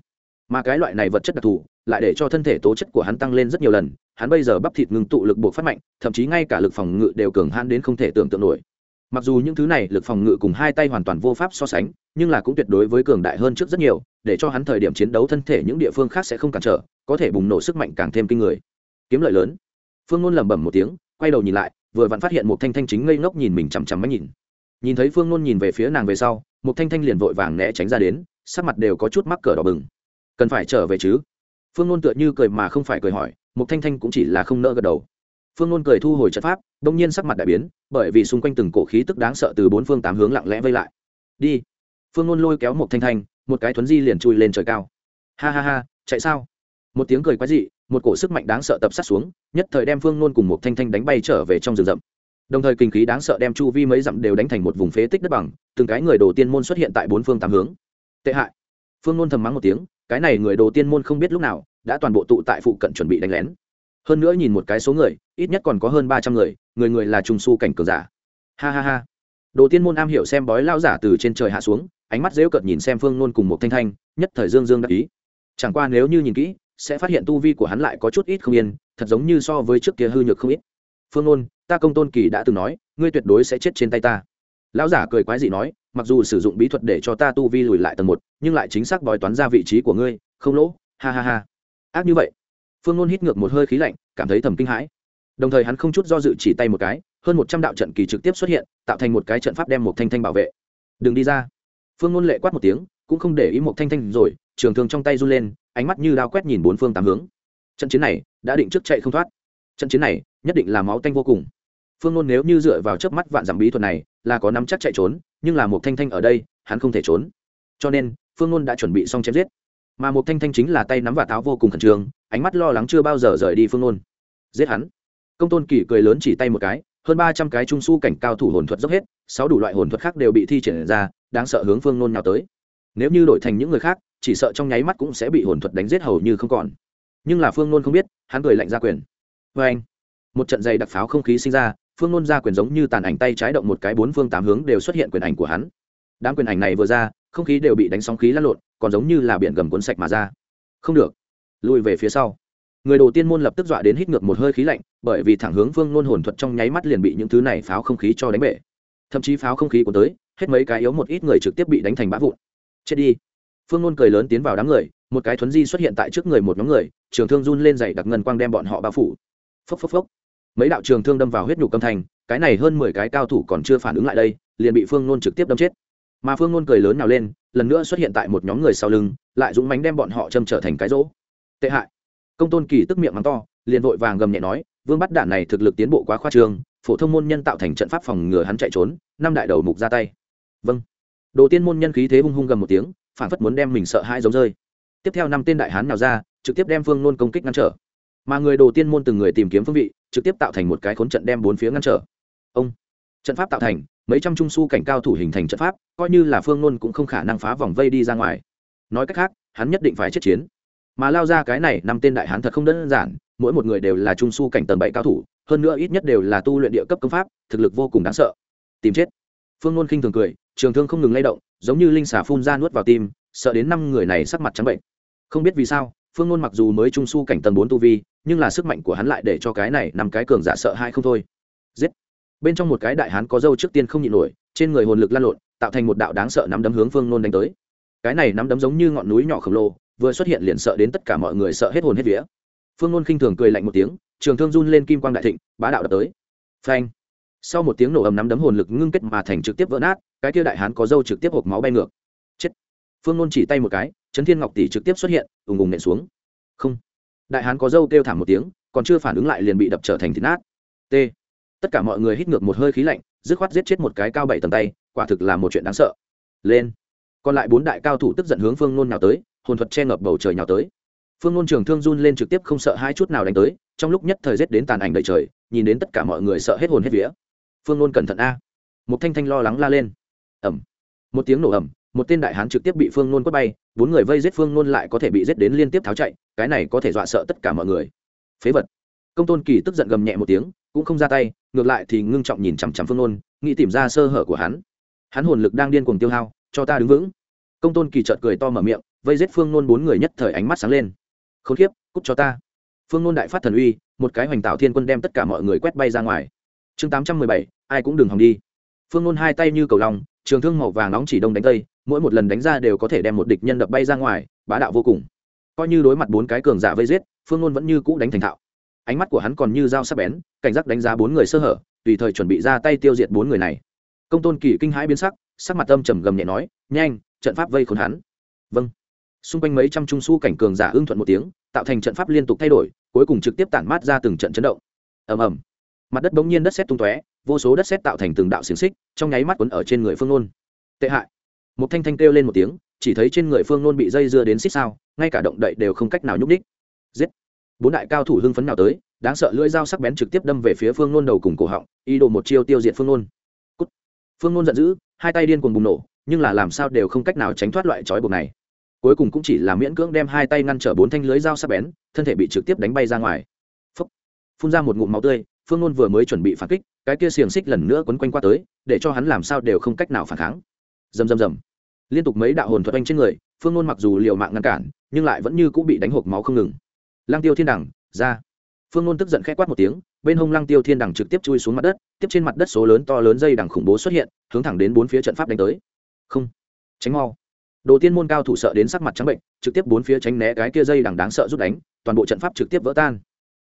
A: Mà cái loại này vật chất đặc thù, lại để cho thân thể tố chất của hắn tăng lên rất nhiều lần, hắn bây giờ bắp thịt ngừng tụ lực buộc phát mạnh, thậm chí ngay cả lực phòng ngự đều cường hãn đến không thể tưởng tượng nổi mặc dù những thứ này lực phòng ngự cùng hai tay hoàn toàn vô pháp so sánh, nhưng là cũng tuyệt đối với cường đại hơn trước rất nhiều, để cho hắn thời điểm chiến đấu thân thể những địa phương khác sẽ không cản trở, có thể bùng nổ sức mạnh càng thêm kinh người. Kiếm lợi lớn. Phương ngôn lẩm bẩm một tiếng, quay đầu nhìn lại, vừa vặn phát hiện một thanh thanh chính ngây ngốc nhìn mình chằm chằm máy nhìn. Nhìn thấy phương ngôn nhìn về phía nàng về sau, một thanh thanh liền vội vàng né tránh ra đến, sắc mặt đều có chút mắc cờ đỏ bừng. Cần phải trở về chứ? Phương ngôn tựa như cười mà không phải cười hỏi, một thanh thanh cũng chỉ là không nỡ gật đầu phương ngôn cười thu hồi trận pháp, đông nhiên sắc mặt đại biến, bởi vì xung quanh từng cổ khí tức đáng sợ từ bốn phương tám hướng lặng lẽ vây lại. Đi. Phương ngôn lôi kéo một thanh thanh, một cái thuấn di liền chui lên trời cao. Ha ha ha, chạy sao? Một tiếng cười quái dị, một cổ sức mạnh đáng sợ tập sát xuống, nhất thời đem phương ngôn cùng một thanh thanh đánh bay trở về trong rừng rậm. Đồng thời kinh khí đáng sợ đem chu vi mấy dặm đều đánh thành một vùng phế tích đất bằng, từng cái người đồ tiên môn xuất hiện tại bốn phương tám hướng. Tệ hại. Phương ngôn thầm mắng một tiếng, cái này người đồ tiên môn không biết lúc nào, đã toàn bộ tụ tại phụ cận chuẩn bị đánh lén hơn nữa nhìn một cái số người, ít nhất còn có hơn ba trăm người người người là trùng su cảnh cường giả. Ha ha ha. Đồ tiên môn am hiểu xem bói lao giả từ trên trời hạ xuống, ánh mắt dễu cợt nhìn xem phương nôn cùng một thanh thanh, nhất thời dương dương đắc ý. Chẳng qua nếu như nhìn kỹ, sẽ phát hiện tu vi của hắn lại có chút ít không yên, thật giống như so với trước kia hư nhược không ít. Phương nôn, ta công tôn kỳ đã từng nói, ngươi tuyệt đối sẽ chết trên tay ta. Lão giả cười quái dị nói, mặc dù sử dụng bí thuật để cho ta tu vi lùi lại tầng một, nhưng lại chính xác bói toán ra vị trí của ngươi, không lỗ, ha ha ha. Ác như vậy phương nôn hít ngược một hơi khí lạnh, cảm thấy thầm kinh hãi. Đồng thời hắn không chút do dự chỉ tay một cái, hơn một trăm đạo trận kỳ trực tiếp xuất hiện, tạo thành một cái trận pháp đem một thanh thanh bảo vệ. Đừng đi ra. Phương nôn lệ quát một tiếng, cũng không để ý một thanh thanh rồi, trường thương trong tay run lên, ánh mắt như đao quét nhìn bốn phương tám hướng. Trận chiến này đã định trước chạy không thoát. Trận chiến này nhất định là máu tanh vô cùng. Phương nôn nếu như dựa vào chớp mắt vạn dặm bí thuật này là có nắm chắc chạy trốn, nhưng là một thanh thanh ở đây, hắn không thể trốn. Cho nên, phương nôn đã chuẩn bị xong chém giết. Mà một thanh thanh chính là tay nắm và táo vô cùng khẩn trương ánh mắt lo lắng chưa bao giờ rời đi phương nôn giết hắn. Công tôn kỳ cười lớn chỉ tay một cái, hơn ba trăm cái trung s u cảnh cao thủ hồn thuật dốc hết, sáu đủ loại hồn thuật khác đều bị thi triển ra, đáng sợ hướng phương nôn nào tới. Nếu như đổi thành những người khác, chỉ sợ trong nháy mắt cũng sẽ bị hồn thuật đánh giết hầu như không còn. Nhưng là phương nôn không biết, hắn cười lạnh ra quyền. Vê anh, một trận dày đặc pháo không khí sinh ra, phương nôn ra quyền giống như tàn ảnh tay trái động một cái bốn phương tám hướng đều xuất hiện quyền ảnh của hắn. Đám quyền ảnh này vừa ra, không khí đều bị đánh sóng khí lăn lộn, còn giống như là biển gầm cuốn sạch mà ra. Không được lùi về phía sau. Người đầu tiên môn lập tức dọa đến hít ngược một hơi khí lạnh, bởi vì thẳng hướng phương nôn hồn thuật trong nháy mắt liền bị những thứ này pháo không khí cho đánh bể. Thậm chí pháo không khí của tới, hết mấy cái yếu một ít người trực tiếp bị đánh thành bã vụn. Chết đi. Phương nôn cười lớn tiến vào đám người, một cái thuấn di xuất hiện tại trước người một nhóm người, trường thương run lên dày đặc ngân quang đem bọn họ bao phủ. Phốc phốc phốc. Mấy đạo trường thương đâm vào huyết nhục âm thành cái này hơn mười cái cao thủ còn chưa phản ứng lại đây, liền bị phương nôn trực tiếp đâm chết. Mà phương nôn cười lớn nào lên, lần nữa xuất hiện tại một nhóm người sau lưng, lại dũng mánh đem bọn họ châm trở thành cái rỗ tệ hại. Công tôn kỳ tức miệng mắng to, liền vội vàng gầm nhẹ nói, vương bắt đạn này thực lực tiến bộ quá khoa trương, phổ thông môn nhân tạo thành trận pháp phòng ngừa hắn chạy trốn, năm đại đầu mục ra tay. Vâng. Đồ tiên môn nhân khí thế hung hung gầm một tiếng, phản phất muốn đem mình sợ hãi giống rơi. Tiếp theo năm tên đại hán nào ra, trực tiếp đem phương nôn công kích ngăn trở. Mà người đồ tiên môn từng người tìm kiếm phương vị, trực tiếp tạo thành một cái khốn trận đem bốn phía ngăn trở. Ông. Trận pháp tạo thành, mấy trăm trung su cảnh cao thủ hình thành trận pháp, coi như là phương nôn cũng không khả năng phá vòng vây đi ra ngoài. Nói cách khác, hắn nhất định phải chết chiến mà lao ra cái này năm tên đại hán thật không đơn giản, mỗi một người đều là trung su cảnh tầng bảy cao thủ, hơn nữa ít nhất đều là tu luyện địa cấp công pháp, thực lực vô cùng đáng sợ. Tìm chết. Phương nôn khinh thường cười, trường thương không ngừng lay động, giống như linh xà phun ra nuốt vào tim, sợ đến năm người này sắc mặt trắng bệnh. Không biết vì sao, phương nôn mặc dù mới trung su cảnh tầng bốn tu vi, nhưng là sức mạnh của hắn lại để cho cái này nằm cái cường giả sợ hai không thôi. Giết. Bên trong một cái đại hán có dâu trước tiên không nhịn nổi, trên người hồn lực lan lộn, tạo thành một đạo đáng sợ nắm đấm hướng phương nôn đánh tới. Cái này nắm đấm giống như ngọn núi nhỏ khổng lồ vừa xuất hiện liền sợ đến tất cả mọi người sợ hết hồn hết vía. Phương nôn khinh thường cười lạnh một tiếng, trường thương run lên kim quang đại thịnh, bá đạo đập tới. Phanh. Sau một tiếng nổ ầm nắm đấm hồn lực ngưng kết mà thành trực tiếp vỡ nát, cái kia đại hán có dâu trực tiếp hộp máu bay ngược. Chết. Phương nôn chỉ tay một cái, trấn thiên ngọc tỷ trực tiếp xuất hiện, ùng ùng nện xuống. Không. Đại hán có dâu kêu thảm một tiếng, còn chưa phản ứng lại liền bị đập trở thành thịt nát. T. Tất cả mọi người hít ngược một hơi khí lạnh, dứt khoát giết chết một cái cao bảy tầng tay, quả thực là một chuyện đáng sợ. Lên còn lại bốn đại cao thủ tức giận hướng phương nôn nhào tới, hồn thuật che ngập bầu trời nhào tới. Phương nôn trường thương run lên trực tiếp không sợ hai chút nào đánh tới, trong lúc nhất thời rét đến tàn ảnh đầy trời, nhìn đến tất cả mọi người sợ hết hồn hết vía. Phương nôn cẩn thận a. Một thanh thanh lo lắng la lên. Ẩm một tiếng nổ ẩm một tên đại hán trực tiếp bị phương nôn quất bay, bốn người vây giết phương nôn lại có thể bị giết đến liên tiếp tháo chạy, cái này có thể dọa sợ tất cả mọi người. Phế vật. Công tôn kỳ tức giận gầm nhẹ một tiếng, cũng không ra tay, ngược lại thì ngưng trọng nhìn chằm chằm phương nôn, nghĩ tìm ra sơ hở của hắn. Hắn hồn lực đang điên cuồng tiêu hao cho ta đứng vững. Công tôn kỳ trợt cười to mở miệng, vây giết phương nôn bốn người nhất thời ánh mắt sáng lên. K h ố n k i ế p cúc cho ta. Phương nôn đại phát thần uy, một cái hoành tạo thiên quân đem tất cả mọi người quét bay ra ngoài. Chương tám trăm mười bảy, ai cũng đừng hòng đi. Phương nôn hai tay như cầu lòng, trường thương màu vàng nóng chỉ đông đánh tây, mỗi một lần đánh ra đều có thể đem một địch nhân đập bay ra ngoài, bá đạo vô cùng. Coi như đối mặt bốn cái cường giả vây giết, phương nôn vẫn như cũ đánh thành thạo. Ánh mắt của hắn còn như dao sắc bén, cảnh giác đánh giá bốn người sơ hở, tùy thời chuẩn bị ra tay tiêu diệt bốn người này. Công tôn kỳ kinh hãi biến sắc sắc mặt âm trầm gầm nhẹ nói, nhanh, trận pháp vây khốn hắn. Vâng. Xung quanh mấy trăm trung su cảnh cường giả ưng thuận một tiếng, tạo thành trận pháp liên tục thay đổi, cuối cùng trực tiếp tản mát ra từng trận chấn động. Ầm ầm. Mặt đất bỗng nhiên đất sét tung tóe, vô số đất sét tạo thành từng đạo xiềng xích, trong nháy mắt quấn ở trên người phương nôn. Tệ hại. Một thanh thanh kêu lên một tiếng, chỉ thấy trên người phương nôn bị dây dưa đến xích sao, ngay cả động đậy đều không cách nào nhúc đích. giết. Bốn đại cao thủ hưng phấn nào tới, đáng sợ lưỡi dao sắc bén trực tiếp đâm về phía phương nôn đầu cùng cổ họng, ý đồ một chiêu tiêu diệt phương nôn. Phương nôn giận dữ hai tay điên cuồng bùng nổ, nhưng là làm sao đều không cách nào tránh thoát loại trói buộc này. Cuối cùng cũng chỉ là miễn cưỡng đem hai tay ngăn trở bốn thanh lưới dao sắc bén, thân thể bị trực tiếp đánh bay ra ngoài. Phúc. phun ra một ngụm máu tươi, phương nôn vừa mới chuẩn bị phản kích, cái kia xiềng xích lần nữa quấn quanh qua tới, để cho hắn làm sao đều không cách nào phản kháng. Dầm dầm dầm liên tục mấy đạo hồn thuật anh trên người, phương nôn mặc dù liều mạng ngăn cản, nhưng lại vẫn như cũng bị đánh hộp máu không ngừng. Lang tiêu thiên đẳng, ra. Phương nôn tức giận k h ẽ quát một tiếng bên hông lăng tiêu thiên đằng trực tiếp chui xuống mặt đất, tiếp trên mặt đất số lớn to lớn dây đằng khủng bố xuất hiện, hướng thẳng đến bốn phía trận pháp đánh tới. Không. Tránh mau. Đồ tiên môn cao thủ sợ đến sắc mặt trắng bệnh, trực tiếp bốn phía tránh né cái kia dây đằng đáng sợ rút đánh, toàn bộ trận pháp trực tiếp vỡ tan.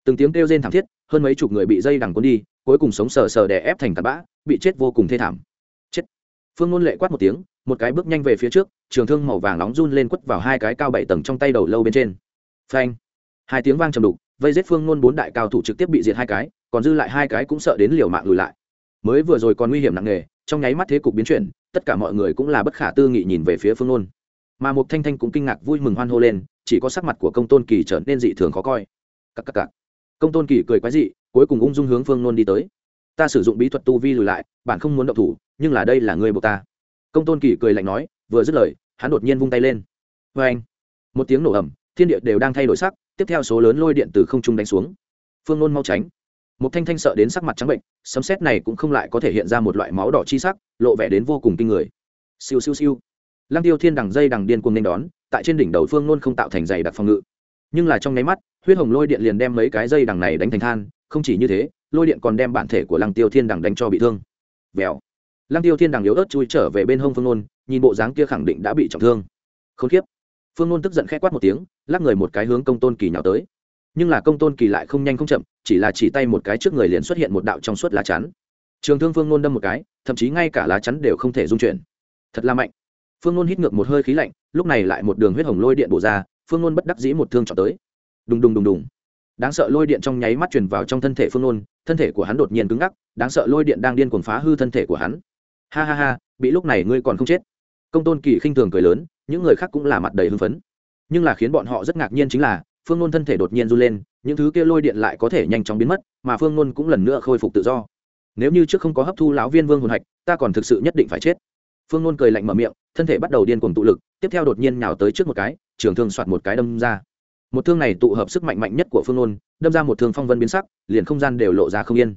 A: Từng tiếng kêu rên thảm thiết, hơn mấy chục người bị dây đằng cuốn đi, cuối cùng sống sờ sờ đè ép thành tạt bã, bị chết vô cùng thê thảm. Chết. Phương ngôn lệ quát một tiếng, một cái bước nhanh về phía trước, trường thương màu vàng nóng run lên quất vào hai cái cao bảy tầng trong tay đầu lâu bên trên. Phanh. Hai tiếng vang trầm đục vây giết phương nôn bốn đại cao thủ trực tiếp bị diệt hai cái, còn dư lại hai cái cũng sợ đến liều mạng lùi lại. Mới vừa rồi còn nguy hiểm nặng nề, trong nháy mắt thế cục biến chuyển, tất cả mọi người cũng là bất khả tư nghị nhìn về phía phương nôn mà một thanh thanh cũng kinh ngạc vui mừng hoan hô lên, chỉ có sắc mặt của công tôn kỳ trở nên dị thường khó coi. Cắc cắc cắc. công tôn kỳ cười quái dị, cuối cùng ung dung hướng phương nôn đi tới. Ta sử dụng bí thuật tu vi lùi lại, bạn không muốn động thủ, nhưng là đây là người buộc ta. Công tôn kỳ cười lạnh nói, vừa dứt lời, hắn đột nhiên vung tay lên. Vê anh một tiếng nổ ẩm thiên địa đều đang thay đổi sắc tiếp theo số lớn lôi điện từ không trung đánh xuống. Phương nôn mau tránh. Một thanh thanh sợ đến sắc mặt trắng bệnh, sấm xét này cũng không lại có thể hiện ra một loại máu đỏ chi sắc, lộ vẻ đến vô cùng kinh người. Siêu siêu siêu. Lăng tiêu thiên đằng dây đằng điên cuồng nên đón, tại trên đỉnh đầu phương nôn không tạo thành dày đặc phòng ngự. Nhưng là trong nháy mắt, huyết hồng lôi điện liền đem mấy cái dây đằng này đánh thành than, không chỉ như thế, lôi điện còn đem bản thể của lăng tiêu thiên đằng đánh cho bị thương. Vèo. Lăng tiêu thiên đằng yếu ớt chui trở về bên hông phương nôn, nhìn bộ dáng kia khẳng định đã bị trọng thương. Không khiếp phương nôn tức giận k h ẽ quát một tiếng, lắc người một cái hướng công tôn kỳ nhào tới. Nhưng là công tôn kỳ lại không nhanh không chậm, chỉ là chỉ tay một cái trước người liền xuất hiện một đạo trong suốt lá chắn. Trường thương phương nôn đâm một cái, thậm chí ngay cả lá chắn đều không thể dung chuyển. Thật là mạnh. Phương nôn hít ngược một hơi khí lạnh, lúc này lại một đường huyết hồng lôi điện bổ ra, phương nôn bất đắc dĩ một thương chọn tới. Đùng đùng đùng đùng. Đáng sợ lôi điện trong nháy mắt truyền vào trong thân thể phương nôn, thân thể của hắn đột nhiên cứng ngắc, đáng sợ lôi điện đang điên cuồng phá hư thân thể của hắn. Ha ha ha, bị lúc này ngươi còn không chết. Công tôn kỳ khinh thường cười lớn những người khác cũng là mặt đầy hưng phấn. Nhưng là khiến bọn họ rất ngạc nhiên chính là, phương nôn thân thể đột nhiên run lên, những thứ kia lôi điện lại có thể nhanh chóng biến mất, mà phương nôn cũng lần nữa khôi phục tự do. Nếu như trước không có hấp thu lão viên vương hồn hạch, ta còn thực sự nhất định phải chết. Phương nôn cười lạnh mở miệng, thân thể bắt đầu điên cuồng tụ lực, tiếp theo đột nhiên nhào tới trước một cái, trường thương soạt một cái đâm ra. Một thương này tụ hợp sức mạnh mạnh nhất của phương nôn, đâm ra một thương phong vân biến sắc, liền không gian đều lộ ra không yên.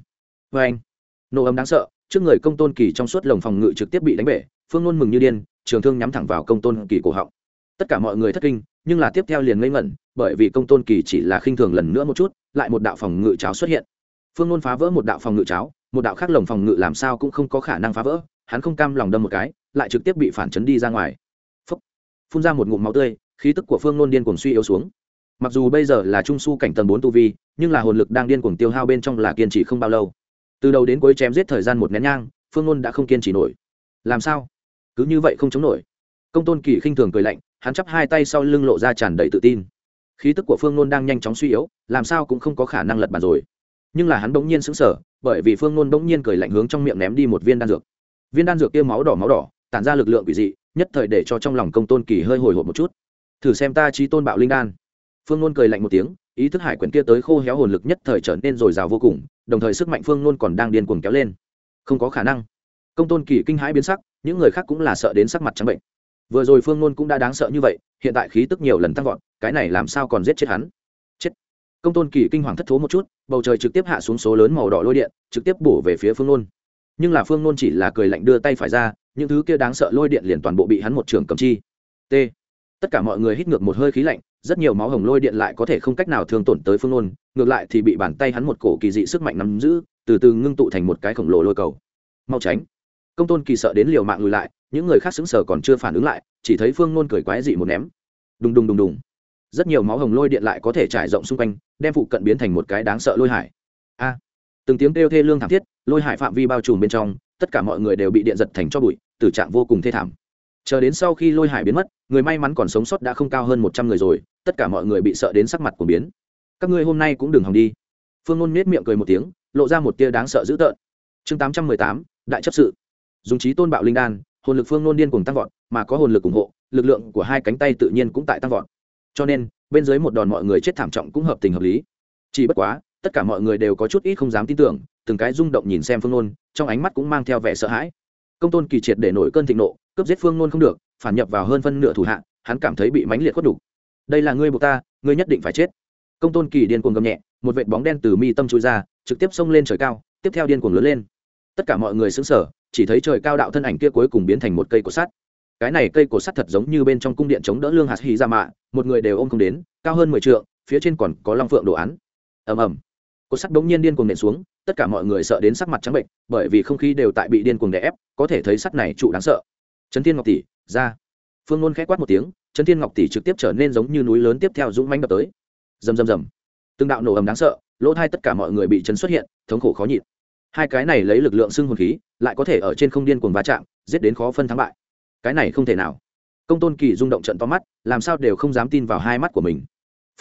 A: Vê anh nổ ấm đáng sợ trước người công tôn kỳ trong suốt lồng phòng ngự trực tiếp bị đánh bể, phương nôn mừng như điên, trường thương nhắm thẳng vào công tôn kỳ cổ họng. Tất cả mọi người thất kinh, nhưng là tiếp theo liền ngây ngẩn, bởi vì công tôn kỳ chỉ là khinh thường lần nữa một chút, lại một đạo phòng ngự cháo xuất hiện. Phương nôn phá vỡ một đạo phòng ngự cháo, một đạo khác lồng phòng ngự làm sao cũng không có khả năng phá vỡ, hắn không cam lòng đâm một cái, lại trực tiếp bị phản chấn đi ra ngoài. Phúc. phun ra một ngụm máu tươi, khí tức của phương nôn điên cuồng suy yếu xuống. Mặc dù bây giờ là trung s u cảnh tầng bốn tu vi, nhưng là hồn lực đang điên cuồng tiêu hao bên trong là kiên trì không bao lâu từ đầu đến cuối chém giết thời gian một nén nhang, phương ngôn đã không kiên trì nổi. Làm sao? Cứ như vậy không chống nổi. Công tôn kỳ khinh thường cười lạnh, hắn chắp hai tay sau lưng lộ ra tràn đầy tự tin. Khí tức của phương ngôn đang nhanh chóng suy yếu, làm sao cũng không có khả năng lật bàn rồi. Nhưng là hắn bỗng nhiên sững sờ, bởi vì phương ngôn bỗng nhiên cười lạnh hướng trong miệng ném đi một viên đan dược. Viên đan dược kia máu đỏ máu đỏ, tản ra lực lượng quỷ dị, nhất thời để cho trong lòng công tôn kỳ hơi hồi hộp một chút. Thử xem ta trí tôn bạo linh đan. Phương ngôn cười lạnh một tiếng, ý thức hải quyển kia tới khô héo hồn lực nhất thời trở nên dồi dào vô cùng đồng thời sức mạnh phương nôn còn đang điên cuồng kéo lên. Không có khả năng. Công tôn kỳ kinh hãi biến sắc, những người khác cũng là sợ đến sắc mặt trắng bệnh. Vừa rồi phương nôn cũng đã đáng sợ như vậy, hiện tại khí tức nhiều lần tăng vọt, cái này làm sao còn giết chết hắn? Chết. Công tôn kỳ kinh hoàng thất thố một chút, bầu trời trực tiếp hạ xuống số lớn màu đỏ lôi điện, trực tiếp bổ về phía phương nôn nhưng là phương nôn chỉ là cười lạnh đưa tay phải ra, những thứ kia đáng sợ lôi điện liền toàn bộ bị hắn một trường cầm chi. T tất cả mọi người hít ngược một hơi khí lạnh, rất nhiều máu hồng lôi điện lại có thể không cách nào thương tổn tới phương nôn, ngược lại thì bị bàn tay hắn một cổ kỳ dị sức mạnh nắm giữ, từ từ ngưng tụ thành một cái khổng lồ lôi cầu. Mau tránh. Công tôn kỳ sợ đến liều mạng lùi lại, những người khác xứng sở còn chưa phản ứng lại, chỉ thấy phương nôn cười quái dị một ném. Đùng đùng đùng đùng. Rất nhiều máu hồng lôi điện lại có thể trải rộng xung quanh, đem phụ cận biến thành một cái đáng sợ lôi hải. A. Từng tiếng kêu thê lương thảm thiết, lôi hải phạm vi bao trùm bên trong, tất cả mọi người đều bị điện giật thành cho bụi, tử trạng vô cùng thê thảm chờ đến sau khi lôi hải biến mất, người may mắn còn sống sót đã không cao hơn một trăm người rồi, tất cả mọi người bị sợ đến sắc mặt của biến. Các ngươi hôm nay cũng đừng hòng đi. Phương ngôn nết miệng cười một tiếng, lộ ra một tia đáng sợ dữ tợn. Chương tám trăm mười tám, đại chấp sự. Dùng trí tôn bạo linh đan, hồn lực phương ngôn điên cùng tăng vọt, mà có hồn lực ủng hộ, lực lượng của hai cánh tay tự nhiên cũng tại tăng vọt. Cho nên, bên dưới một đòn mọi người chết thảm trọng cũng hợp tình hợp lý. Chỉ bất quá, tất cả mọi người đều có chút ít không dám tin tưởng, từng cái rung động nhìn xem phương ngôn trong ánh mắt cũng mang theo vẻ sợ hãi công tôn kỳ triệt để nổi cơn thịnh nộ, cướp giết phương nôn không được, phản nhập vào hơn phân nửa thủ hạ, hắn cảm thấy bị mãnh liệt khuất đủ. đây là ngươi buộc ta, ngươi nhất định phải chết. Công tôn kỳ điên cuồng gầm nhẹ, một vệt bóng đen từ mi tâm chui ra, trực tiếp xông lên trời cao, tiếp theo điên cuồng lớn lên. Tất cả mọi người xứng sở chỉ thấy trời cao đạo thân ảnh kia cuối cùng biến thành một cây cột sắt. Cái này cây cột sắt thật giống như bên trong cung điện chống đỡ lương hạt hy ra dạ mạ, một người đều ôm không đến, cao hơn mười t phía trên còn có long phượng đồ án. Ầm ầm. Cột sắt bỗng nhiên điên cuồng nện xuống tất cả mọi người sợ đến sắc mặt trắng bệnh, bởi vì không khí đều tại bị điên cuồng đè ép, có thể thấy sắt này trụ đáng sợ. Trấn thiên ngọc tỷ, ra. Phương ngôn ẽ quát một tiếng, trấn thiên ngọc tỷ trực tiếp trở nên giống như núi lớn tiếp theo dũng manh đập tới. Rầm rầm rầm. Từng đạo nổ ầm đáng sợ, lỗ thai tất cả mọi người bị chấn xuất hiện, thống khổ khó nhịn. Hai cái này lấy lực lượng xưng hồn khí, lại có thể ở trên không điên cuồng va chạm, giết đến khó phân thắng bại. Cái này không thể nào. Công tôn kỳ rung động trận to mắt, làm sao đều không dám tin vào hai mắt của mình.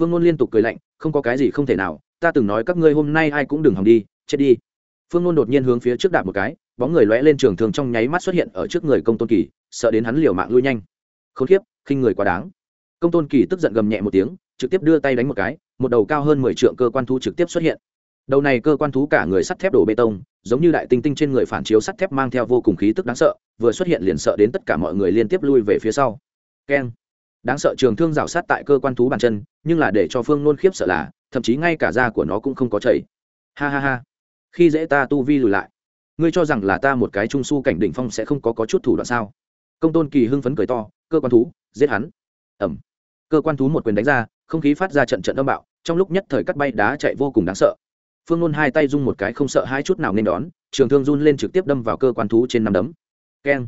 A: Phương ngôn liên tục cười lạnh, không có cái gì không thể nào, ta từng nói các ngươi hôm nay ai cũng đừng hòng đi chết đi. Phương nôn đột nhiên hướng phía trước đạp một cái, bóng người lóe lên trường thường trong nháy mắt xuất hiện ở trước người công tôn kỳ, sợ đến hắn liều mạng lui nhanh. Không khiếp, khinh người quá đáng. Công tôn kỳ tức giận gầm nhẹ một tiếng, trực tiếp đưa tay đánh một cái, một đầu cao hơn mười trượng cơ quan thú trực tiếp xuất hiện. Đầu này cơ quan thú cả người sắt thép đổ bê tông, giống như đại tinh tinh trên người phản chiếu sắt thép mang theo vô cùng khí tức đáng sợ, vừa xuất hiện liền sợ đến tất cả mọi người liên tiếp lui về phía sau. Keng. Đáng sợ trường thương rào sát tại cơ quan thú bàn chân, nhưng là để cho phương nôn khiếp sợ là, thậm chí ngay cả da của nó cũng không có chảy. Ha ha ha khi dễ ta tu vi lùi lại. Ngươi cho rằng là ta một cái trung s u cảnh đỉnh phong sẽ không có, có chút thủ đoạn sao? Công tôn kỳ hưng phấn cười to cơ quan thú giết hắn. Ẩm. Cơ quan thú một quyền đánh ra không khí phát ra trận trận âm bạo trong lúc nhất thời cắt bay đá chạy vô cùng đáng sợ. Phương nôn hai tay rung một cái không sợ hai chút nào nên đón trường thương run lên trực tiếp đâm vào cơ quan thú trên năm đấm. Keng.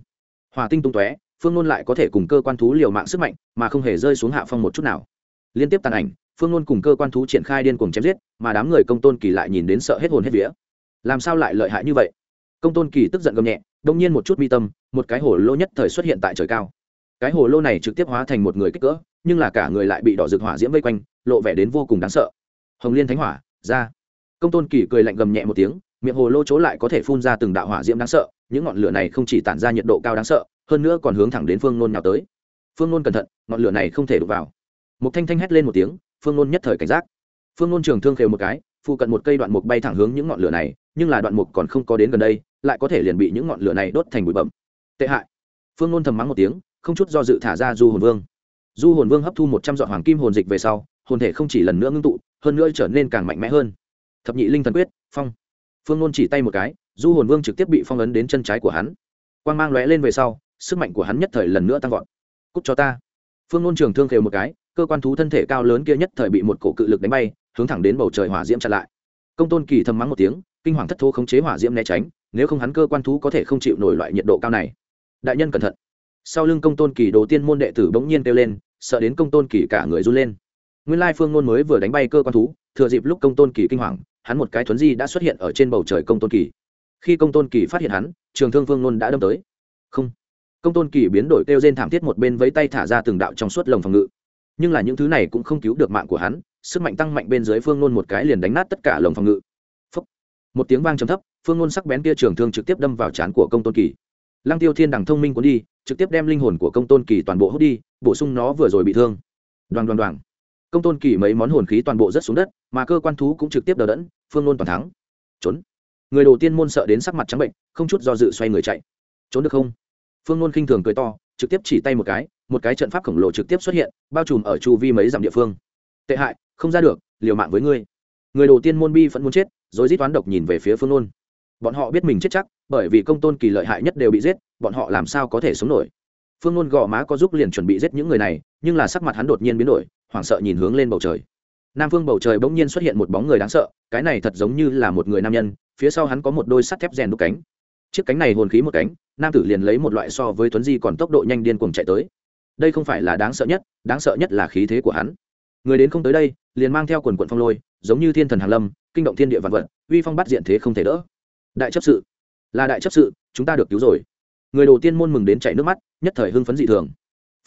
A: Hòa tinh tung tóe phương nôn lại có thể cùng cơ quan thú liều mạng sức mạnh mà không hề rơi xuống hạ phong một chút nào. Liên tiếp tàn ảnh phương nôn cùng cơ quan thú triển khai điên cuồng chém giết mà đám người công tôn kỳ lại nhìn đến sợ hết hồn hết vía làm sao lại lợi hại như vậy? Công tôn kỳ tức giận gầm nhẹ, đông nhiên một chút mi tâm, một cái hồ lô nhất thời xuất hiện tại trời cao. Cái hồ lô này trực tiếp hóa thành một người kích cỡ, nhưng là cả người lại bị đỏ rực hỏa diễm vây quanh, lộ vẻ đến vô cùng đáng sợ. Hồng liên thánh hỏa, ra. Công tôn kỳ cười lạnh gầm nhẹ một tiếng, miệng hồ lô chỗ lại có thể phun ra từng đạo hỏa diễm đáng sợ, những ngọn lửa này không chỉ tản ra nhiệt độ cao đáng sợ, hơn nữa còn hướng thẳng đến phương nôn nhào tới. Phương nôn cẩn thận, ngọn lửa này không thể đụng vào. Một thanh thanh hét lên một tiếng, phương nôn nhất thời cảnh giác. Phương nôn trường thương khều một cái phụ cận một cây đoạn mục bay thẳng hướng những ngọn lửa này nhưng là đoạn mục còn không có đến gần đây, lại có thể liền bị những ngọn lửa này đốt thành bụi bẩm tệ hại. Phương nôn thầm mắng một tiếng, không chút do dự thả ra du hồn vương. Du hồn vương hấp thu một trăm dọn hoàng kim hồn dịch về sau, hồn thể không chỉ lần nữa ngưng tụ, hơn nữa trở nên càng mạnh mẽ hơn. Thập nhị linh thần quyết, phong. Phương nôn chỉ tay một cái, du hồn vương trực tiếp bị phong ấn đến chân trái của hắn. Quang mang lóe lên về sau, sức mạnh của hắn nhất thời lần nữa tăng vọt. Cúc cho ta. Phương nôn trường thương khều một cái, cơ quan thú thân thể cao lớn kia nhất thời bị một cổ cự lực đánh bay, hướng thẳng đến bầu trời hỏa diễm chặn lại. Công tôn kỳ thầm mắng một tiếng kinh hoàng thất thố khống chế hỏa diễm né tránh, nếu không hắn cơ quan thú có thể không chịu nổi loại nhiệt độ cao này. Đại nhân cẩn thận. Sau lưng công tôn kỳ đồ tiên môn đệ tử bỗng nhiên kêu lên, sợ đến công tôn kỳ cả người run lên. Nguyên lai phương ngôn mới vừa đánh bay cơ quan thú, thừa dịp lúc công tôn kỳ kinh hoàng, hắn một cái thuấn di đã xuất hiện ở trên bầu trời công tôn kỳ. Khi công tôn kỳ phát hiện hắn, trường thương phương ngôn đã đâm tới. Không. Công tôn kỳ biến đổi kêu trên thảm thiết một bên với tay thả ra từng đạo trong suốt lồng phòng ngự. Nhưng là những thứ này cũng không cứu được mạng của hắn, sức mạnh tăng mạnh bên dưới phương ngôn một cái liền đánh nát tất cả lồng phòng ngự một tiếng vang trầm thấp, phương ngôn sắc bén kia trường thương trực tiếp đâm vào trán của công tôn kỳ. Lăng tiêu thiên đằng thông minh cuốn đi, trực tiếp đem linh hồn của công tôn kỳ toàn bộ hút đi, bổ sung nó vừa rồi bị thương. Đoàn đoàn đoàn công tôn kỳ mấy món hồn khí toàn bộ rất xuống đất, mà cơ quan thú cũng trực tiếp đờ đẫn, phương ngôn toàn thắng. Trốn. Người đầu tiên môn sợ đến sắc mặt trắng bệnh, không chút do dự xoay người chạy. Trốn được không? Phương ngôn khinh thường cười to, trực tiếp chỉ tay một cái một cái trận pháp khổng lồ trực tiếp xuất hiện, bao trùm ở chu vi mấy dặm địa phương. Tệ hại, không ra được, liều mạng với ngươi. Người đầu tiên môn bi vẫn muốn chết rồi rít toán độc nhìn về phía phương nôn. Bọn họ biết mình chết chắc, bởi vì công tôn kỳ lợi hại nhất đều bị giết, bọn họ làm sao có thể sống nổi? Phương nôn gò má có giúp liền chuẩn bị giết những người này, nhưng là sắc mặt hắn đột nhiên biến đổi, hoảng sợ nhìn hướng lên bầu trời. Nam phương bầu trời bỗng nhiên xuất hiện một bóng người đáng sợ, cái này thật giống như là một người nam nhân, phía sau hắn có một đôi sắt thép rèn đúc cánh. Chiếc cánh này hồn khí một cánh, nam tử liền lấy một loại so với tuấn di còn tốc độ nhanh điên cuồng chạy tới. Đây không phải là đáng sợ nhất, đáng sợ nhất là khí thế của hắn. Người đến không tới đây, liền mang theo quần quận phong lôi, giống như thiên thần hàn lâm kinh động thiên địa vạn vật, uy phong bắt diện thế không thể đỡ. Đại chấp sự. Là đại chấp sự, chúng ta được cứu rồi. Người đầu tiên môn mừng đến chảy nước mắt, nhất thời hưng phấn dị thường.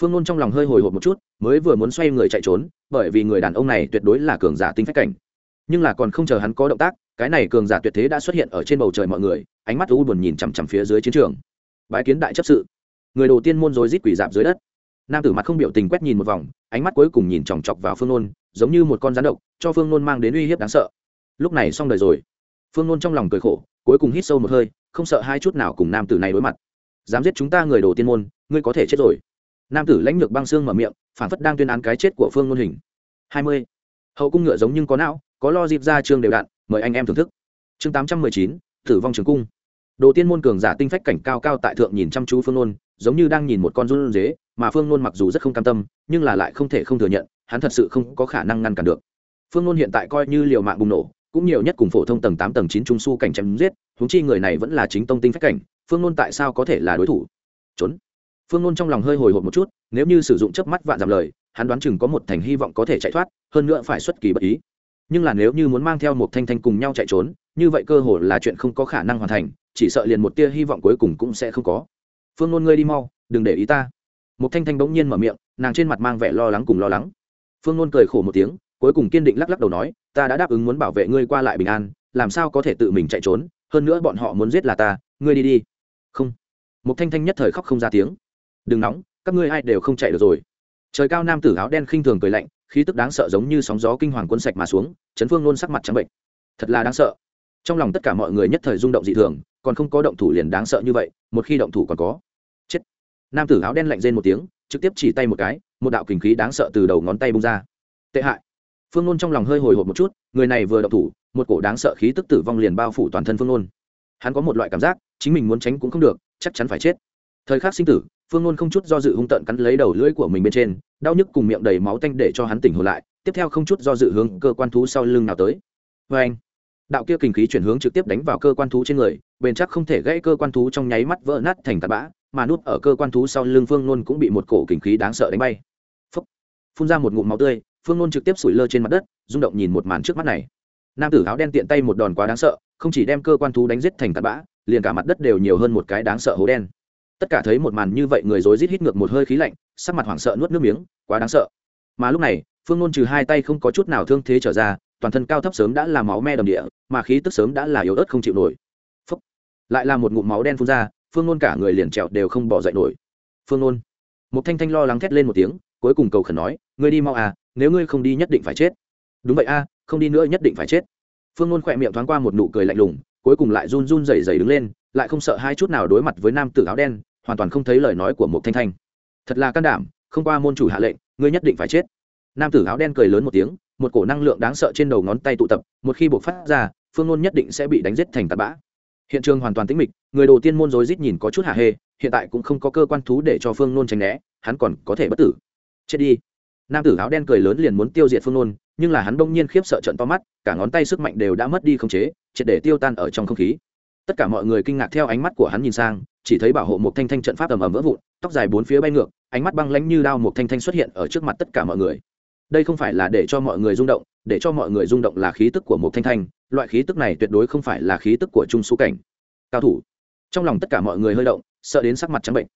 A: Phương nôn trong lòng hơi hồi hộp một chút, mới vừa muốn xoay người chạy trốn, bởi vì người đàn ông này tuyệt đối là cường giả tinh phách cảnh. Nhưng là còn không chờ hắn có động tác, cái này cường giả tuyệt thế đã xuất hiện ở trên bầu trời mọi người, ánh mắt u buồn nhìn chằm chằm phía dưới chiến trường. Bái kiến đại chấp sự. Người đầu tiên môn rồi rít quỷ dạp dưới đất. Nam tử mặt không biểu tình quét nhìn một vòng, ánh mắt cuối cùng nhìn chòng chọc vào phương nôn giống như một con rắn độc, cho phương nôn mang đến uy hiếp đáng sợ lúc này xong đời rồi. Phương nôn trong lòng cười khổ, cuối cùng hít sâu một hơi, không sợ hai chút nào cùng nam tử này đối mặt. Dám giết chúng ta người đồ tiên môn, ngươi có thể chết rồi. Nam tử lãnh lược băng xương mở miệng, phản phất đang tuyên án cái chết của phương nôn hình. Hai mươi. Hậu cung ngựa giống nhưng có não, có lo dịp ra chương đều đạn, mời anh em thưởng thức. Chương tám trăm mười chín, tử vong trường cung. Đồ tiên môn cường giả tinh phách cảnh cao cao tại thượng nhìn chăm chú phương nôn, giống như đang nhìn một con run dế mà phương nôn mặc dù rất không cam tâm, nhưng là lại không thể không thừa nhận, hắn thật sự không có khả năng ngăn cản được. Phương nôn hiện tại coi như liều mạng bùng nổ cũng nhiều nhất cùng phổ thông tầng tám, tầng chín trung su cảnh chém giết, huống chi người này vẫn là chính tông tinh phách cảnh, phương nôn tại sao có thể là đối thủ? Trốn. Phương nôn trong lòng hơi hồi hộp một chút, nếu như sử dụng chớp mắt vạn giảm lời, hắn đoán chừng có một thành hy vọng có thể chạy thoát, hơn nữa phải xuất kỳ bất ý. Nhưng là nếu như muốn mang theo một thanh thanh cùng nhau chạy trốn, như vậy cơ hội là chuyện không có khả năng hoàn thành, chỉ sợ liền một tia hy vọng cuối cùng cũng sẽ không có. Phương nôn ngươi đi mau, đừng để ý ta. Một thanh thanh bỗng nhiên mở miệng, nàng trên mặt mang vẻ lo lắng cùng lo lắng. Phương nôn cười khổ một tiếng, cuối cùng kiên định lắc lắc đầu nói ta đã đáp ứng muốn bảo vệ ngươi qua lại bình an, làm sao có thể tự mình chạy trốn, hơn nữa bọn họ muốn giết là ta, ngươi đi đi. Không. Một thanh thanh nhất thời khóc không ra tiếng. Đừng nóng, các ngươi ai đều không chạy được rồi. Trời cao nam tử áo đen khinh thường cười lạnh, khí tức đáng sợ giống như sóng gió kinh hoàng quân sạch mà xuống, chấn phương nôn sắc mặt trắng bệnh. Thật là đáng sợ. Trong lòng tất cả mọi người nhất thời rung động dị thường, còn không có động thủ liền đáng sợ như vậy, một khi động thủ còn có. Chết. Nam tử áo đen lạnh rên một tiếng, trực tiếp chỉ tay một cái, một đạo kình khí đáng sợ từ đầu ngón tay bung ra. Tệ hại phương nôn trong lòng hơi hồi hộp một chút, người này vừa động thủ, một cổ đáng sợ khí tức tử vong liền bao phủ toàn thân phương nôn. Hắn có một loại cảm giác, chính mình muốn tránh cũng không được, chắc chắn phải chết. Thời khắc sinh tử, phương nôn không chút do dự hung tợn cắn lấy đầu lưỡi của mình bên trên, đau nhức cùng miệng đầy máu tanh để cho hắn tỉnh hồn lại, tiếp theo không chút do dự hướng cơ quan thú sau lưng nào tới. Vê anh đạo kia kinh khí chuyển hướng trực tiếp đánh vào cơ quan thú trên người, bền chắc không thể gãy cơ quan thú trong nháy mắt vỡ nát thành tạt bã, mà nút ở cơ quan thú sau lưng phương nôn cũng bị một cổ kinh khí đáng sợ đánh bay. Phúc. phun ra một ngụm máu tươi phương nôn trực tiếp sủi lơ trên mặt đất, rung động nhìn một màn trước mắt này. Nam tử áo đen tiện tay một đòn quá đáng sợ, không chỉ đem cơ quan thú đánh giết thành tạt bã, liền cả mặt đất đều nhiều hơn một cái đáng sợ hố đen. Tất cả thấy một màn như vậy người rối rít hít ngược một hơi khí lạnh, sắc mặt hoảng sợ nuốt nước miếng, quá đáng sợ. Mà lúc này, phương nôn trừ hai tay không có chút nào thương thế trở ra, toàn thân cao thấp sớm đã là máu me đầm địa, mà khí tức sớm đã là yếu ớt không chịu nổi. Phúc. lại là một ngụm máu đen phun ra, phương nôn cả người liền trèo đều không bỏ dậy nổi. Phương nôn. Một thanh thanh lo lắng thét lên một tiếng cuối cùng cầu khẩn nói, ngươi đi mau à nếu ngươi không đi nhất định phải chết. Đúng vậy a, không đi nữa nhất định phải chết. Phương nôn khỏe miệng thoáng qua một nụ cười lạnh lùng, cuối cùng lại run run rẩy rẩy đứng lên, lại không sợ hai chút nào đối mặt với nam tử áo đen, hoàn toàn không thấy lời nói của một thanh thanh. Thật là can đảm, không qua môn chủ hạ lệnh, ngươi nhất định phải chết. Nam tử áo đen cười lớn một tiếng, một cổ năng lượng đáng sợ trên đầu ngón tay tụ tập, một khi buộc phát ra, phương ngôn nhất định sẽ bị đánh giết thành tạt bã. Hiện trường hoàn toàn tĩnh mịch, người đầu tiên môn rối rít nhìn có chút hạ hê, hiện tại cũng không có cơ quan thú để cho phương nôn tránh né, hắn còn có thể bất tử chết đi. Nam tử áo đen cười lớn liền muốn tiêu diệt phương nôn, nhưng là hắn đông nhiên khiếp sợ trận to mắt, cả ngón tay sức mạnh đều đã mất đi không chế, triệt để tiêu tan ở trong không khí. Tất cả mọi người kinh ngạc theo ánh mắt của hắn nhìn sang, chỉ thấy bảo hộ một thanh thanh trận pháp ầm ầm vỡ vụn, tóc dài bốn phía bay ngược, ánh mắt băng lãnh như đao một thanh thanh xuất hiện ở trước mặt tất cả mọi người. Đây không phải là để cho mọi người rung động, để cho mọi người rung động là khí tức của một thanh thanh, loại khí tức này tuyệt đối không phải là khí tức của trung su cảnh. Cao thủ. Trong lòng tất cả mọi người hơi động, sợ đến sắc mặt trắng bệnh.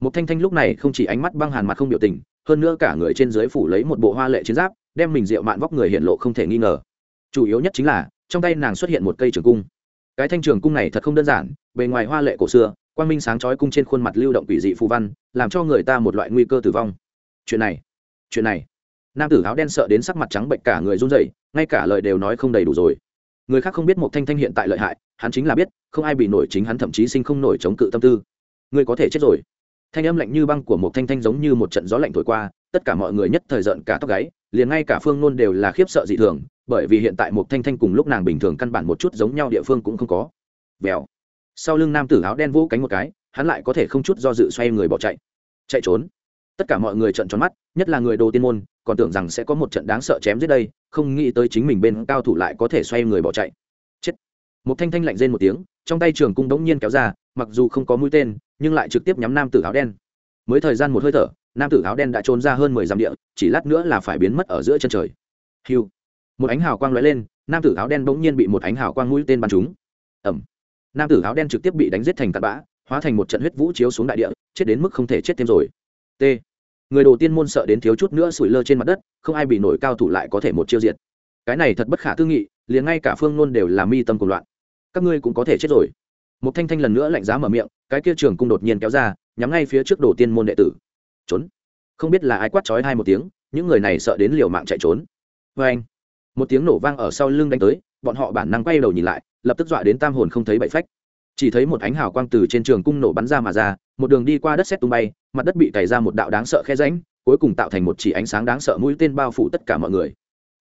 A: Một thanh thanh lúc này không chỉ ánh mắt băng hàn mặt không biểu tình hơn nữa cả người trên dưới phủ lấy một bộ hoa lệ chiến giáp, đem mình rượu mạn vóc người hiện lộ không thể nghi ngờ. Chủ yếu nhất chính là, trong tay nàng xuất hiện một cây trường cung. Cái thanh trường cung này thật không đơn giản, bề ngoài hoa lệ cổ xưa, quang minh sáng chói cung trên khuôn mặt lưu động quỷ dị phù văn, làm cho người ta một loại nguy cơ tử vong. Chuyện này chuyện này. Nam tử áo đen sợ đến sắc mặt trắng bệnh cả người run rẩy, ngay cả lời đều nói không đầy đủ rồi. Người khác không biết một thanh thanh hiện tại lợi hại, hắn chính là biết, không ai bị nổi chính hắn thậm chí sinh không nổi chống cự tâm tư. Ngươi có thể chết rồi thanh âm lạnh như băng của một thanh thanh giống như một trận gió lạnh thổi qua, tất cả mọi người nhất thời giận cả tóc gáy, liền ngay cả phương nôn đều là khiếp sợ dị thường, bởi vì hiện tại một thanh thanh cùng lúc nàng bình thường căn bản một chút giống nhau địa phương cũng không có. Vèo. Sau lưng nam tử áo đen vỗ cánh một cái, hắn lại có thể không chút do dự xoay người bỏ chạy. Chạy trốn. Tất cả mọi người trận tròn mắt, nhất là người đồ tiên môn, còn tưởng rằng sẽ có một trận đáng sợ chém giết đây, không nghĩ tới chính mình bên cao thủ lại có thể xoay người bỏ chạy. Chết. Một thanh thanh lạnh rên một tiếng, trong tay trường cung đống nhiên kéo ra mặc dù không có mũi tên, nhưng lại trực tiếp nhắm nam tử áo đen. Mới thời gian một hơi thở, nam tử áo đen đã trốn ra hơn mười dặm địa, chỉ lát nữa là phải biến mất ở giữa chân trời. Hiu. Một ánh hào quang lóe lên, nam tử áo đen bỗng nhiên bị một ánh hào quang mũi tên bắn trúng. Ẩm nam tử áo đen trực tiếp bị đánh giết thành tạt bã, hóa thành một trận huyết vũ chiếu xuống đại địa, chết đến mức không thể chết thêm rồi. T. Người đầu tiên môn sợ đến thiếu chút nữa sủi lơ trên mặt đất, không ai bị nổi cao thủ lại có thể một chiêu diệt. Cái này thật bất khả tư nghị, liền ngay cả phương nôn đều là mi tâm cùng loạn. Các ngươi cũng có thể chết rồi một thanh thanh lần nữa lạnh giá mở miệng, cái kia trường cung đột nhiên kéo ra, nhắm ngay phía trước đồ tiên môn đệ tử. Trốn. Không biết là ai quát trói hai một tiếng, những người này sợ đến liều mạng chạy trốn. Vê anh, một tiếng nổ vang ở sau lưng đánh tới, bọn họ bản năng quay đầu nhìn lại, lập tức dọa đến tam hồn không thấy bậy phách. Chỉ thấy một ánh hào quang từ trên trường cung nổ bắn ra mà ra, một đường đi qua đất xét tung bay, mặt đất bị cày ra một đạo đáng sợ khe ránh cuối cùng tạo thành một chỉ ánh sáng đáng sợ mũi tên bao phủ tất cả mọi người.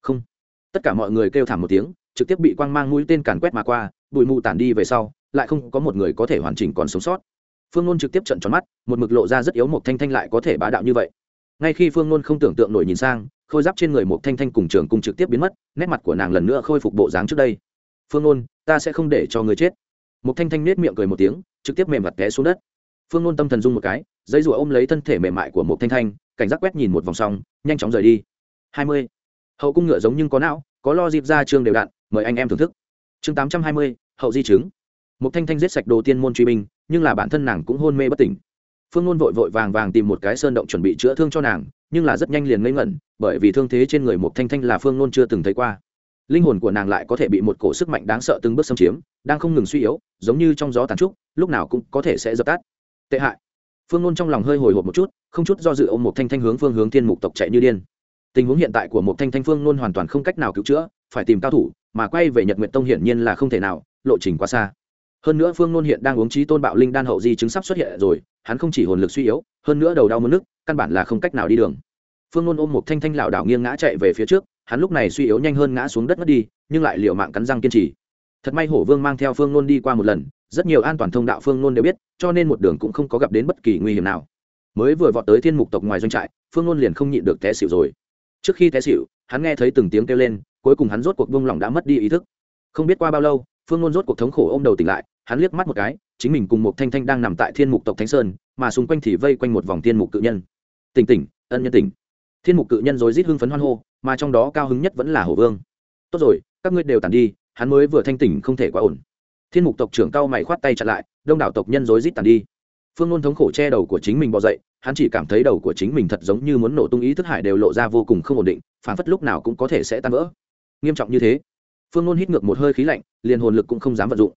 A: Không. Tất cả mọi người kêu thảm một tiếng, trực tiếp bị quang mang mũi tên càn quét mà qua, bụi mù tản đi về sau lại không có một người có thể hoàn chỉnh còn sống sót. Phương nôn trực tiếp trận tròn mắt, một mực lộ ra rất yếu một thanh thanh lại có thể bá đạo như vậy. Ngay khi phương nôn không tưởng tượng nổi nhìn sang, khôi giáp trên người một thanh thanh cùng trường cung trực tiếp biến mất, nét mặt của nàng lần nữa khôi phục bộ dáng trước đây. Phương nôn, ta sẽ không để cho người chết. Một thanh thanh nết miệng cười một tiếng, trực tiếp mềm mặt té xuống đất. Phương nôn tâm thần dung một cái, dây rùa ôm lấy thân thể mềm mại của một thanh thanh, cảnh giác quét nhìn một vòng xong, nhanh chóng rời đi. Hai mươi. Hậu cung ngựa giống nhưng có não, có lo dịp ra chương đều đặn mời anh em thưởng thức. Chương tám trăm hai mươi, hậu di chứng một thanh thanh giết sạch đồ tiên môn truy binh, nhưng là bản thân nàng cũng hôn mê bất tỉnh. Phương ngôn vội vội vàng vàng tìm một cái sơn động chuẩn bị chữa thương cho nàng, nhưng là rất nhanh liền ngây ngẩn, bởi vì thương thế trên người một thanh thanh là phương ngôn chưa từng thấy qua. Linh hồn của nàng lại có thể bị một cổ sức mạnh đáng sợ từng bước xâm chiếm, đang không ngừng suy yếu, giống như trong gió tàn trúc, lúc nào cũng có thể sẽ dập tắt. Tệ hại. Phương ngôn trong lòng hơi hồi hộp một chút, không chút do dự ôm một thanh thanh hướng phương hướng thiên mục tộc chạy như điên. Tình huống hiện tại của một thanh thanh phương ngôn hoàn toàn không cách nào cứu chữa, phải tìm cao thủ, mà quay về nhật nguyện tông hiển nhiên là không thể nào, lộ trình quá xa hơn nữa phương nôn hiện đang uống trí tôn bạo linh đan hậu di chứng sắp xuất hiện rồi, hắn không chỉ hồn lực suy yếu, hơn nữa đầu đau mất nước, căn bản là không cách nào đi đường. Phương nôn ôm một thanh thanh lảo đảo nghiêng ngã chạy về phía trước, hắn lúc này suy yếu nhanh hơn ngã xuống đất mất đi, nhưng lại liều mạng cắn răng kiên trì. Thật may hổ vương mang theo phương nôn đi qua một lần, rất nhiều an toàn thông đạo phương nôn đều biết, cho nên một đường cũng không có gặp đến bất kỳ nguy hiểm nào. Mới vừa vọt tới thiên mục tộc ngoài doanh trại, phương nôn liền không nhịn được té xịu rồi. Trước khi té xịu hắn nghe thấy từng tiếng kêu lên, cuối cùng hắn rốt cuộc buông lỏng đã mất đi ý thức. Không biết qua bao lâu, phương nôn rốt cuộc thống khổ ô m đầu tỉnh lại hắn liếc mắt một cái, chính mình cùng một thanh thanh đang nằm tại thiên mục tộc thánh sơn, mà xung quanh thì vây quanh một vòng thiên mục cự nhân. Tỉnh tỉnh, ân nhân tỉnh. Thiên mục cự nhân rồi rít hưng phấn hoan hô, mà trong đó cao hứng nhất vẫn là hổ vương. Tốt rồi, các ngươi đều tàn đi, hắn mới vừa thanh tỉnh không thể quá ổn. Thiên mục tộc trưởng cao mày khoát tay chặn lại, đông đảo tộc nhân rối rít tàn đi. Phương ngôn thống khổ che đầu của chính mình bỏ dậy, hắn chỉ cảm thấy đầu của chính mình thật giống như muốn nổ tung ý thức hải đều lộ ra vô cùng không ổn định, phản phất lúc nào cũng có thể sẽ tan vỡ. Nghiêm trọng như thế, phương ngôn hít ngược một hơi khí lạnh, liền hồn lực cũng không dám vận dụng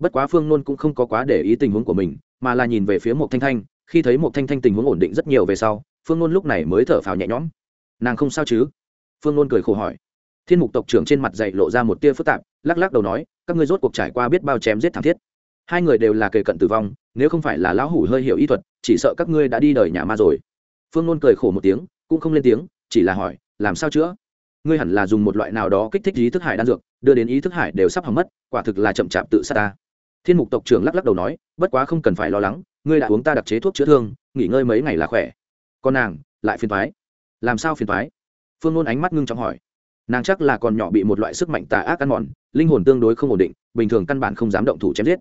A: bất quá phương nôn cũng không có quá để ý tình huống của mình, mà là nhìn về phía một thanh thanh, khi thấy một thanh thanh tình huống ổn định rất nhiều về sau, phương nôn lúc này mới thở phào nhẹ nhõm. Nàng không sao chứ? Phương nôn cười khổ hỏi. Thiên mục tộc trưởng trên mặt dậy lộ ra một tia phức tạp, lắc lắc đầu nói, các ngươi rốt cuộc trải qua biết bao chém giết thảm thiết. Hai người đều là kề cận tử vong, nếu không phải là lão hủ hơi hiểu y thuật, chỉ sợ các ngươi đã đi đời nhà ma rồi. Phương nôn cười khổ một tiếng, cũng không lên tiếng, chỉ là hỏi, làm sao chữa? Ngươi hẳn là dùng một loại nào đó kích thích ý thức hải đan dược, đưa đến ý thức hải đều sắp hỏng mất, quả thực là chậm chạp tự sát ta thiên mục tộc trưởng lắc lắc đầu nói, bất quá không cần phải lo lắng, ngươi đã uống ta đặc chế thuốc chữa thương, nghỉ ngơi mấy ngày là khỏe. Con nàng, lại phiền thoái làm sao phiền thoái phương ngôn ánh mắt ngưng trọng hỏi. Nàng chắc là còn nhỏ bị một loại sức mạnh tà ác ăn mòn, linh hồn tương đối không ổn định, bình thường căn bản không dám động thủ chém giết.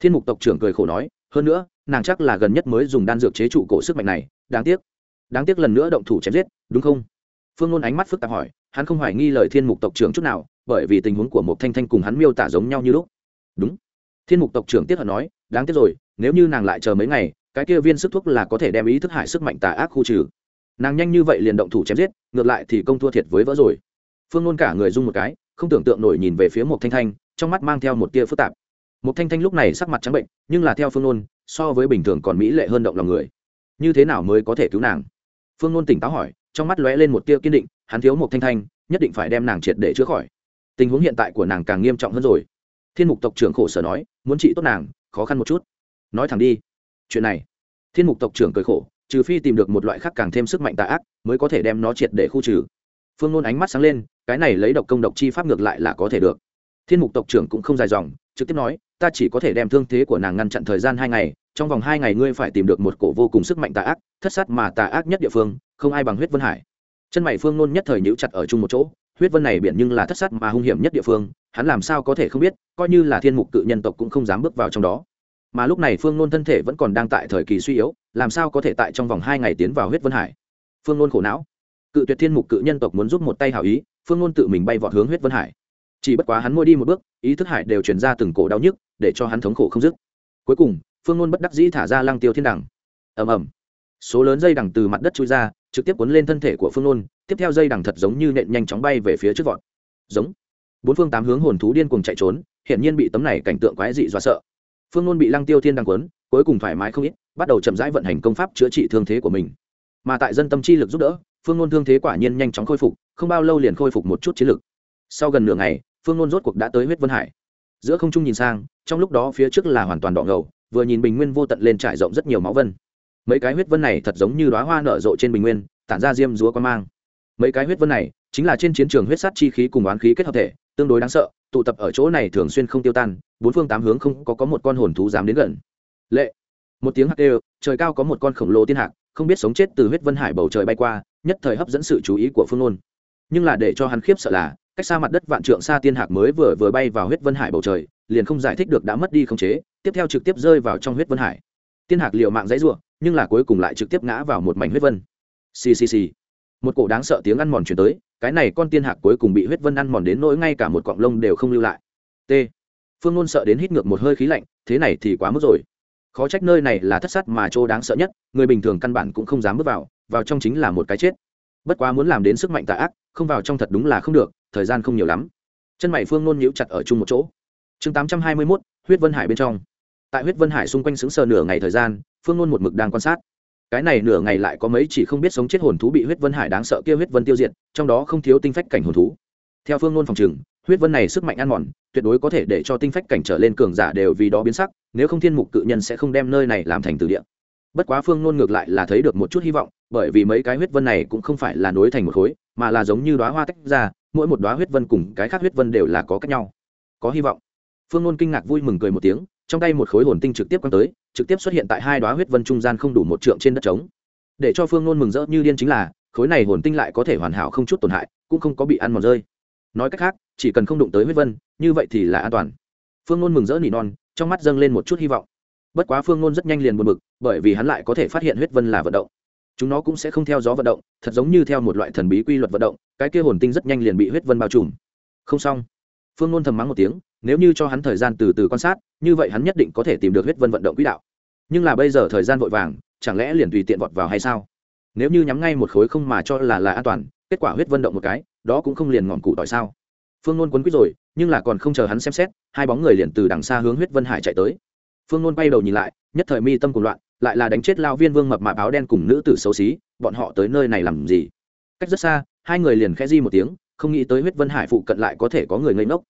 A: Thiên mục tộc trưởng cười khổ nói, hơn nữa, nàng chắc là gần nhất mới dùng đan dược chế trụ cổ sức mạnh này, đáng tiếc đáng tiếc lần nữa động thủ chém giết, đúng không? Phương ngôn ánh mắt phức tạp hỏi, hắn không hoài nghi lời thiên mục tộc trưởng chút nào, bởi vì tình huống của một thanh thanh cùng hắn miêu tả giống nhau như lúc. Đúng thiên mục tộc trưởng tiết hận nói, đáng tiếc rồi, nếu như nàng lại chờ mấy ngày, cái kia viên sức thuốc là có thể đem ý thức hại sức mạnh tà ác khu trừ. Nàng nhanh như vậy liền động thủ chém giết, ngược lại thì công thua thiệt với vỡ rồi. Phương ngôn cả người rung một cái, không tưởng tượng nổi nhìn về phía một thanh thanh, trong mắt mang theo một tia phức tạp. Một thanh thanh lúc này sắc mặt trắng bệnh, nhưng là theo phương ngôn, so với bình thường còn mỹ lệ hơn động lòng người. Như thế nào mới có thể cứu nàng? Phương ngôn tỉnh táo hỏi, trong mắt lóe lên một tia kiên định, hắn thiếu một thanh thanh, nhất định phải đem nàng triệt để chữa khỏi. Tình huống hiện tại của nàng càng nghiêm trọng hơn rồi thiên mục tộc trưởng khổ sở nói, muốn trị tốt nàng, khó khăn một chút. Nói thẳng đi, chuyện này. Thiên mục tộc trưởng cười khổ, trừ phi tìm được một loại khác càng thêm sức mạnh tà ác, mới có thể đem nó triệt để khu trừ. Phương nôn ánh mắt sáng lên, cái này lấy độc công độc chi pháp ngược lại là có thể được. Thiên mục tộc trưởng cũng không dài dòng, trực tiếp nói, ta chỉ có thể đem thương thế của nàng ngăn chặn thời gian hai ngày, trong vòng hai ngày ngươi phải tìm được một cổ vô cùng sức mạnh tà ác, thất sát mà tà ác nhất địa phương, không ai bằng huyết vân hải. Chân mày phương nôn nhất thời nhíu chặt ở chung một chỗ huyết vân này biển nhưng là thất sát mà hung hiểm nhất địa phương, hắn làm sao có thể không biết, coi như là thiên mục cự nhân tộc cũng không dám bước vào trong đó. Mà lúc này phương nôn thân thể vẫn còn đang tại thời kỳ suy yếu, làm sao có thể tại trong vòng hai ngày tiến vào huyết vân hải? Phương nôn khổ não. Cự tuyệt thiên mục cự nhân tộc muốn giúp một tay hảo ý, phương nôn tự mình bay vọt hướng huyết vân hải. Chỉ bất quá hắn môi đi một bước, ý thức hải đều truyền ra từng cổ đau nhức, để cho hắn thống khổ không dứt. Cuối cùng, phương nôn bất đắc dĩ thả ra lăng tiêu thiên đẳng. Ầm ầm. Số lớn dây đằng từ mặt đất chui ra trực tiếp cuốn lên thân thể của phương nôn, tiếp theo dây đằng thật giống như nện nhanh chóng bay về phía trước vọt. Giống. Bốn phương tám hướng hồn thú điên cuồng chạy trốn, hiển nhiên bị tấm này cảnh tượng quái dị dọa sợ. Phương nôn bị lăng tiêu thiên đằng quấn cuối cùng thoải mái không ít, bắt đầu chậm rãi vận hành công pháp chữa trị thương thế của mình. Mà tại dân tâm chi lực giúp đỡ, phương nôn thương thế quả nhiên nhanh chóng khôi phục, không bao lâu liền khôi phục một chút chiến lực. Sau gần nửa ngày, phương nôn rốt cuộc đã tới huyết vân hải. Giữa không trung nhìn sang, trong lúc đó phía trước là hoàn toàn đỏ ngầu, vừa nhìn bình nguyên vô tận lên trải rộng rất nhiều máu vân mấy cái huyết vân này thật giống như đoá hoa nở rộ trên bình nguyên, tản ra diêm rúa quan mang. Mấy cái huyết vân này chính là trên chiến trường huyết sát chi khí cùng oán khí kết hợp thể, tương đối đáng sợ, tụ tập ở chỗ này thường xuyên không tiêu tan, bốn phương tám hướng không có có một con hồn thú dám đến gần. Lệ. Một tiếng hạc đều, trời cao có một con khổng lồ tiên hạc, không biết sống chết từ huyết vân hải bầu trời bay qua, nhất thời hấp dẫn sự chú ý của phương nôn. Nhưng là để cho hắn khiếp sợ là, cách xa mặt đất vạn trượng xa tiên hạc mới vừa vừa bay vào huyết vân hải bầu trời, liền không giải thích được đã mất đi khống chế, tiếp theo trực tiếp rơi vào trong huyết vân hải tiên hạc liệu mạng dãy ruộng nhưng là cuối cùng lại trực tiếp ngã vào một mảnh huyết vân. Ccc một cổ đáng sợ tiếng ăn mòn chuyển tới, cái này con tiên hạc cuối cùng bị huyết vân ăn mòn đến nỗi ngay cả một cọng lông đều không lưu lại. T. Phương ngôn sợ đến hít ngược một hơi khí lạnh, thế này thì quá mức rồi. Khó trách nơi này là thất sát mà chỗ đáng sợ nhất, người bình thường căn bản cũng không dám bước vào vào trong chính là một cái chết. Bất quá muốn làm đến sức mạnh tà ác, không vào trong thật đúng là không được, thời gian không nhiều lắm. Chân mày phương nôn nhíu chặt ở chung một chỗ. Chương tám trăm hai mươi mốt, huyết vân hải bên trong tại huyết vân hải xung quanh xứng sờ nửa ngày thời gian, phương nôn một mực đang quan sát. Cái này nửa ngày lại có mấy chỉ không biết sống chết hồn thú bị huyết vân hải đáng sợ kia huyết vân tiêu diệt, trong đó không thiếu tinh phách cảnh hồn thú. Theo phương nôn phòng trừng, huyết vân này sức mạnh ăn mòn, tuyệt đối có thể để cho tinh phách cảnh trở lên cường giả đều vì đó biến sắc, nếu không thiên mục cự nhân sẽ không đem nơi này làm thành từ địa. Bất quá phương nôn ngược lại là thấy được một chút hy vọng, bởi vì mấy cái huyết vân này cũng không phải là nối thành một khối, mà là giống như đoá hoa tách ra, mỗi một đoá huyết vân cùng cái khác huyết vân đều là có cách nhau. Có hy vọng. Phương nôn kinh ngạc vui mừng cười một tiếng trong tay một khối hồn tinh trực tiếp quăng tới, trực tiếp xuất hiện tại hai đoá huyết vân trung gian không đủ một trượng trên đất trống. Để cho phương nôn mừng rỡ như điên chính là, khối này hồn tinh lại có thể hoàn hảo không chút tổn hại, cũng không có bị ăn mòn rơi. Nói cách khác, chỉ cần không đụng tới huyết vân, như vậy thì là an toàn. Phương nôn mừng rỡ nỉ non, trong mắt dâng lên một chút hy vọng. Bất quá phương nôn rất nhanh liền buồn bực, bởi vì hắn lại có thể phát hiện huyết vân là vận động. Chúng nó cũng sẽ không theo gió vận động, thật giống như theo một loại thần bí quy luật vận động, cái kia hồn tinh rất nhanh liền bị huyết vân bao trùm. Không xong. Phương nôn thầm mắng một tiếng, nếu như cho hắn thời gian từ từ quan sát như vậy hắn nhất định có thể tìm được huyết vân vận động quỹ đạo. Nhưng là bây giờ thời gian vội vàng, chẳng lẽ liền tùy tiện vọt vào hay sao? Nếu như nhắm ngay một khối không mà cho là là an toàn, kết quả huyết vân động một cái, đó cũng không liền ngọn cụ tỏi sao? Phương nôn quấn quýt rồi, nhưng là còn không chờ hắn xem xét, hai bóng người liền từ đằng xa hướng huyết vân hải chạy tới. Phương nôn bay đầu nhìn lại, nhất thời mi tâm cùng loạn, lại là đánh chết lao viên vương mập mạp áo đen cùng nữ tử xấu xí, bọn họ tới nơi này làm gì? Cách rất xa, hai người liền khẽ di một tiếng, không nghĩ tới huyết vân hải phụ cận lại có thể có người ngây ngốc.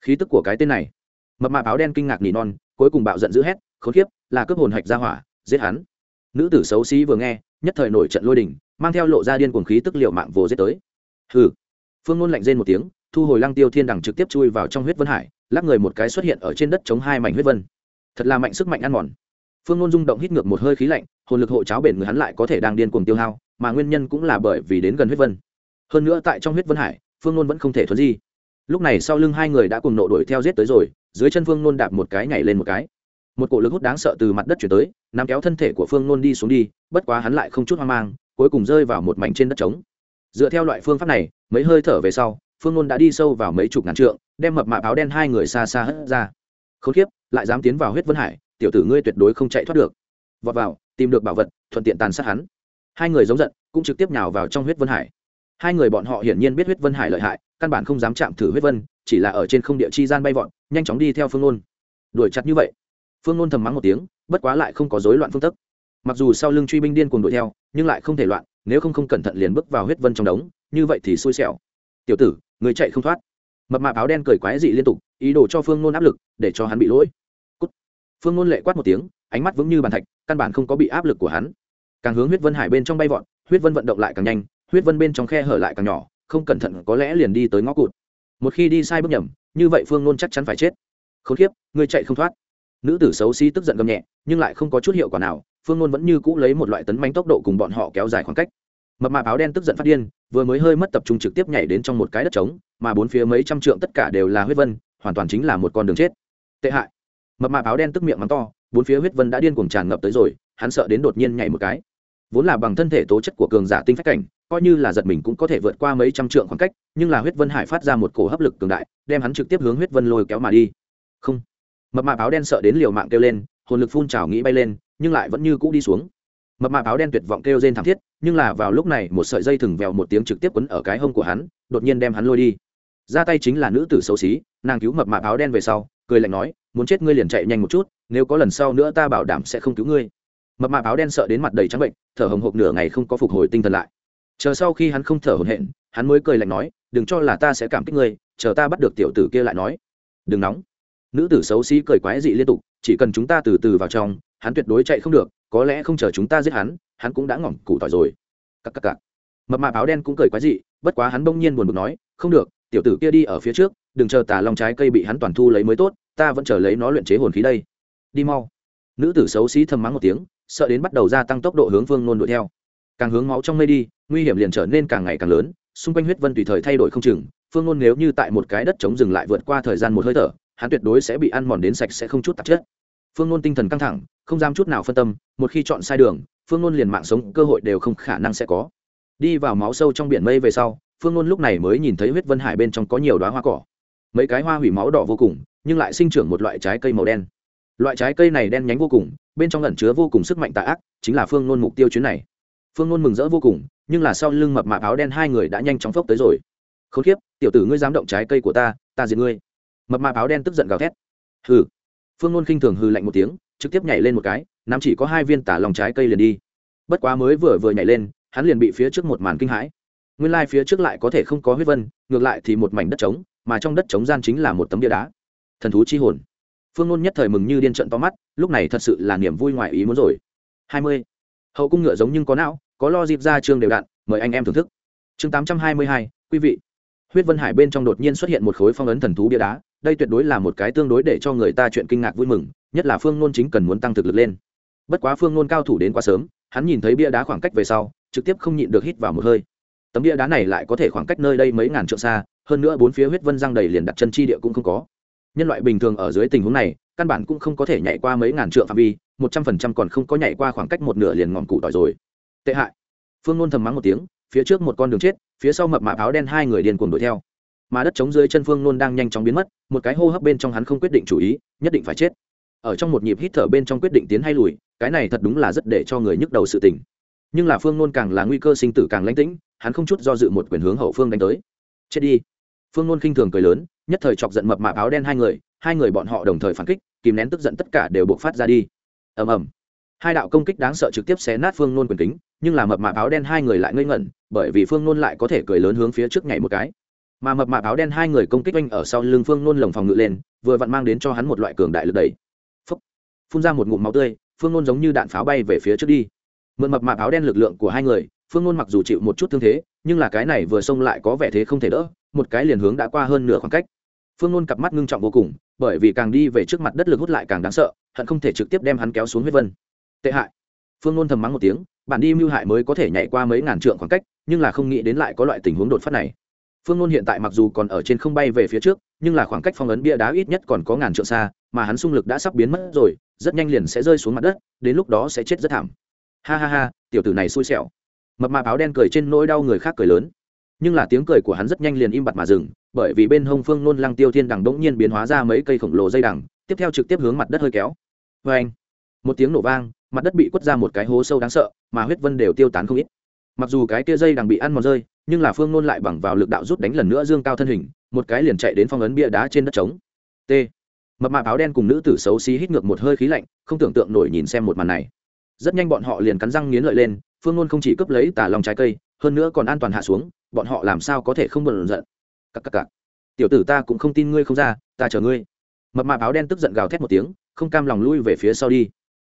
A: Khí tức của cái tên này mập mạp áo đen kinh ngạc nỉ non, cuối cùng bạo giận dữ hét, khốn kiếp là cướp hồn hạch ra hỏa, giết hắn. Nữ tử xấu xí vừa nghe, nhất thời nổi trận lôi đình, mang theo lộ ra điên cuồng khí tức liệu mạng vồ giết tới. Hừ. Phương ngôn lạnh rên một tiếng, thu hồi lăng tiêu thiên đằng trực tiếp chui vào trong huyết vân hải, lắc người một cái xuất hiện ở trên đất chống hai mảnh huyết vân. Thật là mạnh sức mạnh ăn mòn. Phương ngôn rung động hít ngược một hơi khí lạnh, hồn lực hộ cháo bền người hắn lại có thể đang điên cuồng tiêu hao, mà nguyên nhân cũng là bởi vì đến gần huyết vân. Hơn nữa tại trong huyết vân hải, phương ngôn vẫn không thể thuấn di. Lúc này sau lưng hai người đã cùng nộ đuổi theo giết tới rồi dưới chân phương nôn đạp một cái nhảy lên một cái. Một cổ lực hút đáng sợ từ mặt đất chuyển tới, nắm kéo thân thể của phương nôn đi xuống đi, bất quá hắn lại không chút hoang mang, cuối cùng rơi vào một mảnh trên đất trống. Dựa theo loại phương pháp này, mấy hơi thở về sau, phương nôn đã đi sâu vào mấy chục ngàn trượng, đem mập mạp áo đen hai người xa xa hất ra. K h ố n k i ế p lại dám tiến vào huyết vân hải, tiểu tử ngươi tuyệt đối không chạy thoát được. Vọt vào, tìm được bảo vật, thuận tiện tàn sát hắn. Hai người giống giận, cũng trực tiếp nhào vào trong huyết vân hải. Hai người bọn họ hiển nhiên biết huyết vân hải lợi hại, căn bản không dám chạm thử huyết vân, chỉ là ở trên không địa chi gian bay vọt nhanh chóng đi theo phương nôn. Đuổi chặt như vậy, phương nôn thầm mắng một tiếng, bất quá lại không có rối loạn phương tức mặc dù sau lưng truy binh điên cuồng đuổi theo, nhưng lại không thể loạn, nếu không không cẩn thận liền bước vào huyết vân trong đống, như vậy thì xui xẻo. Tiểu tử, người chạy không thoát. Mập mạp áo đen cười quái dị liên tục, ý đồ cho phương nôn áp lực, để cho hắn bị lỗi. Cút. phương nôn lệ quát một tiếng, ánh mắt vững như bàn thạch, căn bản không có bị áp lực của hắn. Càng hướng huyết vân hải bên trong bay vọt, huyết vân vận động lại càng nhanh, huyết vân bên trong khe hở lại càng nhỏ, không cẩn thận có lẽ liền đi tới ngõ cụt. Một khi đi sai bước nhầm như vậy phương nôn chắc chắn phải chết. K h ố n kiếp, ngươi chạy không thoát. Nữ tử xấu xí tức giận gầm nhẹ, nhưng lại không có chút hiệu quả nào, phương nôn vẫn như cũ lấy một loại tấn manh tốc độ cùng bọn họ kéo dài khoảng cách. Mập mạp áo đen tức giận phát điên, vừa mới hơi mất tập trung trực tiếp nhảy đến trong một cái đất trống, mà bốn phía mấy trăm trượng tất cả đều là huyết vân, hoàn toàn chính là một con đường chết. Tệ hại. Mập mạp áo đen tức miệng mắng to, bốn phía huyết vân đã điên cuồng tràn ngập tới rồi, hắn sợ đến đột nhiên nhảy một cái. Vốn là bằng thân thể tố chất của cường giả tinh phách cảnh coi như là giật mình cũng có thể vượt qua mấy trăm trượng khoảng cách, nhưng là huyết vân hải phát ra một cổ hấp lực cường đại, đem hắn trực tiếp hướng huyết vân lôi kéo mà đi. Không. Mập mạp áo đen sợ đến liều mạng kêu lên, hồn lực phun trào nghĩ bay lên, nhưng lại vẫn như cũ đi xuống. Mập mạp áo đen tuyệt vọng kêu rên thảm thiết, nhưng là vào lúc này, một sợi dây thừng vèo một tiếng trực tiếp quấn ở cái hông của hắn, đột nhiên đem hắn lôi đi. Ra tay chính là nữ tử xấu xí, nàng cứu mập mạp áo đen về sau, cười lạnh nói, muốn chết ngươi liền chạy nhanh một chút, nếu có lần sau nữa ta bảo đảm sẽ không cứu ngươi. Mập mạp áo đen sợ đến mặt đầy trắng bệnh, thở hồng hộc nửa ngày không có phục hồi tinh thần lại chờ sau khi hắn không thở hổn hển, hắn mới cười lạnh nói, đừng cho là ta sẽ cảm kích ngươi, chờ ta bắt được tiểu tử kia lại nói. Đừng nóng. Nữ tử xấu xí cười quái dị liên tục, chỉ cần chúng ta từ từ vào trong, hắn tuyệt đối chạy không được, có lẽ không chờ chúng ta giết hắn hắn cũng đã ngỏm củ tỏi rồi. Cắc cắc cắc mập mạp áo đen cũng cười quái dị, bất quá hắn bỗng nhiên buồn bực nói, không được, tiểu tử kia đi ở phía trước, đừng chờ tà long trái cây bị hắn toàn thu lấy mới tốt, ta vẫn chờ lấy nó luyện chế hồn khí đây. Đi mau. Nữ tử xấu xí thầm mắng một tiếng, sợ đến bắt đầu gia tăng tốc độ hướng phương nôn đuổi theo càng hướng máu trong mây đi, nguy hiểm liền trở nên càng ngày càng lớn, xung quanh huyết vân tùy thời thay đổi không chừng, phương ngôn nếu như tại một cái đất chống dừng lại vượt qua thời gian một hơi thở, hắn tuyệt đối sẽ bị ăn mòn đến sạch sẽ không chút tạp chất. Phương ngôn tinh thần căng thẳng, không dám chút nào phân tâm, một khi chọn sai đường, phương ngôn liền mạng sống cơ hội đều không khả năng sẽ có. Đi vào máu sâu trong biển mây về sau, phương ngôn lúc này mới nhìn thấy huyết vân hải bên trong có nhiều đoá hoa cỏ. Mấy cái hoa hủy máu đỏ vô cùng, nhưng lại sinh trưởng một loại trái cây màu đen. Loại trái cây này đen nhánh vô cùng, bên trong ẩn chứa vô cùng sức mạnh tạ ác, chính là phương ngôn mục tiêu chuyến này phương nôn mừng rỡ vô cùng, nhưng là sau lưng mập mạp áo đen hai người đã nhanh chóng phốc tới rồi. K h ố n kiếp, tiểu tử ngươi dám động trái cây của ta ta diệt ngươi. Mập mạp áo đen tức giận gào thét. Hừ. Phương nôn khinh thường hư lạnh một tiếng, trực tiếp nhảy lên một cái, nắm chỉ có hai viên tả lòng trái cây liền đi. Bất quá mới vừa vừa nhảy lên, hắn liền bị phía trước một màn kinh hãi. Nguyên lai phía trước lại có thể không có huyết vân, ngược lại thì một mảnh đất trống, mà trong đất trống gian chính là một tấm bia đá. Thần thú chi hồn. Phương nôn nhất thời mừng như điên trận to mắt, lúc này thật sự là niềm vui ngoài ý muốn rồi. Hai mươi. Hậu cung ngựa giống nhưng có não có lo dịp ra chương đều đặn mời anh em thưởng thức. Chương tám trăm hai mươi hai, quý vị. Huyết vân hải bên trong đột nhiên xuất hiện một khối phong ấn thần thú bia đá, đây tuyệt đối là một cái tương đối để cho người ta chuyện kinh ngạc vui mừng, nhất là phương nôn chính cần muốn tăng thực lực lên. Bất quá phương nôn cao thủ đến quá sớm, hắn nhìn thấy bia đá khoảng cách về sau, trực tiếp không nhịn được hít vào một hơi. Tấm bia đá này lại có thể khoảng cách nơi đây mấy ngàn trượng xa, hơn nữa bốn phía huyết vân răng đầy liền đặt chân chi địa cũng không có. Nhân loại bình thường ở dưới tình huống này, căn bản cũng không có thể nhảy qua mấy ngàn trượng phạm vi, một trăm phần trăm còn không có nhảy qua khoảng cách một nửa liền ngọn cụ tỏi rồi tệ hại. Phương nôn thầm mắng một tiếng, phía trước một con đường chết, phía sau mập mạp áo đen hai người điên cuồng đuổi theo. Mà đất chống dưới chân phương nôn đang nhanh chóng biến mất, một cái hô hấp bên trong hắn không quyết định chủ ý, nhất định phải chết. Ở trong một nhịp hít thở bên trong quyết định tiến hay lùi, cái này thật đúng là rất để cho người nhức đầu sự tình. Nhưng là phương nôn càng là nguy cơ sinh tử càng lánh tĩnh, hắn không chút do dự một quyền hướng hậu phương đánh tới. Chết đi. Phương nôn khinh thường cười lớn, nhất thời chọc giận mập mạp áo đen hai người hai người bọn họ đồng thời phản kích, kìm nén tức giận tất cả đều buộc phát ra đi. Ầm ầm hai đạo công kích đáng sợ trực tiếp xé nát phương nôn quyền kính, nhưng là mập mạp áo đen hai người lại ngây ngẩn, bởi vì phương nôn lại có thể cười lớn hướng phía trước nhảy một cái. Mà mập mạp áo đen hai người công kích oanh ở sau lưng phương nôn lồng phòng ngự lên, vừa vặn mang đến cho hắn một loại cường đại lực đẩy. Phúc. phun ra một ngụm máu tươi, phương nôn giống như đạn pháo bay về phía trước đi. Mượn mập mạp áo đen lực lượng của hai người, phương nôn mặc dù chịu một chút thương thế, nhưng là cái này vừa xông lại có vẻ thế không thể đỡ, một cái liền hướng đã qua hơn nửa khoảng cách. Phương nôn cặp mắt ngưng trọng vô cùng, bởi vì càng đi về trước mặt đất lực hút lại càng đáng sợ, hận không thể trực tiếp đem hắn kéo xuống huyết vân tệ hại. Phương nôn thầm mắng một tiếng, bản đi mưu hại mới có thể nhảy qua mấy ngàn trượng khoảng cách, nhưng là không nghĩ đến lại có loại tình huống đột phát này. Phương nôn hiện tại mặc dù còn ở trên không bay về phía trước, nhưng là khoảng cách phong ấn bia đá ít nhất còn có ngàn trượng xa, mà hắn xung lực đã sắp biến mất rồi, rất nhanh liền sẽ rơi xuống mặt đất, đến lúc đó sẽ chết rất thảm. Ha ha ha, tiểu tử này xui xẻo. Mập mạp áo đen cười trên nỗi đau người khác cười lớn. Nhưng là tiếng cười của hắn rất nhanh liền im bặt mà dừng, bởi vì bên hông phương nôn lăng tiêu thiên đằng đống nhiên biến hóa ra mấy cây khổng lồ dây đằng, tiếp theo trực tiếp hướng mặt đất hơi kéo. Vê anh một tiếng nổ vang mặt đất bị quất ra một cái hố sâu đáng sợ, mà huyết vân đều tiêu tán không ít. Mặc dù cái kia dây đang bị ăn mòn rơi, nhưng là phương nôn lại bằng vào lực đạo rút đánh lần nữa dương cao thân hình, một cái liền chạy đến phong ấn bia đá trên đất trống. T. Mập mạp áo đen cùng nữ tử xấu xí hít ngược một hơi khí lạnh, không tưởng tượng nổi nhìn xem một màn này. Rất nhanh bọn họ liền cắn răng nghiến lợi lên, phương nôn không chỉ cướp lấy tà lòng trái cây, hơn nữa còn an toàn hạ xuống, bọn họ làm sao có thể không bận giận? Cặp cặp cặp tiểu tử ta cũng không tin ngươi không ra, ta chờ ngươi. Mập mạp áo đen tức giận gào thét một tiếng, không cam lòng lui về phía sau đi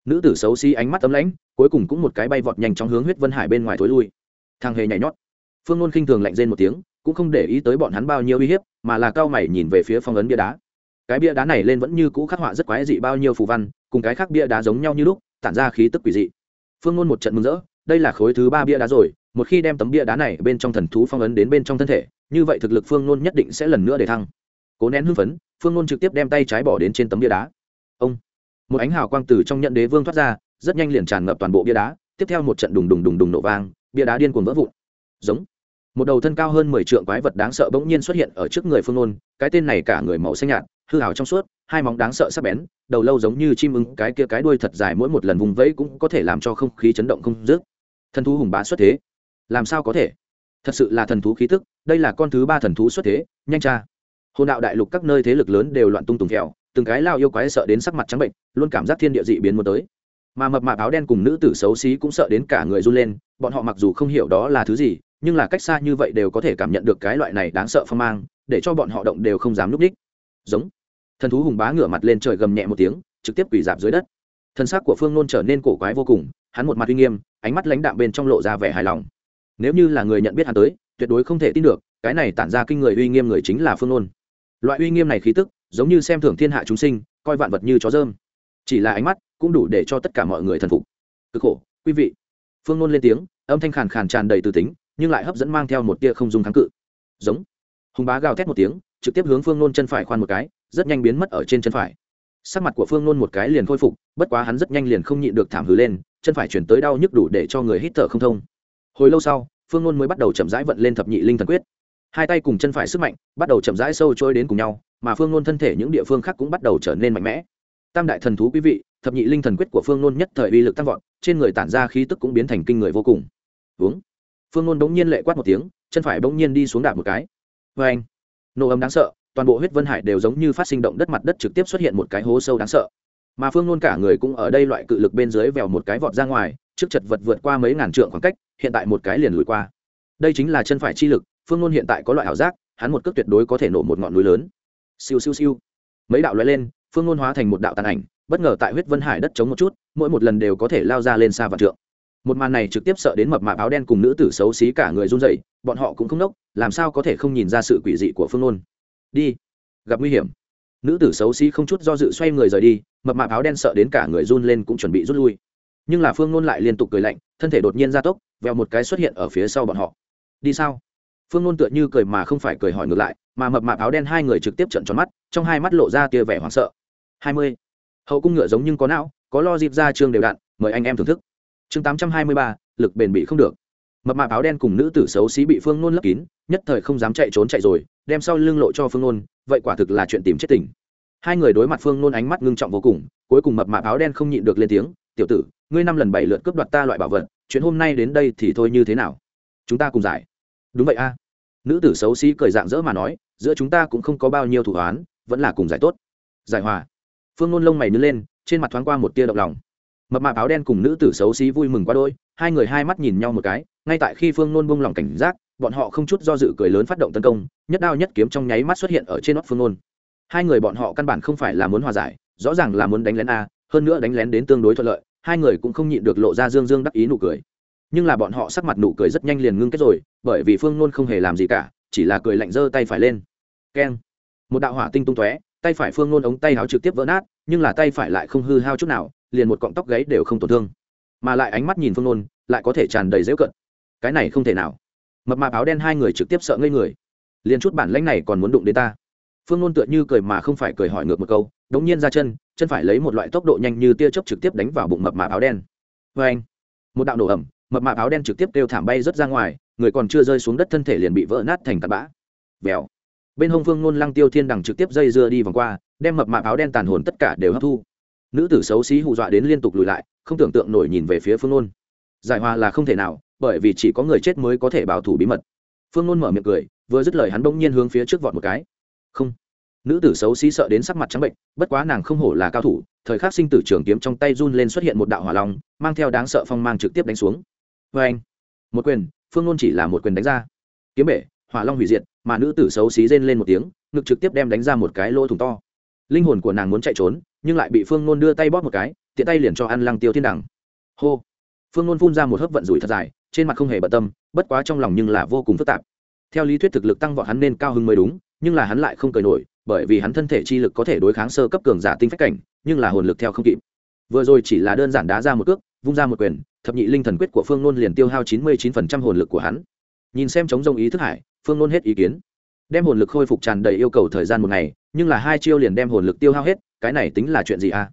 A: nữ tử xấu xí ánh mắt tấm lãnh, cuối cùng cũng một cái bay vọt nhanh trong hướng huyết vân hải bên ngoài thối lui. Thằng hề nhảy nhót. Phương ngôn khinh thường lạnh rên một tiếng, cũng không để ý tới bọn hắn bao nhiêu uy hiếp, mà là cao mày nhìn về phía phong ấn bia đá. Cái bia đá này lên vẫn như cũ khắc họa rất quái dị bao nhiêu phù văn, cùng cái khác bia đá giống nhau như lúc, tản ra khí tức quỷ dị. Phương ngôn một trận mừng rỡ, đây là khối thứ ba bia đá rồi, một khi đem tấm bia đá này bên trong thần thú phong ấn đến bên trong thân thể, như vậy thực lực phương ngôn nhất định sẽ lần nữa để thăng. Cố nén hưng phấn, phương ngôn trực tiếp đem tay trái bỏ đến trên tấm bia đá. Ông! Một ánh hào quang từ trong nhận đế vương thoát ra, rất nhanh liền tràn ngập toàn bộ bia đá. Tiếp theo một trận đùng đùng đùng đùng nổ vang, bia đá điên cuồng vỡ vụn. Giống. Một đầu thân cao hơn mười trượng quái vật đáng sợ bỗng nhiên xuất hiện ở trước người phương nôn cái tên này cả người màu xanh nhạt, hư hào trong suốt, hai móng đáng sợ sắc bén, đầu lâu giống như chim ưng, cái kia cái đuôi thật dài mỗi một lần vùng vẫy cũng có thể làm cho không khí chấn động không dứt. Thần thú hùng bá xuất thế. Làm sao có thể? Thật sự là thần thú khí tức, đây là con thứ ba thần thú xuất thế, nhanh cha hồn đạo đại lục các nơi thế lực lớn đều loạn tung tùng kẹo từng cái lao yêu quái sợ đến sắc mặt trắng bệnh, luôn cảm giác thiên địa dị biến muốn tới. Mà mập mạp áo đen cùng nữ tử xấu xí cũng sợ đến cả người run lên, bọn họ mặc dù không hiểu đó là thứ gì, nhưng là cách xa như vậy đều có thể cảm nhận được cái loại này đáng sợ phong mang, để cho bọn họ động đều không dám núp đích. Giống. Thần thú hùng bá ngửa mặt lên trời gầm nhẹ một tiếng, trực tiếp quỳ dạp dưới đất. Thân xác của phương nôn trở nên cổ quái vô cùng, hắn một mặt uy nghiêm, ánh mắt lãnh đạm bên trong lộ ra vẻ hài lòng. Nếu như là người nhận biết hắn tới, tuyệt đối không thể tin được, cái này tản ra kinh người uy nghiêm người chính là phương nôn. Loại uy nghiêm này khí tức giống như xem thường thiên hạ chúng sinh, coi vạn vật như chó dơm. Chỉ là ánh mắt cũng đủ để cho tất cả mọi người thần phục. Cực khổ, quý vị. Phương nôn lên tiếng, âm thanh khàn khàn tràn đầy từ tính, nhưng lại hấp dẫn mang theo một tia không dùng kháng cự. Giống. Hùng bá gào thét một tiếng, trực tiếp hướng phương nôn chân phải khoan một cái, rất nhanh biến mất ở trên chân phải. Sắc mặt của phương nôn một cái liền khôi phục, bất quá hắn rất nhanh liền không nhịn được thảm hứ lên, chân phải chuyển tới đau nhức đủ để cho người hít thở không thông. Hồi lâu sau, phương nôn mới bắt đầu chậm rãi vận lên thập nhị linh thần quyết. Hai tay cùng chân phải sức mạnh, bắt đầu chậm rãi sâu trôi đến cùng nhau mà phương nôn thân thể những địa phương khác cũng bắt đầu trở nên mạnh mẽ. Tam đại thần thú quý vị, thập nhị linh thần quyết của phương nôn nhất thời uy lực tăng vọt, trên người tản ra khí tức cũng biến thành kinh người vô cùng. Uống. Phương nôn bỗng nhiên lệ quát một tiếng, chân phải bỗng nhiên đi xuống đạp một cái. Vê anh. Nổ ấm đáng sợ, toàn bộ huyết vân hải đều giống như phát sinh động đất mặt đất trực tiếp xuất hiện một cái hố sâu đáng sợ. Mà phương nôn cả người cũng ở đây loại cự lực bên dưới vèo một cái vọt ra ngoài, trước chật vật vượt qua mấy ngàn trượng khoảng cách, hiện tại một cái liền lùi qua. Đây chính là chân phải chi lực, phương nôn hiện tại có loại ảo giác, hắn một cước tuyệt đối có thể nổ một ngọn núi lớn siêu siêu siêu. Mấy đạo lóe lên phương ngôn hóa thành một đạo tàn ảnh bất ngờ tại huyết vân hải đất chống một chút mỗi một lần đều có thể lao ra lên xa vạn trượng. Một màn này trực tiếp sợ đến mập mạp áo đen cùng nữ tử xấu xí cả người run rẩy, bọn họ cũng không nốc làm sao có thể không nhìn ra sự quỷ dị của phương ngôn? đi. Gặp nguy hiểm. Nữ tử xấu xí không chút do dự xoay người rời đi mập mạp áo đen sợ đến cả người run lên cũng chuẩn bị rút lui. Nhưng là phương ngôn lại liên tục cười lạnh thân thể đột nhiên ra tốc vèo một cái xuất hiện ở phía sau bọn họ. Đi sao? Phương nôn tựa như cười mà không phải cười hỏi ngược lại, mà mập mạp áo đen hai người trực tiếp trận tròn mắt, trong hai mắt lộ ra tia vẻ hoảng sợ. Hai mươi. Hậu cung ngựa giống nhưng có não, có lo dịp ra trường đều đặn, mời anh em thưởng thức. Chương tám trăm hai mươi ba, lực bền bị không được. Mập mạp áo đen cùng nữ tử xấu xí bị phương nôn lấp kín, nhất thời không dám chạy trốn chạy rồi, đem sau lưng lộ cho phương nôn, vậy quả thực là chuyện tìm chết tỉnh hai người đối mặt phương nôn ánh mắt ngưng trọng vô cùng, cuối cùng mập mạp áo đen không nhịn được lên tiếng, tiểu tử, ngươi năm lần bảy lượt cướp đoạt ta loại bảo vật, chuyện hôm nay đến đây thì thôi như thế nào? Chúng ta cùng giải đúng vậy a. Nữ tử xấu xí cười dạng dỡ mà nói, giữa chúng ta cũng không có bao nhiêu thủ án vẫn là cùng giải tốt. Giải hòa. Phương nôn lông mày nứt lên, trên mặt thoáng qua một tia động lòng. Mập mạp áo đen cùng nữ tử xấu xí vui mừng qua đôi, hai người hai mắt nhìn nhau một cái, ngay tại khi phương nôn buông lòng cảnh giác, bọn họ không chút do dự cười lớn phát động tấn công, nhất đao nhất kiếm trong nháy mắt xuất hiện ở trên nót phương nôn. Hai người bọn họ căn bản không phải là muốn hòa giải, rõ ràng là muốn đánh lén a, hơn nữa đánh lén đến tương đối thuận lợi, hai người cũng không nhịn được lộ ra dương dương đắc ý nụ cười nhưng là bọn họ sắc mặt nụ cười rất nhanh liền ngưng kết rồi, bởi vì phương nôn không hề làm gì cả, chỉ là cười lạnh giơ tay phải lên. Keng. Một đạo hỏa tinh tung tóe, tay phải phương nôn ống tay áo trực tiếp vỡ nát, nhưng là tay phải lại không hư hao chút nào, liền một cọng tóc gáy đều không tổn thương. Mà lại ánh mắt nhìn phương nôn, lại có thể tràn đầy dễu cận. Cái này không thể nào. Mập mạp áo đen hai người trực tiếp sợ ngây người. Liền chút bản lãnh này còn muốn đụng đến ta. Phương nôn tựa như cười mà không phải cười hỏi ngược một câu đống nhiên ra chân chân phải lấy một loại tốc độ nhanh như tia chớp trực tiếp đánh vào bụng mập mạp áo đen. Vê anh một đạo nổ ẩm mập mạp áo đen trực tiếp kêu thảm bay rớt ra ngoài, người còn chưa rơi xuống đất thân thể liền bị vỡ nát thành tạt bã. Vèo. Bên hông phương nôn lăng tiêu thiên đằng trực tiếp dây dưa đi vòng qua, đem mập mạp áo đen tàn hồn tất cả đều hấp thu. Nữ tử xấu xí hù dọa đến liên tục lùi lại, không tưởng tượng nổi nhìn về phía phương nôn. Giải hòa là không thể nào, bởi vì chỉ có người chết mới có thể bảo thủ bí mật. Phương nôn mở miệng cười, vừa dứt lời hắn bỗng nhiên hướng phía trước vọt một cái. Không. Nữ tử xấu xí sợ đến sắc mặt trắng bệnh, bất quá nàng không hổ là cao thủ, thời khắc sinh tử trường kiếm trong tay run lên xuất hiện một đạo hỏa long, mang theo đáng sợ phong mang trực tiếp đánh xuống vê anh. Một quyền, phương nôn chỉ là một quyền đánh ra. Kiếm bể, hỏa long hủy diệt, mà nữ tử xấu xí rên lên một tiếng, ngực trực tiếp đem đánh ra một cái lỗ thủng to. Linh hồn của nàng muốn chạy trốn, nhưng lại bị phương nôn đưa tay bóp một cái, tiện tay liền cho ăn lăng tiêu thiên đẳng hô. Phương nôn phun ra một hớp vận rủi thật dài, trên mặt không hề bận tâm, bất quá trong lòng nhưng là vô cùng phức tạp. Theo lý thuyết thực lực tăng vọt hắn nên cao hơn mới đúng, nhưng là hắn lại không cười nổi, bởi vì hắn thân thể chi lực có thể đối kháng sơ cấp cường giả tinh phách cảnh, nhưng là hồn lực theo không kịp. Vừa rồi chỉ là đơn giản đá ra một cước, vung ra một quyền thập nhị linh thần quyết của phương nôn liền tiêu hao chín mươi chín phần trăm hồn lực của hắn. Nhìn xem chống rông ý thức hải, phương nôn hết ý kiến. Đem hồn lực khôi phục tràn đầy yêu cầu thời gian một ngày, nhưng là hai chiêu liền đem hồn lực tiêu hao hết, cái này tính là chuyện gì a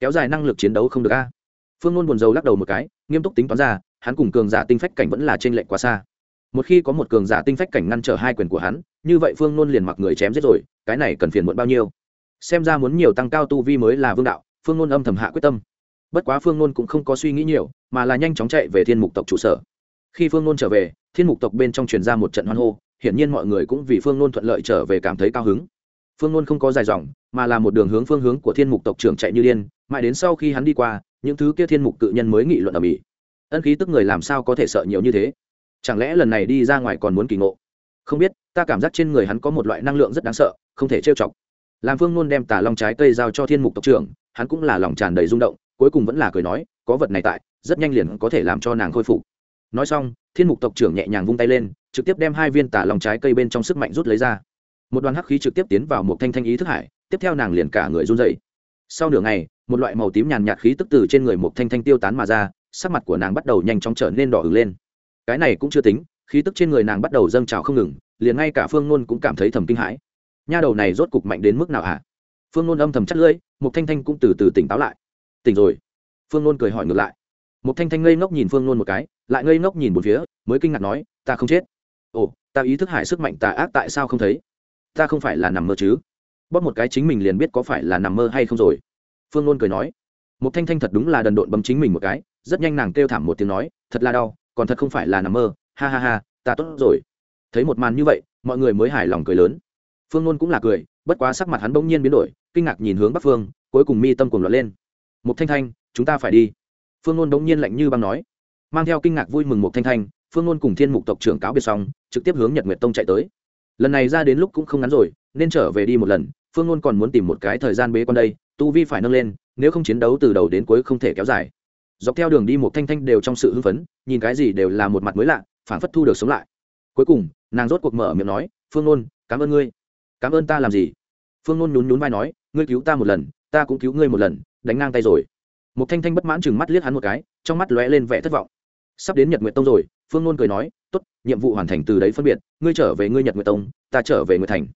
A: kéo dài năng lực chiến đấu không được a phương nôn buồn rầu lắc đầu một cái, nghiêm túc tính toán ra, hắn cùng cường giả tinh phách cảnh vẫn là t r ê n lệch quá xa. Một khi có một cường giả tinh phách cảnh ngăn trở hai quyền của hắn, như vậy phương nôn liền mặc người chém giết rồi, cái này cần phiền muộn bao nhiêu? Xem ra muốn nhiều tăng cao tu vi mới là vương đạo, phương nôn âm thầm hạ quyết tâm bất quá phương nôn cũng không có suy nghĩ nhiều, mà là nhanh chóng chạy về thiên mục tộc trụ sở. Khi phương nôn trở về, thiên mục tộc bên trong truyền ra một trận hoan hô, hiển nhiên mọi người cũng vì phương nôn thuận lợi trở về cảm thấy cao hứng. Phương nôn không có dài dòng, mà là một đường hướng phương hướng của thiên mục tộc trưởng chạy như điên, mãi đến sau khi hắn đi qua, những thứ kia thiên mục cự nhân mới nghị luận ở mỹ. Ân khí tức người làm sao có thể sợ nhiều như thế? Chẳng lẽ lần này đi ra ngoài còn muốn kỳ ngộ? Không biết, ta cảm giác trên người hắn có một loại năng lượng rất đáng sợ, không thể trêu chọc. Làm phương nôn đem tà long trái cây giao cho thiên mục tộc trưởng, hắn cũng là lòng tràn đầy rung động cuối cùng vẫn là cười nói, có vật này tại, rất nhanh liền có thể làm cho nàng khôi phục. Nói xong, thiên mục tộc trưởng nhẹ nhàng vung tay lên, trực tiếp đem hai viên tả long trái cây bên trong sức mạnh rút lấy ra. Một đoàn hắc khí trực tiếp tiến vào một thanh thanh ý thức hải, tiếp theo nàng liền cả người run dậy sau nửa ngày, một loại màu tím nhàn nhạt khí tức từ trên người một thanh thanh tiêu tán mà ra, sắc mặt của nàng bắt đầu nhanh chóng trở nên đỏ ửng lên. Cái này cũng chưa tính, khí tức trên người nàng bắt đầu dâng trào không ngừng, liền ngay cả phương nôn cũng cảm thấy thầm kinh hãi. Nha đầu này rốt cục mạnh đến mức nào hả? Phương nôn âm thầm chắc lưỡi một thanh thanh cũng từ từ tỉnh táo lại tỉnh rồi. Phương nôn cười hỏi ngược lại. Một thanh thanh ngây ngốc nhìn phương nôn một cái, lại ngây ngốc nhìn một phía, mới kinh ngạc nói, ta không chết. Ồ, ta ý thức hại sức mạnh tà ác tại sao không thấy? Ta không phải là nằm mơ chứ? Bóp một cái chính mình liền biết có phải là nằm mơ hay không rồi. Phương nôn cười nói. Một thanh thanh thật đúng là đần độn bấm chính mình một cái, rất nhanh nàng kêu thảm một tiếng nói, thật là đau, còn thật không phải là nằm mơ. Ha ha ha, ta tốt rồi. Thấy một màn như vậy, mọi người mới hài lòng cười lớn. Phương nôn cũng là cười, bất quá sắc mặt hắn bỗng nhiên biến đổi, kinh ngạc nhìn hướng bắc phương, cuối cùng mi tâm cùng loạt lên một thanh thanh, chúng ta phải đi. Phương Luân đống nhiên lạnh như băng nói. Mang theo kinh ngạc vui mừng một thanh thanh, phương Luân cùng thiên mục tộc trưởng cáo biệt xong, trực tiếp hướng nhật nguyệt tông chạy tới. Lần này ra đến lúc cũng không ngắn rồi, nên trở về đi một lần, phương ngôn còn muốn tìm một cái thời gian bế con đây, tu vi phải nâng lên, nếu không chiến đấu từ đầu đến cuối không thể kéo dài. Dọc theo đường đi một thanh thanh đều trong sự hưng phấn, nhìn cái gì đều là một mặt mới lạ phản phất thu được sống lại. Cuối cùng, nàng rốt cuộc mở miệng nói, phương ngôn cảm ơn ngươi. Cảm ơn ta làm gì? Phương ngôn nhún nhún vai nói, ngươi cứu ta một lần, ta cũng cứu ngươi một lần đánh ngang tay rồi. Một thanh thanh bất mãn chừng mắt liếc hắn một cái, trong mắt lóe lên vẻ thất vọng. Sắp đến nhật nguyện tông rồi, phương ngôn cười nói, tốt, nhiệm vụ hoàn thành từ đấy phân biệt, ngươi trở về ngươi nhật nguyệt tông, ta trở về nguyệt thành.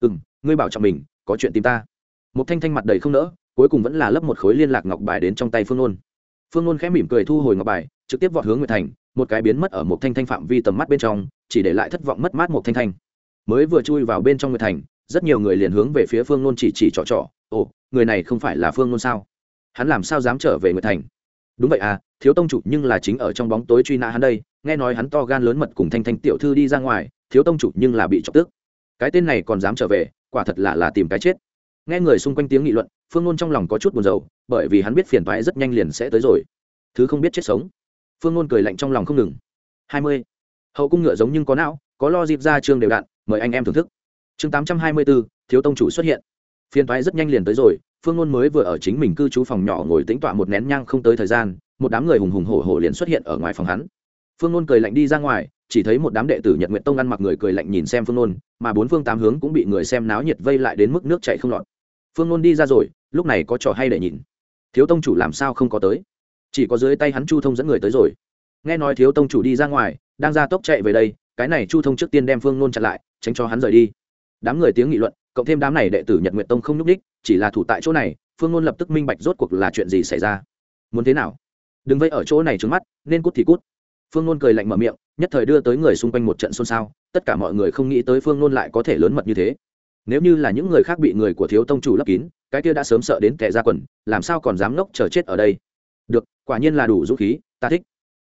A: Ừ m ngươi bảo trọng mình, có chuyện tìm ta. Một thanh thanh mặt đầy không nỡ, cuối cùng vẫn là lấp một khối liên lạc ngọc bài đến trong tay phương nôn. Phương nôn khẽ mỉm cười thu hồi ngọc bài, trực tiếp vọt hướng nguyệt thành, một cái biến mất ở một thanh thanh phạm vi tầm mắt bên trong, chỉ để lại thất vọng mất mát một thanh thanh. Mới vừa chui vào bên trong nguyệt thành, rất nhiều người liền hướng về phía phương nôn chỉ chỉ trọ trọ ồ, người này không phải là phương nôn sao? Hắn làm sao dám trở về nguyệt thành? Đúng vậy à thiếu tông chủ, nhưng là chính ở trong bóng tối truy nã hắn đây, nghe nói hắn to gan lớn mật cùng thanh thanh tiểu thư đi ra ngoài, thiếu tông chủ nhưng là bị chọc tức. Cái tên này còn dám trở về, quả thật là là tìm cái chết. Nghe người xung quanh tiếng nghị luận, phương ngôn trong lòng có chút buồn rầu, bởi vì hắn biết phiền thoái rất nhanh liền sẽ tới rồi. Thứ không biết chết sống. Phương ngôn cười lạnh trong lòng không ngừng. Hai mươi. Hậu cung ngựa giống nhưng có não, có lo dịp ra chương đều đạn, mời anh em thưởng thức. Chương tám trăm hai mươi bốn thiếu tông chủ xuất hiện. Phiền thoái rất nhanh liền tới rồi phương ngôn mới vừa ở chính mình cư trú phòng nhỏ ngồi tĩnh tọa một nén nhang không tới thời gian, một đám người hùng hùng hổ hổ liền xuất hiện ở ngoài phòng hắn. Phương ngôn cười lạnh đi ra ngoài, chỉ thấy một đám đệ tử nhật nguyện tông ăn mặc người cười lạnh nhìn xem phương ngôn, mà bốn phương tám hướng cũng bị người xem náo nhiệt vây lại đến mức nước chảy không lọt. Phương ngôn đi ra rồi, lúc này có trò hay để nhìn. Thiếu tông chủ làm sao không có tới? Chỉ có dưới tay hắn chu thông dẫn người tới rồi. Nghe nói thiếu tông chủ đi ra ngoài, đang ra tốc chạy về đây, cái này chu thông trước tiên đem phương nôn chặn lại, tránh cho hắn rời đi. Đám người tiếng nghị luận cộng thêm đám này đệ tử nhật nguyện tông không nhúc đích chỉ là thủ tại chỗ này, phương ngôn lập tức minh bạch rốt cuộc là chuyện gì xảy ra. Muốn thế nào? Đừng vây ở chỗ này trứng mắt, nên cút thì cút. Phương ngôn cười lạnh mở miệng, nhất thời đưa tới người xung quanh một trận xôn xao, tất cả mọi người không nghĩ tới phương ngôn lại có thể lớn mật như thế. Nếu như là những người khác bị người của thiếu tông chủ lấp kín, cái kia đã sớm sợ đến kẻ ra quần, làm sao còn dám ngốc chờ chết ở đây? Được, quả nhiên là đủ dũng khí, ta thích.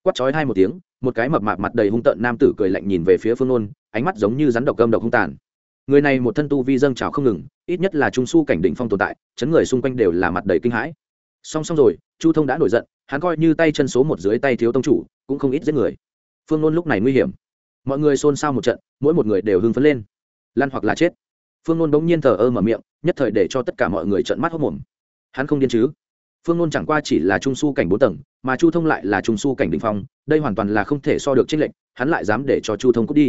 A: Quát chói hai một tiếng, một cái mập mạp mặt đầy hung tợn nam tử cười lạnh nhìn về phía phương nôn, ánh mắt giống như rắn độc cơm độc hung tàn người này một thân tu vi dâng trào không ngừng ít nhất là trung su cảnh đỉnh phong tồn tại chấn người xung quanh đều là mặt đầy kinh hãi. Song song rồi chu thông đã nổi giận hắn coi như tay chân số một dưới tay thiếu tông chủ cũng không ít giết người. Phương nôn lúc này nguy hiểm. Mọi người xôn xao một trận mỗi một người đều hưng phấn lên. Lăn hoặc là chết. Phương nôn bỗng nhiên thờ ơ mở miệng nhất thời để cho tất cả mọi người trận mắt hốc mồm hắn không điên chứ? Phương nôn chẳng qua chỉ là trung su cảnh bốn tầng mà chu thông lại là trung su cảnh đ ỉ n h phong đây hoàn toàn là không thể so được tranh lệnh, hắn lại dám để cho chu thông cút đi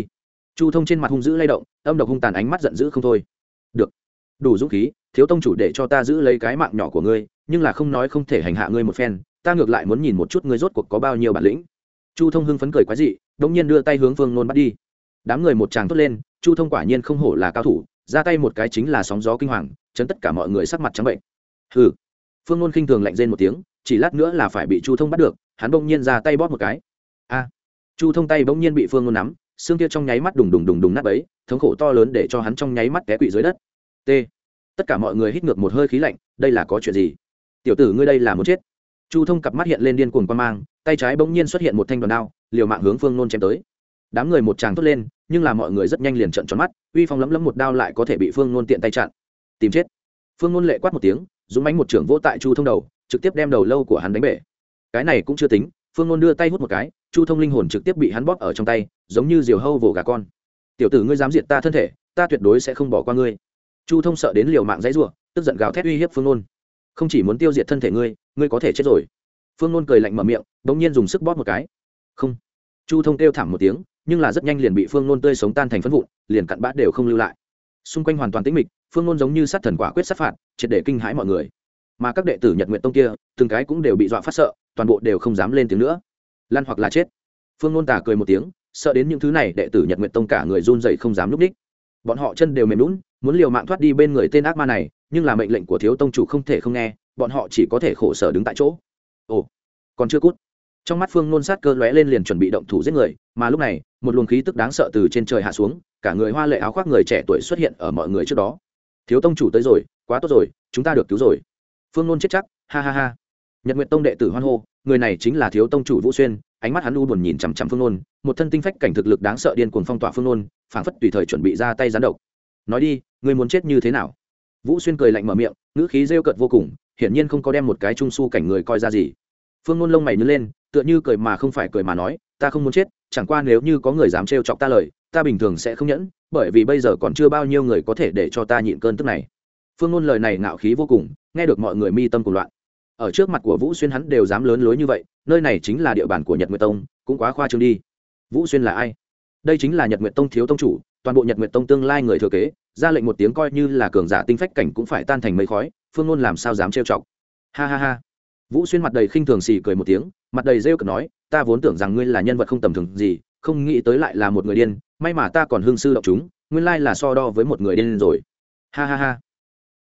A: chu thông trên mặt hung dữ lay động, âm độc hung tàn ánh mắt giận dữ không thôi. Được, đủ dũng khí, thiếu tông chủ để cho ta giữ lấy cái mạng nhỏ của ngươi, nhưng là không nói không thể hành hạ ngươi một phen, ta ngược lại muốn nhìn một chút ngươi rốt cuộc có bao nhiêu bản lĩnh. Chu thông hưng phấn cười quái dị đông nhiên đưa tay hướng phương nôn bắt đi. Đám người một tràng thốt lên, chu thông quả nhiên không hổ là cao thủ, ra tay một cái chính là sóng gió kinh hoàng, chấn tất cả mọi người sắc mặt trắng bệnh. Hừ. Phương Nôn khinh thường lạnh rên một tiếng, chỉ lát nữa là phải bị chu thông bắt được, hắn bỗng nhiên ra tay bóp một cái. A! Chu thông tay bỗng nhiên bị phương Nôn nắm xương kia trong nháy mắt đùng đùng đùng đùng nát ấy thống khổ to lớn để cho hắn trong nháy mắt té quỵ dưới đất. T. Tất cả mọi người hít ngược một hơi khí lạnh, đây là có chuyện gì? Tiểu tử ngươi đây là muốn chết. Chu thông cặp mắt hiện lên điên cuồng quan mang, tay trái bỗng nhiên xuất hiện một thanh đoàn đao, liều mạng hướng phương nôn chém tới. Đám người một tràng thốt lên, nhưng là mọi người rất nhanh liền trận tròn mắt, uy phong lấm lấm một đao lại có thể bị phương nôn tiện tay chặn. Tìm chết. Phương nôn lệ quát một tiếng, dũng mánh một trưởng vỗ tại chu thông đầu, trực tiếp đem đầu lâu của hắn đánh bể. Cái này cũng chưa tính phương ngôn đưa tay hút một cái, chu thông linh hồn trực tiếp bị hắn bóp ở trong tay, giống như diều hâu vồ gà con. Tiểu tử ngươi dám diệt ta thân thể, ta tuyệt đối sẽ không bỏ qua ngươi. Chu thông sợ đến liều mạng dãy ruộng tức giận gào thét uy hiếp phương ngôn. Không chỉ muốn tiêu diệt thân thể ngươi ngươi có thể chết rồi. Phương ngôn cười lạnh mở miệng đ ỗ n g nhiên dùng sức bóp một cái. Không. Chu thông kêu thảm một tiếng, nhưng là rất nhanh liền bị phương ngôn tươi sống tan thành phân vụn, liền cặn bã đều không lưu lại. Xung quanh hoàn toàn tĩnh mịch, phương ngôn giống như sát thần quả quyết sát phạt, triệt để kinh hãi mọi người. Mà các đệ tử nhật nguyện tông kia, từng cái cũng đều bị dọa phát sợ toàn bộ đều không dám lên tiếng nữa. Lan hoặc là chết. Phương nôn tả cười một tiếng, sợ đến những thứ này đệ tử nhật nguyện tông cả người run dậy không dám núp ních bọn họ chân đều mềm lún muốn liều mạng thoát đi bên người tên ác ma này, nhưng là mệnh lệnh của thiếu tông chủ không thể không nghe, bọn họ chỉ có thể khổ sở đứng tại chỗ. Ồ, còn chưa cút. Trong mắt phương nôn sát cơ lóe lên liền chuẩn bị động thủ giết người, mà lúc này, một luồng khí tức đáng sợ từ trên trời hạ xuống, cả người hoa lệ áo khoác người trẻ tuổi xuất hiện ở mọi người trước đó. Thiếu tông chủ tới rồi, quá tốt rồi, chúng ta được cứu rồi. Phương nôn chết chắc, ha ha ha nhật nguyện tông đệ tử hoan hô, người này chính là thiếu tông chủ vũ xuyên, ánh mắt hắn u buồn nhìn chằm chằm phương nôn, một thân tinh phách cảnh thực lực đáng sợ điên cuồng phong tỏa phương nôn, phảng phất tùy thời chuẩn bị ra tay gián độc. Nói đi, người muốn chết như thế nào? Vũ xuyên cười lạnh mở miệng, ngữ khí rêu cợt vô cùng, hiển nhiên không có đem một cái trung su cảnh người coi ra gì. Phương nôn lông mày nhớ lên, tựa như cười mà không phải cười mà nói, ta không muốn chết, chẳng qua nếu như có người dám trêu chọc ta lời, ta bình thường sẽ không nhẫn, bởi vì bây giờ còn chưa bao nhiêu người có thể để cho ta nhịn cơn tức này. Phương ngôn lời này ngạo khí vô cùng, nghe được mọi người mi tâm cùng loạn ở trước mặt của vũ xuyên hắn đều dám lớn lối như vậy, nơi này chính là địa bàn của nhật nguyệt tông, cũng quá khoa trương đi. Vũ xuyên là ai? Đây chính là nhật nguyệt tông thiếu tông chủ, toàn bộ nhật nguyệt tông tương lai người thừa kế, ra lệnh một tiếng coi như là cường giả tinh phách cảnh cũng phải tan thành mây khói, phương ngôn làm sao dám trêu chọc. Ha ha ha. Vũ xuyên mặt đầy khinh thường xì cười một tiếng, mặt đầy rêu cực nói, ta vốn tưởng rằng ngươi là nhân vật không tầm thường gì, không nghĩ tới lại là một người điên, may mà ta còn hương sư động chúng, nguyên lai là so đo với một người điên rồi. Ha ha ha.